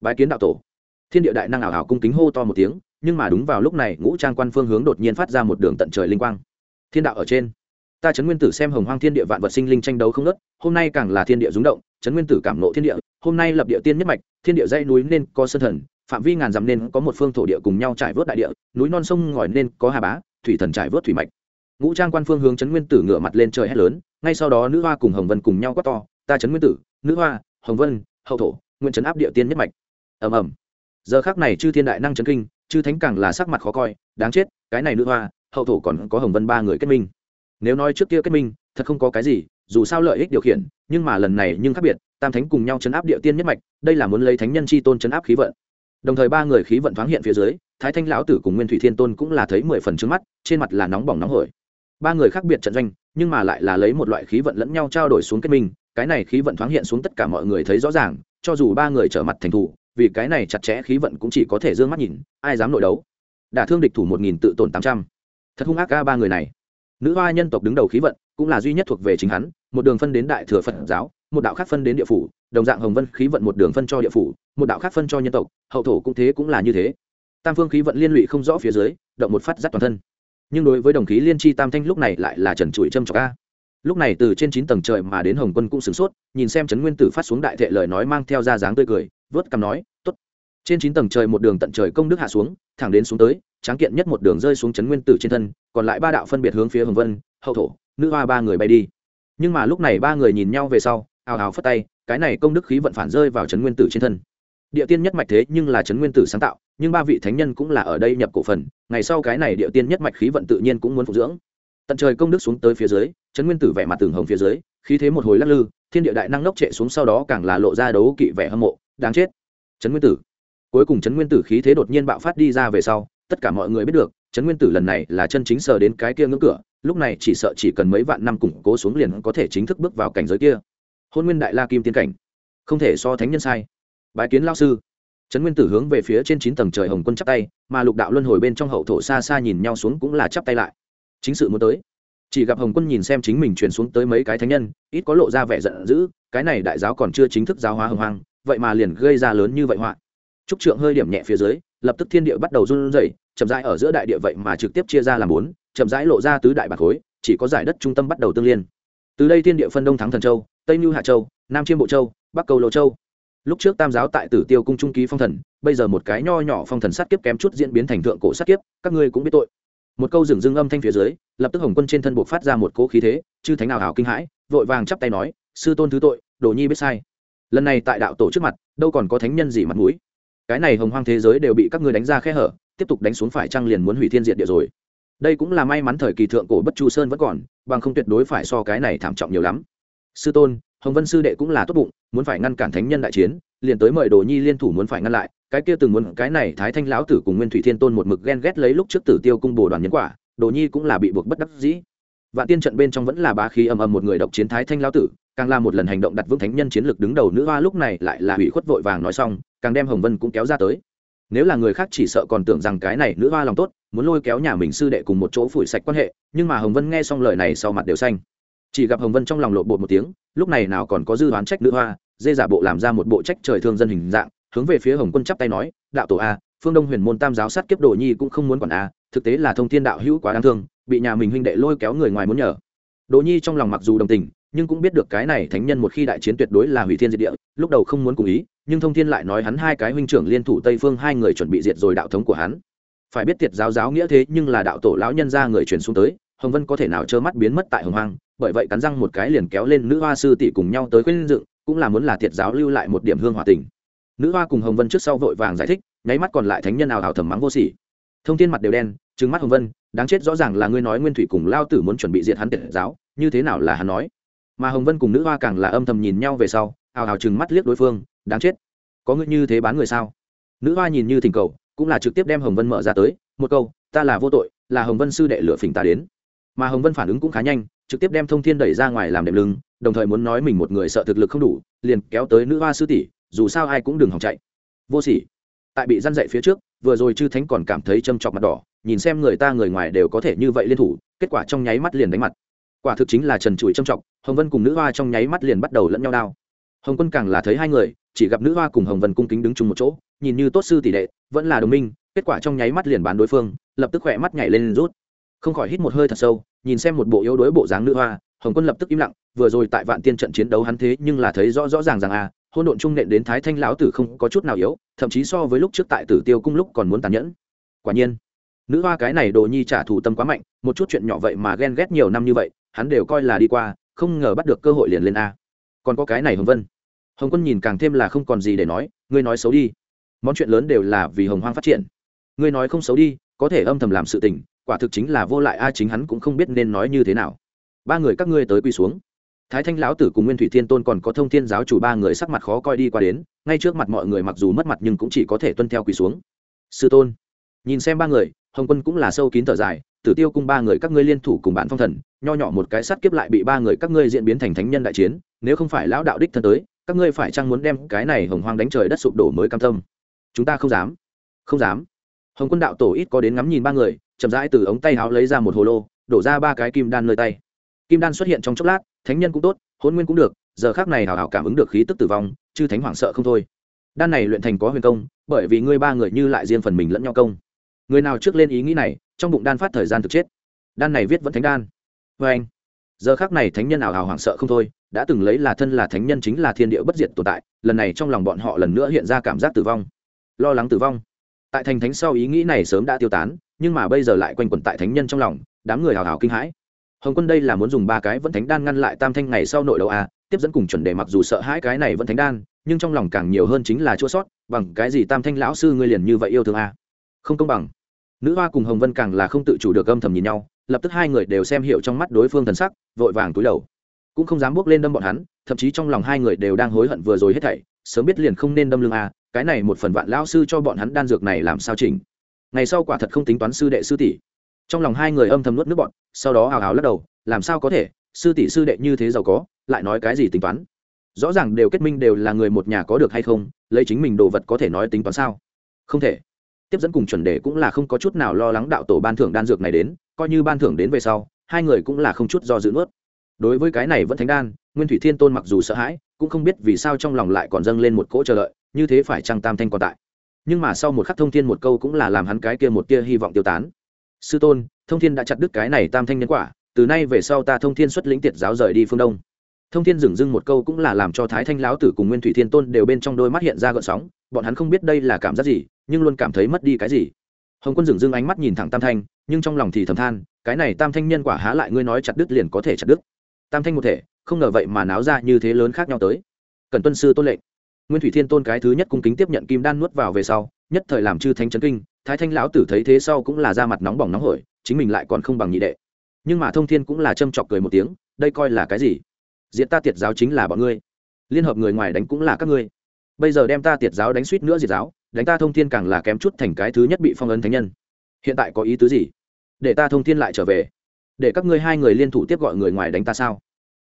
Bái kiến đạo tổ thiên địa đại năng ảo ảo cung kính hô to một tiếng, nhưng mà đúng vào lúc này, ngũ trang quan phương hướng đột nhiên phát ra một đường tận trời linh quang. Thiên đạo ở trên. Ta chấn nguyên tử xem hồng hoang thiên địa vạn vật sinh linh tranh đấu không ngớt. hôm nay càng là thiên địa rúng động, chấn nguyên tử cảm nộ thiên địa, hôm nay lập địa tiên nhất mạch, thiên địa dãy núi nên có sơn thần, phạm vi ngàn dặm nên có một phương thổ địa cùng nhau trải vớt đại địa, núi non sông ngòi nên có hà bá, thủy thần trải vớt thủy mạch. Ngũ trang quan phương hướng chấn nguyên tử ngửa mặt lên trời hét lớn, ngay sau đó nữ hoa cùng hồng vân cùng nhau quát to, ta chấn nguyên tử, nữ hoa, hồng vân, hậu thổ nguyên chấn áp địa tiên nhất mạch. Ầm ầm giờ khác này chư thiên đại năng chấn kinh, chư thánh càng là sắc mặt khó coi, đáng chết, cái này nữ hoa, hậu thổ còn có hồng vân ba người kết minh. Nếu nói trước kia kết minh, thật không có cái gì, dù sao lợi ích điều khiển, nhưng mà lần này nhưng khác biệt, tam thánh cùng nhau chấn áp địa tiên nhất mạch, đây là muốn lấy thánh nhân chi tôn chấn áp khí vận. Đồng thời ba người khí vận thoáng hiện phía dưới, thái thanh lão tử cùng nguyên thủy thiên tôn cũng là thấy mười phần trước mắt, trên mặt là nóng bỏng nóng hổi. Ba người khác biệt trận doanh, nhưng mà lại là lấy một loại khí vận lẫn nhau trao đổi xuống kết minh, cái này khí vận thoáng hiện xuống tất cả mọi người thấy rõ ràng, cho dù ba người trở mặt thành thủ vì cái này chặt chẽ khí vận cũng chỉ có thể d ư ơ n g mắt nhìn, ai dám nội đấu? Đả thương địch thủ một nghìn tự tổn tám trăm. Thật hung ác ca ba người này. Nữ hoa nhân tộc đứng đầu khí vận cũng là duy nhất thuộc về chính hắn, một đường phân đến đại thừa phật giáo, một đạo khác phân đến địa phủ, đồng dạng hồng vân khí vận một đường phân cho địa phủ, một đạo khác phân cho nhân tộc, hậu thổ cũng thế cũng là như thế. Tam phương khí vận liên lụy không rõ phía dưới, động một phát dắt toàn thân. Nhưng đối với đồng khí liên chi tam thanh lúc này lại là trần trụi trâm trọc ca lúc này từ trên chín tầng trời mà đến hồng quân cũng sửng sốt, nhìn xem trấn nguyên tử phát xuống đại thệ lời nói mang theo ra dáng tươi cười vớt cằm nói t ố t trên chín tầng trời một đường tận trời công đức hạ xuống, thẳng đến xuống tới, tráng kiện nhất một đường rơi xuống trấn nguyên tử trên thân, còn lại ba đạo phân biệt hướng phía hồng vân, hậu thổ, nữ hoa ba người bay đi. Nhưng mà lúc này ba người nhìn nhau về sau, ào ào phất tay, cái này công đức khí vận phản rơi vào trấn nguyên tử trên thân. Địa tiên nhất mạch thế nhưng là trấn nguyên tử sáng tạo, nhưng ba vị thánh nhân cũng là ở đây nhập cổ phần, ngày sau cái này địa tiên nhất mạch khí vận tự nhiên cũng muốn phục dưỡng. Tận trời công đức xuống tới phía dưới trấn nguyên tử vẻ mặt tường hồng phía dưới, khí thế một hồi lắc lư, thiên địa đại năng lốc trệ xuống sau đó càng là lộ ra đấu kỵ vẻ hâm mộ đáng chết. Trấn nguyên tử. Cuối cùng trấn nguyên tử khí thế đột nhiên bạo phát đi ra về sau, tất cả mọi người biết được, trấn nguyên tử lần này là chân chính sờ đến cái kia ngưỡng cửa, lúc này chỉ sợ chỉ cần mấy vạn năm củng cố xuống liền có thể chính thức bước vào cảnh giới kia. Hôn nguyên đại la kim tiên cảnh. Không thể so thánh nhân sai. Bái kiến lao sư. Trấn nguyên tử hướng về phía trên chín tầng trời hồng quân chắp tay, mà lục đạo luân hồi bên trong hậu thổ xa xa nhìn nhau xuống cũng là chắp tay lại. Chính sự muốn tới. Chỉ gặp hồng quân nhìn xem chính mình truyền xuống tới mấy cái thánh nhân, ít có lộ ra vẻ giận dữ, cái này đại giáo còn chưa chính thức giáo hóa hồng hoang vậy mà liền gây ra lớn như vậy họa. Trúc trượng hơi điểm nhẹ phía dưới, lập tức thiên địa bắt đầu run rẩy, chậm rãi ở giữa đại địa vậy mà trực tiếp chia ra làm bốn, chậm rãi lộ ra tứ đại bạc khối, chỉ có giải đất trung tâm bắt đầu tương liên. Từ đây thiên địa phân đông thắng thần châu, tây mưu hạ châu, nam chiêm bộ châu, bắc cầu lô châu. Lúc trước tam giáo tại tử tiêu cung trung ký phong thần, bây giờ một cái nho nhỏ phong thần sát kiếp kém chút diễn biến thành thượng cổ sát kiếp, các ngươi cũng biết tội. Một câu dừng dưng âm thanh phía dưới, lập tức hồng quân trên thân buộc phát ra một cỗ khí thế, chư thánh nào hảo kinh hãi, vội vàng chắp tay nói, sư tôn thứ tội, đồ nhi biết sai lần này tại đạo tổ trước mặt, đâu còn có thánh nhân gì mặt mũi. Cái này hồng hoang thế giới đều bị các ngươi đánh ra khe hở, tiếp tục đánh xuống phải trăng liền muốn hủy thiên diệt địa rồi. Đây cũng là may mắn thời kỳ thượng cổ bất chu sơn vẫn còn, bằng không tuyệt đối phải so cái này thảm trọng nhiều lắm. Sư tôn, hồng vân sư đệ cũng là tốt bụng, muốn phải ngăn cản thánh nhân đại chiến, liền tới mời đồ nhi liên thủ muốn phải ngăn lại, cái kia từng muốn, cái này thái thanh lão tử cùng nguyên thủy thiên tôn một mực ghen ghét lấy lúc trước tử tiêu cung bồ đoàn nhân quả, đồ nhi cũng là bị buộc bất đắc dĩ. Vạn tiên trận bên trong vẫn là bá khí ầm ầm một người độc chiến thái thanh lão tử càng là một lần hành động đặt vững thánh nhân chiến lược đứng đầu nữ hoa lúc này lại là hủy khuất vội vàng nói xong, càng đem hồng vân cũng kéo ra tới. Nếu là người khác chỉ sợ còn tưởng rằng cái này nữ hoa lòng tốt, muốn lôi kéo nhà mình sư đệ cùng một chỗ phủi sạch quan hệ, nhưng mà hồng vân nghe xong lời này sau mặt đều xanh. Chỉ gặp hồng vân trong lòng lộ bột một tiếng, lúc này nào còn có dư đoán trách nữ hoa, dê giả bộ làm ra một bộ trách trời thương dân hình dạng, hướng về phía hồng quân chắp tay nói, đạo tổ a, phương đông huyền môn tam giáo sát kiếp đồ nhi cũng không muốn quản a, thực tế là thông thiên đạo hữu quá đáng thương, bị nhà mình huynh đệ lôi kéo người ngoài muốn nhờ. Đồ nhi trong lòng mặc dù đồng tình nhưng cũng biết được cái này thánh nhân một khi đại chiến tuyệt đối là hủy thiên diệt địa, lúc đầu không muốn cùng ý, nhưng thông thiên lại nói hắn hai cái huynh trưởng liên thủ tây phương hai người chuẩn bị diệt rồi đạo thống của hắn. Phải biết tiệt giáo giáo nghĩa thế nhưng là đạo tổ lão nhân ra người truyền xuống tới, hồng vân có thể nào trơ mắt biến mất tại hồng hoang, bởi vậy cắn răng một cái liền kéo lên nữ hoa sư tỷ cùng nhau tới khuyên dựng, cũng là muốn là tiệt giáo lưu lại một điểm hương hòa tình. Nữ hoa cùng hồng vân trước sau vội vàng giải thích, nháy mắt còn lại thánh nhân ảo ảo thầm mắng vô sỉ. Thông tin mặt đều đen, trừng mắt hồng vân, đáng chết rõ ràng là ngươi nói nguyên thủy cùng lao tử muốn chuẩn bị diệt hắn tiệt giáo, như thế nào là hắn nói? Mà hồng vân cùng nữ hoa càng là âm thầm nhìn nhau về sau, hào hào chừng mắt liếc đối phương, đáng chết, có ngươi như thế bán người sao? Nữ hoa nhìn như thỉnh cầu, cũng là trực tiếp đem hồng vân mở ra tới, một câu, ta là vô tội, là hồng vân sư đệ lửa phỉnh ta đến. Mà hồng vân phản ứng cũng khá nhanh, trực tiếp đem thông thiên đẩy ra ngoài làm đệm lưng, đồng thời muốn nói mình một người sợ thực lực không đủ, liền kéo tới nữ hoa sư tỷ, dù sao ai cũng đừng hòng chạy. Vô sỉ. Tại bị răn dậy phía trước, vừa rồi chư thánh còn cảm thấy châm chọc mặt đỏ, nhìn xem người ta người ngoài đều có thể như vậy liên thủ, kết quả trong nháy mắt liền đánh mặt quả thực chính là trần trụi châm trọng hồng vân cùng nữ hoa trong nháy mắt liền bắt đầu lẫn nhau đao. Hồng quân càng là thấy hai người, chỉ gặp nữ hoa cùng hồng vân cung kính đứng chung một chỗ, nhìn như tốt sư tỷ đệ, vẫn là đồng minh, kết quả trong nháy mắt liền bán đối phương, lập tức khỏe mắt nhảy lên rút. Không khỏi hít một hơi thật sâu, nhìn xem một bộ yếu đuối bộ dáng nữ hoa, hồng quân lập tức im lặng, vừa rồi tại vạn tiên trận chiến đấu hắn thế nhưng là thấy rõ rõ ràng rằng à hôn độn trung nện đến thái thanh lão tử không có chút nào yếu, thậm chí so với lúc trước tại tử tiêu cung lúc còn muốn tàn nhẫn. Quả nhiên, nữ hoa cái này đồ nhi trả thù tâm quá mạnh, một chút chuyện nhỏ vậy mà ghen ghét nhiều năm như vậy hắn đều coi là đi qua, không ngờ bắt được cơ hội liền lên a. Còn có cái này hồng vân. Hồng quân nhìn càng thêm là không còn gì để nói, ngươi nói xấu đi. Món chuyện lớn đều là vì hồng hoang phát triển. Ngươi nói không xấu đi, có thể âm thầm làm sự tình, quả thực chính là vô lại a, chính hắn cũng không biết nên nói như thế nào. Ba người các ngươi tới quy xuống. Thái thanh lão tử cùng nguyên thủy thiên tôn còn có thông thiên giáo chủ ba người sắc mặt khó coi đi qua đến, ngay trước mặt mọi người mặc dù mất mặt nhưng cũng chỉ có thể tuân theo quỳ xuống. Sư tôn, nhìn xem ba người, hồng quân cũng là sâu kín thở dài tử tiêu cung ba người các ngươi liên thủ cùng bản phong thần, nho nhỏ một cái sát kiếp lại bị ba người các ngươi diễn biến thành thánh nhân đại chiến, nếu không phải lão đạo đích thân tới, các ngươi phải chăng muốn đem cái này hồng hoang đánh trời đất sụp đổ mới cam tâm? Chúng ta không dám. Không dám. Hồng quân đạo tổ ít có đến ngắm nhìn ba người, chậm rãi từ ống tay áo lấy ra một hồ lô, đổ ra ba cái kim đan nơi tay. Kim đan xuất hiện trong chốc lát, thánh nhân cũng tốt, hôn nguyên cũng được, giờ khác này hào hào cảm ứng được khí tức tử vong, chư thánh hoảng sợ không thôi. Đan này luyện thành có huyền công, bởi vì ngươi ba người như lại riêng phần mình lẫn nhau công. Người nào trước lên ý nghĩ này trong bụng đan phát thời gian thực chết. Đan này viết vẫn thánh đan. Vê anh, giờ khác này thánh nhân ảo hào hoảng sợ không thôi, đã từng lấy là thân là thánh nhân chính là thiên địa bất diệt tồn tại, lần này trong lòng bọn họ lần nữa hiện ra cảm giác tử vong. Lo lắng tử vong. Tại thành thánh sau ý nghĩ này sớm đã tiêu tán, nhưng mà bây giờ lại quanh quẩn tại thánh nhân trong lòng, đám người hào hào kinh hãi. Hồng quân đây là muốn dùng ba cái vẫn thánh đan ngăn lại tam thanh ngày sau nội đấu a, tiếp dẫn cùng chuẩn đề mặc dù sợ hãi cái này vẫn thánh đan, nhưng trong lòng càng nhiều hơn chính là chua sót, bằng cái gì tam thanh lão sư ngươi liền như vậy yêu thương a? Không công bằng nữ hoa cùng hồng vân càng là không tự chủ được âm thầm nhìn nhau, lập tức hai người đều xem hiểu trong mắt đối phương thần sắc, vội vàng túi đầu. Cũng không dám bước lên đâm bọn hắn, thậm chí trong lòng hai người đều đang hối hận vừa rồi hết thảy, sớm biết liền không nên đâm lưng a cái này một phần vạn lão sư cho bọn hắn đan dược này làm sao chỉnh. Ngày sau quả thật không tính toán sư đệ sư tỷ. Trong lòng hai người âm thầm nuốt nước bọn, sau đó hào hào lắc đầu, làm sao có thể, sư tỷ sư đệ như thế giàu có, lại nói cái gì tính toán? Rõ ràng đều kết minh đều là người một nhà có được hay không, lấy chính mình đồ vật có thể nói tính toán sao? Không thể tiếp dẫn cùng chuẩn đề cũng là không có chút nào lo lắng đạo tổ ban thưởng đan dược này đến, coi như ban thưởng đến về sau, hai người cũng là không chút do dự nuốt. Đối với cái này vẫn thánh đan, nguyên thủy thiên tôn mặc dù sợ hãi, cũng không biết vì sao trong lòng lại còn dâng lên một cỗ chờ đợi, như thế phải chăng tam thanh còn tại. Nhưng mà sau một khắc thông thiên một câu cũng là làm hắn cái kia một tia hy vọng tiêu tán. Sư tôn, thông thiên đã chặt đứt cái này tam thanh nhân quả, từ nay về sau ta thông thiên xuất lĩnh tiệt giáo rời đi phương đông. Thông thiên dừng dưng một câu cũng là làm cho thái thanh lão tử cùng nguyên thủy thiên tôn đều bên trong đôi mắt hiện ra gợn sóng, bọn hắn không biết đây là cảm giác gì nhưng luôn cảm thấy mất đi cái gì. Hồng quân dừng dưng ánh mắt nhìn thẳng tam thanh, nhưng trong lòng thì thầm than, cái này tam thanh nhân quả há lại ngươi nói chặt đứt liền có thể chặt đứt. Tam thanh một thể, không ngờ vậy mà náo ra như thế lớn khác nhau tới. Cần tuân sư tôn lệnh. Nguyên thủy thiên tôn cái thứ nhất cung kính tiếp nhận kim đan nuốt vào về sau, nhất thời làm chư thánh chấn kinh, thái thanh lão tử thấy thế sau cũng là da mặt nóng bỏng nóng hổi, chính mình lại còn không bằng nhị đệ. Nhưng mà thông thiên cũng là châm chọc cười một tiếng, đây coi là cái gì? Diện ta tiệt giáo chính là bọn ngươi. Liên hợp người ngoài đánh cũng là các ngươi. Bây giờ đem ta tiệt giáo đánh suýt nữa diệt giáo đánh ta thông thiên càng là kém chút thành cái thứ nhất bị phong ấn thánh nhân. Hiện tại có ý tứ gì? Để ta thông thiên lại trở về. Để các ngươi hai người liên thủ tiếp gọi người ngoài đánh ta sao?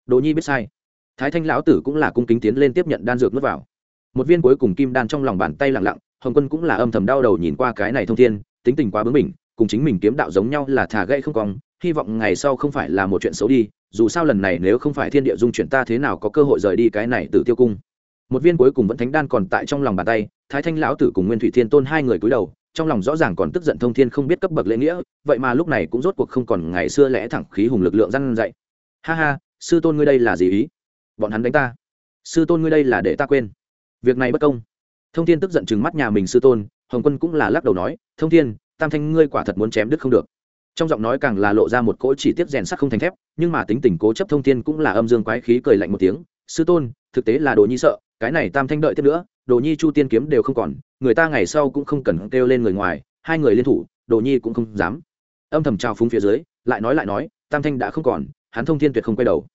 Đồ nhi biết sai. Thái thanh lão tử cũng là cung kính tiến lên tiếp nhận đan dược nuốt vào. Một viên cuối cùng kim đan trong lòng bàn tay lặng lặng, hồng quân cũng là âm thầm đau đầu nhìn qua cái này thông thiên, tính tình quá bướng mình cùng chính mình kiếm đạo giống nhau là thả gậy không cong, hy vọng ngày sau không phải là một chuyện xấu đi, dù sao lần này nếu không phải thiên địa dung chuyển ta thế nào có cơ hội rời đi cái này từ tiêu cung một viên cuối cùng vẫn thánh đan còn tại trong lòng bàn tay, thái thanh lão tử cùng nguyên thủy thiên tôn hai người cúi đầu, trong lòng rõ ràng còn tức giận thông thiên không biết cấp bậc lễ nghĩa, vậy mà lúc này cũng rốt cuộc không còn ngày xưa lẽ thẳng khí hùng lực lượng răn dậy ha ha, sư tôn ngươi đây là gì ý? Bọn hắn đánh ta. Sư tôn ngươi đây là để ta quên. Việc này bất công. Thông thiên tức giận chừng mắt nhà mình sư tôn, hồng quân cũng là lắc đầu nói, thông thiên, tam thanh ngươi quả thật muốn chém đứt không được. Trong giọng nói càng là lộ ra một cỗ chỉ tiết rèn sắt không thành thép, nhưng mà tính tình cố chấp thông thiên cũng là âm dương quái khí cười lạnh một tiếng, sư tôn, thực tế là đồ nhi sợ cái này tam thanh đợi tiếp nữa, đồ nhi chu tiên kiếm đều không còn, người ta ngày sau cũng không cần kêu lên người ngoài, hai người liên thủ, đồ nhi cũng không dám. Âm thầm trao phúng phía dưới, lại nói lại nói, tam thanh đã không còn, hắn thông thiên tuyệt không quay đầu.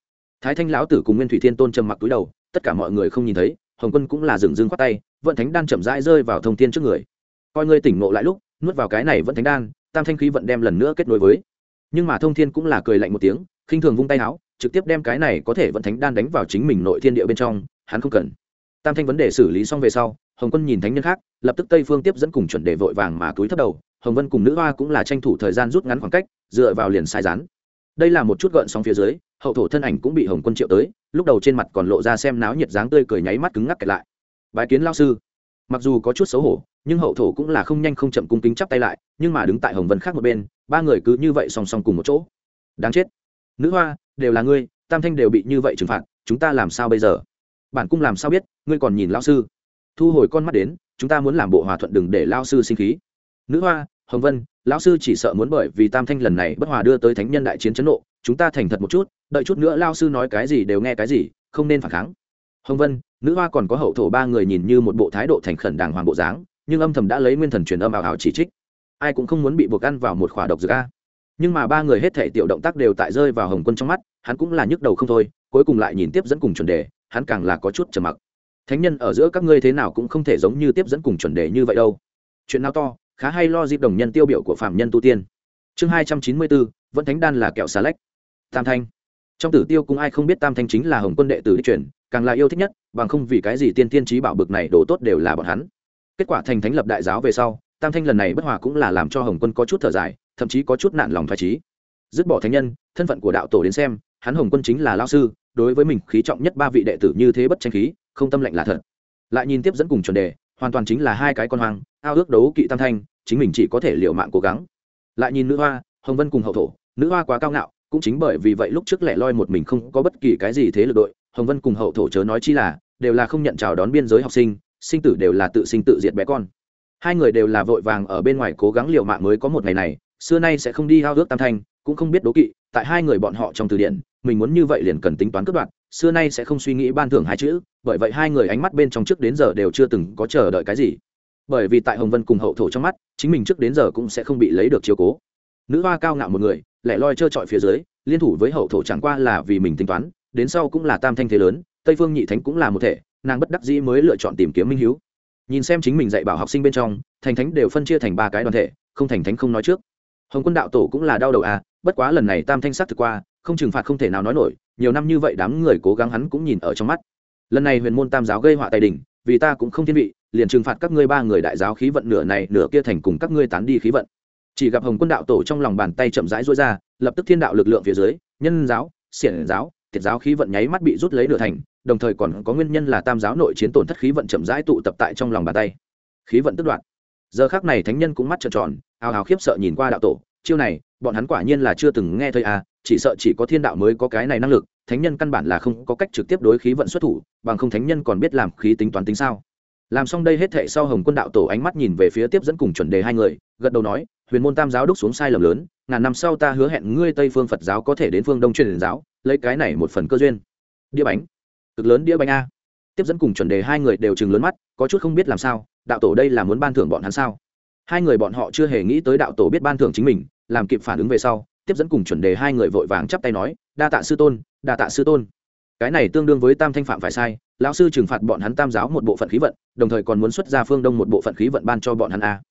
Thái thanh lão tử cùng nguyên thủy thiên tôn trầm mặc túi đầu, tất cả mọi người không nhìn thấy, hồng quân cũng là dừng dưng khoát tay vận thánh đan chậm rãi rơi vào thông thiên trước người. Coi ngươi tỉnh ngộ lại lúc, nuốt vào cái này vận thánh đan, tam thanh khí vận đem lần nữa kết nối với. Nhưng mà thông thiên cũng là cười lạnh một tiếng, khinh thường vung tay áo, trực tiếp đem cái này có thể vận thánh đan đánh vào chính mình nội thiên địa bên trong, hắn không cần tam thanh vấn đề xử lý xong về sau, hồng quân nhìn thánh nhân khác, lập tức tây phương tiếp dẫn cùng chuẩn đề vội vàng mà túi thấp đầu, hồng vân cùng nữ hoa cũng là tranh thủ thời gian rút ngắn khoảng cách, dựa vào liền sai rán đây là một chút gợn sóng phía dưới, hậu thổ thân ảnh cũng bị hồng quân triệu tới, lúc đầu trên mặt còn lộ ra xem náo nhiệt dáng tươi cười nháy mắt cứng ngắc kẹt lại. Bài kiến lao sư. Mặc dù có chút xấu hổ, nhưng hậu thổ cũng là không nhanh không chậm cung kính chắp tay lại, nhưng mà đứng tại hồng vân khác một bên, ba người cứ như vậy song song cùng một chỗ. Đáng chết. Nữ hoa, đều là ngươi, tam thanh đều bị như vậy trừng phạt, chúng ta làm sao bây giờ? Bản cung làm sao biết, ngươi còn nhìn lao sư? Thu hồi con mắt đến, chúng ta muốn làm bộ hòa thuận đừng để lao sư sinh khí. Nữ hoa, hồng vân, lão sư chỉ sợ muốn bởi vì tam thanh lần này bất hòa đưa tới thánh nhân đại chiến chấn nộ, chúng ta thành thật một chút, đợi chút nữa lao sư nói cái gì đều nghe cái gì, không nên phản kháng. Hồng vân, nữ hoa còn có hậu thổ ba người nhìn như một bộ thái độ thành khẩn đàng hoàng bộ dáng, nhưng âm thầm đã lấy nguyên thần truyền âm ảo ảo chỉ trích. Ai cũng không muốn bị buộc ăn vào một khỏa độc dược a. Nhưng mà ba người hết thể tiểu động tác đều tại rơi vào hồng quân trong mắt, hắn cũng là nhức đầu không thôi, cuối cùng lại nhìn tiếp dẫn cùng chuẩn đề hắn càng là có chút trầm mặc. Thánh nhân ở giữa các ngươi thế nào cũng không thể giống như tiếp dẫn cùng chuẩn đề như vậy đâu. Chuyện nào to, khá hay lo dịp đồng nhân tiêu biểu của phạm nhân tu tiên. Chương hai trăm chín mươi bốn vẫn thánh đan là kẹo xà lách. Tam thanh. Trong tử tiêu cũng ai không biết tam thanh chính là hồng quân đệ tử đi chuyển càng là yêu thích nhất, bằng không vì cái gì tiên tiên trí bảo bực này đồ tốt đều là bọn hắn. Kết quả thành thánh lập đại giáo về sau, tam thanh lần này bất hòa cũng là làm cho hồng quân có chút thở dài, thậm chí có chút nạn lòng thoải trí dứt bỏ thánh nhân, thân phận của đạo tổ đến xem hắn hồng quân chính là lao sư, đối với mình khí trọng nhất ba vị đệ tử như thế bất tranh khí, không tâm lệnh là thật. Lại nhìn tiếp dẫn cùng chuẩn đề, hoàn toàn chính là hai cái con hoang, ao ước đấu kỵ tam thanh, chính mình chỉ có thể liệu mạng cố gắng. Lại nhìn nữ hoa, hồng vân cùng hậu thổ, nữ hoa quá cao ngạo, cũng chính bởi vì vậy lúc trước lẻ loi một mình không có bất kỳ cái gì thế lực đội, hồng vân cùng hậu thổ chớ nói chi là, đều là không nhận chào đón biên giới học sinh sinh tử đều là tự sinh tự diệt bé con. Hai người đều là vội vàng ở bên ngoài cố gắng liều mạng mới có một ngày này, xưa nay sẽ không đi hao ước tam thanh, cũng không biết đố kỵ, tại hai người bọn họ trong từ điển mình muốn như vậy liền cần tính toán cất đoạn, xưa nay sẽ không suy nghĩ ban thưởng hai chữ bởi vậy hai người ánh mắt bên trong trước đến giờ đều chưa từng có chờ đợi cái gì. Bởi vì tại hồng vân cùng hậu thổ trong mắt chính mình trước đến giờ cũng sẽ không bị lấy được chiếu cố. Nữ hoa cao ngạo một người lẻ loi trơ trọi phía dưới liên thủ với hậu thổ chẳng qua là vì mình tính toán đến sau cũng là tam thanh thế lớn tây phương nhị thánh cũng là một thể nàng bất đắc dĩ mới lựa chọn tìm kiếm minh hiếu. Nhìn xem chính mình dạy bảo học sinh bên trong thành thánh đều phân chia thành ba cái đoàn thể không thành thánh không nói trước. Hồng quân đạo tổ cũng là đau đầu à bất quá lần này tam thanh sắc thực qua, không trừng phạt không thể nào nói nổi, nhiều năm như vậy đám người cố gắng hắn cũng nhìn ở trong mắt. Lần này huyền môn tam giáo gây họa tài đình vì ta cũng không thiên vị, liền trừng phạt các ngươi ba người đại giáo khí vận nửa này nửa kia thành cùng các ngươi tán đi khí vận. Chỉ gặp hồng quân đạo tổ trong lòng bàn tay chậm rãi rối ra, lập tức thiên đạo lực lượng phía dưới, nhân giáo, xiển giáo thiệt giáo khí vận nháy mắt bị rút lấy nửa thành, đồng thời còn có nguyên nhân là tam giáo nội chiến tổn thất khí vận chậm rãi tụ tập tại trong lòng bàn tay. Khí vận tức đoạn giờ khác này thánh nhân cũng mắt trợn tròn ào ào khiếp sợ nhìn qua đạo tổ, chiêu này bọn hắn quả nhiên là chưa từng nghe thấy à chỉ sợ chỉ có thiên đạo mới có cái này năng lực, thánh nhân căn bản là không có cách trực tiếp đối khí vận xuất thủ, bằng không thánh nhân còn biết làm khí tính toán tính sao. Làm xong đây hết thệ sau hồng quân đạo tổ ánh mắt nhìn về phía tiếp dẫn cùng chuẩn đề hai người, gật đầu nói, huyền môn tam giáo đúc xuống sai lầm lớn, ngàn năm sau ta hứa hẹn ngươi tây phương phật giáo có thể đến phương đông truyền giáo, lấy cái này một phần cơ duyên. Đĩa bánh. Cực lớn đĩa bánh a. Tiếp dẫn cùng chuẩn đề hai người đều chừng lớn mắt, có chút không biết làm sao, đạo tổ đây là muốn ban thưởng bọn hắn sao? Hai người bọn họ chưa hề nghĩ tới đạo tổ biết ban thưởng chính mình làm kịp phản ứng về sau, tiếp dẫn cùng chuẩn đề hai người vội vàng chắp tay nói, đa tạ sư tôn, đa tạ sư tôn. Cái này tương đương với tam thanh phạm phải sai, lão sư trừng phạt bọn hắn tam giáo một bộ phận khí vận, đồng thời còn muốn xuất ra phương đông một bộ phận khí vận ban cho bọn hắn a.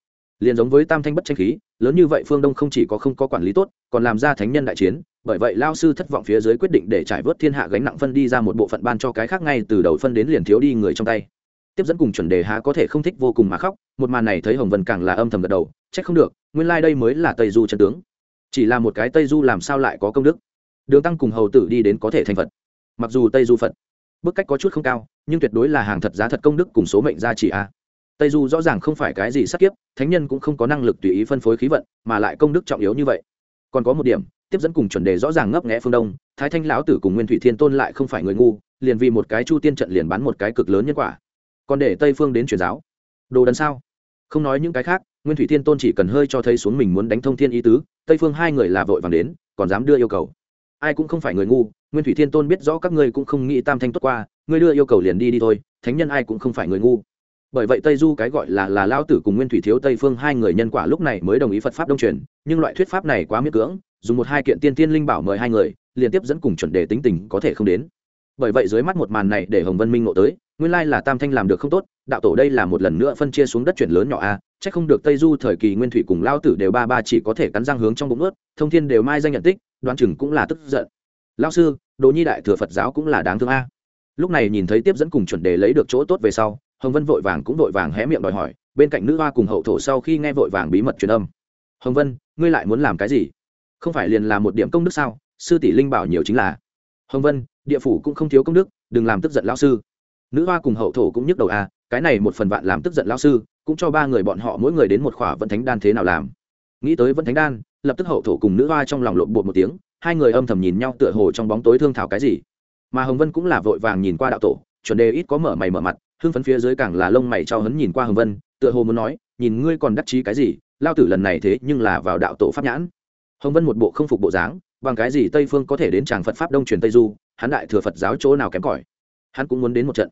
Liền giống với tam thanh bất tranh khí, lớn như vậy phương đông không chỉ có không có quản lý tốt, còn làm ra thánh nhân đại chiến, bởi vậy lao sư thất vọng phía dưới quyết định để trải vớt thiên hạ gánh nặng phân đi ra một bộ phận ban cho cái khác ngay từ đầu phân đến liền thiếu đi người trong tay tiếp dẫn cùng chuẩn đề há có thể không thích vô cùng mà khóc, một màn này thấy hồng vân càng là âm thầm gật đầu, trách không được, nguyên lai、like、đây mới là tây du chân tướng. Chỉ là một cái tây du làm sao lại có công đức? Đường tăng cùng hầu tử đi đến có thể thành phật. Mặc dù tây du phật, bức cách có chút không cao, nhưng tuyệt đối là hàng thật giá thật công đức cùng số mệnh gia chỉ a. Tây du rõ ràng không phải cái gì sắc kiếp, thánh nhân cũng không có năng lực tùy ý phân phối khí vận, mà lại công đức trọng yếu như vậy. Còn có một điểm, tiếp dẫn cùng chuẩn đề rõ ràng ngấp nghẽ phương đông, thái thanh lão tử cùng nguyên thủy thiên tôn lại không phải người ngu, liền vì một cái chu tiên trận liền bán một cái cực lớn nhân quả còn để tây phương đến truyền giáo. Đồ đần sao? Không nói những cái khác, nguyên thủy thiên tôn chỉ cần hơi cho thấy xuống mình muốn đánh thông thiên ý tứ, tây phương hai người là vội vàng đến, còn dám đưa yêu cầu. Ai cũng không phải người ngu, nguyên thủy thiên tôn biết rõ các ngươi cũng không nghĩ tam thanh tốt qua, ngươi đưa yêu cầu liền đi đi thôi, thánh nhân ai cũng không phải người ngu. Bởi vậy tây du cái gọi là là lao tử cùng nguyên thủy thiếu tây phương hai người nhân quả lúc này mới đồng ý phật pháp đông truyền, nhưng loại thuyết pháp này quá miễn cưỡng, dùng một hai kiện tiên tiên linh bảo mời hai người, liên tiếp dẫn cùng chuẩn đề tính tình có thể không đến bởi vậy dưới mắt một màn này để hồng vân minh ngộ tới, nguyên lai là tam thanh làm được không tốt, đạo tổ đây là một lần nữa phân chia xuống đất chuyển lớn nhỏ a c h ắ c không được tây du thời kỳ nguyên thủy cùng lao tử đều ba ba chỉ có thể cắn răng hướng trong bụng ướt thông thiên đều mai danh nhận tích đoan chừng cũng là tức giận. Lao sư, đồ nhi đại thừa phật giáo cũng là đáng thương a. Lúc này nhìn thấy tiếp dẫn cùng chuẩn đề lấy được chỗ tốt về sau, hồng vân vội vàng cũng vội vàng hé miệng đòi hỏi, bên cạnh nữ hoa cùng hậu thổ sau khi nghe vội vàng bí mật truyền âm. Hồng vân, ngươi lại muốn làm cái gì? Không phải liền là một điểm công đức sao? Sư tỷ linh bảo nhiều chính là. Hồng vân địa phủ cũng không thiếu công đức, đừng làm tức giận lão sư. Nữ hoa cùng hậu thổ cũng nhức đầu à cái này một phần vạn làm tức giận lão sư, cũng cho ba người bọn họ mỗi người đến một khỏa vận thánh đan thế nào làm. Nghĩ tới vận thánh đan, lập tức hậu thổ cùng nữ hoa trong lòng lộn bột một tiếng, hai người âm thầm nhìn nhau tựa hồ trong bóng tối thương thảo cái gì. Mà hồng vân cũng là vội vàng nhìn qua đạo tổ, chuẩn đề ít có mở mày mở mặt, hưng phấn phía dưới càng là lông mày cho hấn nhìn qua hồng vân, tựa hồ muốn nói, nhìn ngươi còn đắc chí cái gì, lao tử lần này thế nhưng là vào đạo tổ pháp nhãn. Hồng vân một bộ không phục bộ dáng, bằng cái gì tây phương có thể đến tràng phật pháp đông truyền tây du hắn đại thừa phật giáo chỗ nào kém cỏi. Hắn cũng muốn đến một trận.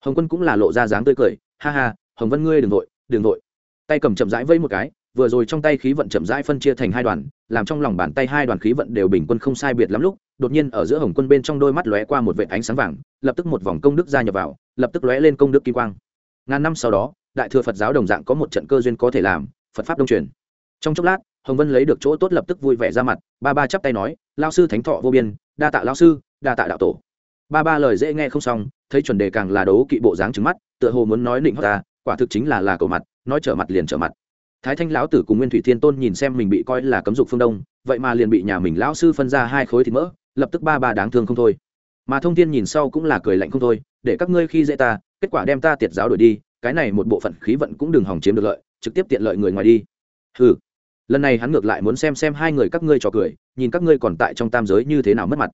Hồng quân cũng là lộ ra dáng tươi cười, ha ha, hồng vân ngươi đừng vội đừng vội. Tay cầm chậm rãi vây một cái, vừa rồi trong tay khí vận chậm rãi phân chia thành hai đoàn, làm trong lòng bàn tay hai đoàn khí vận đều bình quân không sai biệt lắm lúc, đột nhiên ở giữa hồng quân bên trong đôi mắt lóe qua một vệ ánh sáng vàng, lập tức một vòng công đức gia nhập vào, lập tức lóe lên công đức kỳ quang. Ngàn năm sau đó, đại thừa phật giáo đồng dạng có một trận cơ duyên có thể làm, phật pháp đông truyền. Trong chốc lát, hồng vân lấy được chỗ tốt lập tức vui vẻ ra mặt, ba ba chắp tay nói lao sư thánh thọ vô biên, đa tạ lao sư đa tạ đạo tổ. Ba ba lời dễ nghe không xong, thấy chuẩn đề càng là đấu kỵ bộ dáng trứng mắt, tựa hồ muốn nói định ta, quả thực chính là là cầu mặt, nói trở mặt liền trở mặt. Thái thanh lão tử cùng nguyên thủy thiên tôn nhìn xem mình bị coi là cấm dục phương đông, vậy mà liền bị nhà mình lão sư phân ra hai khối thịt mỡ, lập tức ba ba đáng thương không thôi. Mà thông thiên nhìn sau cũng là cười lạnh không thôi, để các ngươi khi dễ ta, kết quả đem ta tiệt giáo đổi đi, cái này một bộ phận khí vận cũng đừng hỏng chiếm được lợi, trực tiếp tiện lợi người ngoài đi. Ừ lần này hắn ngược lại muốn xem xem hai người các ngươi trò cười, nhìn các ngươi còn tại trong tam giới như thế nào mất mặt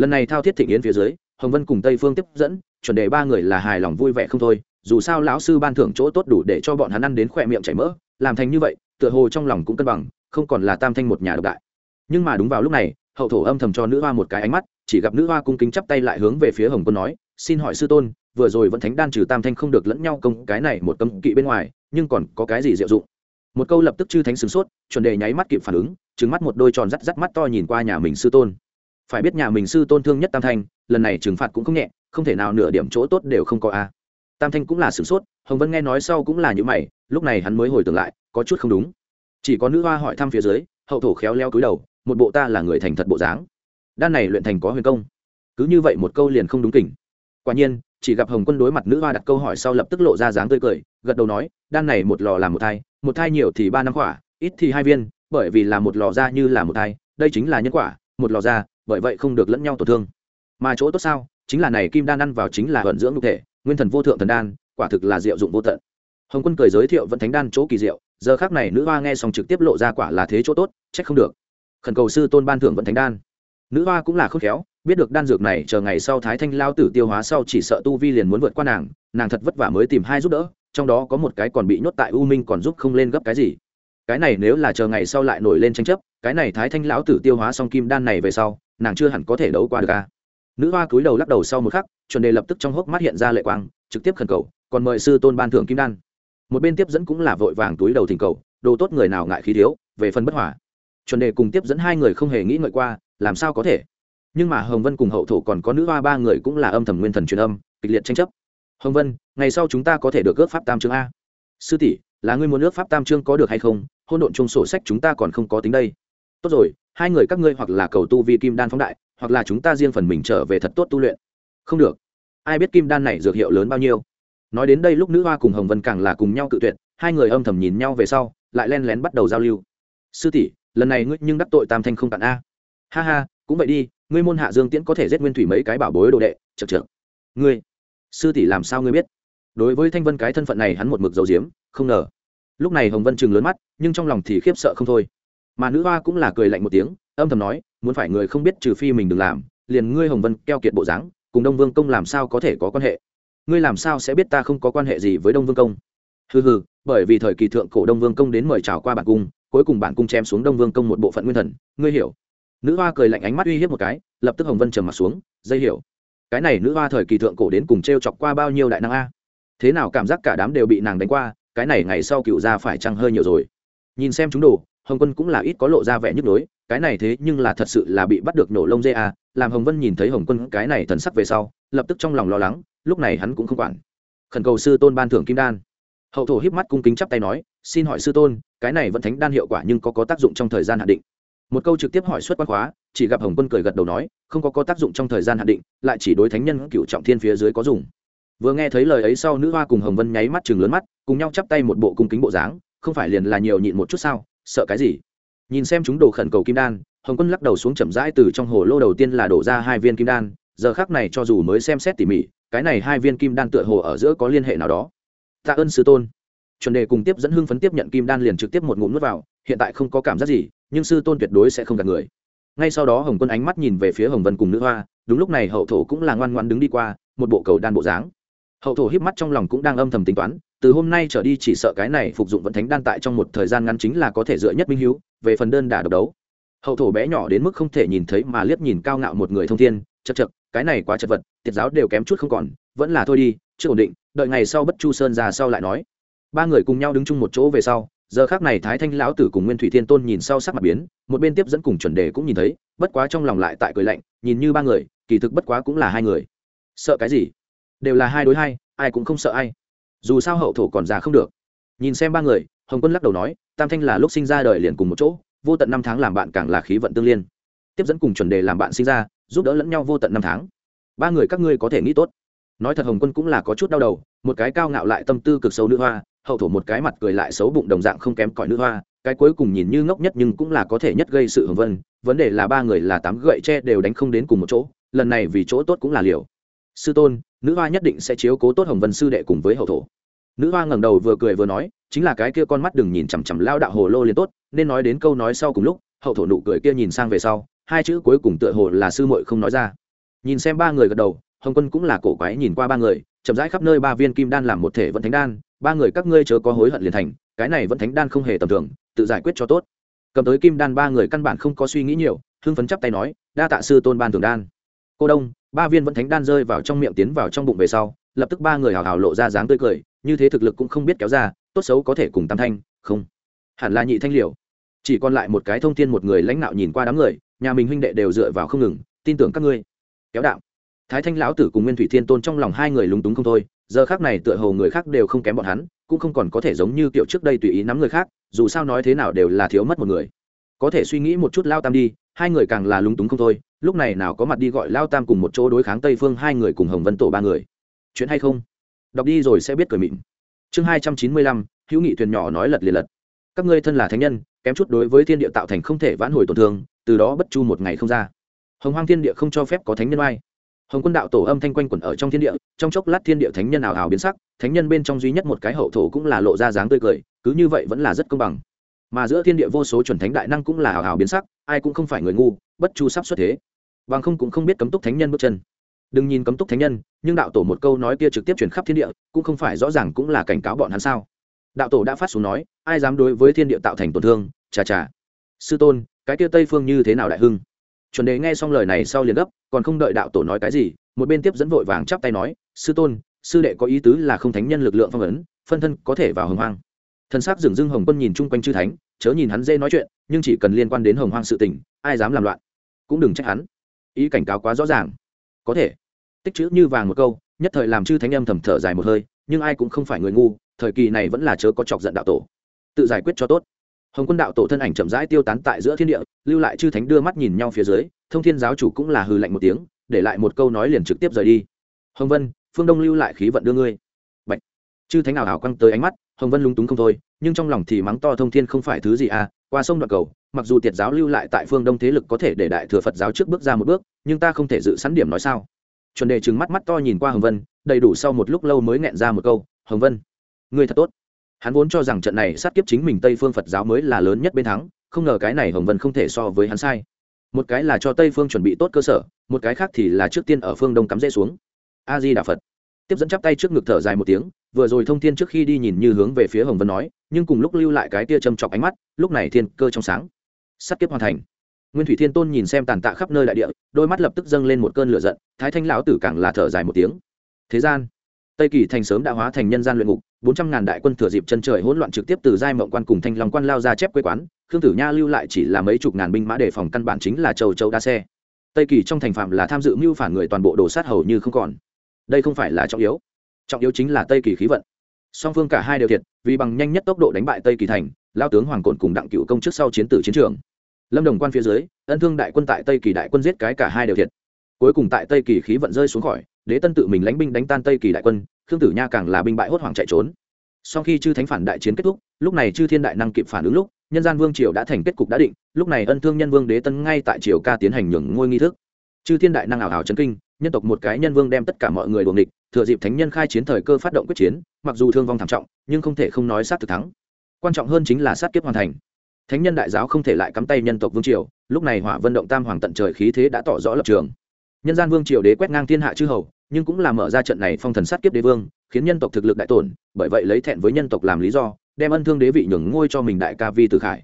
lần này thao thiết thịnh yến phía dưới, hồng vân cùng tây phương tiếp dẫn, chuẩn đề ba người là hài lòng vui vẻ không thôi, dù sao lão sư ban thưởng chỗ tốt đủ để cho bọn hắn ăn đến khỏe miệng chảy mỡ, làm thành như vậy, tựa hồ trong lòng cũng cân bằng, không còn là tam thanh một nhà độc đại. Nhưng mà đúng vào lúc này, hậu thổ âm thầm cho nữ hoa một cái ánh mắt, chỉ gặp nữ hoa cung kính chắp tay lại hướng về phía hồng quân nói, xin hỏi sư tôn, vừa rồi vẫn thánh đan trừ tam thanh không được lẫn nhau công cái này một cấm kỵ bên ngoài, nhưng còn có cái gì diệu dụng? Một câu lập tức chư thánh sửng sốt, chuẩn đề nháy mắt kịp phản ứng trứng mắt một đôi tròn rắt rắt mắt to nhìn qua nhà mình sư tôn phải biết nhà mình sư tôn thương nhất tam thanh, lần này trừng phạt cũng không nhẹ, không thể nào nửa điểm chỗ tốt đều không có a. Tam thanh cũng là sửng sốt, hồng vân nghe nói sau cũng là như mày, lúc này hắn mới hồi tưởng lại, có chút không đúng. Chỉ có nữ hoa hỏi thăm phía dưới, hậu thổ khéo leo cúi đầu, một bộ ta là người thành thật bộ dáng. Đan này luyện thành có huyền công. Cứ như vậy một câu liền không đúng kỉnh quả nhiên, chỉ gặp hồng quân đối mặt nữ hoa đặt câu hỏi sau lập tức lộ ra dáng tươi cười, gật đầu nói, đan này một lò làm một thai một thai nhiều thì ba năm quả, ít thì hai viên, bởi vì là một lò ra như là một thai, đây chính là nhân quả một lò ra, bởi vậy không được lẫn nhau tổn thương. Mà chỗ tốt sao? Chính là này kim đan ăn vào chính là vận dưỡng nhục thể, nguyên thần vô thượng thần đan, quả thực là diệu dụng vô tận. Hồng quân cười giới thiệu vẫn thánh đan chỗ kỳ diệu, giờ khác này nữ hoa nghe xong trực tiếp lộ ra quả là thế chỗ tốt, trách không được. Khẩn cầu sư tôn ban thưởng vận thánh đan. Nữ hoa cũng là khôn khéo, biết được đan dược này chờ ngày sau thái thanh lao tử tiêu hóa sau chỉ sợ tu vi liền muốn vượt qua nàng nàng thật vất vả mới tìm hai giúp đỡ, trong đó có một cái còn bị nhốt tại u minh còn giúp không lên gấp cái gì. Cái này nếu là chờ ngày sau lại nổi lên tranh chấp cái này thái thanh lão tử tiêu hóa xong kim đan này về sau, nàng chưa hẳn có thể đấu qua được a nữ hoa cúi đầu lắc đầu sau một khắc, chuẩn đề lập tức trong hốc mắt hiện ra lệ quang, trực tiếp khẩn cầu, còn mời sư tôn ban thưởng kim đan. Một bên tiếp dẫn cũng là vội vàng túi đầu thỉnh cầu, đồ tốt người nào ngại khí thiếu, về phần bất hỏa chuẩn đề cùng tiếp dẫn hai người không hề nghĩ ngợi qua, làm sao có thể? Nhưng mà hồng vân cùng hậu thổ còn có nữ hoa ba người cũng là âm thầm nguyên thần truyền âm, kịch liệt tranh chấp. Hồng vân, ngày sau chúng ta có thể được ước pháp tam chương a. Sư tỷ, là ngươi muốn ước pháp tam chương có được hay không? Hôn độn chung sổ sách chúng ta còn không có tính đây tốt rồi, hai người các ngươi hoặc là cầu tu vi kim đan phóng đại, hoặc là chúng ta riêng phần mình trở về thật tốt tu luyện. Không được. Ai biết kim đan này dược hiệu lớn bao nhiêu? Nói đến đây lúc nữ hoa cùng hồng vân càng là cùng nhau tự tuyệt, hai người âm thầm nhìn nhau về sau, lại len lén bắt đầu giao lưu. Sư tỷ, lần này ngươi nhưng đắc tội tam thanh không tặng a. Ha ha, cũng vậy đi, ngươi môn hạ dương tiễn có thể giết nguyên thủy mấy cái bảo bối đồ đệ chật chật ngươi, sư tỷ làm sao ngươi biết? Đối với thanh vân cái thân phận này hắn một mực dầu diếm không ngờ. Lúc này hồng vân chừng lớn mắt, nhưng trong lòng thì khiếp sợ không thôi mà nữ hoa cũng là cười lạnh một tiếng, âm thầm nói, muốn phải người không biết trừ phi mình đừng làm, liền ngươi hồng vân keo kiệt bộ dáng, cùng đông vương công làm sao có thể có quan hệ? Ngươi làm sao sẽ biết ta không có quan hệ gì với đông vương công? Hừ hừ, bởi vì thời kỳ thượng cổ đông vương công đến mời chào qua bản cung, cuối cùng bản cung chém xuống đông vương công một bộ phận nguyên thần, ngươi hiểu. Nữ hoa cười lạnh ánh mắt uy hiếp một cái, lập tức hồng vân trầm mặt xuống, dây hiểu, cái này nữ hoa thời kỳ thượng cổ đến cùng t r e o chọc qua bao nhiêu đại năng a? Thế nào cảm giác cả đám đều bị nàng đánh qua, cái này ngày sau cựu ra phải trăng hơi nhiều rồi? Nhìn xem chúng đồ hồng quân cũng là ít có lộ ra vẻ nhức nhối, cái này thế nhưng là thật sự là bị bắt được nổ lông dê a làm hồng vân nhìn thấy hồng quân cái này thần sắc về sau, lập tức trong lòng lo lắng, lúc này hắn cũng không quản. Khẩn cầu sư tôn ban thưởng kim đan. Hậu thổ híp mắt cung kính chắp tay nói, xin hỏi sư tôn, cái này vẫn thánh đan hiệu quả nhưng có có tác dụng trong thời gian hạn định? Một câu trực tiếp hỏi xuất quan khóa, chỉ gặp hồng quân cười gật đầu nói, không có có tác dụng trong thời gian hạn định, lại chỉ đối thánh nhân cựu trọng thiên phía dưới có dùng. Vừa nghe thấy lời ấy sau, nữ hoa cùng hồng vân nháy mắt chừng lớn mắt, cùng nhau chắp tay một bộ cung kính bộ dáng, không phải liền là nhiều nhịn một chút sao? Sợ cái gì? Nhìn xem chúng đồ khẩn cầu kim đan, hồng quân lắc đầu xuống chậm rãi từ trong hồ lô đầu tiên là đổ ra hai viên kim đan, giờ khác này cho dù mới xem xét tỉ mỉ, cái này hai viên kim đan tựa hồ ở giữa có liên hệ nào đó. Tạ ơn sư tôn. Chuẩn đề cùng tiếp dẫn hưng phấn tiếp nhận kim đan liền trực tiếp một ngụm nuốt vào, hiện tại không có cảm giác gì, nhưng sư tôn tuyệt đối sẽ không gạt người. Ngay sau đó hồng quân ánh mắt nhìn về phía hồng vân cùng nữ hoa, đúng lúc này hậu thổ cũng là ngoan ngoan đứng đi qua, một bộ cầu đan bộ dáng. Hậu thổ híp mắt trong lòng cũng đang âm thầm tính toán từ hôm nay trở đi chỉ sợ cái này phục dụng vận thánh đan tại trong một thời gian ngắn chính là có thể dựa nhất minh hiếu, về phần đơn đả độc đấu. Hậu thổ bé nhỏ đến mức không thể nhìn thấy mà liếc nhìn cao ngạo một người thông thiên, chật chật, cái này quá chật vật, tiệt giáo đều kém chút không còn, vẫn là thôi đi, chưa ổn định, đợi ngày sau bất chu sơn ra sau lại nói. Ba người cùng nhau đứng chung một chỗ về sau, giờ khác này thái thanh lão tử cùng nguyên thủy thiên tôn nhìn sau sắc mặt biến, một bên tiếp dẫn cùng chuẩn đề cũng nhìn thấy, bất quá trong lòng lại tại cười lạnh, nhìn như ba người, kỳ thực bất quá cũng là hai người. Sợ cái gì? Đều là hai đối hai, ai cũng không sợ ai dù sao hậu thổ còn già không được. Nhìn xem ba người, hồng quân lắc đầu nói, tam thanh là lúc sinh ra đời liền cùng một chỗ, vô tận năm tháng làm bạn càng là khí vận tương liên. Tiếp dẫn cùng chuẩn đề làm bạn sinh ra, giúp đỡ lẫn nhau vô tận năm tháng. Ba người các ngươi có thể nghĩ tốt. Nói thật hồng quân cũng là có chút đau đầu, một cái cao ngạo lại tâm tư cực sâu nữ hoa, hậu thổ một cái mặt cười lại xấu bụng đồng dạng không kém cỏi nữ hoa, cái cuối cùng nhìn như ngốc nhất nhưng cũng là có thể nhất gây sự hồng vân, vấn đề là ba người là tám gậy tre đều đánh không đến cùng một chỗ, lần này vì chỗ tốt cũng là liều sư tôn, nữ hoa nhất định sẽ chiếu cố tốt hồng vân sư đệ cùng với hậu thổ. Nữ hoa ngẩng đầu vừa cười vừa nói, chính là cái kia con mắt đừng nhìn chằm chằm lao đạo hồ lô liền tốt, nên nói đến câu nói sau cùng lúc, hậu thổ nụ cười kia nhìn sang về sau, hai chữ cuối cùng tựa hồ là sư muội không nói ra. Nhìn xem ba người gật đầu, hồng quân cũng là cổ quái nhìn qua ba người, chậm rãi khắp nơi ba viên kim đan làm một thể vận thánh đan, ba người các ngươi chớ có hối hận liền thành, cái này vẫn thánh đan không hề tầm thường, tự giải quyết cho tốt. Cầm tới kim đan ba người căn bản không có suy nghĩ nhiều, hưng phấn chắp tay nói, đa tạ sư tôn ban thường đan. Cô đông ba viên vẫn thánh đan rơi vào trong miệng tiến vào trong bụng về sau, lập tức ba người hào hào lộ ra dáng tươi cười, như thế thực lực cũng không biết kéo ra, tốt xấu có thể cùng tam thanh, không. Hẳn là nhị thanh liều. Chỉ còn lại một cái thông tin một người lãnh đạo nhìn qua đám người, nhà mình huynh đệ đều dựa vào không ngừng, tin tưởng các ngươi. Kéo đạo thái thanh lão tử cùng nguyên thủy thiên tôn trong lòng hai người lúng túng không thôi, giờ khác này tựa hồ người khác đều không kém bọn hắn, cũng không còn có thể giống như kiểu trước đây tùy ý nắm người khác, dù sao nói thế nào đều là thiếu mất một người. Có thể suy nghĩ một chút lao tam đi, hai người càng là lúng túng không thôi lúc này nào có mặt đi gọi lao tam cùng một chỗ đối kháng tây phương, hai người cùng hồng vân tổ ba người. Chuyện hay không? Đọc đi rồi sẽ biết cười mịn. Chương hai trăm chín mươi lăm, hữu nghị thuyền nhỏ nói lật liền lật. Các ngươi thân là thánh nhân, kém chút đối với thiên địa tạo thành không thể vãn hồi tổn thương, từ đó bất chu một ngày không ra. Hồng hoang thiên địa không cho phép có thánh nhân oai. Hồng quân đạo tổ âm thanh quanh quẩn ở trong thiên địa, trong chốc lát thiên địa thánh nhân ảo ảo biến sắc, thánh nhân bên trong duy nhất một cái hậu thổ cũng là lộ ra dáng tươi cười, cứ như vậy vẫn là rất công bằng. Mà giữa thiên địa vô số chuẩn thánh đại năng cũng là ảo ảo biến sắc, ai cũng không phải người ngu, bất chu sắp xuất thế bằng không cũng không biết cấm túc thánh nhân bước chân. Đừng nhìn cấm túc thánh nhân, nhưng đạo tổ một câu nói kia trực tiếp chuyển khắp thiên địa, cũng không phải rõ ràng cũng là cảnh cáo bọn hắn sao? Đạo tổ đã phát xuống nói, ai dám đối với thiên địa tạo thành tổn thương? Chà chà. Sư tôn, cái kia tây phương như thế nào đại hưng? Chuẩn đề nghe xong lời này sau liền gấp, còn không đợi đạo tổ nói cái gì, một bên tiếp dẫn vội vàng chắp tay nói, sư tôn, sư đệ có ý tứ là không thánh nhân lực lượng phong ấn, phân thân có thể vào hồng hoang. Thân xác dừng dưng hồng quân nhìn chung quanh chư thánh, chớ nhìn hắn dễ nói chuyện, nhưng chỉ cần liên quan đến hồng hoang sự tình, ai dám làm loạn? Cũng đừng trách hắn ý cảnh cáo quá rõ ràng. Có thể. Tích chữ như vàng một câu, nhất thời làm chư thánh âm thầm thở dài một hơi, nhưng ai cũng không phải người ngu, thời kỳ này vẫn là chớ có chọc giận đạo tổ. Tự giải quyết cho tốt. Hồng quân đạo tổ thân ảnh chậm rãi tiêu tán tại giữa thiên địa, lưu lại chư thánh đưa mắt nhìn nhau phía dưới, thông thiên giáo chủ cũng là hư lạnh một tiếng, để lại một câu nói liền trực tiếp rời đi. Hồng vân, phương đông lưu lại khí vận đưa ngươi. Bạch. chư thánh nào hảo quăng tới ánh mắt, hồng vân lúng túng không thôi, nhưng trong lòng thì mắng to thông thiên không phải thứ gì à qua sông đoạn cầu, mặc dù tiệt giáo lưu lại tại phương đông thế lực có thể để đại thừa phật giáo trước bước ra một bước, nhưng ta không thể dự sẵn điểm nói sao. Chuẩn đề trừng mắt mắt to nhìn qua hồng vân, đầy đủ sau một lúc lâu mới nghẹn ra một câu, hồng vân, ngươi thật tốt. Hắn vốn cho rằng trận này sát kiếp chính mình tây phương phật giáo mới là lớn nhất bên thắng, không ngờ cái này hồng vân không thể so với hắn sai. Một cái là cho tây phương chuẩn bị tốt cơ sở, một cái khác thì là trước tiên ở phương đông cắm rễ xuống. A di đà phật tiếp dẫn chắp tay trước ngực thở dài một tiếng, vừa rồi thông thiên trước khi đi nhìn như hướng về phía hồng vân nói, nhưng cùng lúc lưu lại cái tia châm chọc ánh mắt, lúc này thiên cơ trong sáng. Sắt kiếp hoàn thành. Nguyên thủy thiên tôn nhìn xem tàn tạ khắp nơi đại địa, đôi mắt lập tức dâng lên một cơn lửa giận, thái thanh lão tử càng là thở dài một tiếng. Thế gian, tây kỳ thành sớm đã hóa thành nhân gian luyện ngục, bốn trăm ngàn đại quân thừa dịp chân trời hỗn loạn trực tiếp từ giai mộng quan cùng thanh long quan lao ra chép quê quán, khương tử nha lưu lại chỉ là mấy chục ngàn binh mã đề phòng căn bản chính là châu châu đa xe. Tây kỳ trong thành phạm là tham dự mưu phản người toàn bộ đổ sát hầu như không còn đây không phải là trọng yếu. Trọng yếu chính là tây kỳ khí vận. Song phương cả hai đều thiệt, vì bằng nhanh nhất tốc độ đánh bại tây kỳ thành, lao tướng hoàng cồn cùng đặng cựu công trước sau chiến tử chiến trường. Lâm đồng quan phía dưới, ân thương đại quân tại tây kỳ đại quân giết cái cả hai đều thiệt. Cuối cùng tại tây kỳ khí vận rơi xuống khỏi, đế tân tự mình lãnh binh đánh tan tây kỳ đại quân, khương tử nha càng là binh bại hốt hoảng chạy trốn. Sau khi chư thánh phản đại chiến kết thúc, lúc này chư thiên đại năng kịp phản ứng lúc, nhân gian vương triều đã thành kết cục đã định, lúc này ân thương nhân vương đế tân ngay tại triều ca tiến hành nhường ngôi nghi thức. Chư thiên đại năng ảo ảo chấn kinh nhân tộc một cái nhân vương đem tất cả mọi người đuồng địch thừa dịp thánh nhân khai chiến thời cơ phát động quyết chiến, mặc dù thương vong thảm trọng, nhưng không thể không nói sát thực thắng. Quan trọng hơn chính là sát kiếp hoàn thành. Thánh nhân đại giáo không thể lại cắm tay nhân tộc vương triều, lúc này hỏa vân động tam hoàng tận trời khí thế đã tỏ rõ lập trường. Nhân gian vương triều đế quét ngang thiên hạ chư hầu, nhưng cũng là mở ra trận này phong thần sát kiếp đế vương, khiến nhân tộc thực lực đại tổn, bởi vậy lấy thẹn với nhân tộc làm lý do, đem ân thương đế vị nhường ngôi cho mình đại ca vi từ khải.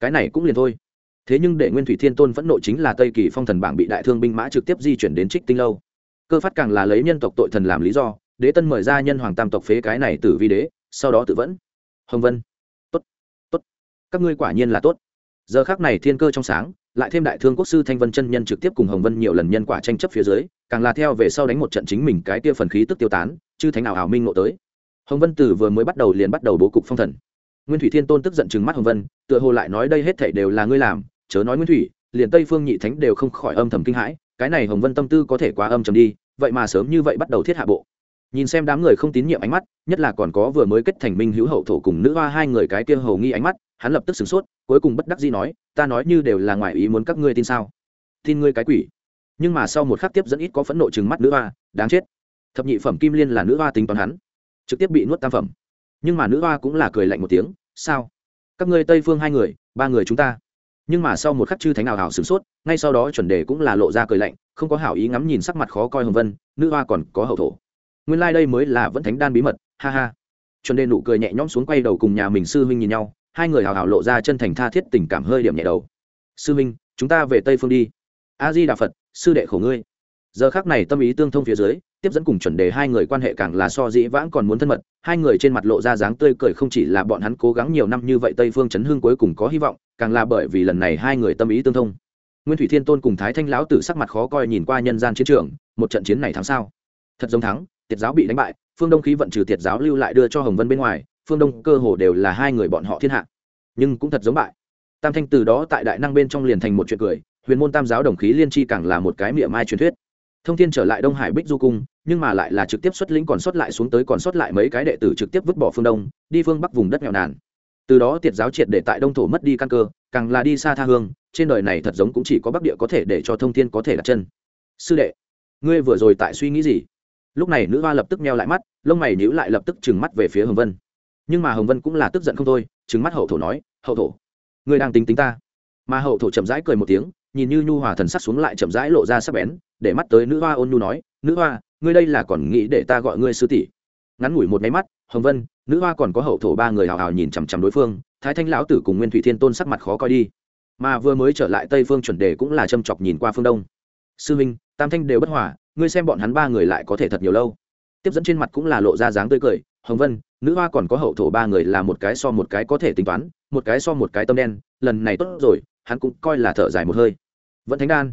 Cái này cũng liền thôi thế nhưng để nguyên thủy thiên tôn phẫn nộ chính là tây kỳ phong thần bảng bị đại thương binh mã trực tiếp di chuyển đến trích tinh lâu. Cơ phát càng là lấy nhân tộc tội thần làm lý do, đế tân mời ra nhân hoàng tam tộc phế cái này từ vi đế, sau đó tự vẫn. Hồng vân. Tốt tốt. Các ngươi quả nhiên là tốt. Giờ khác này thiên cơ trong sáng, lại thêm đại thương quốc sư thanh vân chân nhân trực tiếp cùng hồng vân nhiều lần nhân quả tranh chấp phía dưới, càng là theo về sau đánh một trận chính mình cái tia phần khí tức tiêu tán chứ thánh nào hào minh ngộ tới. Hồng vân tử vừa mới bắt đầu liền bắt đầu bố cục phong thần. Nguyên thủy thiên tôn tức giận chừng mắt hồng vân, tựa hồ lại nói đây hết thảy đều là ngươi làm chớ nói nguyên thủy, liền tây phương nhị thánh đều không khỏi âm thầm kinh hãi, cái này hồng vân tâm tư có thể quá âm trầm đi, vậy mà sớm như vậy bắt đầu thiết hạ bộ. Nhìn xem đám người không tín nhiệm ánh mắt, nhất là còn có vừa mới kết thành minh hữu hậu thổ cùng nữ hoa hai người cái kia hầu nghi ánh mắt, hắn lập tức sửng sốt, cuối cùng bất đắc dĩ nói, ta nói như đều là ngoài ý muốn các ngươi tin sao? Tin ngươi cái quỷ. Nhưng mà sau một khắc tiếp dẫn ít có phẫn nộ chừng mắt nữ hoa, đáng chết. Thập nhị phẩm kim liên là nữ hoa tính toán hắn, trực tiếp bị nuốt tam phẩm. Nhưng mà nữ hoa cũng là cười lạnh một tiếng, sao? Các ngươi tây phương hai người, ba người chúng ta nhưng mà sau một khắc chư thánh nào hảo sửng sốt, ngay sau đó chuẩn đề cũng là lộ ra cười lạnh, không có hảo ý ngắm nhìn sắc mặt khó coi hồng vân, nữ hoa còn có hậu thổ. Nguyên lai、like、đây mới là vẫn thánh đan bí mật, ha ha. Chuẩn đề nụ cười nhẹ nhõm xuống quay đầu cùng nhà mình sư huynh nhìn nhau, hai người hào hào lộ ra chân thành tha thiết tình cảm hơi điểm nhẹ đầu. Sư huynh, chúng ta về tây phương đi. A di đà phật, sư đệ khổ ngươi. Giờ khác này tâm ý tương thông phía dưới tiếp dẫn cùng chuẩn đề hai người quan hệ càng là so dĩ vãng còn muốn thân mật, hai người trên mặt lộ ra dáng tươi cười không chỉ là bọn hắn cố gắng nhiều năm như vậy tây phương chấn hương cuối cùng có hy vọng, càng là bởi vì lần này hai người tâm ý tương thông. Nguyên thủy thiên tôn cùng thái thanh lão tử sắc mặt khó coi nhìn qua nhân gian chiến trường, một trận chiến này thắng sao? Thật giống thắng, tiệt giáo bị đánh bại, phương đông khí vận trừ tiệt giáo lưu lại đưa cho hồng vân bên ngoài, phương đông cơ hồ đều là hai người bọn họ thiên hạ. Nhưng cũng thật giống bại. Tam thanh từ đó tại đại năng bên trong liền thành một chuyện cười, huyền môn tam giáo đồng khí liên tri càng là một cái miệng mai truyền thuyết thông thiên trở lại đông hải bích du cung, nhưng mà lại là trực tiếp xuất lĩnh còn sót lại xuống tới còn sót lại mấy cái đệ tử trực tiếp vứt bỏ phương đông, đi phương bắc vùng đất nghèo nàn. Từ đó tiệt giáo triệt để tại đông thổ mất đi căn cơ, càng là đi xa tha hương, trên đời này thật giống cũng chỉ có bắc địa có thể để cho thông thiên có thể đặt chân. Sư đệ, ngươi vừa rồi tại suy nghĩ gì? Lúc này nữ hoa lập tức meo lại mắt, lông mày nhíu lại lập tức trừng mắt về phía hồng vân. Nhưng mà hồng vân cũng là tức giận không thôi, trừng mắt hậu thổ nói, hậu thổ, ngươi đang tính tính ta. Mà hậu thổ chậm rãi cười một tiếng nhìn như nhu hòa thần sắc xuống lại chậm rãi lộ ra sắc bén, để mắt tới nữ hoa ôn nhu nói, nữ hoa, ngươi đây là còn nghĩ để ta gọi ngươi sư tỷ? Ngắn ngủi một máy mắt, hồng vân, nữ hoa còn có hậu thổ ba người hào hào nhìn chằm chằm đối phương, thái thanh lão tử cùng nguyên thủy thiên tôn sắc mặt khó coi đi. Mà vừa mới trở lại tây phương chuẩn đề cũng là châm chọc nhìn qua phương đông. Sư minh, tam thanh đều bất hòa, ngươi xem bọn hắn ba người lại có thể thật nhiều lâu. Tiếp dẫn trên mặt cũng là lộ ra dáng tươi cười, hồng vân, nữ hoa còn có hậu thổ ba người là một cái so một cái có thể tính toán, một cái so một cái tâm đen lần này tốt rồi, hắn cũng coi là thở dài một hơi. Vẫn thánh đan.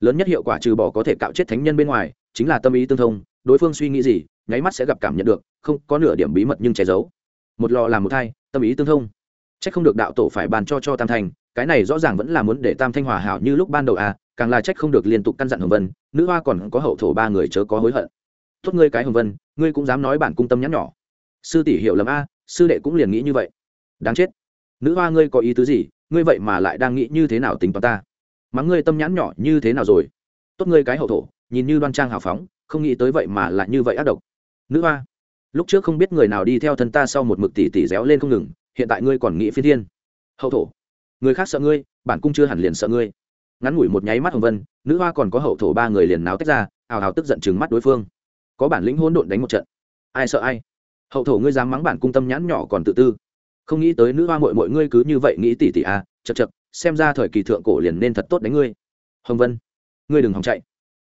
Lớn nhất hiệu quả trừ bỏ có thể cạo chết thánh nhân bên ngoài, chính là tâm ý tương thông, đối phương suy nghĩ gì, nháy mắt sẽ gặp cảm nhận được, không có nửa điểm bí mật nhưng che giấu. Một lò làm một thai, tâm ý tương thông. C h ắ c không được đạo tổ phải bàn cho cho tam thành, cái này rõ ràng vẫn là muốn để tam thanh hòa hảo như lúc ban đầu à càng là trách không được liên tục căn dặn hồng vân, nữ hoa còn có hậu thổ ba người chớ có hối hận. Tốt ngươi cái hồng vân, ngươi cũng dám nói bản cung tâm nhắn nhỏ. Sư tỷ hiểu lầm a, sư đệ cũng liền nghĩ như vậy. Đáng chết. Nữ hoa ngươi có ý tứ gì ngươi vậy mà lại đang nghĩ như thế nào tính toán ta? Mắng ngươi tâm nhãn nhỏ như thế nào rồi? Tốt ngươi cái hậu thổ, nhìn như đoan trang hào phóng, không nghĩ tới vậy mà lại như vậy ác độc. Nữ hoa, lúc trước không biết người nào đi theo thân ta sau một mực tỉ tỉ réo lên không ngừng, hiện tại ngươi còn nghĩ phi thiên. Hậu thổ, người khác sợ ngươi, bản cung chưa hẳn liền sợ ngươi. Ngắn ngủi một nháy mắt hồng vân, nữ hoa còn có hậu thổ ba người liền náo tách ra, ào ào tức giận chừng mắt đối phương. Có bản lĩnh hỗn độn đánh một trận. Ai sợ ai? Hậu thổ ngươi dám mắng bản cung tâm nhãn nhỏ còn tự tư không nghĩ tới nữ hoa mội mội ngươi cứ như vậy nghĩ tỉ tỉ à chật chật xem ra thời kỳ thượng cổ liền nên thật tốt đánh ngươi. Hồng vân, ngươi đừng hòng chạy.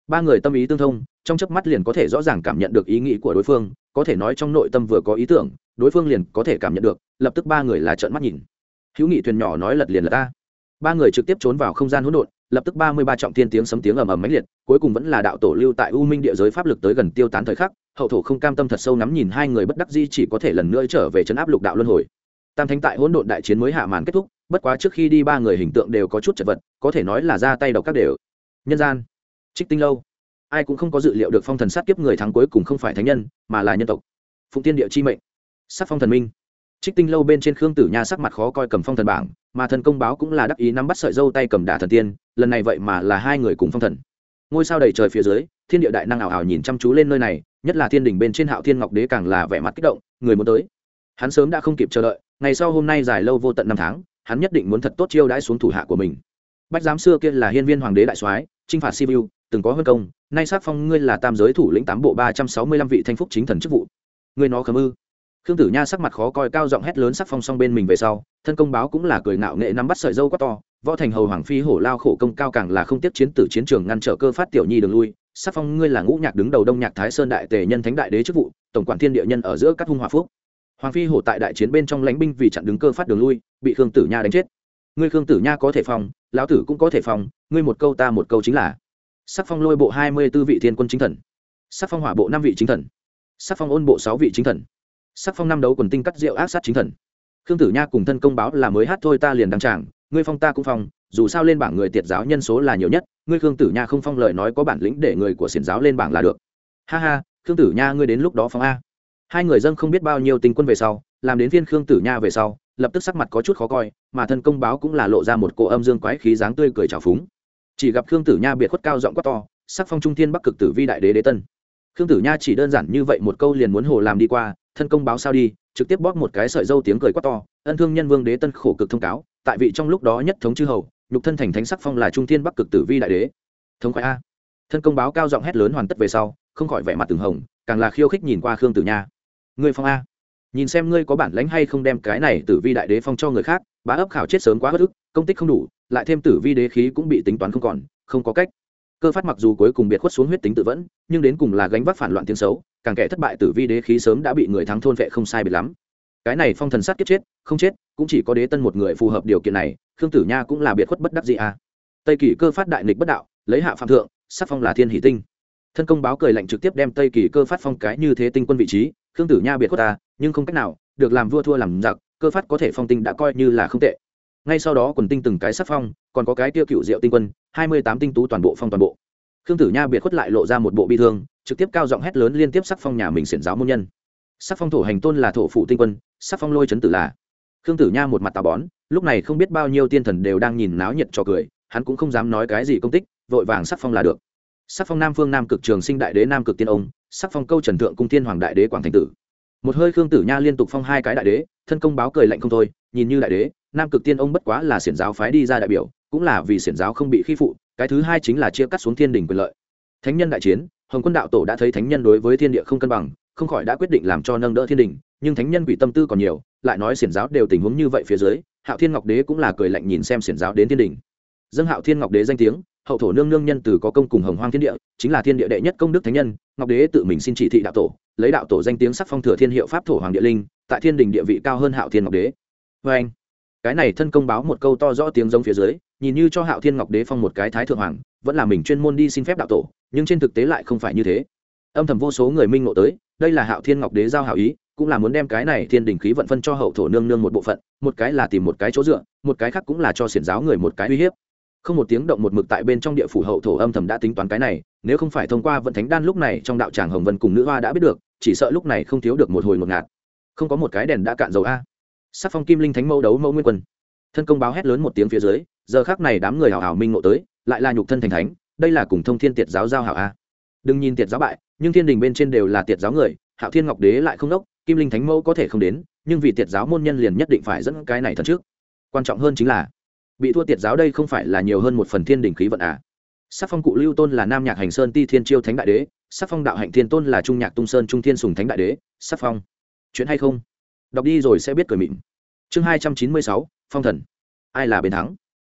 Ba người tâm ý tương thông, trong chớp mắt liền có thể rõ ràng cảm nhận được ý nghĩ của đối phương, có thể nói trong nội tâm vừa có ý tưởng, đối phương liền có thể cảm nhận được, lập tức ba người là trợn mắt nhìn. Hữu nghị thuyền nhỏ nói lật liền là ta ba người trực tiếp trốn vào không gian hỗn độn, lập tức ba mươi ba trọng thiên tiếng sấm tiếng ầm ầm mãnh liệt, cuối cùng vẫn là đạo tổ lưu tại u minh địa giới pháp lực tới gần tiêu tán thời khắc, hậu thổ không cam tâm thật sâu nắm nhìn hai người bất đắc di chỉ có thể lần nữa trở về chấn áp lục đạo luân hồi tam thánh tại hỗn độn đại chiến mới hạ màn kết thúc, bất quá trước khi đi ba người hình tượng đều có chút chật vật, có thể nói là ra tay độc các đều. Nhân gian, trích tinh lâu. Ai cũng không có dự liệu được phong thần sát kiếp người thắng cuối cùng không phải thánh nhân, mà là nhân tộc. Phụng tiên địa chi mệnh. Sắc phong thần minh. Trích tinh lâu bên trên khương tử nha sắc mặt khó coi cầm phong thần bảng, mà thần công báo cũng là đắc ý nắm bắt sợi dâu tay cầm đả thần tiên, lần này vậy mà là hai người cùng phong thần. Ngôi sao đầy trời phía dưới, thiên địa đại năng ảo ảo nhìn chăm chú lên nơi này, nhất là thiên đình bên trên hạo thiên ngọc đế càng là vẻ mặt kích động, người muốn tới. Hắn sớm đã không kịp chờ đợi ngày sau hôm nay dài lâu vô tận năm tháng, hắn nhất định muốn thật tốt chiêu đãi xuống thủ hạ của mình. Bách giám xưa kia là hiên viên hoàng đế đại soái, chinh phạt sibiu từng có hơn công, nay sát phong ngươi là tam giới thủ lĩnh tám bộ ba trăm sáu mươi lăm vị thanh phúc chính thần chức vụ. Ngươi nó khấm ư? Khương tử nha sắc mặt khó coi cao giọng hét lớn sắc phong song bên mình về sau, thân công báo cũng là cười ngạo nghệ nắm bắt sợi dâu quá to, võ thành hầu hoàng phi hổ lao khổ công cao càng là không tiếp chiến tử chiến trường ngăn trở cơ phát tiểu nhi đường lui, sắc phong ngươi là ngũ nhạc đứng đầu đông nhạc thái sơn đại tề nhân thánh đại đế chức vụ, tổng quản thiên địa nhân ở giữa các hung hòa phúc hoàng phi hổ tại đại chiến bên trong lãnh binh vì chặn đứng cơ phát đường lui, bị khương tử nha đánh chết. Ngươi khương tử nha có thể phòng, lão tử cũng có thể phòng, ngươi một câu ta một câu chính là. Sắc phong lôi bộ hai mươi b ố vị thiên quân chính thần. Sắc phong hỏa bộ năm vị chính thần. Sắc phong ôn bộ sáu vị chính thần. Sắc phong năm đấu quần tinh cắt rượu ác sát chính thần. Khương tử nha cùng thân công báo là mới hát thôi ta liền đăng tràng, ngươi phong ta cũng phong, dù sao lên bảng người tiệt giáo nhân số là nhiều nhất, ngươi khương tử nha không phong lời nói có bản lĩnh để người của xiển giáo lên bảng là được. Ha ha, khương tử nha ngươi đến lúc đó phong a hai người dân không biết bao nhiêu tình quân về sau, làm đến viên khương tử nha về sau, lập tức sắc mặt có chút khó coi, mà thân công báo cũng là lộ ra một cỗ âm dương quái khí dáng tươi cười trào phúng. Chỉ gặp khương tử nha biệt khuất cao giọng quát to, sắc phong trung thiên bắc cực tử vi đại đế đế tân. Khương tử nha chỉ đơn giản như vậy một câu liền muốn hồ làm đi qua, thân công báo sao đi, trực tiếp bóp một cái sợi dâu tiếng cười quát to, ân thương nhân vương đế tân khổ cực thông cáo, tại vị trong lúc đó nhất thống chư hầu, nhục thân thành thánh sắc phong là trung thiên bắc cực tử vi đại đế. Thống khoái a. Thân công báo cao giọng hét lớn hoàn tất về sau, không khỏi vẻ mặt từng hồng, càng là khiêu khích nhìn qua khương tử nha ngươi phong a. Nhìn xem ngươi có bản lãnh hay không đem cái này tử vi đại đế phong cho người khác, bá ấp khảo chết sớm quá bất ức, công tích không đủ, lại thêm tử vi đế khí cũng bị tính toán không còn, không có cách. Cơ phát mặc dù cuối cùng biệt khuất xuống huyết tính tự vẫn, nhưng đến cùng là gánh vác phản loạn tiếng xấu, càng kẻ thất bại tử vi đế khí sớm đã bị người thắng thôn vệ không sai biệt lắm. Cái này phong thần sát kiếp chết, không chết, cũng chỉ có đế tân một người phù hợp điều kiện này, khương tử nha cũng là biệt khuất bất đắc gì à tây kỳ cơ phát đại nghịch bất đạo, lấy hạ phạm thượng, sắc phong là thiên hỷ tinh. Thân công báo cười lạnh trực tiếp đem tây kỳ cơ phát phong cái như thế tinh quân vị trí khương tử nha biệt quốc ta, nhưng không cách nào, được làm vua thua làm giặc, cơ phát có thể phong tinh đã coi như là không tệ. Ngay sau đó quần tinh từng cái sắc phong, còn có cái tiêu cựu diệu tinh quân, hai mươi tám tinh tú toàn bộ phong toàn bộ. Khương tử nha biệt khuất lại lộ ra một bộ bi thương, trực tiếp cao giọng hét lớn liên tiếp sắc phong nhà mình xiển giáo môn nhân. Sắc phong thổ hành tôn là thổ phụ tinh quân sắc phong lôi chấn tử là. Khương tử nha một mặt tà bón, lúc này không biết bao nhiêu tiên thần đều đang nhìn náo nhiệt cho cười, hắn cũng không dám nói cái gì công tích, vội vàng sắc phong là được. Sắc phong nam phương nam cực trường sinh đại đế nam cực tiên ông sắc phong câu trần thượng cung thiên hoàng đại đế quảng thành tử. Một hơi khương tử nha liên tục phong hai cái đại đế, thân công báo cười lạnh không thôi, nhìn như đại đế, nam cực tiên ông bất quá là xiển giáo phái đi ra đại biểu, cũng là vì xiển giáo không bị khi phụ, cái thứ hai chính là chia cắt xuống thiên đình quyền lợi. Thánh nhân đại chiến, hồng quân đạo tổ đã thấy thánh nhân đối với thiên địa không cân bằng, không khỏi đã quyết định làm cho nâng đỡ thiên đình, nhưng thánh nhân quỷ tâm tư còn nhiều, lại nói xiển giáo đều tình huống như vậy phía dưới, hạo thiên ngọc đế cũng là cười lạnh nhìn xem xiển giáo đến thiên đình. Dân hạo thiên ngọc đế danh tiếng hậu thổ nương nương nhân từ có công cùng hồng hoang thiên địa, chính là thiên địa đệ nhất công đức thánh nhân, ngọc đế tự mình xin chỉ thị đạo tổ, lấy đạo tổ danh tiếng sắc phong thừa thiên hiệu pháp thổ hoàng địa linh, tại thiên đình địa vị cao hơn hạo thiên ngọc đế. Vê anh cái này thân công báo một câu to rõ tiếng giống phía dưới, nhìn như cho hạo thiên ngọc đế phong một cái thái thượng hoàng, vẫn là mình chuyên môn đi xin phép đạo tổ, nhưng trên thực tế lại không phải như thế. Âm thầm vô số người minh ngộ tới, đây là hạo thiên ngọc đế giao hảo ý, cũng là muốn đem cái này thiên đình khí vận phân cho hậu thổ nương nương một bộ phận, một cái là tìm một cái chỗ dựa, một cái khác cũng là cho xiển giáo người một cái uy hiếp không một tiếng động một mực tại bên trong địa phủ hậu thổ âm thầm đã tính toán cái này, nếu không phải thông qua vận thánh đan lúc này trong đạo tràng hồng vân cùng nữ hoa đã biết được, chỉ sợ lúc này không thiếu được một hồi một ngạt. Không có một cái đèn đã cạn dầu a. Sắc phong kim linh thánh mẫu đấu mẫu nguyên quân. Thân công báo hét lớn một tiếng phía dưới, giờ khác này đám người hào hào minh ngộ tới, lại là nhục thân thành thánh, đây là cùng thông thiên tiệt giáo giao hảo a. Đừng nhìn tiệt giáo bại, nhưng thiên đình bên trên đều là tiệt giáo người, hạo thiên ngọc đế lại không đốc, kim linh thánh mẫu có thể không đến, nhưng vì tiệt giáo môn nhân liền nhất định phải dẫn cái này thần trước. Quan trọng hơn chính là bị thua tiệt giáo đây không phải là nhiều hơn một phần thiên đình khí vận à. Sắc phong cụ lưu tôn là nam nhạc hành sơn ti thiên chiêu thánh đại đế, sắc phong đạo hạnh thiên tôn là trung nhạc tung sơn trung thiên sùng thánh đại đế, sắc phong. Chuyện hay không? Đọc đi rồi sẽ biết cười mịn. Chương hai trăm chín mươi sáu, phong thần. Ai là bên thắng?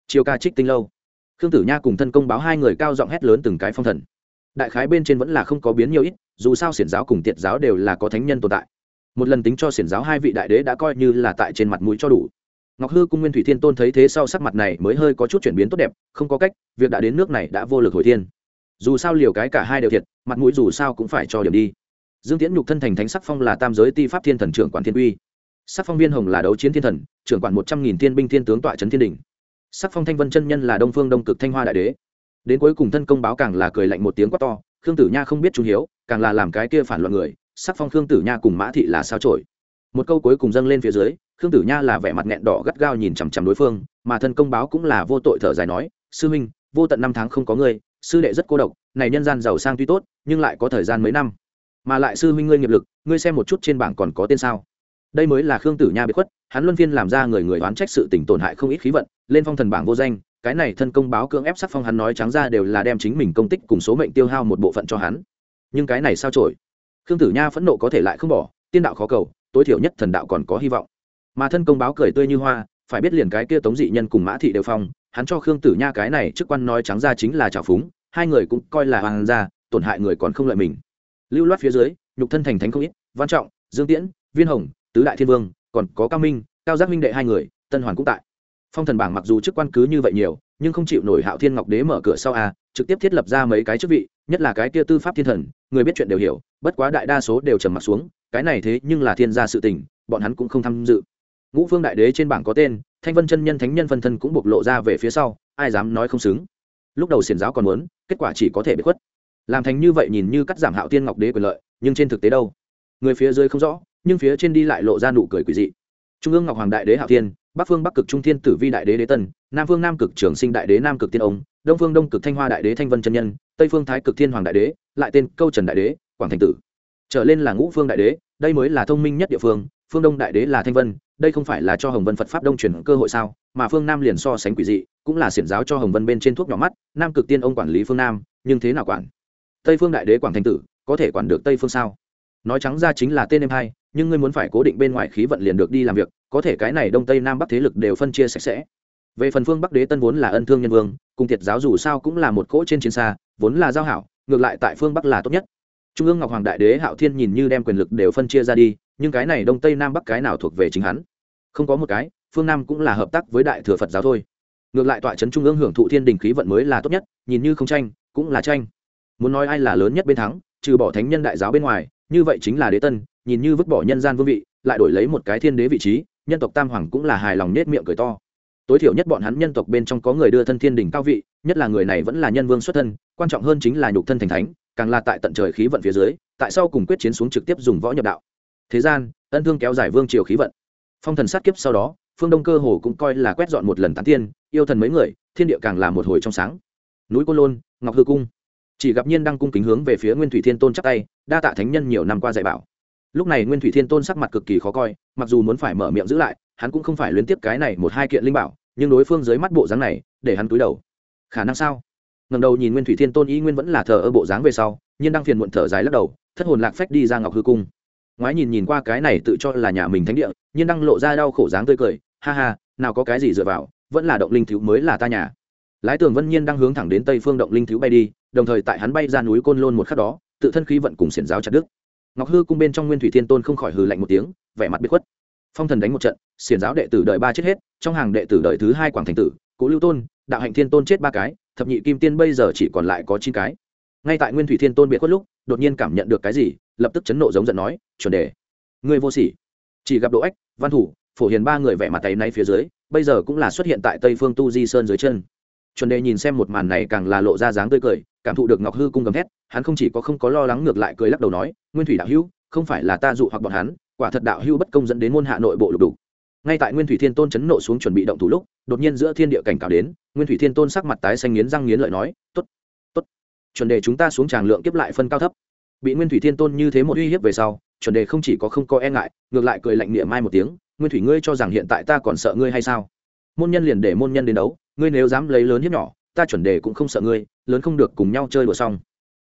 Chiều ca trích tinh lâu. Khương tử nha cùng thân công báo hai người cao giọng hét lớn từng cái phong thần. Đại khái bên trên vẫn là không có biến nhiều ít, dù sao xiển giáo cùng tiệt giáo đều là có thánh nhân tồn tại. Một lần tính cho xiển giáo hai vị đại đế đã coi như là tại trên mặt mũi cho đủ ngọc hư cung nguyên thủy thiên tôn thấy thế sau sắc mặt này mới hơi có chút chuyển biến tốt đẹp, không có cách, việc đã đến nước này đã vô lực hồi thiên. Dù sao liều cái cả hai đều thiệt, mặt mũi dù sao cũng phải cho điểm đi. Dương tiễn nhục thân thành thánh sắc phong là tam giới ti pháp thiên thần trưởng quản thiên uy. Sắc phong viên hồng là đấu chiến thiên thần, trưởng quản một trăm nghìn thiên binh thiên tướng tọa trấn thiên đình. Sắc phong thanh vân chân nhân là đông phương đông cực thanh hoa đại đế. Đến cuối cùng thân công báo càng là cười lạnh một tiếng quát to, khương tử nha không biết trung hiếu, càng là làm cái kia phản loạn người, sắc phong khương tử nha cùng mã thị là sao trổi. Một câu cuối cùng dâng lên phía dưới khương tử nha là vẻ mặt nghẹn đỏ gắt gao nhìn chằm chằm đối phương, mà thân công báo cũng là vô tội thở dài nói, sư minh vô tận năm tháng không có ngươi, sư đệ rất cô độc, này nhân gian giàu sang tuy tốt, nhưng lại có thời gian mấy năm. Mà lại sư minh ngươi nghiệp lực, ngươi xem một chút trên bảng còn có tên sao? Đây mới là khương tử nha bị khuất, hắn luân phiên làm ra người người oán trách sự tình tổn hại không ít khí vận, lên phong thần bảng vô danh, cái này thân công báo cưỡng ép sắc phong hắn nói trắng ra đều là đem chính mình công tích cùng số mệnh tiêu hao một bộ phận cho hắn. Nhưng cái này sao trổi? Khương tử nha phẫn nộ có thể lại không bỏ, tiên đạo khó cầu, tối thiểu nhất thần đạo còn có hy vọng mà thân công báo cười tươi như hoa, phải biết liền cái kia tống dị nhân cùng mã thị đều phong, hắn cho khương tử nha cái này chức quan nói trắng ra chính là trào phúng, hai người cũng coi là hoàng gia, tổn hại người còn không lợi mình. Lưu loát phía dưới, nhục thân thành thánh không ít, văn trọng, dương tiễn, viên hồng, tứ đại thiên vương, còn có cao minh, cao giác minh đệ hai người, tân hoàn cũng tại. Phong thần bảng mặc dù chức quan cứ như vậy nhiều, nhưng không chịu nổi hạo thiên ngọc đế mở cửa sau a trực tiếp thiết lập ra mấy cái chức vị, nhất là cái kia tư pháp thiên thần, người biết chuyện đều hiểu, bất quá đại đa số đều trầm mặt xuống, cái này thế nhưng là thiên gia sự tình, bọn hắn cũng không tham dự ngũ phương đại đế trên bảng có tên, thanh vân chân nhân, thánh nhân phân thân cũng bộc lộ ra về phía sau, ai dám nói không xứng. Lúc đầu xiển giáo còn muốn, kết quả chỉ có thể bị khuất. Làm thành như vậy nhìn như cắt giảm hạo tiên ngọc đế quyền lợi, nhưng trên thực tế đâu? Người phía dưới không rõ, nhưng phía trên đi lại lộ ra nụ cười quỷ dị. Trung ương ngọc hoàng đại đế hạo thiên, bắc phương bắc cực trung thiên tử vi đại đế đế tân, nam phương nam cực trường sinh đại đế nam cực tiên ông, đông phương đông cực thanh hoa đại đế thanh vân chân nhân, tây phương thái cực thiên hoàng đại đế, lại tên câu trần đại đế, quảng thành tử. Trở lên là ngũ phương đại đế, đây mới là thông minh nhất địa phương phương đông đại đế là thanh vân, đây không phải là cho hồng vân phật pháp đông truyền cơ hội sao? Mà phương nam liền so sánh quỷ dị, cũng là xiển giáo cho hồng vân bên trên thuốc nhỏ mắt, nam cực tiên ông quản lý phương nam, nhưng thế nào quản? Tây phương đại đế quảng thành tử, có thể quản được tây phương sao? Nói trắng ra chính là tên em hai, nhưng ngươi muốn phải cố định bên ngoài khí vận liền được đi làm việc, có thể cái này đông tây nam bắc thế lực đều phân chia sạch sẽ. Về phần phương bắc đế tân vốn là ân thương nhân vương, cùng thiệt giáo dù sao cũng là một cỗ trên chiến xa, vốn là giao hảo, ngược lại tại phương bắc là tốt nhất. Trung ương ngọc hoàng đại đế hạo thiên nhìn như đem quyền lực đều phân chia ra đi nhưng cái này đông tây nam bắc cái nào thuộc về chính hắn? Không có một cái, phương nam cũng là hợp tác với đại thừa phật giáo thôi. Ngược lại tọa trấn trung ương hưởng thụ thiên đình khí vận mới là tốt nhất, nhìn như không tranh, cũng là tranh. Muốn nói ai là lớn nhất bên thắng, trừ bỏ thánh nhân đại giáo bên ngoài, như vậy chính là đế tân, nhìn như vứt bỏ nhân gian vương vị, lại đổi lấy một cái thiên đế vị trí, nhân tộc tam hoàng cũng là hài lòng nết miệng cười to. Tối thiểu nhất bọn hắn nhân tộc bên trong có người đưa thân thiên đình cao vị, nhất là người này vẫn là nhân vương xuất thân, quan trọng hơn chính là nhục thân thành thánh, càng là tại tận trời khí vận phía dưới, tại sao cùng quyết chiến xuống trực tiếp dùng võ nhập đạo thế gian, ân thương kéo dài vương triều khí vận. Phong thần sát kiếp sau đó, phương đông cơ hồ cũng coi là quét dọn một lần tán tiên, yêu thần mấy người, thiên địa càng là một hồi trong sáng. Núi côn lôn, ngọc hư cung. Chỉ gặp nhiên đang cung kính hướng về phía nguyên thủy thiên tôn chắc tay, đa tạ thánh nhân nhiều năm qua dạy bảo. Lúc này nguyên thủy thiên tôn sắc mặt cực kỳ khó coi, mặc dù muốn phải mở miệng giữ lại, hắn cũng không phải luyến tiếp cái này một hai kiện linh bảo, nhưng đối phương dưới mắt bộ dáng này, để hắn túi đầu. Khả năng sao? Ngầm đầu nhìn nguyên thủy thiên tôn y nguyên vẫn là thờ ơ bộ dáng về sau, nhiên đang phiền muộn thở dài lắc đầu, thất hồn lạc phách đi ra ngọc hư cung ngoái nhìn nhìn qua cái này tự cho là nhà mình thánh địa, nhiên đang lộ ra đau khổ dáng tươi cười, ha ha, nào có cái gì dựa vào, vẫn là động linh thiếu mới là ta nhà. Lái tường vân nhiên đang hướng thẳng đến tây phương động linh thiếu bay đi, đồng thời tại hắn bay ra núi côn lôn một khắc đó, tự thân khí vận cùng xiển giáo chặt đức ngọc hư cung bên trong nguyên thủy thiên tôn không khỏi hừ lạnh một tiếng, vẻ mặt biết khuất. Phong thần đánh một trận, xiển giáo đệ tử đợi ba chết hết, trong hàng đệ tử đợi thứ hai quảng thành tử cố lưu tôn, đạo hạnh thiên tôn chết ba cái, thập nhị kim tiên bây giờ chỉ còn lại có chín cái ngay tại nguyên thủy thiên tôn biệt khuất lúc, đột nhiên cảm nhận được cái gì, lập tức chấn nộ giống giận nói, chuẩn đề người vô sỉ. Chỉ gặp độ ách, văn thủ, phổ hiền ba người vẻ mặt tay nay phía dưới, bây giờ cũng là xuất hiện tại tây phương tu di sơn dưới chân. Chuẩn đề nhìn xem một màn này càng là lộ ra dáng tươi cười, cảm thụ được ngọc hư cung gầm thét, hắn không chỉ có không có lo lắng ngược lại cười lắc đầu nói, nguyên thủy đạo hữu, không phải là ta dụ hoặc bọn hắn, quả thật đạo hữu bất công dẫn đến môn hạ nội bộ lục đủ ngay tại nguyên thủy thiên tôn chấn nộ xuống chuẩn bị động thủ lúc, đột nhiên giữa thiên địa cảnh cáo đến, nguyên thủy thiên tôn sắc mặt tái xanh nghiến răng nghiến lợi nói t ố t chuẩn đề chúng ta xuống tràng lượng kiếp lại phân cao thấp. Bị nguyên thủy thiên tôn như thế một uy hiếp về sau, chuẩn đề không chỉ có không có e ngại, ngược lại cười lạnh niệm mai một tiếng, nguyên thủy ngươi cho rằng hiện tại ta còn sợ ngươi hay sao? Môn nhân liền để môn nhân đến đấu, ngươi nếu dám lấy lớn hiếp nhỏ, ta chuẩn đề cũng không sợ ngươi, lớn không được cùng nhau chơi đùa xong.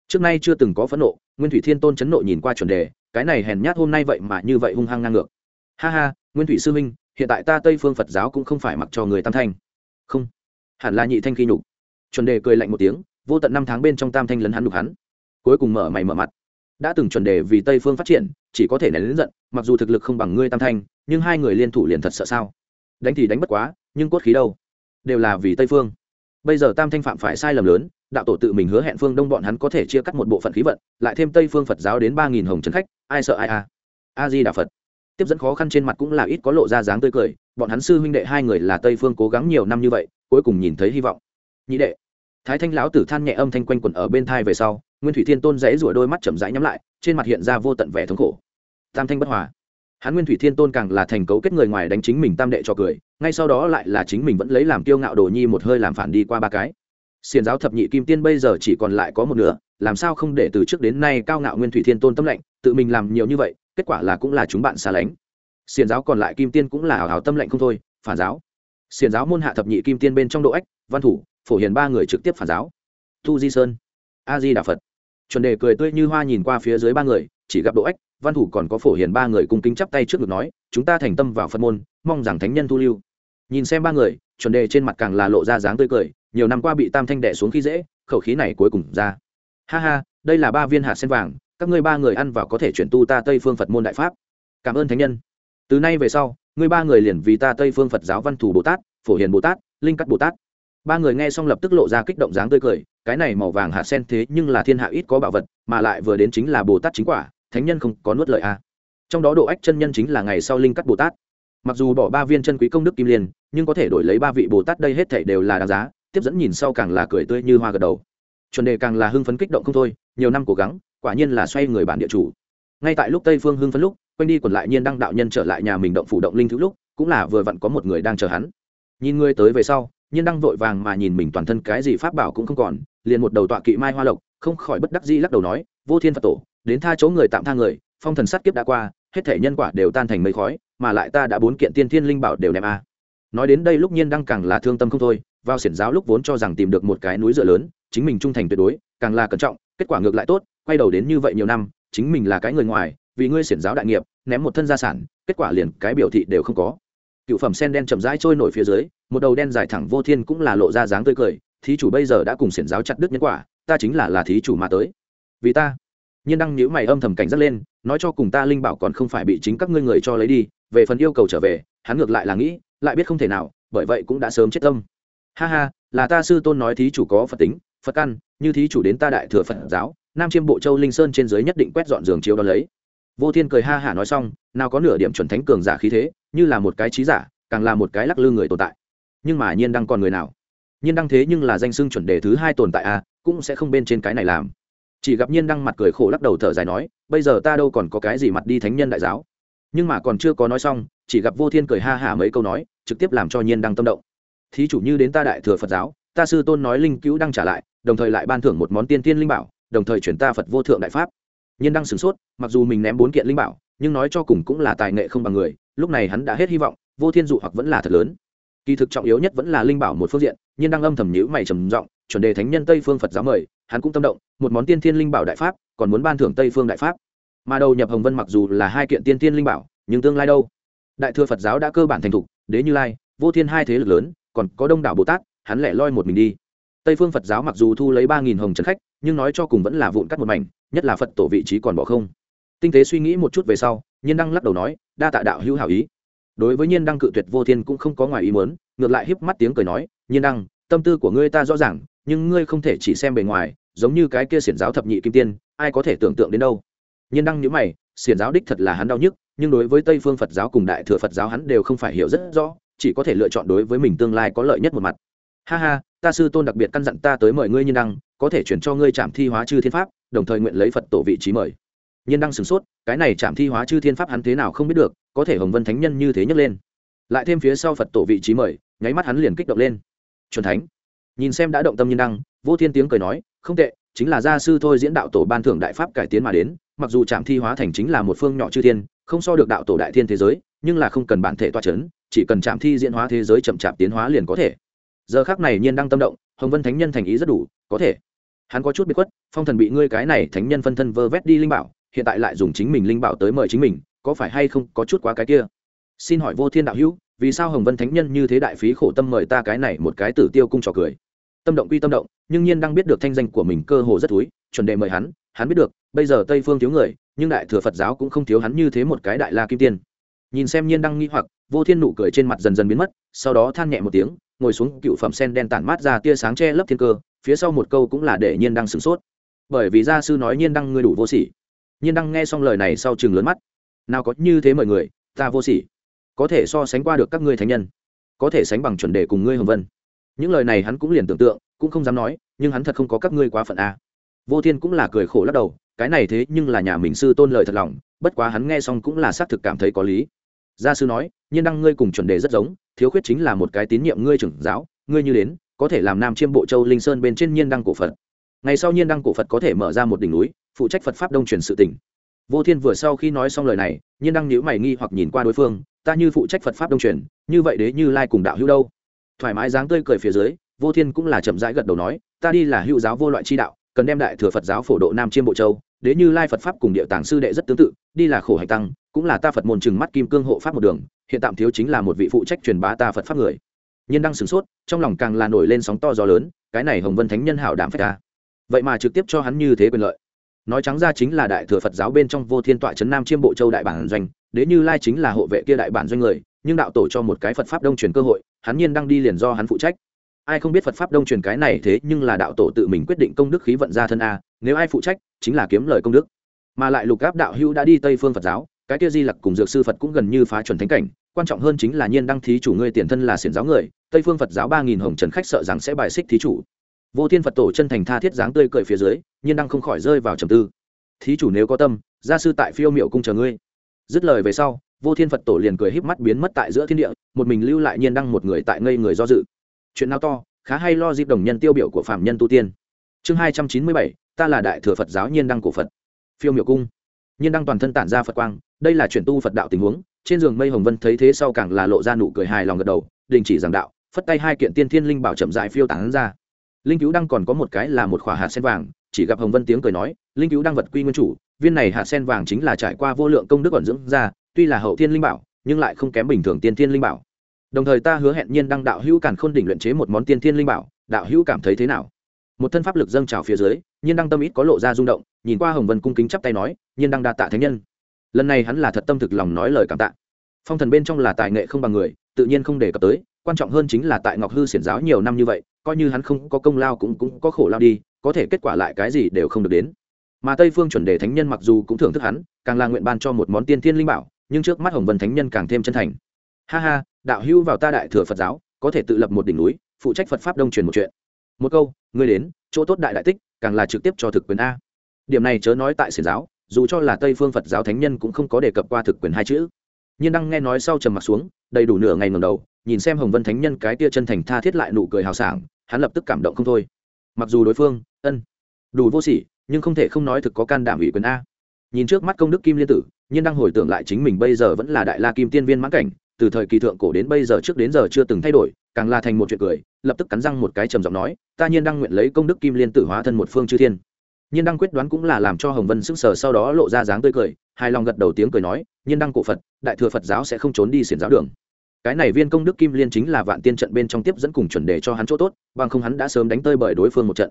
Trước nay chưa từng có phẫn nộ, nguyên thủy thiên tôn chấn nộ nhìn qua chuẩn đề, cái này hèn nhát hôm nay vậy mà như vậy hung hăng ngang ngược. Ha ha, nguyên thủy sư minh hiện tại ta tây phương phật giáo cũng không phải mặc cho người tam thanh. Không. Hẳn là nhị thanh khi nhục. Chuẩn đề cười lạnh một tiếng vô tận năm tháng bên trong tam thanh lấn hắn đục hắn. Cuối cùng mở mày mở mặt. Đã từng chuẩn đề vì tây phương phát triển, chỉ có thể nén lớn giận, mặc dù thực lực không bằng ngươi tam thanh, nhưng hai người liên thủ liền thật sợ sao? Đánh thì đánh bất quá, nhưng cốt khí đâu? Đều là vì tây phương. Bây giờ tam thanh phạm phải sai lầm lớn, đạo tổ tự mình hứa hẹn phương đông bọn hắn có thể chia cắt một bộ phận khí vận, lại thêm tây phương phật giáo đến ba nghìn hồng trấn khách, ai sợ ai à? a a di đà phật. Tiếp dẫn khó khăn trên mặt cũng là ít có lộ ra dáng tươi cười, bọn hắn sư huynh đệ hai người là tây phương cố gắng nhiều năm như vậy, cuối cùng nhìn thấy hy vọng. Nhị đệ thái thanh lão tử than nhẹ âm thanh quanh quẩn ở bên thai về sau, nguyên thủy thiên tôn dãy rủa đôi mắt chậm rãi nhắm lại, trên mặt hiện ra vô tận vẻ thống khổ. Tam thanh bất hòa. Hắn nguyên thủy thiên tôn càng là thành cấu kết người ngoài đánh chính mình tam đệ cho cười, ngay sau đó lại là chính mình vẫn lấy làm kiêu ngạo đồ nhi một hơi làm phản đi qua ba cái. Xiền giáo thập nhị kim tiên bây giờ chỉ còn lại có một nửa, làm sao không để từ trước đến nay cao ngạo nguyên thủy thiên tôn tâm lệnh, tự mình làm nhiều như vậy, kết quả là cũng là chúng bạn xa lánh. Xiền giáo còn lại kim tiên cũng là hào hào tâm lệnh không thôi, phản giáo. Xiền giáo môn hạ thập nhị kim tiên bên trong độ ách, văn thủ phổ hiền ba người trực tiếp phản giáo. Thu di sơn, a di đà phật. Chuẩn đề cười tươi như hoa nhìn qua phía dưới ba người, chỉ gặp độ ách, văn thủ còn có phổ hiền ba người cùng kính chắp tay trước ngực nói, chúng ta thành tâm vào phật môn, mong rằng thánh nhân thu lưu. Nhìn xem ba người, chuẩn đề trên mặt càng là lộ ra dáng tươi cười, nhiều năm qua bị tam thanh đẻ xuống khi dễ, khẩu khí này cuối cùng ra. Ha ha, đây là ba viên hạt sen vàng, các ngươi ba người ăn vào có thể chuyển tu ta tây phương phật môn đại pháp. Cảm ơn thánh nhân. Từ nay về sau, ngươi ba người liền vì ta tây phương phật giáo văn thủ bồ tát, phổ hiền bồ tát, linh cắt bồ tát ba người nghe xong lập tức lộ ra kích động dáng tươi cười, cái này màu vàng hạt sen thế nhưng là thiên hạ ít có bảo vật, mà lại vừa đến chính là bồ tát chính quả, thánh nhân không có nuốt lợi a. À. trong đó độ ách chân nhân chính là ngày sau linh cắt bồ tát. Mặc dù bỏ ba viên chân quý công đức kim liên, nhưng có thể đổi lấy ba vị bồ tát đây hết thể đều là đáng giá, tiếp dẫn nhìn sau càng là cười tươi như hoa gật đầu. Chuẩn đề càng là hưng phấn kích động không thôi, nhiều năm cố gắng, quả nhiên là xoay người bản địa chủ. Ngay tại lúc tây phương hưng phấn lúc, quanh đi còn lại nhiên đăng đạo nhân trở lại nhà mình động phủ động linh thứ lúc, cũng là vừa vặn có một người đang chờ hắn. Nhìn ngươi tới về sau nhiên đăng vội vàng mà nhìn mình toàn thân cái gì pháp bảo cũng không còn, liền một đầu tọa kỵ mai hoa lộc, không khỏi bất đắc dĩ lắc đầu nói, vô thiên phật tổ, đến tha chỗ người tạm tha người, phong thần sát kiếp đã qua, hết thể nhân quả đều tan thành mây khói, mà lại ta đã bốn kiện tiên thiên linh bảo đều ném a. Nói đến đây lúc nhiên đăng càng là thương tâm không thôi, vào xiển giáo lúc vốn cho rằng tìm được một cái núi dựa lớn, chính mình trung thành tuyệt đối, càng là cẩn trọng, kết quả ngược lại tốt, quay đầu đến như vậy nhiều năm, chính mình là cái người ngoài, vì ngươi xiển giáo đại nghiệp, ném một thân gia sản, kết quả liền cái biểu thị đều không có cựu phẩm sen đen chậm rãi trôi nổi phía dưới, một đầu đen dài thẳng vô thiên cũng là lộ ra dáng tươi cười, thí chủ bây giờ đã cùng xiển giáo chặt đứt nhân quả, ta chính là là thí chủ mà tới. Vì ta. Nhiên đăng nhữ mày âm thầm cảnh giác lên, nói cho cùng ta linh bảo còn không phải bị chính các ngươi người cho lấy đi, về phần yêu cầu trở về, hắn ngược lại là nghĩ, lại biết không thể nào, bởi vậy cũng đã sớm chết tâm. Ha ha, là ta sư tôn nói thí chủ có phật tính, phật căn, như thí chủ đến ta đại thừa phật giáo, nam chiêm bộ châu linh sơn trên dưới nhất định quét dọn giường chiếu đón lấy. Vô thiên cười ha hả nói xong, nào có nửa điểm chuẩn thánh cường giả khí thế như là một cái trí giả, càng là một cái lắc lư người tồn tại. Nhưng mà nhiên đăng còn người nào? Nhiên đăng thế nhưng là danh xưng chuẩn đề thứ hai tồn tại à cũng sẽ không bên trên cái này làm. Chỉ gặp nhiên đăng mặt cười khổ lắc đầu thở dài nói, bây giờ ta đâu còn có cái gì mặt đi thánh nhân đại giáo. Nhưng mà còn chưa có nói xong, chỉ gặp vô thiên cười ha hả mấy câu nói, trực tiếp làm cho nhiên đăng tâm động. Thí chủ như đến ta đại thừa phật giáo, ta sư tôn nói linh cứu đăng trả lại, đồng thời lại ban thưởng một món tiên tiên linh bảo, đồng thời chuyển ta phật vô thượng đại pháp. Nhiên đăng sửng sốt, mặc dù mình ném bốn kiện linh bảo, nhưng nói cho cùng cũng là tài nghệ không bằng người lúc này hắn đã hết hy vọng, vô thiên dụ hoặc vẫn là thật lớn. Kỳ thực trọng yếu nhất vẫn là linh bảo một phương diện nhiên đang âm thầm nhữ mày trầm giọng, chuẩn đề thánh nhân tây phương phật giáo mời, hắn cũng tâm động, một món tiên thiên linh bảo đại pháp, còn muốn ban thưởng tây phương đại pháp. Mà đầu nhập hồng vân mặc dù là hai kiện tiên thiên linh bảo, nhưng tương lai đâu? Đại thừa phật giáo đã cơ bản thành thục, đế như lai, vô thiên hai thế lực lớn, còn có đông đảo bồ tát, hắn lẻ loi một mình đi. Tây phương phật giáo mặc dù thu lấy ba nghìn hồng trần khách, nhưng nói cho cùng vẫn là vụn cắt một mảnh, nhất là phật tổ vị trí còn bỏ không. Tinh tế suy nghĩ một chút về sau, nhiên đăng lắc đầu nói đa tạ đạo hữu hảo ý. Đối với nhiên đăng cự tuyệt vô thiên cũng không có ngoài ý muốn, ngược lại híp mắt tiếng cười nói, nhiên đăng, tâm tư của ngươi ta rõ ràng, nhưng ngươi không thể chỉ xem bề ngoài, giống như cái kia xiển giáo thập nhị kim tiên, ai có thể tưởng tượng đến đâu? Nhiên đăng nhữ mày, xiển giáo đích thật là hắn đau nhức, nhưng đối với tây phương phật giáo cùng đại thừa phật giáo hắn đều không phải hiểu rất rõ, chỉ có thể lựa chọn đối với mình tương lai có lợi nhất một mặt. Ha ha, ta sư tôn đặc biệt căn dặn ta tới mời ngươi nhiên đăng, có thể chuyển cho ngươi trảm thi hóa chư thiên pháp, đồng thời nguyện lấy phật tổ vị trí mời nhiên đăng sửng sốt, cái này trạm thi hóa chư thiên pháp hắn thế nào không biết được, có thể hồng vân thánh nhân như thế nhấc lên. Lại thêm phía sau phật tổ vị trí mời, nháy mắt hắn liền kích động lên. Chuẩn thánh. Nhìn xem đã động tâm nhiên đăng, vô thiên tiếng cười nói, không tệ, chính là gia sư thôi diễn đạo tổ ban thưởng đại pháp cải tiến mà đến, mặc dù trạm thi hóa thành chính là một phương nhỏ chư thiên, không so được đạo tổ đại thiên thế giới, nhưng là không cần bản thể toa c h ấ n chỉ cần trạm thi diễn hóa thế giới chậm chạp tiến hóa liền có thể. Giờ khác này nhiên đang tâm động, hồng vân thánh nhân thành ý rất đủ, có thể. Hắn có chút bị khuất, phong thần bị ngươi cái này thánh nhân phân thân vơ vét đi linh bảo hiện tại lại dùng chính mình linh bảo tới mời chính mình, có phải hay không có chút quá cái kia? Xin hỏi vô thiên đạo hữu, vì sao hồng vân thánh nhân như thế đại phí khổ tâm mời ta cái này một cái tử tiêu cung trò cười? Tâm động quy tâm động, nhưng nhiên đang biết được thanh danh của mình cơ hồ rất túi chuẩn đề mời hắn hắn biết được, bây giờ tây phương thiếu người, nhưng đại thừa phật giáo cũng không thiếu hắn như thế một cái đại la kim tiên. Nhìn xem nhiên đang nghĩ hoặc, vô thiên nụ cười trên mặt dần dần biến mất, sau đó than nhẹ một tiếng, ngồi xuống cựu phẩm sen đen tản mát ra tia sáng che lấp thiên cơ, phía sau một câu cũng là để nhiên đang sửng sốt. Bởi vì gia sư nói nhiên đăng ngươi đủ vô sỉ nhiên đăng nghe xong lời này sau chừng lớn mắt. Nào có như thế mọi người, ta vô sỉ. Có thể so sánh qua được các ngươi thánh nhân. Có thể sánh bằng chuẩn đề cùng ngươi hồng vân. Những lời này hắn cũng liền tưởng tượng, cũng không dám nói, nhưng hắn thật không có các ngươi quá phận a vô thiên cũng là cười khổ lắc đầu, cái này thế nhưng là nhà mình sư tôn lời thật lòng, bất quá hắn nghe xong cũng là xác thực cảm thấy có lý. Gia sư nói, nhiên đăng ngươi cùng chuẩn đề rất giống, thiếu khuyết chính là một cái tín nhiệm ngươi trưởng giáo, ngươi như đến, có thể làm nam chiêm bộ châu linh sơn bên trên nhiên đăng cổ phật. Ngày sau nhiên đăng cổ phật có thể mở ra một đỉnh núi phụ trách phật pháp đông truyền sự tỉnh vô thiên vừa sau khi nói xong lời này, nhiên đang nhữ mày nghi hoặc nhìn qua đối phương, ta như phụ trách phật pháp đông truyền, như vậy đế như lai cùng đạo hữu đâu? Thoải mái dáng tươi cười phía dưới, vô thiên cũng là chậm rãi gật đầu nói, ta đi là hữu giáo vô loại chi đạo, cần đem đại thừa phật giáo phổ độ nam chiêm bộ châu, đế như lai phật pháp cùng địa tàng sư đệ rất tương tự, đi là khổ hạch tăng, cũng là ta phật môn chừng mắt kim cương hộ pháp một đường, hiện tạm thiếu chính là một vị phụ trách truyền bá ta phật pháp người. Nhân đang sửng sốt, trong lòng càng là nổi lên sóng to gió lớn, cái này hồng vân thánh nhân hảo đảm phải ta. Vậy mà trực tiếp cho hắn như thế quyền lợi nói trắng ra chính là đại thừa phật giáo bên trong vô thiên tọa trấn nam chiêm bộ châu đại bản doanh, đế như lai chính là hộ vệ kia đại bản doanh người, nhưng đạo tổ cho một cái phật pháp đông truyền cơ hội, hắn nhiên đang đi liền do hắn phụ trách. Ai không biết phật pháp đông truyền cái này thế nhưng là đạo tổ tự mình quyết định công đức khí vận ra thân a, nếu ai phụ trách, chính là kiếm lời công đức. Mà lại lục gáp đạo hữu đã đi tây phương phật giáo, cái kia di lặc cùng dược sư phật cũng gần như phá chuẩn thánh cảnh, quan trọng hơn chính là nhiên đăng thí chủ ngươi tiền thân là xiển giáo người, tây phương phật giáo ba nghìn hồng trần khách sợ rằng sẽ bài xích thí chủ vô thiên phật tổ chân thành tha thiết dáng tươi cười phía dưới, nhiên đăng không khỏi rơi vào trầm tư. Thí chủ nếu có tâm, gia sư tại phiêu miệu cung chờ ngươi. Dứt lời về sau, vô thiên phật tổ liền cười híp mắt biến mất tại giữa thiên địa, một mình lưu lại nhiên đăng một người tại ngây người do dự. Chuyện nào to, khá hay lo dịp đồng nhân tiêu biểu của phạm nhân tu tiên. Chương hai trăm chín mươi bảy, ta là đại thừa phật giáo nhiên đăng cổ phật. Phiêu miệu cung. Nhiên đăng toàn thân tản ra phật quang, đây là chuyển tu phật đạo tình huống, trên giường mây hồng vân thấy thế sau càng là lộ ra nụ cười hài lòng gật đầu, đình chỉ giảng đạo, phất tay hai kiện tiên thiên linh bảo chậm dại phiêu tán ra linh cứu đăng còn có một cái là một khỏa hạt sen vàng, chỉ gặp hồng vân tiếng cười nói, linh cứu đăng vật quy nguyên chủ, viên này hạt sen vàng chính là trải qua vô lượng công đức ẩn dưỡng ra, tuy là hậu thiên linh bảo, nhưng lại không kém bình thường tiên thiên linh bảo. Đồng thời ta hứa hẹn nhiên đăng đạo hữu càn khôn đỉnh luyện chế một món tiên thiên linh bảo, đạo hữu cảm thấy thế nào? Một thân pháp lực dâng trào phía dưới, nhiên đăng tâm ít có lộ ra rung động, nhìn qua hồng vân cung kính chắp tay nói, nhiên đăng đa tạ thánh nhân. Lần này hắn là thật tâm thực lòng nói lời cảm tạ. Phong thần bên trong là tài nghệ không bằng người, tự nhiên không đề cập tới, quan trọng hơn chính là tại ngọc hư xiển giáo nhiều năm như vậy coi như hắn không có công lao cũng cũng có khổ lao đi, có thể kết quả lại cái gì đều không được đến. Mà tây phương chuẩn đề thánh nhân mặc dù cũng thưởng thức hắn, càng là nguyện ban cho một món tiên thiên linh bảo, nhưng trước mắt hồng vân thánh nhân càng thêm chân thành. Ha ha, đạo hưu vào ta đại thừa phật giáo, có thể tự lập một đỉnh núi, phụ trách phật pháp đông truyền một chuyện. Một câu, ngươi đến, chỗ tốt đại đại tích, càng là trực tiếp cho thực quyền a. Điểm này chớ nói tại xiển giáo, dù cho là tây phương phật giáo thánh nhân cũng không có đề cập qua thực quyền hai chữ. Nhiên đăng nghe nói sau trầm mặt xuống, đầy đủ nửa ngày ngầm đầu nhìn xem hồng vân thánh nhân cái tia chân thành tha thiết lại nụ cười hào sảng hắn lập tức cảm động không thôi. Mặc dù đối phương ân đủ vô sỉ nhưng không thể không nói thực có can đảm ủy quyền a. Nhìn trước mắt công đức kim liên tử nhiên đang hồi tưởng lại chính mình bây giờ vẫn là đại la kim tiên viên mãn cảnh từ thời kỳ thượng cổ đến bây giờ trước đến giờ chưa từng thay đổi càng là thành một chuyện cười lập tức cắn răng một cái trầm giọng nói ta nhiên đang nguyện lấy công đức kim liên tử hóa thân một phương chư thiên. Nhiên đăng quyết đoán cũng là làm cho hồng vân sức sờ, sau đó lộ ra dáng tươi cười hài lòng gật đầu tiếng cười nói nhiên đăng cổ phật đại thừa phật giáo sẽ không trốn đi xiển giáo đường cái này viên công đức kim liên chính là vạn tiên trận bên trong tiếp dẫn cùng chuẩn đề cho hắn chỗ tốt, bằng không hắn đã sớm đánh tơi bởi đối phương một trận.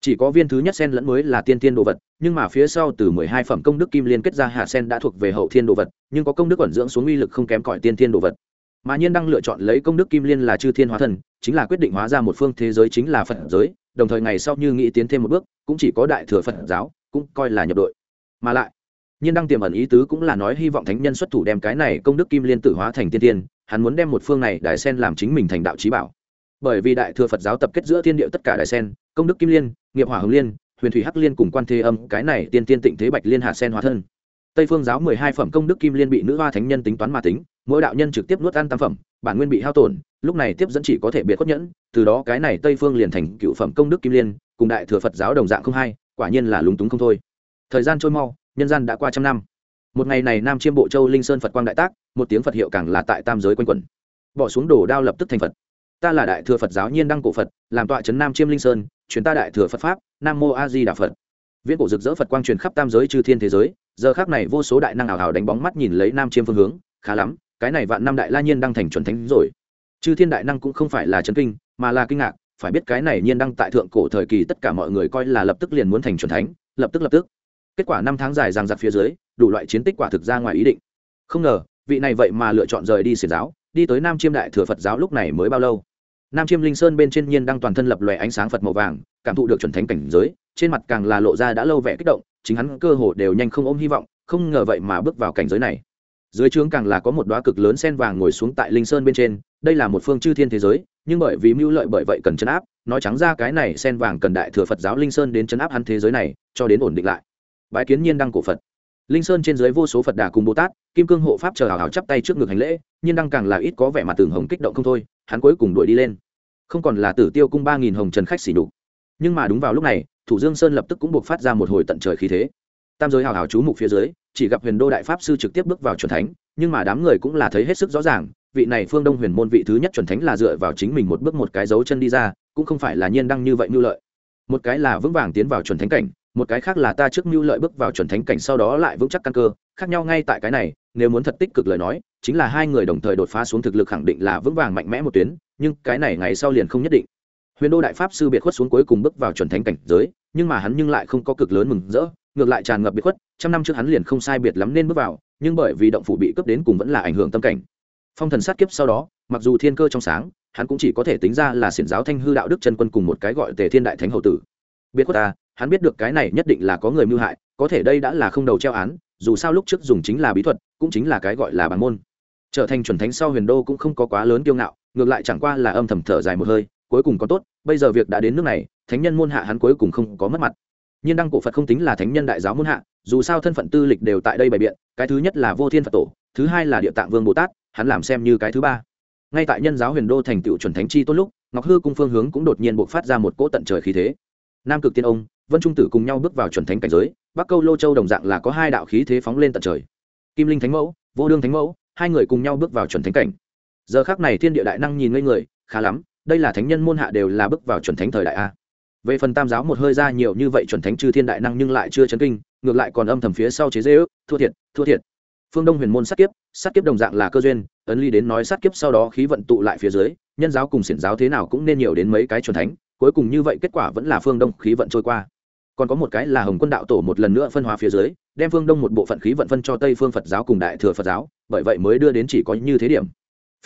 Chỉ có viên thứ nhất sen lẫn mới là tiên tiên đồ vật, nhưng mà phía sau từ mười hai phẩm công đức kim liên kết ra hạ sen đã thuộc về hậu thiên đồ vật, nhưng có công đức ẩn dưỡng xuống uy lực không kém cỏi tiên tiên đồ vật. Mà nhiên đang lựa chọn lấy công đức kim liên là chư thiên hóa thần, chính là quyết định hóa ra một phương thế giới chính là phật giới, đồng thời ngày sau như nghĩ tiến thêm một bước, cũng chỉ có đại thừa phật giáo, cũng coi là nhập đội. Mà lại nhiên đăng tiềm ẩn ý tứ cũng là nói hy vọng thánh nhân xuất thủ đem cái này công đức kim liên tử hóa thành tiên tiên, hắn muốn đem một phương này đại sen làm chính mình thành đạo trí bảo. Bởi vì đại thừa phật giáo tập kết giữa thiên địa tất cả đại sen, công đức kim liên, nghiệp hỏa hồng liên, huyền thủy hắc liên cùng quan thế âm, cái này tiên tiên tịnh thế bạch liên hạ sen hóa thân. Tây phương giáo mười hai phẩm công đức kim liên bị nữ hoa thánh nhân tính toán mà tính, mỗi đạo nhân trực tiếp nuốt ăn tam phẩm, bản nguyên bị hao tổn, lúc này tiếp dẫn chỉ có thể biệt cốt nhẫn, từ đó cái này tây phương liền thành cựu phẩm công đức kim liên, cùng đại thừa phật giáo đồng dạng không hai, quả nhiên là lúng túng không thôi. Thời gian trôi mau nhân gian đã qua trăm năm. Một ngày này nam chiêm bộ châu linh sơn phật quang đại tác, một tiếng phật hiệu càng là tại tam giới quanh quẩn. Bỏ xuống đồ đao lập tức thành phật. Ta là đại thừa phật giáo nhiên đăng cổ phật, làm tọa trấn nam chiêm linh sơn, truyền ta đại thừa phật pháp, nam mô a di đà phật. Viễn cổ rực rỡ phật quang truyền khắp tam giới chư thiên thế giới, giờ khác này vô số đại năng ảo hào đánh bóng mắt nhìn lấy nam chiêm phương hướng, khá lắm, cái này vạn năm đại la nhiên đăng thành chuẩn thánh rồi. Chư thiên đại năng cũng không phải là chấn kinh, mà là kinh ngạc, phải biết cái này nhiên đăng tại thượng cổ thời kỳ tất cả mọi người coi là lập tức liền muốn thành chuẩn thánh, lập tức lập tức kết quả năm tháng dài ràng giặc phía dưới, đủ loại chiến tích quả thực ra ngoài ý định. Không ngờ, vị này vậy mà lựa chọn rời đi xiển giáo, đi tới nam chiêm đại thừa phật giáo lúc này mới bao lâu? Nam chiêm linh sơn bên trên nhiên đang toàn thân lập lòe ánh sáng phật màu vàng, cảm thụ được chuẩn thánh cảnh giới, trên mặt càng là lộ ra đã lâu vẻ kích động, chính hắn cơ hồ đều nhanh không ôm hy vọng, không ngờ vậy mà bước vào cảnh giới này. Dưới trướng càng là có một đoá cực lớn sen vàng ngồi xuống tại linh sơn bên trên, đây là một phương chư thiên thế giới, nhưng bởi vì mưu lợi bởi vậy cần chấn áp, nói trắng ra cái này sen vàng cần đại thừa phật giáo linh sơn đến chấn áp hắn thế giới này, cho đến ổn định lại bái kiến nhiên đăng cổ phật linh sơn trên dưới vô số phật đà cùng bồ tát kim cương hộ pháp chờ hào hào chắp tay trước ngực hành lễ nhiên đăng càng là ít có vẻ mặt tường hồng kích động không thôi hắn cuối cùng đuổi đi lên không còn là tử tiêu cung ba nghìn hồng trần khách xỉ đục nhưng mà đúng vào lúc này thủ dương sơn lập tức cũng buộc phát ra một hồi tận trời khí thế tam giới hào hào chú mục phía dưới chỉ gặp huyền đô đại pháp sư trực tiếp bước vào chuẩn thánh nhưng mà đám người cũng là thấy hết sức rõ ràng vị này phương đông huyền môn vị thứ nhất chuẩn thánh là dựa vào chính mình một bước một cái dấu chân đi ra cũng không phải là nhiên đăng như vậy mưu lợi một cái là vững vàng tiến vào chuẩn thánh cảnh một cái khác là ta trước mưu lợi bước vào chuẩn thánh cảnh sau đó lại vững chắc căn cơ, khác nhau ngay tại cái này, nếu muốn thật tích cực lời nói, chính là hai người đồng thời đột phá xuống thực lực khẳng định là vững vàng mạnh mẽ một tuyến, nhưng cái này ngày sau liền không nhất định. Huyền đô đại pháp sư biệt khuất xuống cuối cùng bước vào chuẩn thánh cảnh giới, nhưng mà hắn nhưng lại không có cực lớn mừng rỡ, ngược lại tràn ngập biệt khuất, trăm năm trước hắn liền không sai biệt lắm nên bước vào, nhưng bởi vì động phủ bị cướp đến cùng vẫn là ảnh hưởng tâm cảnh. Phong thần sát kiếp sau đó, mặc dù thiên cơ trong sáng, hắn cũng chỉ có thể tính ra là xiển giáo thanh hư đạo đức chân quân cùng một cái gọi tề thiên đại thánh hậu tử. Biết khuất ta hắn biết được cái này nhất định là có người mưu hại, có thể đây đã là không đầu treo án, dù sao lúc trước dùng chính là bí thuật, cũng chính là cái gọi là bản môn. Trở thành chuẩn thánh sau huyền đô cũng không có quá lớn kiêu ngạo, ngược lại chẳng qua là âm thầm thở dài một hơi, cuối cùng có tốt, bây giờ việc đã đến nước này, thánh nhân môn hạ hắn cuối cùng không có mất mặt. Nhiên đăng cổ phật không tính là thánh nhân đại giáo môn hạ, dù sao thân phận tư lịch đều tại đây bày biện, cái thứ nhất là vô thiên phật tổ, thứ hai là địa tạng vương bồ tát, hắn làm xem như cái thứ ba. Ngay tại nhân giáo huyền đô thành tựu chuẩn thánh chi tốt lúc, ngọc hư cung phương hướng cũng đột nhiên buộc phát ra một cỗ tận trời khí thế. Nam cực tiên ông vân trung tử cùng nhau bước vào chuẩn thánh cảnh giới, bắc câu lô châu đồng dạng là có hai đạo khí thế phóng lên tận trời. Kim linh thánh mẫu, vô đương thánh mẫu, hai người cùng nhau bước vào chuẩn thánh cảnh. Giờ khác này thiên địa đại năng nhìn ngây người, khá lắm, đây là thánh nhân môn hạ đều là bước vào chuẩn thánh thời đại a. Về phần tam giáo một hơi ra nhiều như vậy chuẩn thánh chư thiên đại năng nhưng lại chưa chấn kinh, ngược lại còn âm thầm phía sau chế dễ ước thua thiệt thua thiệt. Phương đông huyền môn sát kiếp sát kiếp đồng dạng là cơ duyên, ấn ly đến nói sát kiếp sau đó khí vận tụ lại phía dưới, nhân giáo cùng xiển giáo thế nào cũng nên nhiều đến mấy cái chuẩn thánh, cuối cùng như vậy kết quả vẫn là phương đông khí vận trôi qua còn có một cái là hồng quân đạo tổ một lần nữa phân hóa phía dưới, đem phương đông một bộ phận khí vận phân cho tây phương phật giáo cùng đại thừa phật giáo, bởi vậy mới đưa đến chỉ có như thế điểm.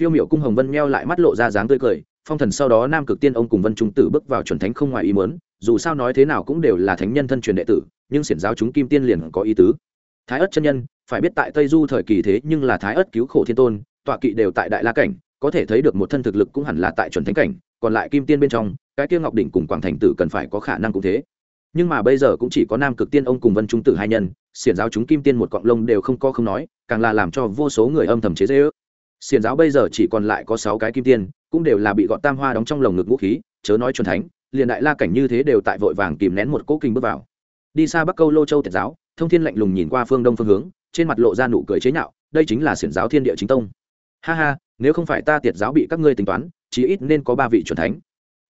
Phiêu miểu cung hồng vân meo lại mắt lộ ra dáng tươi cười, phong thần sau đó nam cực tiên ông cùng vân trung tử bước vào chuẩn thánh không ngoài ý mớn dù sao nói thế nào cũng đều là thánh nhân thân truyền đệ tử, nhưng xiển giáo chúng kim tiên liền có ý tứ. Thái ất chân nhân, phải biết tại tây du thời kỳ thế nhưng là thái ất cứu khổ thiên tôn, tọa kỵ đều tại đại la cảnh, có thể thấy được một thân thực lực cũng hẳn là tại chuẩn thánh cảnh, còn lại kim tiên bên trong, cái kia ngọc đỉnh cùng quảng thành tử cần phải có khả năng cũng thế nhưng mà bây giờ cũng chỉ có nam cực tiên ông cùng vân trung tử hai nhân, xiển giáo chúng kim tiên một cọng lông đều không có không nói, càng là làm cho vô số người âm thầm chế dễ ước xiển giáo bây giờ chỉ còn lại có sáu cái kim tiên, cũng đều là bị gọn tam hoa đóng trong lồng ngực vũ khí, chớ nói chuẩn thánh, liền đại la cảnh như thế đều tại vội vàng kìm nén một cỗ kinh bước vào. Đi xa bắc câu lô châu tiệt giáo, thông thiên lạnh lùng nhìn qua phương đông phương hướng, trên mặt lộ ra nụ cười chế nhạo, đây chính là xiển giáo thiên địa chính tông. Ha ha, nếu không phải ta tiệt giáo bị các ngươi tính toán, chí ít nên có ba vị chuẩn thánh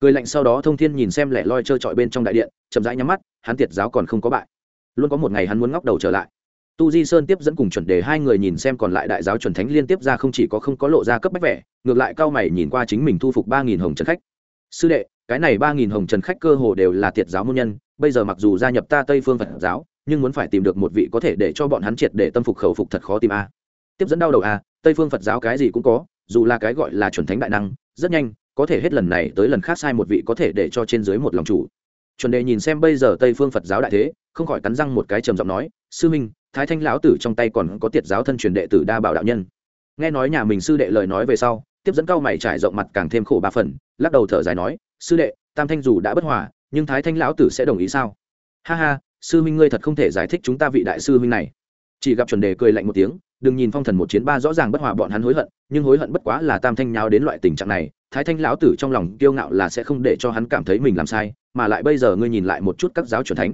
cười lạnh sau đó thông thiên nhìn xem lẻ loi trơ trọi bên trong đại điện, chậm rãi nhắm mắt, hắn tiệt giáo còn không có bại. Luôn có một ngày hắn muốn ngóc đầu trở lại. Tu di sơn tiếp dẫn cùng chuẩn đề hai người nhìn xem còn lại đại giáo chuẩn thánh liên tiếp ra không chỉ có không có lộ ra cấp bách vẻ, ngược lại cao mày nhìn qua chính mình thu phục ba nghìn hồng trần khách. Sư đệ, cái này ba nghìn hồng trần khách cơ hồ đều là tiệt giáo môn nhân, bây giờ mặc dù gia nhập ta tây phương phật giáo, nhưng muốn phải tìm được một vị có thể để cho bọn hắn triệt để tâm phục khẩu phục thật khó tìm a. Tiếp dẫn đau đầu a, tây phương phật giáo cái gì cũng có, dù là cái gọi là chuẩn thánh đại năng, rất nhanh có thể hết lần này tới lần khác sai một vị có thể để cho trên dưới một lòng chủ. Chuẩn đề nhìn xem bây giờ tây phương phật giáo đại thế, không khỏi cắn răng một cái trầm giọng nói, sư minh, thái thanh lão tử trong tay còn có tiệt giáo thân truyền đệ tử đa bảo đạo nhân. Nghe nói nhà mình sư đệ lời nói về sau, tiếp dẫn cao mày trải rộng mặt càng thêm khổ ba phần, lắc đầu thở dài nói, sư đệ, tam thanh dù đã bất hòa, nhưng thái thanh lão tử sẽ đồng ý sao? Ha ha, sư minh ngươi thật không thể giải thích chúng ta vị đại sư minh này. Chỉ gặp chuẩn đề cười lạnh một tiếng, đừng nhìn phong thần một chiến ba rõ ràng bất hòa bọn hắn hối hận, nhưng hối hận bất quá là tam thanh nháo đến loại tình trạng này thái thanh lão tử trong lòng kiêu ngạo là sẽ không để cho hắn cảm thấy mình làm sai, mà lại bây giờ ngươi nhìn lại một chút các giáo truyền thánh.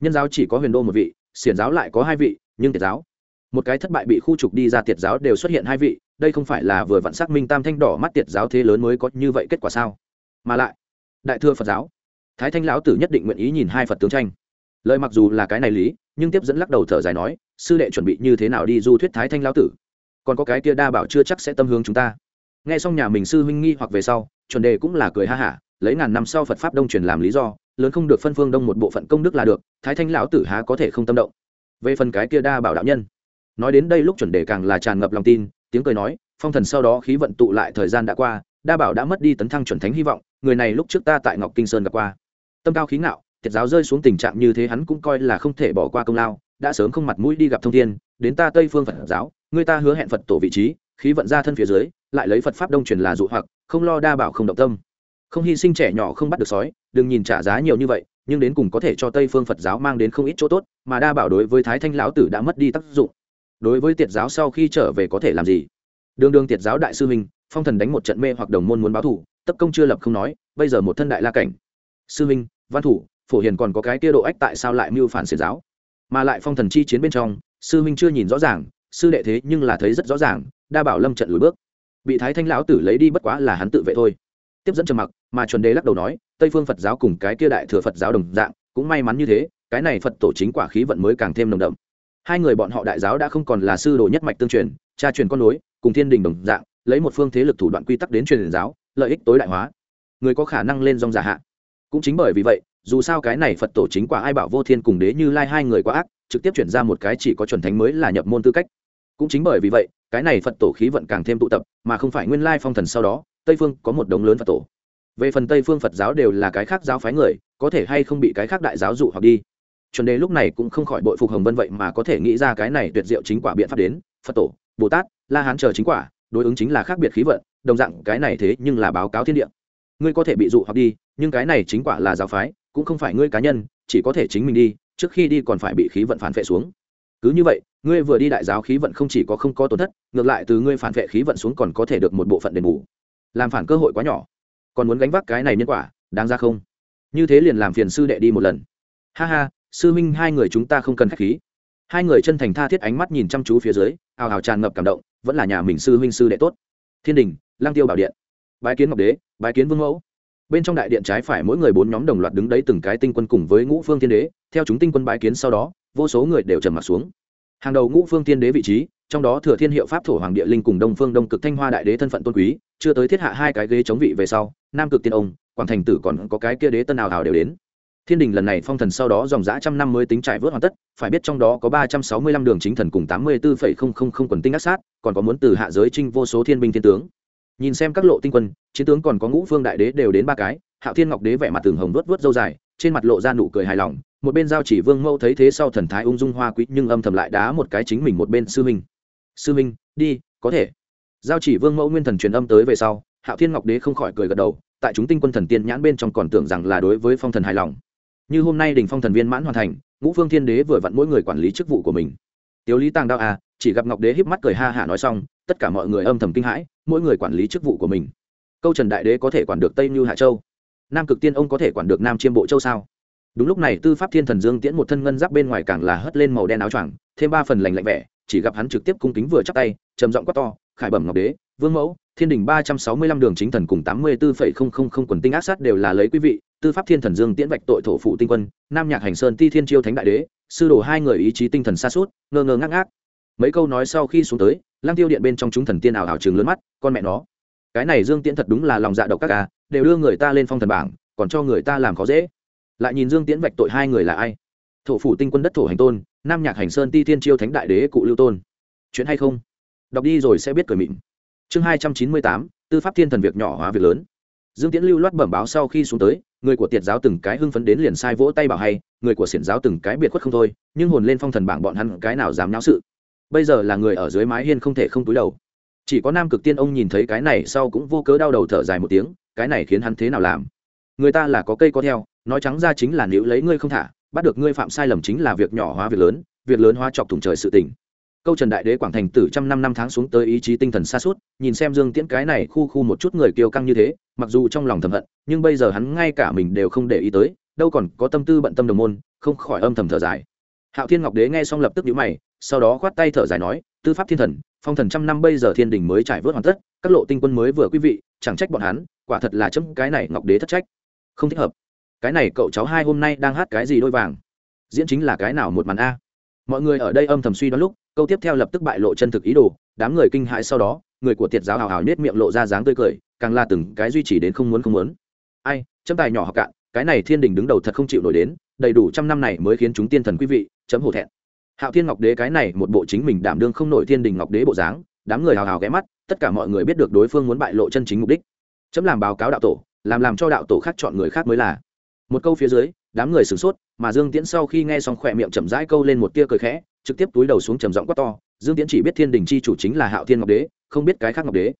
Nhân giáo chỉ có huyền đô một vị, xiển giáo lại có hai vị, nhưng tiệt giáo. Một cái thất bại bị khu trục đi ra tiệt giáo đều xuất hiện hai vị, đây không phải là vừa vặn xác minh tam thanh đỏ mắt tiệt giáo thế lớn mới có như vậy kết quả sao? Mà lại, đại thừa phật giáo, thái thanh lão tử nhất định nguyện ý nhìn hai phật tướng tranh. Lời mặc dù là cái này lý, nhưng tiếp dẫn lắc đầu thở dài nói, sư đệ chuẩn bị như thế nào đi du thuyết thái thanh lão tử? Còn có cái kia đa bảo chưa chắc sẽ tâm hướng chúng ta nghe xong nhà mình sư huynh nghi hoặc về sau, chuẩn đề cũng là cười ha hả, lấy ngàn năm sau phật pháp đông truyền làm lý do, lớn không được phân phương đông một bộ phận công đức là được, thái thanh lão tử há có thể không tâm động. Về phần cái kia đa bảo đạo nhân, nói đến đây lúc chuẩn đề càng là tràn ngập lòng tin, tiếng cười nói, phong thần sau đó khí vận tụ lại thời gian đã qua, đa bảo đã mất đi tấn thăng chuẩn thánh hy vọng, người này lúc trước ta tại ngọc kinh sơn gặp qua. Tâm cao khí ngạo, thiệt giáo rơi xuống tình trạng như thế hắn cũng coi là không thể bỏ qua công lao, đã sớm không mặt mũi đi gặp thông thiên, đến ta tây phương phật giáo, người ta hứa hẹn phật tổ vị trí khí vận ra thân phía dưới, lại lấy phật pháp đông truyền là dụ hoặc, không lo đa bảo không động tâm. Không hy sinh trẻ nhỏ không bắt được sói, đừng nhìn trả giá nhiều như vậy, nhưng đến cùng có thể cho tây phương phật giáo mang đến không ít chỗ tốt, mà đa bảo đối với thái thanh lão tử đã mất đi tác dụng. Đối với tiệt giáo sau khi trở về có thể làm gì? Đường đường tiệt giáo đại sư huynh, phong thần đánh một trận mê hoặc đồng môn muốn báo thủ tập công chưa lập không nói, bây giờ một thân đại la cảnh. Sư huynh, văn thủ, phổ hiền còn có cái kia độ ách tại sao lại mưu phản xiển giáo? Mà lại phong thần chi chiến bên trong, sư huynh chưa nhìn rõ ràng sư đệ thế nhưng là thấy rất rõ ràng, đa bảo lâm trận lùi bước. Bị thái thanh lão tử lấy đi bất quá là hắn tự vệ thôi. Tiếp dẫn trầm mặc, mà chuẩn đế lắc đầu nói, tây phương phật giáo cùng cái kia đại thừa phật giáo đồng dạng, cũng may mắn như thế, cái này phật tổ chính quả khí vận mới càng thêm nồng đậm. Hai người bọn họ đại giáo đã không còn là sư đồ nhất mạch tương truyền, cha truyền con nối, cùng thiên đình đồng dạng, lấy một phương thế lực thủ đoạn quy tắc đến truyền giáo, lợi ích tối đại hóa. Người có khả năng lên dòng giả hạ. Cũng chính bởi vì vậy, dù sao cái này phật tổ chính quả ai bảo vô thiên cùng đế như lai hai người quá ác, trực tiếp chuyển ra một cái chỉ có chuẩn thánh mới là nhập môn tư cách cũng chính bởi vì vậy, cái này phật tổ khí vận càng thêm tụ tập, mà không phải nguyên lai phong thần sau đó, tây phương có một đống lớn phật tổ. Về phần tây phương phật giáo đều là cái khác giáo phái người, có thể hay không bị cái khác đại giáo dụ hoặc đi. Chuẩn đề lúc này cũng không khỏi bội phục hồng vân vậy mà có thể nghĩ ra cái này tuyệt diệu chính quả biện pháp đến, phật tổ, bồ tát, la hán chờ chính quả, đối ứng chính là khác biệt khí vận, đồng dạng cái này thế nhưng là báo cáo thiên địa. Ngươi có thể bị dụ hoặc đi, nhưng cái này chính quả là giáo phái, cũng không phải ngươi cá nhân, chỉ có thể chính mình đi, trước khi đi còn phải bị khí vận phản vệ xuống cứ như vậy, ngươi vừa đi đại giáo khí vận không chỉ có không có tổn thất, ngược lại từ ngươi phản vệ khí vận xuống còn có thể được một bộ phận đền bù. Làm phản cơ hội quá nhỏ. Còn muốn gánh vác cái này nhân quả, đáng ra không? Như thế liền làm phiền sư đệ đi một lần. Ha ha, sư minh hai người chúng ta không cần khách khí. Hai người chân thành tha thiết ánh mắt nhìn chăm chú phía dưới ào ào tràn ngập cảm động, vẫn là nhà mình sư huynh sư đệ tốt. Thiên đình lang tiêu bảo điện. Bái kiến ngọc đế, bái kiến vương mẫu. Bên trong đại điện trái phải mỗi người bốn nhóm đồng loạt đứng đấy từng cái tinh quân cùng với ngũ phương thiên đế, theo chúng tinh quân bái kiến sau đó vô số người đều trầm mặt xuống. Hàng đầu ngũ phương tiên đế vị trí, trong đó thừa thiên hiệu pháp thổ hoàng địa linh cùng đông phương đông cực thanh hoa đại đế thân phận tôn quý, chưa tới thiết hạ hai cái ghế chống vị về sau, nam cực tiên ông, quảng thành tử còn có cái kia đế tân nào hào đều đến. Thiên đình lần này phong thần sau đó dòng giã trăm năm mới tính trải vớt hoàn tất, phải biết trong đó có ba trăm sáu mươi lăm đường chính thần cùng tám mươi bốn phẩy không không không quần tinh ác sát, còn có muốn từ hạ giới trinh vô số thiên binh thiên tướng. Nhìn xem các lộ tinh quân, chiến tướng còn có ngũ phương đại đế đều đến ba cái, hạo thiên ngọc đế vẻ mặt tường hồng vớt vớt dâu dài, trên mặt lộ ra nụ cười hài lòng một bên giao chỉ vương mẫu thấy thế sau thần thái ung dung hoa quý nhưng âm thầm lại đá một cái chính mình một bên sư minh sư minh đi, có thể. Giao chỉ vương mẫu nguyên thần truyền âm tới về sau, hạo thiên ngọc đế không khỏi cười gật đầu, tại chúng tinh quân thần tiên nhãn bên trong còn tưởng rằng là đối với phong thần hài lòng. Như hôm nay đình phong thần viên mãn hoàn thành, ngũ phương thiên đế vừa vặn mỗi người quản lý chức vụ của mình. Tiếu lý tàng đạo à chỉ gặp ngọc đế híp mắt cười ha hả nói xong, tất cả mọi người âm thầm kinh hãi, mỗi người quản lý chức vụ của mình. Câu trần đại đế có thể quản được tây như hạ châu? Nam cực tiên ông có thể quản được nam chiêm bộ châu sao? Đúng lúc này tư pháp thiên thần dương tiễn một thân ngân giáp bên ngoài càng là hất lên màu đen áo choàng, thêm ba phần lành lạnh vẻ, chỉ gặp hắn trực tiếp cung kính vừa chắc tay, trầm giọng quát to, khải bẩm ngọc đế, vương mẫu, thiên đình ba trăm sáu mươi lăm đường chính thần cùng tám mươi bốn phẩy không không không quần tinh ác sát đều là lấy quý vị, tư pháp thiên thần dương tiễn vạch tội thổ phụ tinh quân, nam nhạc hành sơn ti thiên chiêu thánh đại đế, sư đồ hai người ý chí tinh thần xa suốt, ngơ ngơ ngác ngác. Mấy câu nói sau khi xuống tới lang tiêu điện bên trong chúng thần tiên ảo ảo trường lớn mắt, con mẹ nó, cái này dương tiễn thật đúng là lòng dạ độc các ca, đều đưa người ta lên phong thần bảng, còn cho người ta làm khó dễ lại nhìn dương tiễn vạch tội hai người là ai? Thổ phủ tinh quân đất thổ hành tôn, nam nhạc hành sơn ti thiên chiêu thánh đại đế cụ lưu tôn. Chuyện hay không? Đọc đi rồi sẽ biết cười mịn. Chương hai trăm chín mươi tám, tư pháp thiên thần việc nhỏ hóa việc lớn. Dương tiễn lưu loát bẩm báo sau khi xuống tới, người của tiệt giáo từng cái hưng phấn đến liền sai vỗ tay bảo hay, người của xiển giáo từng cái biệt khuất không thôi, nhưng hồn lên phong thần bảng bọn hắn cái nào dám nháo sự. Bây giờ là người ở dưới mái hiên không thể không túi đầu. Chỉ có nam cực tiên ông nhìn thấy cái này sau cũng vô cớ đau đầu thở dài một tiếng, cái này khiến hắn thế nào làm? Người ta là có cây có theo nói trắng ra chính là nếu lấy ngươi không thả, bắt được ngươi phạm sai lầm chính là việc nhỏ hóa việc lớn việc lớn hóa chọc thủng trời sự tình. Câu trần đại đế quảng thành tử trăm năm năm tháng xuống tới ý chí tinh thần xa suốt, nhìn xem dương tiễn cái này khu khu một chút người kiêu căng như thế, mặc dù trong lòng thầm hận, nhưng bây giờ hắn ngay cả mình đều không để ý tới, đâu còn có tâm tư bận tâm đồng môn, không khỏi âm thầm thở dài. Hạo thiên ngọc đế nghe xong lập tức nhíu mày, sau đó khoát tay thở dài nói, tư pháp thiên thần, phong thần trăm năm bây giờ thiên đình mới trải vớt hoàn tất, các lộ tinh quân mới vừa quý vị, chẳng trách bọn hắn, quả thật là chấm cái này ngọc đế thất trách. Không thích hợp cái này cậu cháu hai hôm nay đang hát cái gì đôi vàng? Diễn chính là cái nào một màn a? Mọi người ở đây âm thầm suy đoán lúc, câu tiếp theo lập tức bại lộ chân thực ý đồ, đám người kinh hãi sau đó, người của tiệt giáo hào hào nết miệng lộ ra dáng tươi cười, càng là từng cái duy trì đến không muốn không muốn. Ai, chấm tài nhỏ học cạn, cái này thiên đình đứng đầu thật không chịu nổi đến, đầy đủ trăm năm này mới khiến chúng tiên thần quý vị, chấm hổ thẹn. Hạo thiên ngọc đế cái này một bộ chính mình đảm đương không nổi thiên đình ngọc đế bộ dáng, đám người hào hào ghé mắt, tất cả mọi người biết được đối phương muốn bại lộ chân chính mục đích. Chấm làm báo cáo đạo tổ, làm làm cho đạo tổ khác chọn người khác mới là một câu phía dưới, đám người sửng sốt, mà dương tiễn sau khi nghe xong khỏe miệng chậm rãi câu lên một tia cười khẽ, trực tiếp túi đầu xuống trầm giọng quát to, dương tiễn chỉ biết thiên đình chi chủ chính là hạo thiên ngọc đế, không biết cái khác ngọc đế.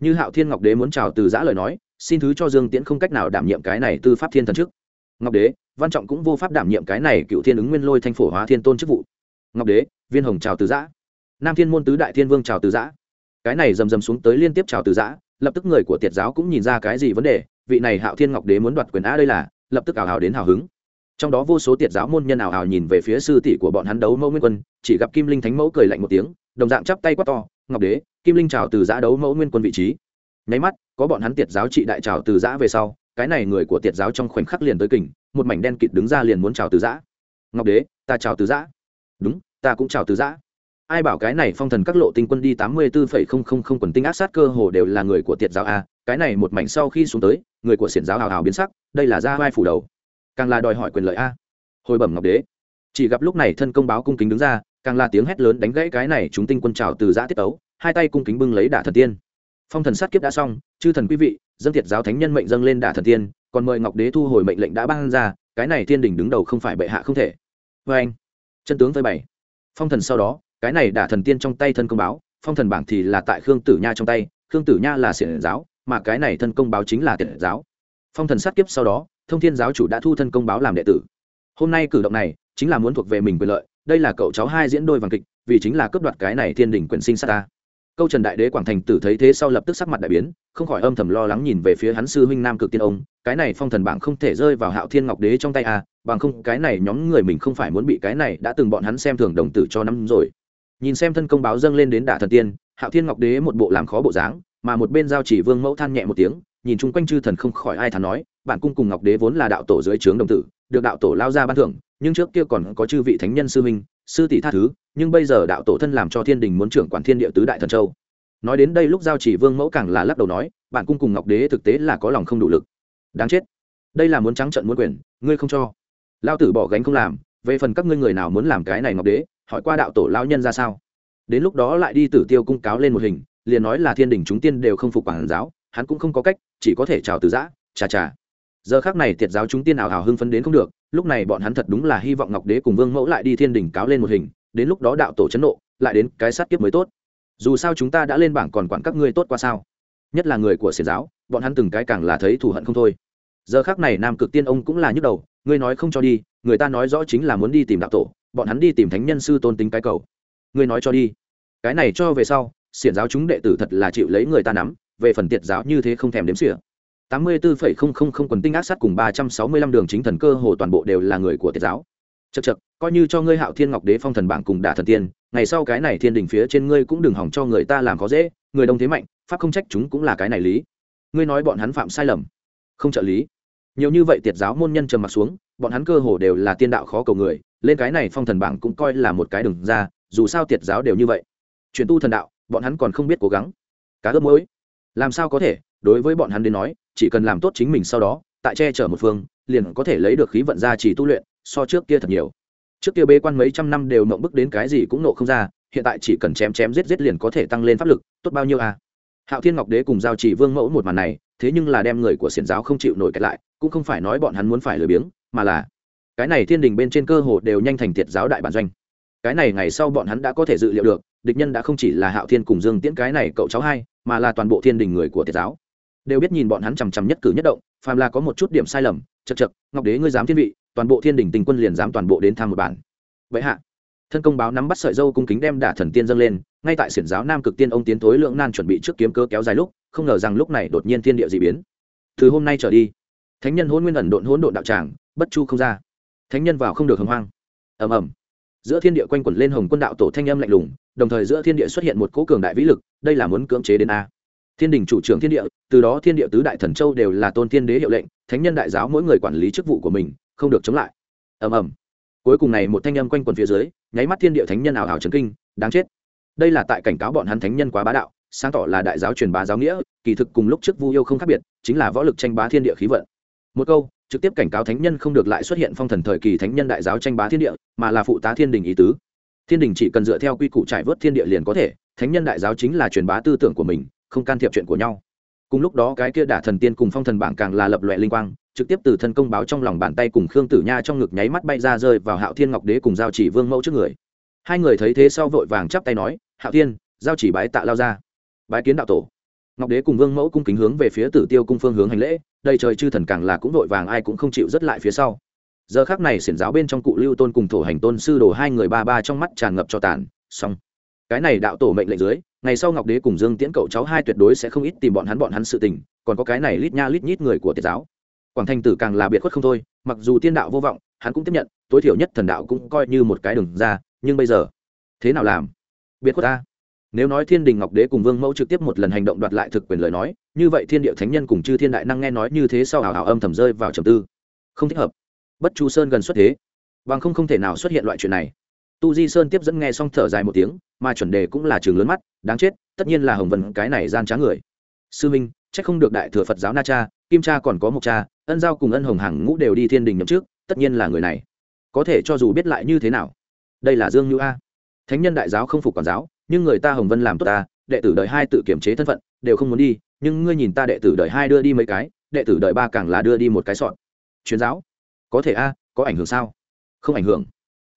Như hạo thiên ngọc đế muốn chào từ giã lời nói, xin thứ cho dương tiễn không cách nào đảm nhiệm cái này tư pháp thiên thần trước ngọc đế, văn trọng cũng vô pháp đảm nhiệm cái này cựu thiên ứng nguyên lôi thanh phổ hóa thiên tôn chức vụ. Ngọc đế, viên hồng chào từ giã. Nam thiên môn tứ đại thiên vương chào từ giã. Cái này rầm rầm xuống tới liên tiếp chào từ giã, lập tức người của tiệt giáo cũng nhìn ra cái gì vấn đề, vị này hạo thiên ngọc đế muốn đoạt quyền a đây là lập tức ảo hào đến hào hứng. Trong đó vô số tiệt giáo môn nhân ảo hào nhìn về phía sư tỷ của bọn hắn đấu mẫu nguyên quân, chỉ gặp kim linh thánh mẫu cười lạnh một tiếng, đồng dạng chắp tay quát to, ngọc đế, kim linh trào từ giã đấu mẫu nguyên quân vị trí. Nháy mắt, có bọn hắn tiệt giáo trị đại trào từ giã về sau, cái này người của tiệt giáo trong khoảnh khắc liền tới kình, một mảnh đen kịt đứng ra liền muốn trào từ giã. Ngọc đế, ta trào từ giã. Đúng, ta cũng trào từ giã. Ai bảo cái này phong thần các lộ tinh quân đi tám mươi bốn quần tinh ác sát cơ hồ đều là người của tiệt giáo a, cái này một mảnh sau khi xuống tới, người của xiển giáo hào hào biến sắc đây là gia vai phủ đầu. Càng là đòi hỏi quyền lợi a. Hồi bẩm ngọc đế. Chỉ gặp lúc này thân công báo cung kính đứng ra, càng là tiếng hét lớn đánh gãy cái này chúng tinh quân trào từ giã tiết tấu, hai tay cung kính bưng lấy đả thần tiên. Phong thần sát kiếp đã xong, chư thần quý vị, dân thiệt giáo thánh nhân mệnh dâng lên đả thần tiên, còn mời ngọc đế thu hồi mệnh lệnh đã ban ra, cái này thiên đình đứng đầu không phải bệ hạ không thể. Vê anh. Chân tướng phơi bày. Phong thần sau đó, cái này đả thần tiên trong tay thân công báo, phong thần bảng thì là tại khương tử nha trong tay, khương tử nha là xiển giáo, mà cái này thân công báo chính là tiện giáo phong thần sát kiếp sau đó, thông thiên giáo chủ đã thu thân công báo làm đệ tử. Hôm nay cử động này chính là muốn thuộc về mình quyền lợi, đây là cậu cháu hai diễn đôi vàng kịch, vì chính là cướp đoạt cái này thiên đình quyền sinh sát ta. Câu trần đại đế quảng thành tử thấy thế sau lập tức sắc mặt đại biến, không khỏi âm thầm lo lắng nhìn về phía hắn sư huynh nam cực tiên ông, cái này phong thần bảng không thể rơi vào hạo thiên ngọc đế trong tay à bằng không cái này nhóm người mình không phải muốn bị cái này đã từng bọn hắn xem thường đồng tử cho năm rồi. Nhìn xem thân công báo dâng lên đến đả thần tiên, hạo thiên ngọc đế một bộ làm khó bộ dáng, mà một bên giao chỉ vương mẫu than nhẹ một tiếng nhìn chung quanh chư thần không khỏi ai thán nói, bản cung cùng ngọc đế vốn là đạo tổ dưới trướng đồng tử, được đạo tổ lao ra ban thưởng, nhưng trước kia còn có chư vị thánh nhân sư minh sư tỷ tha thứ, nhưng bây giờ đạo tổ thân làm cho thiên đình muốn trưởng quản thiên địa tứ đại thần châu. Nói đến đây lúc giao chỉ vương mẫu càng là lắc đầu nói, bản cung cùng ngọc đế thực tế là có lòng không đủ lực. Đáng chết. Đây là muốn trắng trận muốn quyền, ngươi không cho. Lao tử bỏ gánh không làm, về phần các ngươi người nào muốn làm cái này ngọc đế, hỏi qua đạo tổ lao nhân ra sao? Đến lúc đó lại đi tử tiêu cung cáo lên một hình, liền nói là thiên đình chúng tiên đều không phục quản giáo hắn cũng không có cách, chỉ có thể chào từ giã, chà chà. Giờ khác này tiệt giáo chúng tiên ảo hào hưng phấn đến không được, lúc này bọn hắn thật đúng là hy vọng ngọc đế cùng vương mẫu lại đi thiên đình cáo lên một hình, đến lúc đó đạo tổ chấn nộ, lại đến cái sát kiếp mới tốt. Dù sao chúng ta đã lên bảng còn quản các ngươi tốt qua sao? Nhất là người của xiển giáo, bọn hắn từng cái càng là thấy thù hận không thôi. Giờ khác này nam cực tiên ông cũng là nhức đầu, ngươi nói không cho đi, người ta nói rõ chính là muốn đi tìm đạo tổ, bọn hắn đi tìm thánh nhân sư tôn tính cái cầu. Ngươi nói cho đi. Cái này cho về sau, xiển giáo chúng đệ tử thật là chịu lấy người ta nắm về phần tiệt giáo như thế không thèm đếm xỉa. Tám mươi bốn quần tinh ác sát cùng ba trăm sáu mươi lăm đường chính thần cơ hồ toàn bộ đều là người của tiệt giáo. Chật chật coi như cho ngươi hạo thiên ngọc đế phong thần bảng cùng đả thần tiên, ngày sau cái này thiên đình phía trên ngươi cũng đừng hỏng cho người ta làm khó dễ, người đông thế mạnh, pháp không trách chúng cũng là cái này lý. Ngươi nói bọn hắn phạm sai lầm. Không trợ lý. Nhiều như vậy tiệt giáo môn nhân trầm mặt xuống, bọn hắn cơ hồ đều là tiên đạo khó cầu người, lên cái này phong thần bảng cũng coi là một cái đừng ra, dù sao tiệt giáo đều như vậy. Chuyển tu thần đạo, bọn hắn còn không biết cố gắng. Cá ướp mỗi làm sao có thể? Đối với bọn hắn đến nói, chỉ cần làm tốt chính mình sau đó, tại che chở một phương, liền có thể lấy được khí vận ra chỉ tu luyện, so trước kia thật nhiều. Trước kia bế quan mấy trăm năm đều mộng bức đến cái gì cũng nộ không ra, hiện tại chỉ cần chém chém giết giết liền có thể tăng lên pháp lực, tốt bao nhiêu à? Hạo thiên ngọc đế cùng giao chỉ vương mẫu một màn này, thế nhưng là đem người của xiển giáo không chịu nổi kẹt lại, cũng không phải nói bọn hắn muốn phải lười biếng, mà là cái này thiên đình bên trên cơ hồ đều nhanh thành tiệt giáo đại bản doanh. Cái này ngày sau bọn hắn đã có thể dự liệu được, địch nhân đã không chỉ là hạo thiên cùng dương tiễn cái này cậu cháu hai mà là toàn bộ thiên đình người của tiệt giáo. Đều biết nhìn bọn hắn chằm chằm nhất cử nhất động, phàm là có một chút điểm sai lầm chật chật ngọc đế ngươi dám thiên vị, toàn bộ thiên đình tình quân liền dám toàn bộ đến tham một bản. Vậy hạ, thân công báo nắm bắt sợi dâu cung kính đem đả thần tiên dâng lên, ngay tại xiển giáo nam cực tiên ông tiến thối lượng nan chuẩn bị trước kiếm cơ kéo dài lúc, không ngờ rằng lúc này đột nhiên thiên địa d ị biến. Từ hôm nay trở đi, thánh nhân hôn nguyên ẩn độn hỗn độn đạo tràng, bất chu không ra. Thánh nhân vào không được hồng hoang. Ầm ầm. Giữa thiên địa quanh quẩn lên hồng quân đạo tổ thanh âm lạnh lùng đồng thời giữa thiên địa xuất hiện một cỗ cường đại vĩ lực, đây là muốn cưỡng chế đến a. Thiên đình chủ trưởng thiên địa, từ đó thiên địa tứ đại thần châu đều là tôn thiên đế hiệu lệnh, thánh nhân đại giáo mỗi người quản lý chức vụ của mình, không được chống lại. Ầm ầm. Cuối cùng này một thanh âm quanh quần phía dưới, nháy mắt thiên địa thánh nhân ảo ảo chấn kinh, đáng chết. Đây là tại cảnh cáo bọn hắn thánh nhân quá bá đạo, sáng tỏ là đại giáo truyền bá giáo nghĩa, kỳ thực cùng lúc trước vu yêu không khác biệt, chính là võ lực tranh bá thiên địa khí vận. Một câu, trực tiếp cảnh cáo thánh nhân không được lại xuất hiện phong thần thời kỳ thánh nhân đại giáo tranh bá thiên địa, mà là phụ tá thiên đình ý tứ thiên đình chỉ cần dựa theo quy củ trải vớt thiên địa liền có thể, thánh nhân đại giáo chính là truyền bá tư tưởng của mình, không can thiệp chuyện của nhau. Cùng lúc đó cái kia đả thần tiên cùng phong thần bảng càng là lập loại linh quang, trực tiếp từ thân công báo trong lòng bàn tay cùng khương tử nha trong ngực nháy mắt bay ra rơi vào hạo thiên ngọc đế cùng giao chỉ vương mẫu trước người. Hai người thấy thế sau vội vàng chắp tay nói, hạo thiên, giao chỉ bái tạ lao ra. Bái kiến đạo tổ. Ngọc đế cùng vương mẫu cung kính hướng về phía tử tiêu cung phương hướng hành lễ, đầy trời chư thần càng là cũng vội vàng ai cũng không chịu dứt lại phía sau giờ khác này xiển giáo bên trong cụ lưu tôn cùng thổ hành tôn sư đồ hai người ba ba trong mắt tràn ngập cho tàn. Xong. Cái này đạo tổ mệnh lệnh dưới, ngày sau ngọc đế cùng dương tiễn cậu cháu hai tuyệt đối sẽ không ít tìm bọn hắn bọn hắn sự tình, còn có cái này lít nha lít nhít người của tiệt giáo. Quảng thanh tử càng là biệt khuất không thôi, mặc dù tiên đạo vô vọng, hắn cũng tiếp nhận, tối thiểu nhất thần đạo cũng coi như một cái đường ra, nhưng bây giờ, thế nào làm? Biệt khuất ta. Nếu nói thiên đình ngọc đế cùng vương mẫu trực tiếp một lần hành động đoạt lại thực quyền lời nói, như vậy thiên địa thánh nhân cùng chư thiên đại năng nghe nói như thế sau hào hào âm thầm rơi vào trầm tư. Không thích hợp bất chu sơn gần xuất thế bằng không không thể nào xuất hiện loại chuyện này tu di sơn tiếp dẫn nghe xong thở dài một tiếng mà chuẩn đề cũng là trường lớn mắt đáng chết tất nhiên là hồng vân cái này gian trá người sư minh c h ắ c không được đại thừa phật giáo na cha kim cha còn có một cha ân giao cùng ân hồng hằng ngũ đều đi thiên đình nhậm trước tất nhiên là người này có thể cho dù biết lại như thế nào đây là dương Như a thánh nhân đại giáo không phục quản giáo nhưng người ta hồng vân làm tốt ta đệ tử đời hai tự kiểm chế thân phận đều không muốn đi nhưng ngươi nhìn ta đệ tử đời hai đưa đi mấy cái đệ tử đời ba càng là đưa đi một cái sọn chuyến giáo có thể a, có ảnh hưởng sao? Không ảnh hưởng.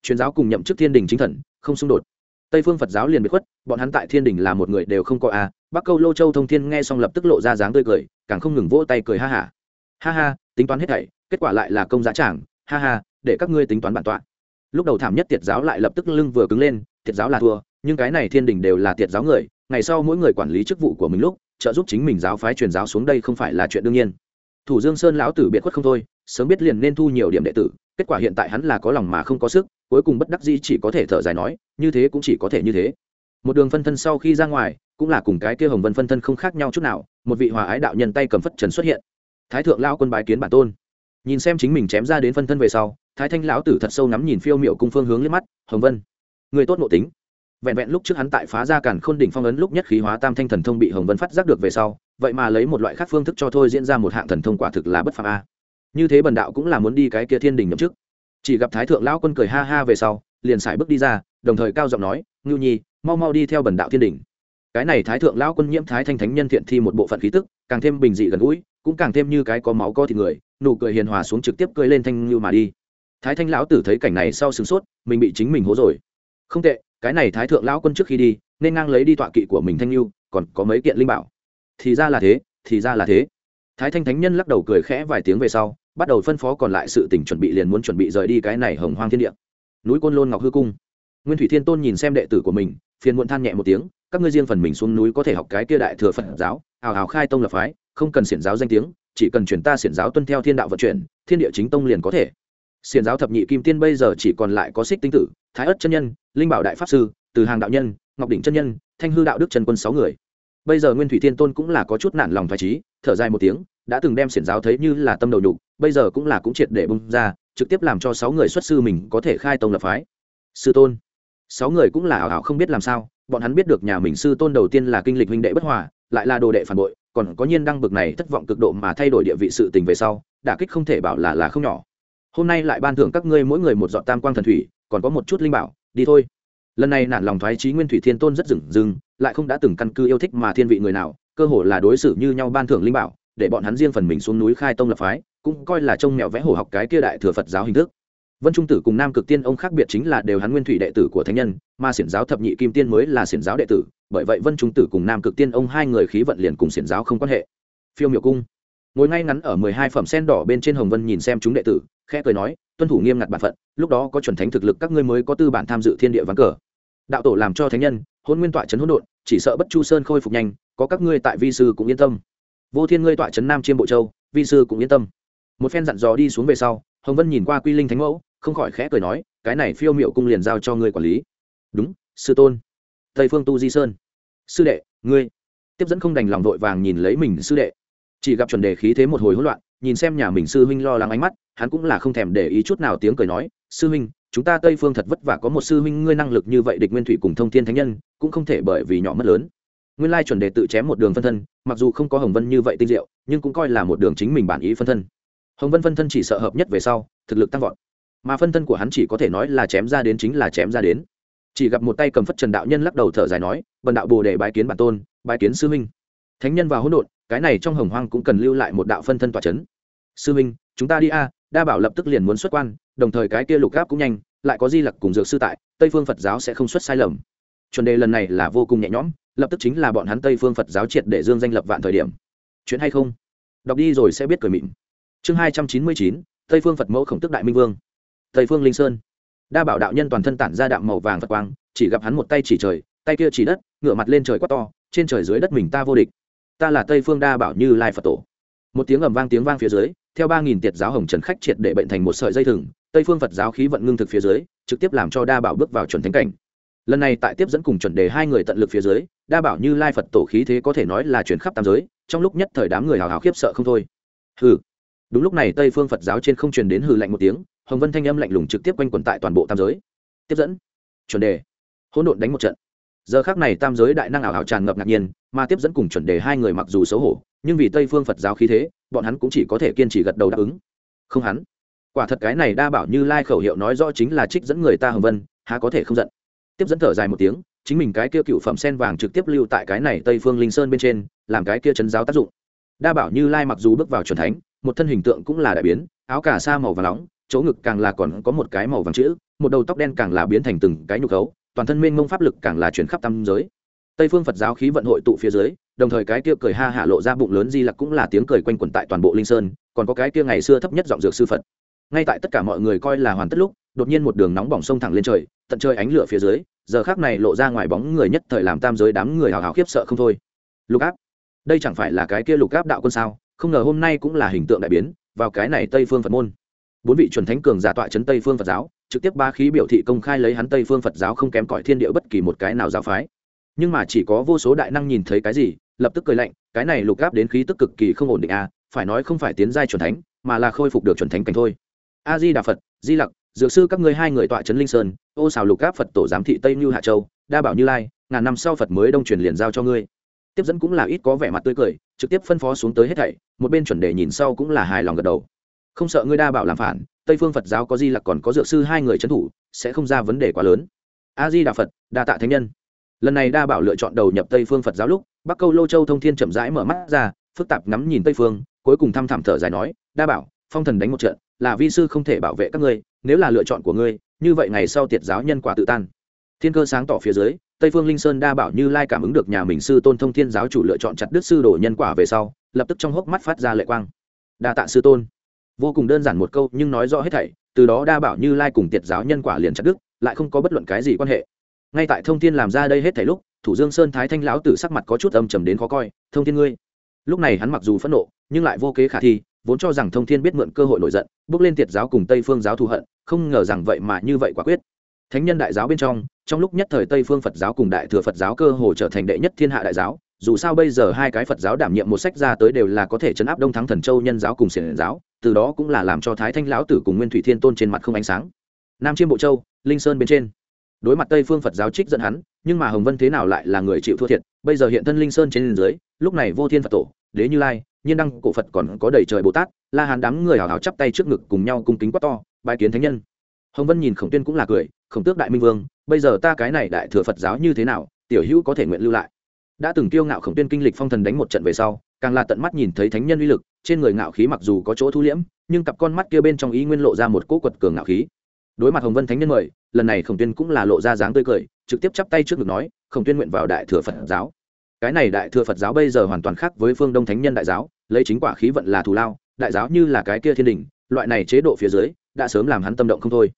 Truyền giáo cùng nhậm chức thiên đình chính thần, không xung đột. Tây phương phật giáo liền bị khuất, bọn hắn tại thiên đình là một người đều không có a. Bắc câu lô châu thông thiên nghe xong lập tức lộ ra dáng tươi cười, càng không ngừng vỗ tay cười ha hả. Ha. ha ha tính toán hết thảy, kết quả lại là công giá trảng ha ha, để các ngươi tính toán bản tọa. Lúc đầu thảm nhất tiệt giáo lại lập tức lưng vừa cứng lên, tiệt giáo là thua, nhưng cái này thiên đình đều là tiệt giáo người, ngày sau mỗi người quản lý chức vụ của mình lúc, trợ giúp chính mình giáo phái truyền giáo xuống đây không phải là chuyện đương nhiên. Thủ dương sơn lão tử biệt khuất không thôi sớm biết liền nên thu nhiều điểm đệ tử, kết quả hiện tại hắn là có lòng mà không có sức, cuối cùng bất đắc dĩ chỉ có thể thở dài nói, như thế cũng chỉ có thể như thế. Một đường phân thân sau khi ra ngoài, cũng là cùng cái kia hồng vân phân thân không khác nhau chút nào, một vị hòa ái đạo nhân tay cầm phất trần xuất hiện. Thái thượng lao quân bái kiến bản tôn. Nhìn xem chính mình chém ra đến phân thân về sau, thái thanh lão tử thật sâu ngắm nhìn phiêu miệu cung phương hướng lên mắt, hồng vân, người tốt nội tính. Vẹn vẹn lúc trước hắn tại phá ra cản khôn đỉnh phong ấn lúc nhất khí hóa tam thanh thần thông bị hồng vân phát giác được về sau, vậy mà lấy một loại khác phương thức cho thôi diễn ra một hạng thần thông quả thực là bất phạm a như thế bần đạo cũng là muốn đi cái kia thiên đình nhậm chức. Chỉ gặp thái thượng lão quân cười ha ha về sau, liền sải bước đi ra, đồng thời cao giọng nói, ngưu nhi, mau mau đi theo bần đạo thiên đình. Cái này thái thượng lão quân nhiễm thái thanh thánh nhân thiện thi một bộ phận khí tức, càng thêm bình dị gần gũi, cũng càng thêm như cái có máu co thịt người, nụ cười hiền hòa xuống trực tiếp cười lên thanh ngưu mà đi. Thái thanh lão tử thấy cảnh này sau sửng sốt, mình bị chính mình hố rồi. Không tệ, cái này thái thượng lão quân trước khi đi, nên ngang lấy đi tọa kỵ của mình thanh ngưu, còn có mấy kiện linh bảo. Thì ra là thế, thì ra là thế. Thái thanh thánh nhân lắc đầu cười khẽ vài tiếng về sau bắt đầu phân phó còn lại sự tình chuẩn bị liền muốn chuẩn bị rời đi cái này hồng hoang thiên địa. Núi côn lôn ngọc hư cung. Nguyên thủy thiên tôn nhìn xem đệ tử của mình, phiền muộn than nhẹ một tiếng, các ngươi riêng phần mình xuống núi có thể học cái kia đại thừa phật giáo, hào hào khai tông lập phái, không cần xiển giáo danh tiếng, chỉ cần chuyển ta xiển giáo tuân theo thiên đạo vận chuyển, thiên địa chính tông liền có thể. Xiển giáo thập nhị kim tiên bây giờ chỉ còn lại có xích tinh tử, thái ất chân nhân, linh bảo đại pháp sư, từ hàng đạo nhân, ngọc đỉnh chân nhân, thanh hư đạo đức trần quân sáu người. Bây giờ nguyên thủy thiên tôn cũng là có chút nản lòng phải trí thở dài một tiếng đã từng đem xiển giáo thấy như là tâm đầu nhục, bây giờ cũng là cũng triệt để bung ra, trực tiếp làm cho sáu người xuất sư mình có thể khai tông lập phái. Sư tôn. Sáu người cũng là ảo ảo không biết làm sao, bọn hắn biết được nhà mình sư tôn đầu tiên là kinh lịch huynh đệ bất hòa, lại là đồ đệ phản bội, còn có nhiên đăng bực này thất vọng cực độ mà thay đổi địa vị sự tình về sau, đả kích không thể bảo là là không nhỏ. Hôm nay lại ban thưởng các ngươi mỗi người một dọn tam quang thần thủy, còn có một chút linh bảo, đi thôi. Lần này nản lòng thoái trí nguyên thủy thiên tôn rất dừng dừng lại không đã từng căn cứ yêu thích mà thiên vị người nào, cơ hồ là đối xử như nhau ban thưởng linh bảo để bọn hắn riêng phần mình xuống núi khai tông lập phái, cũng coi là trông mẹo vẽ hổ học cái kia đại thừa phật giáo hình thức. Vân trung tử cùng nam cực tiên ông khác biệt chính là đều hắn nguyên thủy đệ tử của thánh nhân, mà xiển giáo thập nhị kim tiên mới là xiển giáo đệ tử, bởi vậy vân trung tử cùng nam cực tiên ông hai người khí vận liền cùng xiển giáo không quan hệ. Phiêu miểu cung. Ngồi ngay ngắn ở mười hai phẩm sen đỏ bên trên hồng vân nhìn xem chúng đệ tử, khẽ cười nói, tuân thủ nghiêm ngặt bản phận, lúc đó có chuẩn thánh thực lực các ngươi mới có tư bản tham dự thiên địa ván cờ. Đạo tổ làm cho thánh nhân, hôn nguyên tọa trấn hỗn độn, chỉ sợ bất chu sơn khôi phục nhanh, có các ngươi tại vi sư cũng yên tâm vô thiên ngươi tọa trấn nam chiêm bộ châu, vi sư cũng yên tâm. Một phen dặn dò đi xuống về sau, hồng vân nhìn qua quy linh thánh mẫu, không khỏi khẽ cười nói, cái này phiêu miệu cung liền giao cho ngươi quản lý. Đúng, sư tôn. Tây phương tu di sơn. Sư đệ, ngươi. Tiếp dẫn không đành lòng vội vàng nhìn lấy mình sư đệ. Chỉ gặp chuẩn đề khí thế một hồi hỗn loạn, nhìn xem nhà mình sư huynh lo lắng ánh mắt, hắn cũng là không thèm để ý chút nào tiếng cười nói, sư huynh, chúng ta tây phương thật vất vả có một sư huynh ngươi năng lực như vậy địch nguyên thủy cùng thông thiên thánh nhân, cũng không thể bởi vì nhỏ mất lớn nguyên lai chuẩn đề tự chém một đường phân thân, mặc dù không có hồng vân như vậy tinh diệu, nhưng cũng coi là một đường chính mình bản ý phân thân. Hồng vân phân thân chỉ sợ hợp nhất về sau, thực lực tăng vọt. Mà phân thân của hắn chỉ có thể nói là chém ra đến chính là chém ra đến. Chỉ gặp một tay cầm phất trần đạo nhân lắc đầu thở dài nói vần đạo bồ đề bái kiến bản tôn, bái kiến sư minh thánh nhân và hỗn độn, cái này trong hồng hoang cũng cần lưu lại một đạo phân thân tỏa c h ấ n sư minh chúng ta đi a, đa bảo lập tức liền muốn xuất quan, đồng thời cái kia lục gáp cũng nhanh, lại có di lặc cùng dược sư tại, tây phương phật giáo sẽ không xuất sai lầm. Chuẩn đề lần này là vô cùng nhẹ nhõm lập tức chính là bọn hắn tây phương phật giáo triệt để dương danh lập vạn thời điểm. Chuyện hay không? Đọc đi rồi sẽ biết cười mịn. Chương hai trăm chín mươi chín, tây phương phật mẫu khổng tức đại minh vương. Tây phương linh sơn. Đa bảo đạo nhân toàn thân tản ra đạm màu vàng phật quang, chỉ gặp hắn một tay chỉ trời, tay kia chỉ đất ngựa mặt lên trời quát to, trên trời dưới đất mình ta vô địch. Ta là tây phương đa bảo như lai phật tổ. Một tiếng ầm vang tiếng vang phía dưới, theo ba nghìn tiệt giáo hồng trần khách triệt để bệnh thành một sợi dây thừng, tây phương phật giáo khí vận ngưng thực phía dưới, trực tiếp làm cho đa bảo bước vào chuẩn thánh cảnh lần này tại tiếp dẫn cùng chuẩn đề hai người tận lực phía dưới, đa bảo như lai phật tổ khí thế có thể nói là chuyển khắp tam giới, trong lúc nhất thời đám người hào hào khiếp sợ không thôi. Hừ. Đúng lúc này tây phương phật giáo trên không truyền đến hừ lạnh một tiếng, hồng vân thanh âm lạnh lùng trực tiếp quanh quẩn tại toàn bộ tam giới. Tiếp dẫn. Chuẩn đề. Hỗn độn đánh một trận. Giờ khác này tam giới đại năng ảo hào tràn ngập ngạc nhiên, mà tiếp dẫn cùng chuẩn đề hai người mặc dù xấu hổ, nhưng vì tây phương phật giáo khí thế, bọn hắn cũng chỉ có thể kiên trì gật đầu đáp ứng. Không hắn. Quả thật cái này đa bảo như lai khẩu hiệu nói rõ chính là trích dẫn người ta hồng vân, há có thể không giận tiếp dẫn thở dài một tiếng, chính mình cái kia cựu phẩm sen vàng trực tiếp lưu tại cái này tây phương linh sơn bên trên, làm cái kia chấn giáo tác dụng. Đa bảo như lai mặc dù bước vào c thánh, một thân hình tượng cũng là đại biến, áo cà sa màu và nóng, chỗ ngực càng là còn có một cái màu vàng chữ, một đầu tóc đen càng là biến thành từng cái nhục khấu toàn thân mênh mông pháp lực càng là chuyển khắp tam giới. Tây phương phật giáo khí vận hội tụ phía dưới, đồng thời cái kia cười ha hạ lộ ra bụng lớn di lặc cũng là tiếng cười quanh quẩn tại toàn bộ linh sơn, còn có cái kia ngày xưa thấp nhất giọng dược sư phật. Ngay tại tất cả mọi người coi là hoàn tất lúc đột nhiên một đường nóng bỏng sông thẳng lên trời tận trời ánh lửa phía dưới giờ khác này lộ ra ngoài bóng người nhất thời làm tam giới đám người hào hào khiếp sợ không thôi. Lục áp. Đây chẳng phải là cái kia lục áp đạo quân sao? Không ngờ hôm nay cũng là hình tượng đại biến vào cái này tây phương phật môn. Bốn vị chuẩn thánh cường giả tọa chấn tây phương phật giáo trực tiếp ba khí biểu thị công khai lấy hắn tây phương phật giáo không kém cỏi thiên địa bất kỳ một cái nào giáo phái. Nhưng mà chỉ có vô số đại năng nhìn thấy cái gì lập tức cười lạnh cái này lục áp đến khí tức cực kỳ không ổn định a à, phải nói không phải tiến giai chuẩn thánh mà là khôi phục được chuẩn thánh cảnh thôi. A di đà phật di lặc dược sư các ngươi hai người tọa trấn linh sơn, ô xào lục áp phật tổ giám thị tây như hạ châu, đa bảo như lai, ngàn năm sau phật mới đông truyền liền giao cho ngươi. Tiếp dẫn cũng là ít có vẻ mặt tươi cười, trực tiếp phân phó xuống tới hết thảy, một bên chuẩn đề nhìn sau cũng là hài lòng gật đầu. Không sợ ngươi đa bảo làm phản, tây phương phật giáo có di lặc còn có dược sư hai người trấn thủ, sẽ không ra vấn đề quá lớn. A di đà phật, đa tạ thánh nhân. Lần này đa bảo lựa chọn đầu nhập tây phương phật giáo lúc, bắc câu lô châu thông thiên chậm rãi mở mắt ra, phức tạp ngắm nhìn tây phương, cuối cùng thăm thẳm thở dài nói, đa bảo, phong thần đánh một trận là vi sư không thể bảo vệ các ngươi, nếu là lựa chọn của ngươi, như vậy ngày sau tiệt giáo nhân quả tự tan. Thiên cơ sáng tỏ phía dưới, tây phương linh sơn đa bảo như lai cảm ứng được nhà mình sư tôn thông thiên giáo chủ lựa chọn chặt đứt sư đồ nhân quả về sau, lập tức trong hốc mắt phát ra lệ quang. Đa tạ sư tôn. Vô cùng đơn giản một câu, nhưng nói rõ hết thảy, từ đó đa bảo như lai cùng tiệt giáo nhân quả liền chặt đứt, lại không có bất luận cái gì quan hệ. Ngay tại thông thiên làm ra đây hết thảy lúc, thủ dương sơn thái thanh lão tử sắc mặt có chút âm trầm đến khó coi, thông thiên ngươi. Lúc này hắn mặc dù phẫn nộ, nhưng lại vô kế khả thi vốn cho rằng thông thiên biết mượn cơ hội nổi giận, bước lên tiệt giáo cùng tây phương giáo thù hận, không ngờ rằng vậy mà như vậy quả quyết. Thánh nhân đại giáo bên trong trong lúc nhất thời tây phương phật giáo cùng đại thừa phật giáo cơ hồ trở thành đệ nhất thiên hạ đại giáo, dù sao bây giờ hai cái phật giáo đảm nhiệm một sách ra tới đều là có thể chấn áp đông thắng thần châu nhân giáo cùng xiển giáo, từ đó cũng là làm cho thái thanh lão tử cùng nguyên thủy thiên tôn trên mặt không ánh sáng. Nam chiêm bộ châu, linh sơn bên trên. Đối mặt tây phương phật giáo trích dẫn hắn, nhưng mà hồng vân thế nào lại là người chịu thua thiệt, bây giờ hiện thân linh sơn trên dưới, lúc này vô thiên phật tổ, đế như lai nhiên đăng cổ phật còn có đầy trời bồ tát, la hán đám người hào hào chắp tay trước ngực cùng nhau cung kính quá to bài kiến thánh nhân. Hồng vân nhìn khổng tuyên cũng là cười, khổng tước đại minh vương, bây giờ ta cái này đại thừa phật giáo như thế nào, tiểu hữu có thể nguyện lưu lại. Đã từng kiêu ngạo khổng tuyên kinh lịch phong thần đánh một trận về sau, càng là tận mắt nhìn thấy thánh nhân uy lực, trên người ngạo khí mặc dù có chỗ thu liễm, nhưng cặp con mắt kia bên trong ý nguyên lộ ra một cỗ quật cường ngạo khí. Đối mặt hồng vân thánh nhân mời, lần này khổng tuyên cũng là lộ ra dáng tươi cười, trực tiếp chắp tay trước ngực nói, khổng tuyên nguyện vào đại thừa phật giáo cái này đại thừa phật giáo bây giờ hoàn toàn khác với phương đông thánh nhân đại giáo, lấy chính quả khí vận là thù lao, đại giáo như là cái kia thiên đình, loại này chế độ phía dưới, đã sớm làm hắn tâm động không thôi.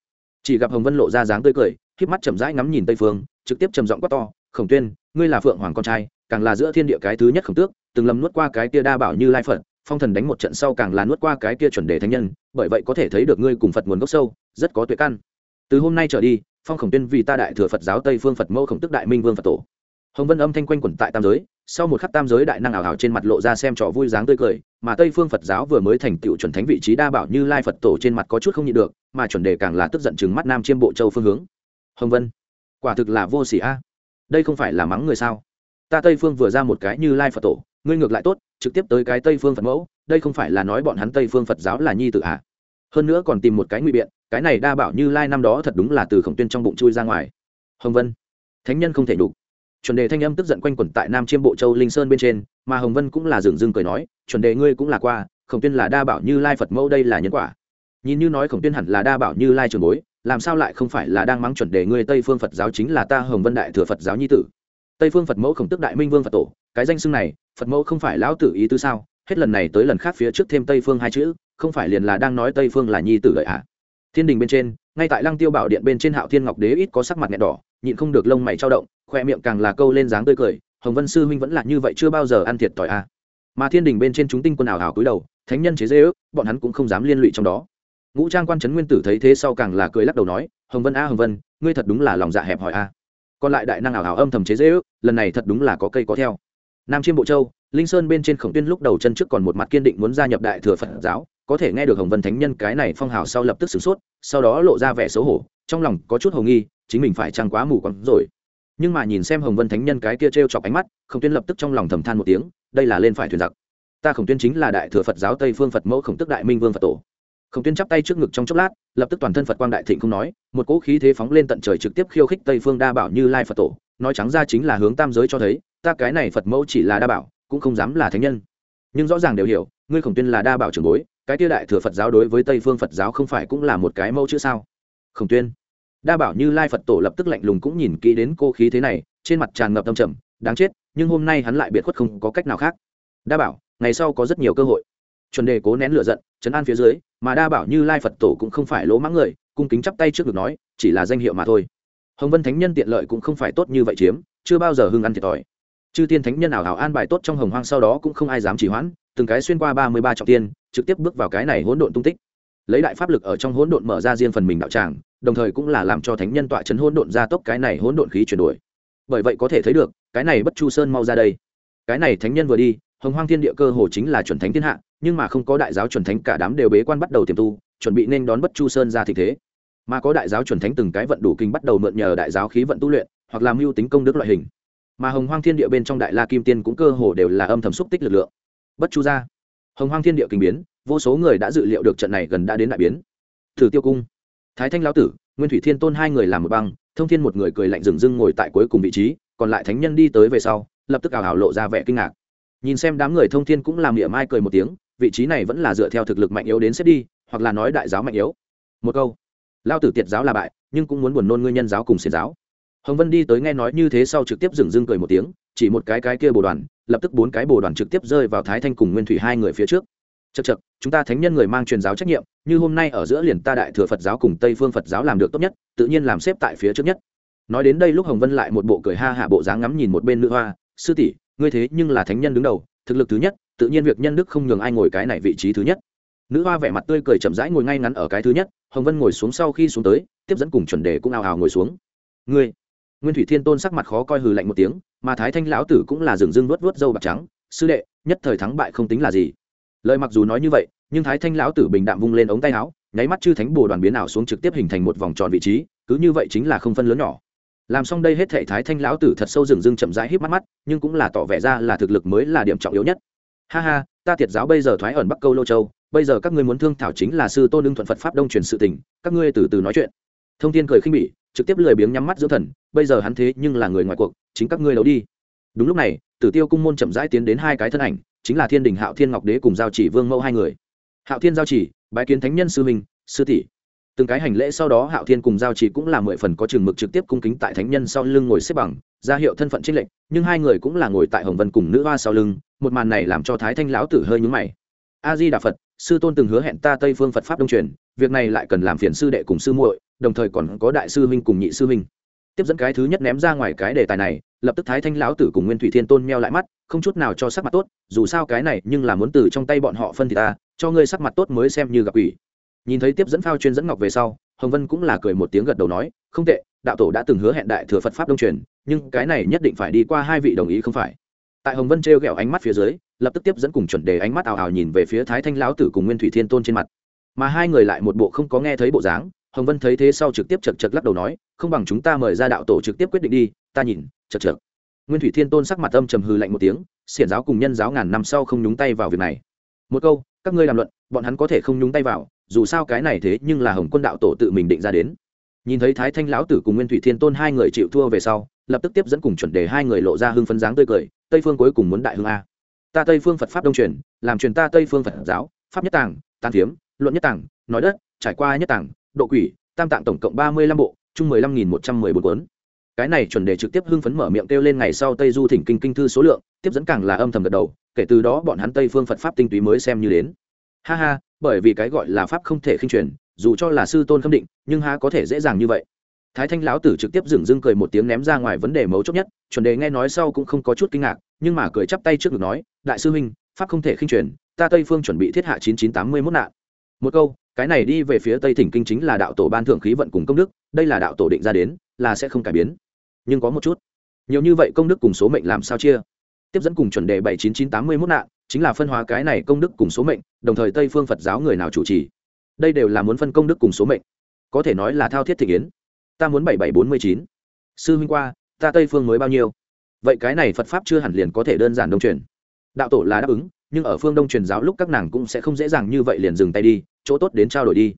Chỉ gặp hồng vân lộ ra dáng tươi cười k mắt chậm rãi ngắm nhìn tây phương, trực tiếp trầm giọng quát to, khổng tuyên, ngươi là phượng hoàng con trai, càng là giữa thiên địa cái thứ nhất khổng tước, từng lầm nuốt qua cái kia đa bảo như lai phật, phong thần đánh một trận sau càng là nuốt qua cái kia chuẩn đề thánh nhân, bởi vậy có thể thấy được ngươi cùng phật nguồn gốc sâu, rất có tuệ căn. Từ hôm nay trở đi, phong khổng tuyên vì ta đại thừa phật giáo tây phương phật mẫu khổng tức đại minh vương phật tổ hồng vân âm thanh quanh quẩn tại tam giới, sau một khắc tam giới đại năng ảo hảo trên mặt lộ ra xem trò vui dáng tươi cười, mà tây phương phật giáo vừa mới thành tựu chuẩn thánh vị trí đa bảo như lai phật tổ trên mặt có chút không nhịn được, mà chuẩn đề càng là tức giận chừng mắt nam chiêm bộ châu phương hướng. Hồng vân, quả thực là vô sỉ a. Đây không phải là mắng người sao? Ta tây phương vừa ra một cái như lai phật tổ, ngươi ngược lại tốt, trực tiếp tới cái tây phương phật mẫu, đây không phải là nói bọn hắn tây phương phật giáo là nhi tự à? Hơn nữa còn tìm một cái nguy biện, cái này đa bảo như lai năm đó thật đúng là từ khổng tuyên trong bụng chui ra ngoài. Hồng vân, thánh nhân không thể đủ chuẩn đề thanh âm tức giận quanh quẩn tại nam chiêm bộ châu linh sơn bên trên, mà hồng vân cũng là dừng dưng cười nói, chuẩn đề ngươi cũng là qua, khổng tuyên là đa bảo như lai phật mẫu đây là nhân quả. Nhìn như nói khổng tuyên hẳn là đa bảo như lai trường bối, làm sao lại không phải là đang mắng chuẩn đề ngươi tây phương phật giáo chính là ta hồng vân đại thừa phật giáo nhi tử? Tây phương phật mẫu khổng tức đại minh vương phật tổ, cái danh xưng này, phật mẫu không phải lão tử ý tứ sao? Hết lần này tới lần khác phía trước thêm tây phương hai chữ, không phải liền là đang nói tây phương là nhi tử lợi ạ à. thiên đình bên trên, ngay tại lăng tiêu bảo điện bên trên hạo thiên ngọc đế ít có sắc mặt nghẹn đỏ nhịn không được lông mày trao động, khoe miệng càng là câu lên dáng tươi cười, hồng vân sư huynh vẫn là như vậy chưa bao giờ ăn thiệt tỏi a à. mà thiên đình bên trên chúng tinh quân ảo hảo cúi đầu, thánh nhân chế dễ ước, bọn hắn cũng không dám liên lụy trong đó. Ngũ trang quan trấn nguyên tử thấy thế sau càng là cười lắc đầu nói, hồng vân a, hồng vân, ngươi thật đúng là lòng dạ hẹp hỏi a. Còn lại đại năng ảo hảo âm thầm chế dễ ước, lần này thật đúng là có cây có theo. Nam chiêm bộ châu, linh sơn bên trên khổng tuyên lúc đầu chân trước còn một mặt kiên định muốn gia nhập đại thừa phật giáo, có thể nghe được hồng vân thánh nhân cái này phong hào sau lập tức sửng sốt, sau đó lộ ra vẻ xấu hổ, trong lòng có chút hồ nghi chính mình phải trăng quá mù quáng rồi. Nhưng mà nhìn xem hồng vân thánh nhân cái kia t r e o chọc ánh mắt, khổng tuyên lập tức trong lòng thầm than một tiếng, đây là lên phải thuyền giặc. Ta khổng tuyên chính là đại thừa phật giáo tây phương phật mẫu khổng tức đại minh vương phật tổ. Khổng tuyên chắp tay trước ngực trong chốc lát, lập tức toàn thân phật quang đại thịnh không nói, một cỗ khí thế phóng lên tận trời trực tiếp khiêu khích tây phương đa bảo như lai phật tổ, nói trắng ra chính là hướng tam giới cho thấy, ta cái này phật mẫu chỉ là đa bảo, cũng không dám là thánh nhân. Nhưng rõ ràng đều hiểu, ngươi khổng tuyên là đa bảo trưởng bối, cái kia đại thừa phật giáo đối với tây phương phật giáo không phải cũng là một cái mẫu chữ sao? Khổng tuyên đa bảo như lai phật tổ lập tức lạnh lùng cũng nhìn kỹ đến cô khí thế này, trên mặt tràn ngập tâm trầm, đáng chết, nhưng hôm nay hắn lại biệt khuất không có cách nào khác. Đa bảo, ngày sau có rất nhiều cơ hội. Chuẩn đề cố nén lửa giận chấn an phía dưới, mà đa bảo như lai phật tổ cũng không phải lỗ mãng người, cung kính chắp tay trước ngực nói, chỉ là danh hiệu mà thôi. Hồng vân thánh nhân tiện lợi cũng không phải tốt như vậy chiếm, chưa bao giờ hưng ăn thiệt thòi. Chư tiên thánh nhân ảo hảo an bài tốt trong hồng hoang sau đó cũng không ai dám chỉ hoãn, từng cái xuyên qua ba mươi ba trọng tiên, trực tiếp bước vào cái này hỗn độn tung tích. Lấy đại pháp lực ở trong hỗn độn mở ra riêng phần mình đạo tràng đồng thời cũng là làm cho thánh nhân tọa chấn hỗn độn ra tốc cái này hỗn độn khí chuyển đổi. Bởi vậy có thể thấy được, cái này bất chu sơn mau ra đây. Cái này thánh nhân vừa đi, hồng hoang thiên địa cơ hồ chính là chuẩn thánh thiên hạ, nhưng mà không có đại giáo chuẩn thánh cả đám đều bế quan bắt đầu tiềm tu, chuẩn bị nên đón bất chu sơn ra thị thế. Mà có đại giáo chuẩn thánh từng cái vận đủ kinh bắt đầu mượn nhờ đại giáo khí vận tu luyện, hoặc làm mưu tính công đức loại hình. Mà hồng hoang thiên địa bên trong đại la kim tiên cũng cơ hồ đều là âm thầm xúc tích lực lượng. Bất chu ra. Hồng hoang thiên địa kinh biến, vô số người đã dự liệu được trận này gần đã đến đại biến. Thử tiêu cung thái thanh lão tử, nguyên thủy thiên tôn hai người làm một băng, thông thiên một người cười lạnh rừng rưng ngồi tại cuối cùng vị trí, còn lại thánh nhân đi tới về sau, lập tức ảo ảo lộ ra vẻ kinh ngạc. Nhìn xem đám người thông thiên cũng làm miệng mai cười một tiếng, vị trí này vẫn là dựa theo thực lực mạnh yếu đến xếp đi, hoặc là nói đại giáo mạnh yếu. Một câu lao tử tiệt giáo là bại, nhưng cũng muốn buồn nôn ngươi nhân giáo cùng xiển giáo. Hồng vân đi tới nghe nói như thế sau trực tiếp dừng dưng cười một tiếng, chỉ một cái cái kia bồ đoàn, lập tức bốn cái bồ đoàn trực tiếp rơi vào thái thanh cùng nguyên thủy hai người phía trước chật chật, chúng ta thánh nhân người mang truyền giáo trách nhiệm, như hôm nay ở giữa liền ta đại thừa phật giáo cùng tây phương phật giáo làm được tốt nhất, tự nhiên làm xếp tại phía trước nhất. Nói đến đây lúc hồng vân lại một bộ cười ha hạ bộ dáng ngắm nhìn một bên nữ hoa, sư tỷ, ngươi thế nhưng là thánh nhân đứng đầu, thực lực thứ nhất, tự nhiên việc nhân đức không nhường ai ngồi cái này vị trí thứ nhất. Nữ hoa vẻ mặt tươi cười chậm rãi ngồi ngay ngắn ở cái thứ nhất, hồng vân ngồi xuống sau khi xuống tới, tiếp dẫn cùng chuẩn đề cũng ào ào ngồi xuống. Ngươi? Nguyên thủy thiên tôn sắc mặt khó coi hừ lạnh một tiếng, mà thái thanh lão tử cũng là dừng dưng vớt vớt dâu bạc trắng, sư đệ, nhất thời thắng bại không tính là gì lời mặc dù nói như vậy, nhưng thái thanh lão tử bình đạm vung lên ống tay áo, nháy mắt chư thánh bồ đoàn biến ảo xuống trực tiếp hình thành một vòng tròn vị trí, cứ như vậy chính là không phân lớn nhỏ. Làm xong đây hết thể thái thanh lão tử thật sâu rừng rưng chậm rãi híp mắt mắt, nhưng cũng là tỏ vẻ ra là thực lực mới là điểm trọng yếu nhất. Ha ha, ta tiệt giáo bây giờ thoái ẩn bắc câu lô châu, bây giờ các ngươi muốn thương thảo chính là sư tôn đương thuận phật pháp đông truyền sự tình, các ngươi từ từ nói chuyện. Thông thiên cười khinh bỉ, trực tiếp lười biếng nhắm mắt dưỡng thần, bây giờ hắn thế nhưng là người ngoài cuộc, chính các ngươi đấu đi. Đúng lúc này, tử tiêu cung môn chậm rãi tiến đến hai cái thân ảnh chính là thiên đình hạo thiên ngọc đế cùng giao chỉ vương mẫu hai người hạo thiên giao chỉ bái kiến thánh nhân sư minh sư tỷ từng cái hành lễ sau đó hạo thiên cùng giao chỉ cũng là mười phần có chừng mực trực tiếp cung kính tại thánh nhân sau lưng ngồi xếp bằng ra hiệu thân phận trích lệnh nhưng hai người cũng là ngồi tại hồng vân cùng nữ hoa sau lưng một màn này làm cho thái thanh lão tử hơi nhúng mày a di đà phật sư tôn từng hứa hẹn ta tây phương phật pháp đông truyền việc này lại cần làm phiền sư đệ cùng sư muội đồng thời còn có đại sư huynh cùng nhị sư huynh tiếp dẫn cái thứ nhất ném ra ngoài cái đề tài này lập tức thái thanh lão tử cùng nguyên thủy thiên tôn meo lại mắt, không chút nào cho sắc mặt tốt, dù sao cái này nhưng là muốn từ trong tay bọn họ phân thì ta, cho ngươi sắc mặt tốt mới xem như gặp ủy nhìn thấy tiếp dẫn phao chuyên dẫn ngọc về sau, hồng vân cũng là cười một tiếng gật đầu nói, không tệ, đạo tổ đã từng hứa hẹn đại thừa phật pháp đông truyền, nhưng cái này nhất định phải đi qua hai vị đồng ý không phải. Tại hồng vân trêu ghẹo ánh mắt phía dưới, lập tức tiếp dẫn cùng chuẩn đề ánh mắt ào ào nhìn về phía thái thanh lão tử cùng nguyên thủy thiên tôn trên mặt. Mà hai người lại một bộ không có nghe thấy bộ dáng, hồng vân thấy thế sau trực tiếp chật chật lắc đầu nói, không bằng chúng ta mời ra đạo tổ trực tiếp quyết định đi, ta nhìn chật chật nguyên thủy thiên tôn sắc mặt âm trầm hư lạnh một tiếng, xiển giáo cùng nhân giáo ngàn năm sau không nhúng tay vào việc này. Một câu, các ngươi làm luận, bọn hắn có thể không nhúng tay vào, dù sao cái này thế nhưng là hồng quân đạo tổ tự mình định ra đến. Nhìn thấy thái thanh lão tử cùng nguyên thủy thiên tôn hai người chịu thua về sau, lập tức tiếp dẫn cùng chuẩn đề hai người lộ ra hưng phấn dáng tươi cười, tây phương cuối cùng muốn đại hưng a. Ta tây phương phật pháp đông truyền, làm truyền ta tây phương phật giáo, pháp nhất tàng tàn thiếm, luận nhất tàng, nói đất, trải qua nhất tàng, độ quỷ, tam tạng tổng cộng ba mươi lăm bộ, chung mười lăm nghìn một trăm mười bốn cuốn cái này chuẩn đề trực tiếp hưng phấn mở miệng kêu lên ngày sau tây du thỉnh kinh kinh thư số lượng, tiếp dẫn càng là âm thầm gật đầu, kể từ đó bọn hắn tây phương phật pháp tinh túy mới xem như đến. Ha ha, bởi vì cái gọi là pháp không thể khinh truyền, dù cho là sư tôn khâm định, nhưng ha có thể dễ dàng như vậy. Thái thanh lão tử trực tiếp dừng dưng cười một tiếng ném ra ngoài vấn đề mấu chốt nhất, chuẩn đề nghe nói sau cũng không có chút kinh ngạc, nhưng mà cười chắp tay trước ngực nói, đại sư huynh, pháp không thể khinh truyền, ta tây phương chuẩn bị thiết hạ chín chín tám mươi mốt nạn. Một câu, cái này đi về phía tây thỉnh kinh chính là đạo tổ ban thượng khí vận cùng công đức, đây là đạo tổ định ra đến, là sẽ không cải biến nhưng có một chút. Nhiều như vậy công đức cùng số mệnh làm sao chia? Tiếp dẫn cùng chuẩn đề bảy chín chín tám mươi mốt nạn, chính là phân hóa cái này công đức cùng số mệnh, đồng thời tây phương phật giáo người nào chủ trì? Đây đều là muốn phân công đức cùng số mệnh. Có thể nói là thao thiết thị kiến ta muốn bảy bảy bốn mươi chín. Sư huynh qua, ta tây phương mới bao nhiêu? Vậy cái này phật pháp chưa hẳn liền có thể đơn giản đông truyền. Đạo tổ là đáp ứng, nhưng ở phương đông truyền giáo lúc các nàng cũng sẽ không dễ dàng như vậy liền dừng tay đi, chỗ tốt đến trao đổi đi.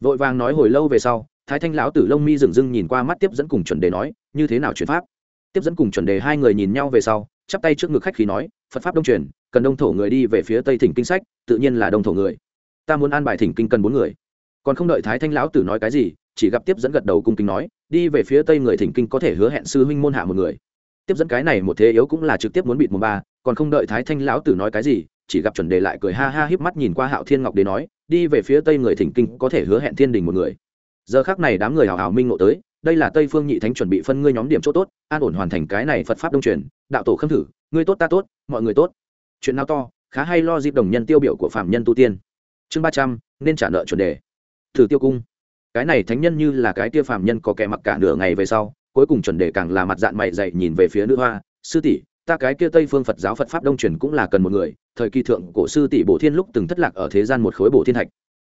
Vội vàng nói hồi lâu về sau, thái thanh lão tử lông mi dừng dưng nhìn qua mắt tiếp dẫn cùng chuẩn đề nói như thế nào chuyển pháp? Tiếp dẫn cùng chuẩn đề hai người nhìn nhau về sau, chắp tay trước ngực khách khí nói, phật pháp đông truyền, cần đông thổ người đi về phía tây thỉnh kinh sách, tự nhiên là đông thổ người. Ta muốn an bài thỉnh kinh cần bốn người. Còn không đợi thái thanh lão tử nói cái gì, chỉ gặp tiếp dẫn gật đầu cung kính nói, đi về phía tây người thỉnh kinh có thể hứa hẹn sư huynh môn hạ một người. Tiếp dẫn cái này một thế yếu cũng là trực tiếp muốn bịt một ba, còn không đợi thái thanh lão tử nói cái gì, chỉ gặp chuẩn đề lại cười ha ha híp mắt nhìn qua hạo thiên ngọc đế nói, đi về phía tây người thỉnh kinh có thể hứa hẹn thiên đình một người. Giờ khác này đám người hào hào minh ngộ tới đây là tây phương nhị thánh chuẩn bị phân ngươi nhóm điểm chỗ tốt, an ổn hoàn thành cái này phật pháp đông truyền, đạo tổ khâm thử, ngươi tốt ta tốt, mọi người tốt. Chuyện nào to, khá hay lo dịp đồng nhân tiêu biểu của phạm nhân tu tiên. Chương ba trăm, nên trả nợ chuẩn đề. Thử tiêu cung. Cái này thánh nhân như là cái kia phạm nhân có kẻ mặc cả nửa ngày về sau, cuối cùng chuẩn đề càng là mặt dạng mày dậy nhìn về phía nữ hoa, sư tỷ, ta cái kia tây phương phật giáo phật pháp đông truyền cũng là cần một người, thời kỳ thượng cổ sư tỷ bổ thiên lúc từng thất lạc ở thế gian một khối bổ thiên thạch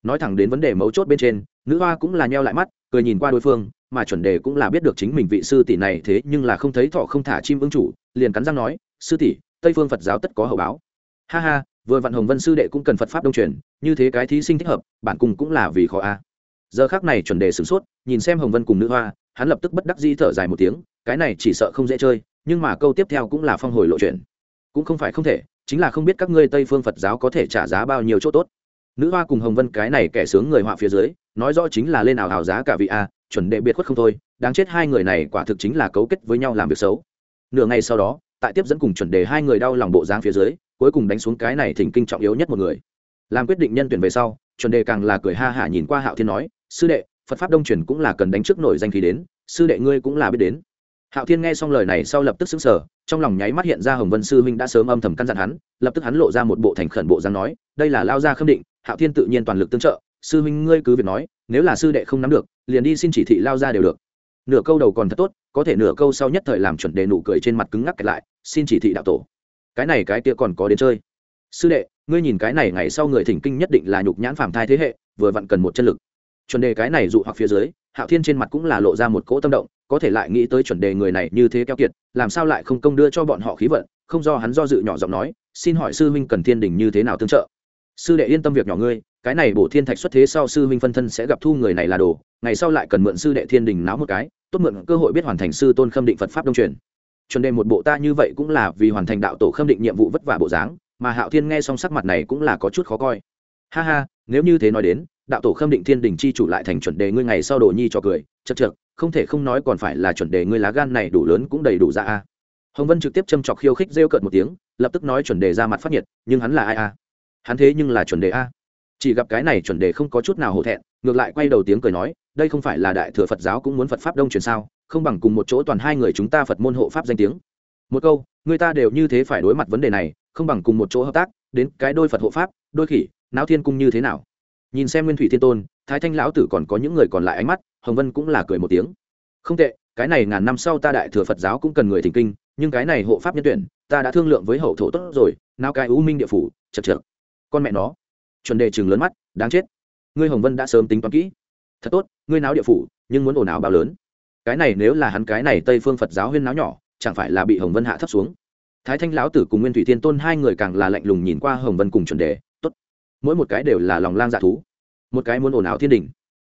nói thẳng đến vấn đề mấu chốt bên trên, nữ hoa cũng là nheo lại mắt, cười nhìn qua đối phương, mà chuẩn đề cũng là biết được chính mình vị sư tỷ này thế nhưng là không thấy thọ không thả chim ưng chủ, liền cắn răng nói, sư tỷ, tây phương phật giáo tất có hậu báo. Ha ha, vừa vạn hồng vân sư đệ cũng cần phật pháp đông truyền, như thế cái thí sinh thích hợp, bản cùng cũng là vì khó a. Giờ khác này chuẩn đề sửng sốt, nhìn xem hồng vân cùng nữ hoa, hắn lập tức bất đắc dĩ thở dài một tiếng, cái này chỉ sợ không dễ chơi, nhưng mà câu tiếp theo cũng là phong hồi lộ chuyện. Cũng không phải không thể, chính là không biết các ngươi tây phương phật giáo có thể trả giá bao nhiêu chỗ tốt nữ hoa cùng hồng vân cái này kẻ sướng người họa phía dưới, nói rõ chính là lên ảo hào giá cả vị a, chuẩn đệ biệt khuất không thôi, đáng chết hai người này quả thực chính là cấu kết với nhau làm việc xấu. Nửa ngày sau đó, tại tiếp dẫn cùng chuẩn đề hai người đau lòng bộ dáng phía dưới, cuối cùng đánh xuống cái này thỉnh kinh trọng yếu nhất một người. Làm quyết định nhân tuyển về sau, chuẩn đề càng là cười ha hả nhìn qua hạo thiên nói, sư đệ, phật pháp đông truyền cũng là cần đánh trước nổi danh khí đến, sư đệ ngươi cũng là biết đến. Hạo thiên nghe xong lời này sau lập tức xứng sở trong lòng nháy mắt hiện ra hồng vân sư huynh đã sớm âm thầm căn dặn hắn, lập tức hắn lộ ra một bộ thành khẩn bộ dáng nói, đây là lao gia khâm định, hạo thiên tự nhiên toàn lực tương trợ, sư huynh ngươi cứ việc nói, nếu là sư đệ không nắm được, liền đi xin chỉ thị lao ra đều được. Nửa câu đầu còn thật tốt, có thể nửa câu sau nhất thời làm chuẩn đề nụ cười trên mặt cứng ngắc lại, xin chỉ thị đạo tổ. Cái này cái kia còn có đến chơi. Sư đệ, ngươi nhìn cái này ngày sau người thỉnh kinh nhất định là nhục nhãn phàm thai thế hệ, vừa vặn cần một chân lực. Chuẩn đề cái này dụ hoặc phía dưới, hạo thiên trên mặt cũng là lộ ra một cỗ tâm động có thể lại nghĩ tới chuẩn đề người này như thế keo kiệt, làm sao lại không công đưa cho bọn họ khí vận, không do hắn do dự nhỏ giọng nói, xin hỏi sư huynh cần thiên đình như thế nào tương trợ? Sư đệ yên tâm việc nhỏ ngươi, cái này bổ thiên thạch xuất thế sau sư huynh phân thân sẽ gặp thu người này là đồ, ngày sau lại cần mượn sư đệ thiên đình náo một cái, tốt mượn cơ hội biết hoàn thành sư tôn khâm định phật pháp đông truyền. Chuẩn đề một bộ ta như vậy cũng là vì hoàn thành đạo tổ khâm định nhiệm vụ vất vả bộ dáng, mà hạo thiên nghe xong sắc mặt này cũng là có chút khó coi. Ha ha, nếu như thế nói đến đạo tổ khâm định thiên đình chi chủ lại thành chuẩn đề ngươi ngày sau đồ nhi cho cười chật chật không thể không nói còn phải là chuẩn đề ngươi lá gan này đủ lớn cũng đầy đủ ra a. Hồng vân trực tiếp châm chọc khiêu khích rêu cợt một tiếng, lập tức nói chuẩn đề ra mặt phát nhiệt, nhưng hắn là ai a? Hắn thế nhưng là chuẩn đề a. Chỉ gặp cái này chuẩn đề không có chút nào hổ thẹn, ngược lại quay đầu tiếng cười nói, đây không phải là đại thừa phật giáo cũng muốn phật pháp đông truyền sao, không bằng cùng một chỗ toàn hai người chúng ta phật môn hộ pháp danh tiếng. Một câu, người ta đều như thế phải đối mặt vấn đề này, không bằng cùng một chỗ hợp tác, đến cái đôi phật hộ pháp, đôi khỉ, náo thiên cung như thế nào? Nhìn xem nguyên thủy thiên tôn, thái thanh lão tử còn có những người còn lại ánh mắt, hồng vân cũng là cười một tiếng. Không tệ, cái này ngàn năm sau ta đại thừa phật giáo cũng cần người thỉnh kinh, nhưng cái này hộ pháp nhân tuyển, ta đã thương lượng với hậu thổ tốt rồi, nào cái u minh địa phủ, chật chật con mẹ nó. Chuẩn đề chừng lớn mắt, đáng chết. Ngươi hồng vân đã sớm tính toán kỹ. Thật tốt, ngươi náo địa phủ, nhưng muốn ồn ào bao lớn. Cái này nếu là hắn cái này tây phương phật giáo huyên náo nhỏ, chẳng phải là bị hồng vân hạ thấp xuống. Thái thanh lão tử cùng nguyên thủy thiên tôn hai người càng là lạnh lùng nhìn qua hồng vân cùng chuẩn đề mỗi một cái đều là lòng lang dạ thú, một cái muốn ồn ào thiên đình,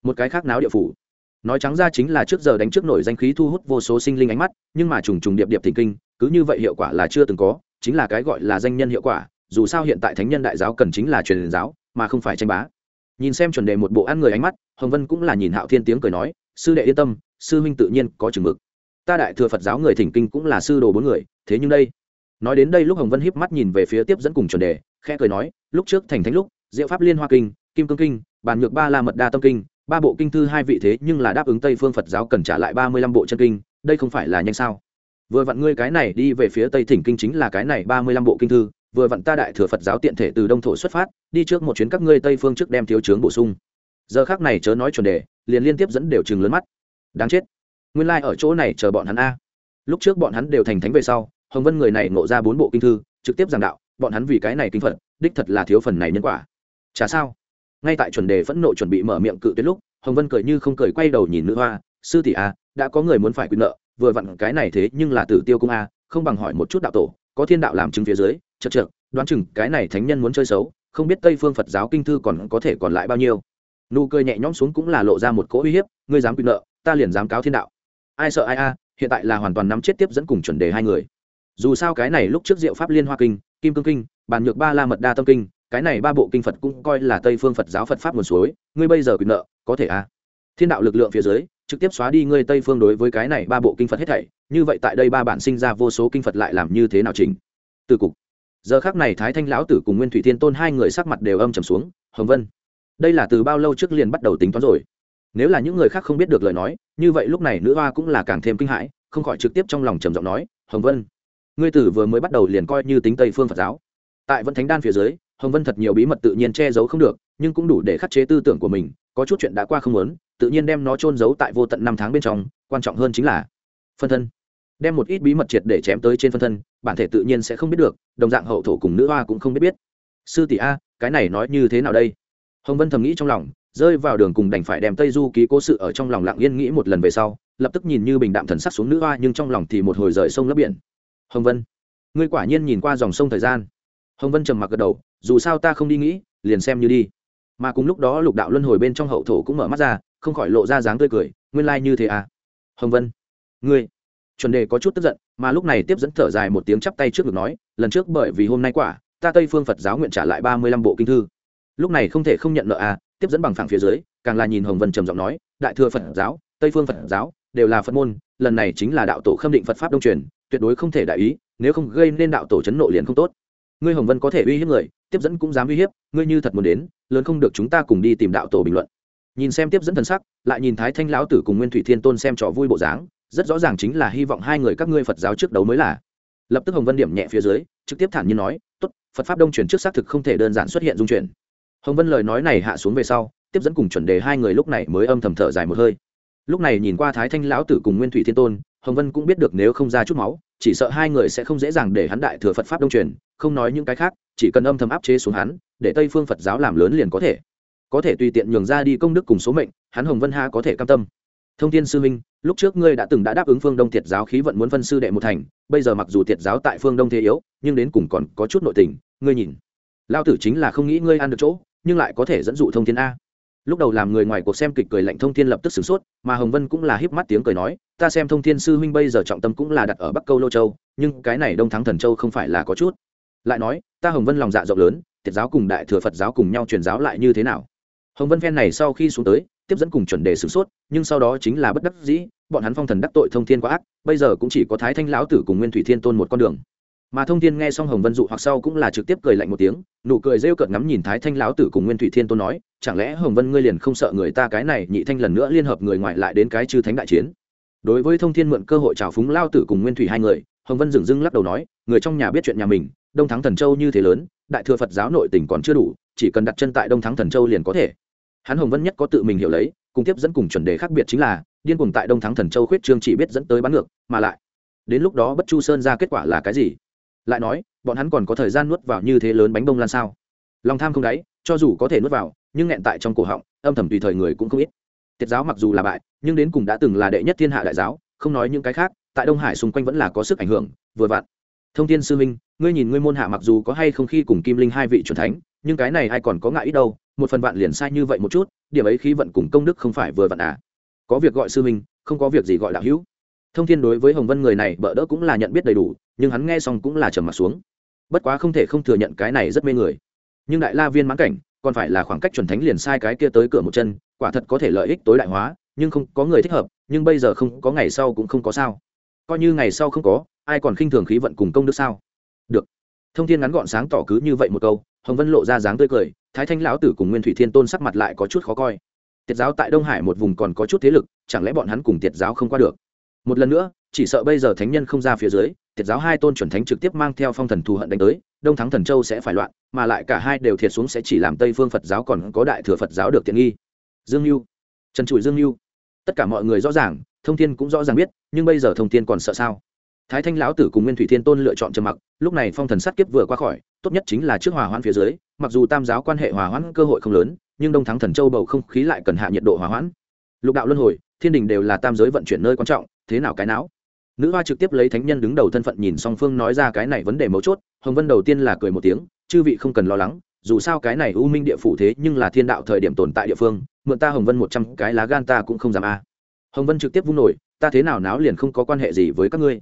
một cái khác náo địa phủ. Nói trắng ra chính là trước giờ đánh trước nổi danh khí thu hút vô số sinh linh ánh mắt, nhưng mà trùng trùng điệp điệp thỉnh kinh, cứ như vậy hiệu quả là chưa từng có, chính là cái gọi là danh nhân hiệu quả, dù sao hiện tại thánh nhân đại giáo cần chính là truyền giáo, mà không phải tranh bá. Nhìn xem chuẩn đề một bộ ăn người ánh mắt, hồng vân cũng là nhìn hạo thiên tiếng cười nói, sư đệ yên tâm, sư huynh tự nhiên có chừng mực. Ta đại thừa phật giáo người thỉnh kinh cũng là sư đồ bốn người, thế nhưng đây. Nói đến đây lúc hồng vân híp mắt nhìn về phía tiếp dẫn cùng chuẩn đề, khẽ cười nói, lúc trước thành thánh lúc diệu pháp liên hoa kinh, kim cương kinh bàn nhược ba la mật đa tâm kinh, ba bộ kinh thư hai vị thế nhưng là đáp ứng tây phương phật giáo cần trả lại ba mươi lăm bộ chân kinh, đây không phải là nhanh sao? Vừa vặn ngươi cái này đi về phía tây thỉnh kinh chính là cái này ba mươi lăm bộ kinh thư, vừa vặn ta đại thừa phật giáo tiện thể từ đông thổ xuất phát, đi trước một chuyến các ngươi tây phương trước đem thiếu chướng bổ sung. Giờ khác này chớ nói chuẩn đề, liền liên tiếp dẫn đều chừng lớn mắt. Đáng chết. Nguyên lai、like、ở chỗ này chờ bọn hắn a. Lúc trước bọn hắn đều thành thánh về sau, hồng vân người này nộ ra bốn bộ kinh thư, trực tiếp giảng đạo, bọn hắn vì cái này kinh phật, đích thật là thiếu phần này nhân quả chả sao. Ngay tại chuẩn đề phẫn nộ chuẩn bị mở miệng cự tuyệt lúc, hồng vân cười như không cười quay đầu nhìn nữ hoa, sư tỷ a đã có người muốn phải quyền nợ, vừa vặn cái này thế nhưng là tử tiêu cung a không bằng hỏi một chút đạo tổ, có thiên đạo làm chứng phía dưới, chật chật đoán chừng cái này thánh nhân muốn chơi xấu, không biết tây phương phật giáo kinh thư còn có thể còn lại bao nhiêu. Nụ cười nhẹ nhõm xuống cũng là lộ ra một cỗ uy hiếp, ngươi dám quyền nợ, ta liền dám cáo thiên đạo. Ai sợ ai a, hiện tại là hoàn toàn nắm chết tiếp dẫn cùng chuẩn đề hai người. Dù sao cái này lúc trước diệu pháp liên hoa kinh, kim cương kinh, bàn nhược ba la mật đa tâm kinh cái này ba bộ kinh phật cũng coi là tây phương phật giáo phật pháp nguồn suối, ngươi bây giờ quyền nợ, có thể a thiên đạo lực lượng phía dưới, trực tiếp xóa đi ngươi tây phương đối với cái này ba bộ kinh phật hết thảy, như vậy tại đây ba bản sinh ra vô số kinh phật lại làm như thế nào chính từ cục. Giờ khác này thái thanh lão tử cùng nguyên thủy thiên tôn hai người sắc mặt đều âm trầm xuống, hồng vân, đây là từ bao lâu trước liền bắt đầu tính toán rồi? Nếu là những người khác không biết được lời nói, như vậy lúc này nữ hoa cũng là càng thêm kinh hãi, không khỏi trực tiếp trong lòng trầm giọng nói, hồng vân, ngươi tử vừa mới bắt đầu liền coi như tính tây phương phật giáo. Tại vẫn thánh đan phía dưới hồng vân thật nhiều bí mật tự nhiên che giấu không được, nhưng cũng đủ để khắc chế tư tưởng của mình, có chút chuyện đã qua không lớn tự nhiên đem nó trôn giấu tại vô tận năm tháng bên trong, quan trọng hơn chính là phân thân. Đem một ít bí mật triệt để chém tới trên phân thân, bản thể tự nhiên sẽ không biết được, đồng dạng hậu thổ cùng nữ hoa cũng không biết biết. Sư tỷ a, cái này nói như thế nào đây? Hồng vân thầm nghĩ trong lòng, rơi vào đường cùng đành phải đem tây du ký cố sự ở trong lòng lặng yên nghĩ một lần về sau, lập tức nhìn như bình đạm thần sắc xuống nữ hoa, nhưng trong lòng thì một hồi rời sông lấp biển. Hồng vân, ngươi quả nhiên nhìn qua dòng sông thời gian. Hồng vân trầm mặc gật đầu dù sao ta không đi nghĩ, liền xem như đi. Mà cùng lúc đó lục đạo luân hồi bên trong hậu thổ cũng mở mắt ra, không khỏi lộ ra dáng tươi cười, nguyên lai、like、như thế à? Hồng vân, ngươi, chuẩn đề có chút tức giận, mà lúc này tiếp dẫn thở dài một tiếng chắp tay trước ngực nói, lần trước bởi vì hôm nay quả, ta tây phương phật giáo nguyện trả lại ba mươi lăm bộ kinh thư. Lúc này không thể không nhận nợ à tiếp dẫn bằng phẳng phía dưới, càng là nhìn hồng vân trầm giọng nói, đại thừa phật giáo, tây phương phật giáo, đều là phật môn, lần này chính là đạo tổ khâm định phật pháp đông truyền, tuyệt đối không thể đại ý, nếu không gây nên đạo tổ chấn nộ liền không tốt ngươi hồng vân có thể uy hiếp người, tiếp dẫn cũng dám uy hiếp, ngươi như thật muốn đến, lớn không được chúng ta cùng đi tìm đạo tổ bình luận. Nhìn xem tiếp dẫn thần sắc, lại nhìn thái thanh lão tử cùng nguyên thủy thiên tôn xem trò vui bộ dáng, rất rõ ràng chính là hy vọng hai người các ngươi phật giáo trước đấu mới là. Lập tức hồng vân điểm nhẹ phía dưới, trực tiếp thản nhiên nói, tốt, phật pháp đông truyền trước xác thực không thể đơn giản xuất hiện dung chuyển hồng vân lời nói này hạ xuống về sau, tiếp dẫn cùng chuẩn đề hai người lúc này mới âm thầm thở dài một hơi. Lúc này nhìn qua thái thanh lão tử cùng nguyên thủy thiên tôn hồng vân cũng biết được nếu không ra chút máu, chỉ sợ hai người sẽ không dễ dàng để hắn đại thừa phật pháp đông truyền, không nói những cái khác, chỉ cần âm thầm áp chế xuống hắn, để tây phương phật giáo làm lớn liền có thể. Có thể tùy tiện nhường ra đi công đức cùng số mệnh, hắn hồng vân ha có thể cam tâm. Thông tin sư minh, lúc trước ngươi đã từng đã đáp ứng phương đông thiệt giáo khí vận muốn phân sư đệ một thành, bây giờ mặc dù thiệt giáo tại phương đông thế yếu, nhưng đến cùng còn có chút nội tình, ngươi nhìn. Lao tử chính là không nghĩ ngươi ăn được chỗ, nhưng lại có thể dẫn dụ thông thiên a lúc đầu làm người ngoài cuộc xem kịch cười lạnh thông thiên lập tức sửng sốt, mà hồng vân cũng là híp mắt tiếng cười nói, ta xem thông thiên sư huynh bây giờ trọng tâm cũng là đặt ở bắc câu lô châu, nhưng cái này đông thắng thần châu không phải là có chút. Lại nói, ta hồng vân lòng dạ rộng lớn tiệt giáo cùng đại thừa phật giáo cùng nhau truyền giáo lại như thế nào? Hồng vân phen này sau khi xuống tới, tiếp dẫn cùng chuẩn đề sửng sốt, nhưng sau đó chính là bất đắc dĩ, bọn hắn phong thần đắc tội thông thiên quá ác, bây giờ cũng chỉ có thái thanh lão tử cùng nguyên thủy thiên tôn một con đường mà thông thiên nghe xong hồng vân dụ hoặc sau cũng là trực tiếp cười lạnh một tiếng, nụ cười rêu cợt ngắm nhìn thái thanh lão tử cùng nguyên thủy thiên tôn nói, chẳng lẽ hồng vân ngươi liền không sợ người ta cái này nhị thanh lần nữa liên hợp người ngoại lại đến cái chư thánh đại chiến? Đối với thông thiên mượn cơ hội trào phúng lao tử cùng nguyên thủy hai người, hồng vân dừng dưng lắc đầu nói, người trong nhà biết chuyện nhà mình, đông thắng thần châu như thế lớn, đại thừa phật giáo nội tỉnh còn chưa đủ, chỉ cần đặt chân tại đông thắng thần châu liền có thể. Hắn hồng vân nhất có tự mình hiểu lấy, cùng tiếp dẫn cùng chuẩn đề khác biệt chính là, điên cuồng tại đông thắng thần châu khuyết trương chỉ biết dẫn tới bắn ngược, mà lại, đến lúc đó bất chu sơn ra kết quả là cái gì? Lại nói, bọn hắn còn có thời gian nuốt vào như thế lớn bánh bông lan sao? Lòng tham không đáy, cho dù có thể nuốt vào, nhưng nghẹn tại trong cổ họng, âm thầm tùy thời người cũng không ít. Tiết giáo mặc dù là bại, nhưng đến cùng đã từng là đệ nhất thiên hạ đại giáo, không nói những cái khác, tại đông hải xung quanh vẫn là có sức ảnh hưởng, vừa vặn. Thông tin sư minh ngươi nhìn ngươi môn hạ mặc dù có hay không khi cùng kim linh hai vị c thánh, nhưng cái này ai còn có ngại ít đâu, một phần vạn liền sai như vậy một chút, điểm ấy khí vận cùng công đức không phải vừa vặn à. Có việc gọi sư minh không có việc gì gọi đạo hữu. Thông thiên đối với hồng vân người này bỡ đỡ cũng là nhận biết đầy đủ nhưng hắn nghe xong cũng là trầm m ặ t xuống. Bất quá không thể không thừa nhận cái này rất mê người. Nhưng đại la viên mãn cảnh, còn phải là khoảng cách chuẩn thánh liền sai cái kia tới cửa một chân, quả thật có thể lợi ích tối đại hóa, nhưng không có người thích hợp, nhưng bây giờ không có ngày sau cũng không có sao. Coi như ngày sau không có, ai còn khinh thường khí vận cùng công đức sao? Được. Thông thiên ngắn gọn sáng tỏ cứ như vậy một câu, hồng vân lộ ra dáng tươi cười, thái thanh lão tử cùng nguyên thủy thiên tôn sắc mặt lại có chút khó coi. Tiết giáo tại đông hải một vùng còn có chút thế lực, chẳng lẽ bọn hắn cùng tiết giáo không qua được? Một lần nữa chỉ sợ bây giờ thánh nhân không ra phía dưới thiệt giáo hai tôn chuẩn thánh trực tiếp mang theo phong thần thù hận đánh tới, đông thắng thần châu sẽ phải loạn, mà lại cả hai đều thiệt xuống sẽ chỉ làm tây phương phật giáo còn có đại thừa phật giáo được tiện nghi. Dương mưu trần trụi dương mưu tất cả mọi người rõ ràng, thông thiên cũng rõ ràng biết, nhưng bây giờ thông thiên còn sợ sao? Thái thanh lão tử cùng nguyên thủy thiên tôn lựa chọn trầm mặc, lúc này phong thần sát kiếp vừa qua khỏi, tốt nhất chính là trước hòa hoãn phía dưới, mặc dù tam giáo quan hệ hòa hoãn cơ hội không lớn, nhưng đông thắng thần châu bầu không khí lại cần hạ nhiệt độ hòa hoãn. Lục đạo luân hồi, thiên đình đều là tam giới vận chuyển nơi quan trọng, thế nào cái não? Nữ hoa trực tiếp lấy thánh nhân đứng đầu thân phận nhìn song phương nói ra cái này vấn đề mấu chốt, hồng vân đầu tiên là cười một tiếng, chư vị không cần lo lắng, dù sao cái này u minh địa phủ thế nhưng là thiên đạo thời điểm tồn tại địa phương, mượn ta hồng vân một trăm cái lá gan ta cũng không dám a. Hồng vân trực tiếp vung nổi, ta thế nào náo liền không có quan hệ gì với các ngươi.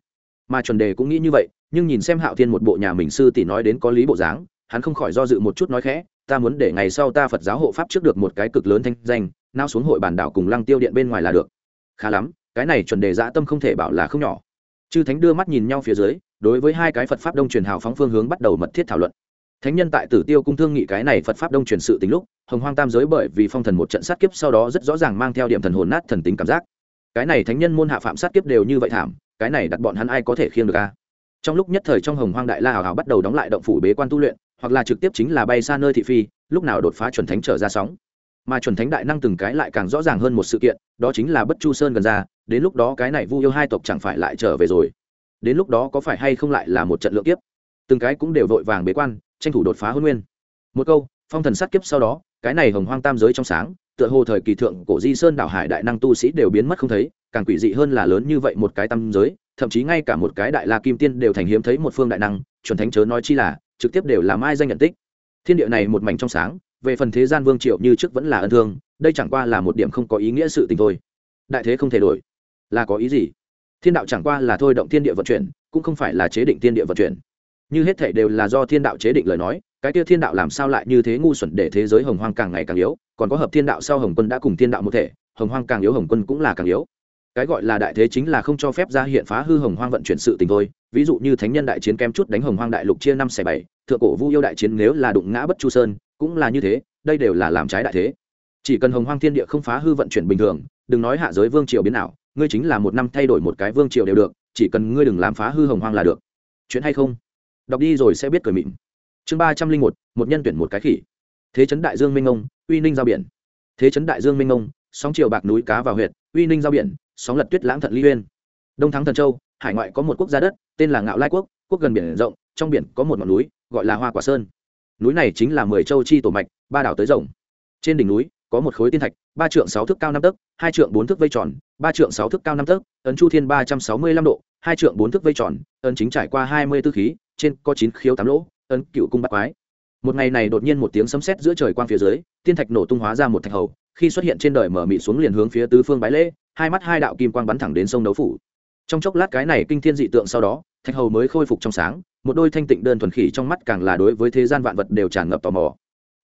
Mà chuẩn đề cũng nghĩ như vậy, nhưng nhìn xem hạo thiên một bộ nhà mình sư tỷ nói đến có lý bộ dáng, hắn không khỏi do dự một chút nói khẽ, ta muốn để ngày sau ta phật giáo hộ pháp trước được một cái cực lớn thanh danh, nao xuống hội bản đảo cùng lăng tiêu điện bên ngoài là được. Khá lắm, cái này chuẩn đề dã tâm không thể bảo là không nhỏ chư thánh đưa mắt nhìn nhau phía dưới, đối với hai cái phật pháp đông truyền hào phóng phương hướng bắt đầu mật thiết thảo luận. Thánh nhân tại tử tiêu cung thương nghị cái này phật pháp đông truyền sự tính lúc, hồng hoang tam giới bởi vì phong thần một trận sát kiếp sau đó rất rõ ràng mang theo điểm thần hồn nát thần tính cảm giác. Cái này thánh nhân môn hạ phạm sát kiếp đều như vậy thảm, cái này đặt bọn hắn ai có thể khiêng được a? Trong lúc nhất thời trong hồng hoang đại la hào hào bắt đầu đóng lại động phủ bế quan tu luyện, hoặc là trực tiếp chính là bay xa nơi thị phi, lúc nào đột phá chuẩn thánh trở ra sóng mà chuẩn thánh đại năng từng cái lại càng rõ ràng hơn một sự kiện, đó chính là bất chu sơn gần ra, đến lúc đó cái này vu yêu hai tộc chẳng phải lại trở về rồi. Đến lúc đó có phải hay không lại là một trận lượng kiếp? Từng cái cũng đều vội vàng bế quan, tranh thủ đột phá hôn nguyên. Một câu, phong thần sát kiếp sau đó, cái này hồng hoang tam giới trong sáng, tựa hồ thời kỳ thượng cổ di sơn đảo hải đại năng tu sĩ đều biến mất không thấy, càng quỷ dị hơn là lớn như vậy một cái tam giới, thậm chí ngay cả một cái đại la kim tiên đều thành hiếm thấy một phương đại năng, chuẩn thánh chớ nói chi là, trực tiếp đều làm ai danh nhận tích. Thiên địa này một mảnh trong sáng về phần thế gian vương triệu như trước vẫn là ân thương, đây chẳng qua là một điểm không có ý nghĩa sự tình thôi. Đại thế không thể đổi. Là có ý gì? Thiên đạo chẳng qua là thôi động thiên địa vận chuyển, cũng không phải là chế định thiên địa vận chuyển. Như hết thể đều là do thiên đạo chế định lời nói, cái kia thiên đạo làm sao lại như thế ngu xuẩn để thế giới hồng hoang càng ngày càng yếu, còn có hợp thiên đạo sau hồng quân đã cùng thiên đạo một thể, hồng hoang càng yếu hồng quân cũng là càng yếu. Cái gọi là đại thế chính là không cho phép ra hiện phá hư hồng hoang vận chuyển sự tình thôi. Ví dụ như thánh nhân đại chiến kem chút đánh hồng hoang đại lục chia năm xẻ bảy, thượng cổ vu yêu đại chiến nếu là đụng ngã bất chu sơn cũng là như thế, đây đều là làm trái đại thế. Chỉ cần hồng hoang thiên địa không phá hư vận chuyển bình thường, đừng nói hạ giới vương triều biến nào ngươi chính là một năm thay đổi một cái vương triều đều được, chỉ cần ngươi đừng làm phá hư hồng hoang là được. Chuyện hay không? Đọc đi rồi sẽ biết cười mịn. Chương ba trăm linh một một nhân tuyển một cái khỉ. Thế chấn đại dương minh ông, uy ninh giao biển. Thế chấn đại dương minh ông, sóng triều bạc núi cá vào huyện, uy ninh giao biển, sóng lật tuyết lãng thận ly uyên. Đông thắng thần châu, hải ngoại có một quốc gia đất, tên là ngạo lai quốc quốc gần biển rộng, trong biển có một ngọn núi, gọi là hoa quả sơn núi này chính là mười châu chi tổ mạch, ba đảo tới rồng. Trên đỉnh núi, có một khối tiên thạch, ba trượng sáu thước cao năm tấc, hai trượng bốn thước vây tròn, ba trượng sáu thước cao năm tấc, ấn chu thiên ba trăm sáu mươi lăm độ, hai trượng bốn thước vây tròn, ấn chính trải qua hai mươi tư khí, trên có chín khiếu tám lỗ, ấn cựu cung bát quái. Một ngày này đột nhiên một tiếng sấm sét giữa trời quang phía dưới, tiên thạch nổ tung hóa ra một thạch hầu, khi xuất hiện trên đời mở mị xuống liền hướng phía tứ phương bái lễ, hai mắt hai đạo kim quang bắn thẳng đến sông đấu phủ trong chốc lát cái này kinh thiên dị tượng sau đó, thạch hầu mới khôi phục trong sáng, một đôi thanh tịnh đơn thuần khỉ trong mắt càng là đối với thế gian vạn vật đều tràn ngập tò mò.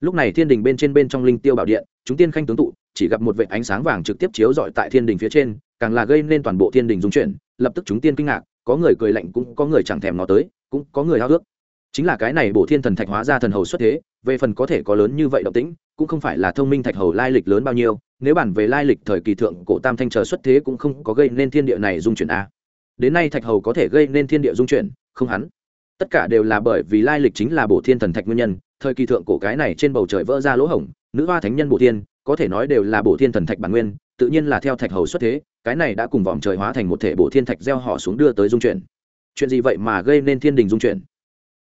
Lúc này thiên đình bên trên bên trong linh tiêu bảo điện, chúng tiên khanh tướng tụ, chỉ gặp một vệ ánh sáng vàng trực tiếp chiếu rọi tại thiên đình phía trên, càng là gây nên toàn bộ thiên đình dung chuyển, lập tức chúng tiên kinh ngạc, có người cười lạnh cũng có người chẳng thèm nó tới, cũng có người hao ước chính là cái này bổ thiên thần thạch hóa ra thần hầu xuất thế, về phần có thể có lớn như vậy động tĩnh, cũng không phải là thông minh thạch hầu lai lịch lớn bao nhiêu nếu bản về lai lịch thời kỳ thượng cổ tam thanh chờ xuất thế cũng không có gây nên thiên địa này dung chuyển a. Đến nay thạch hầu có thể gây nên thiên địa dung chuyển, không hắn. Tất cả đều là bởi vì lai lịch chính là bổ thiên thần thạch nguyên nhân, thời kỳ thượng cổ cái này trên bầu trời vỡ ra lỗ hổng, nữ hoa thánh nhân bổ thiên, có thể nói đều là bổ thiên thần thạch bản nguyên, tự nhiên là theo thạch hầu xuất thế, cái này đã cùng vòm trời hóa thành một thể bổ thiên thạch gieo họ xuống đưa tới dung chuyển. Chuyện gì vậy mà gây nên thiên đình dung chuyển?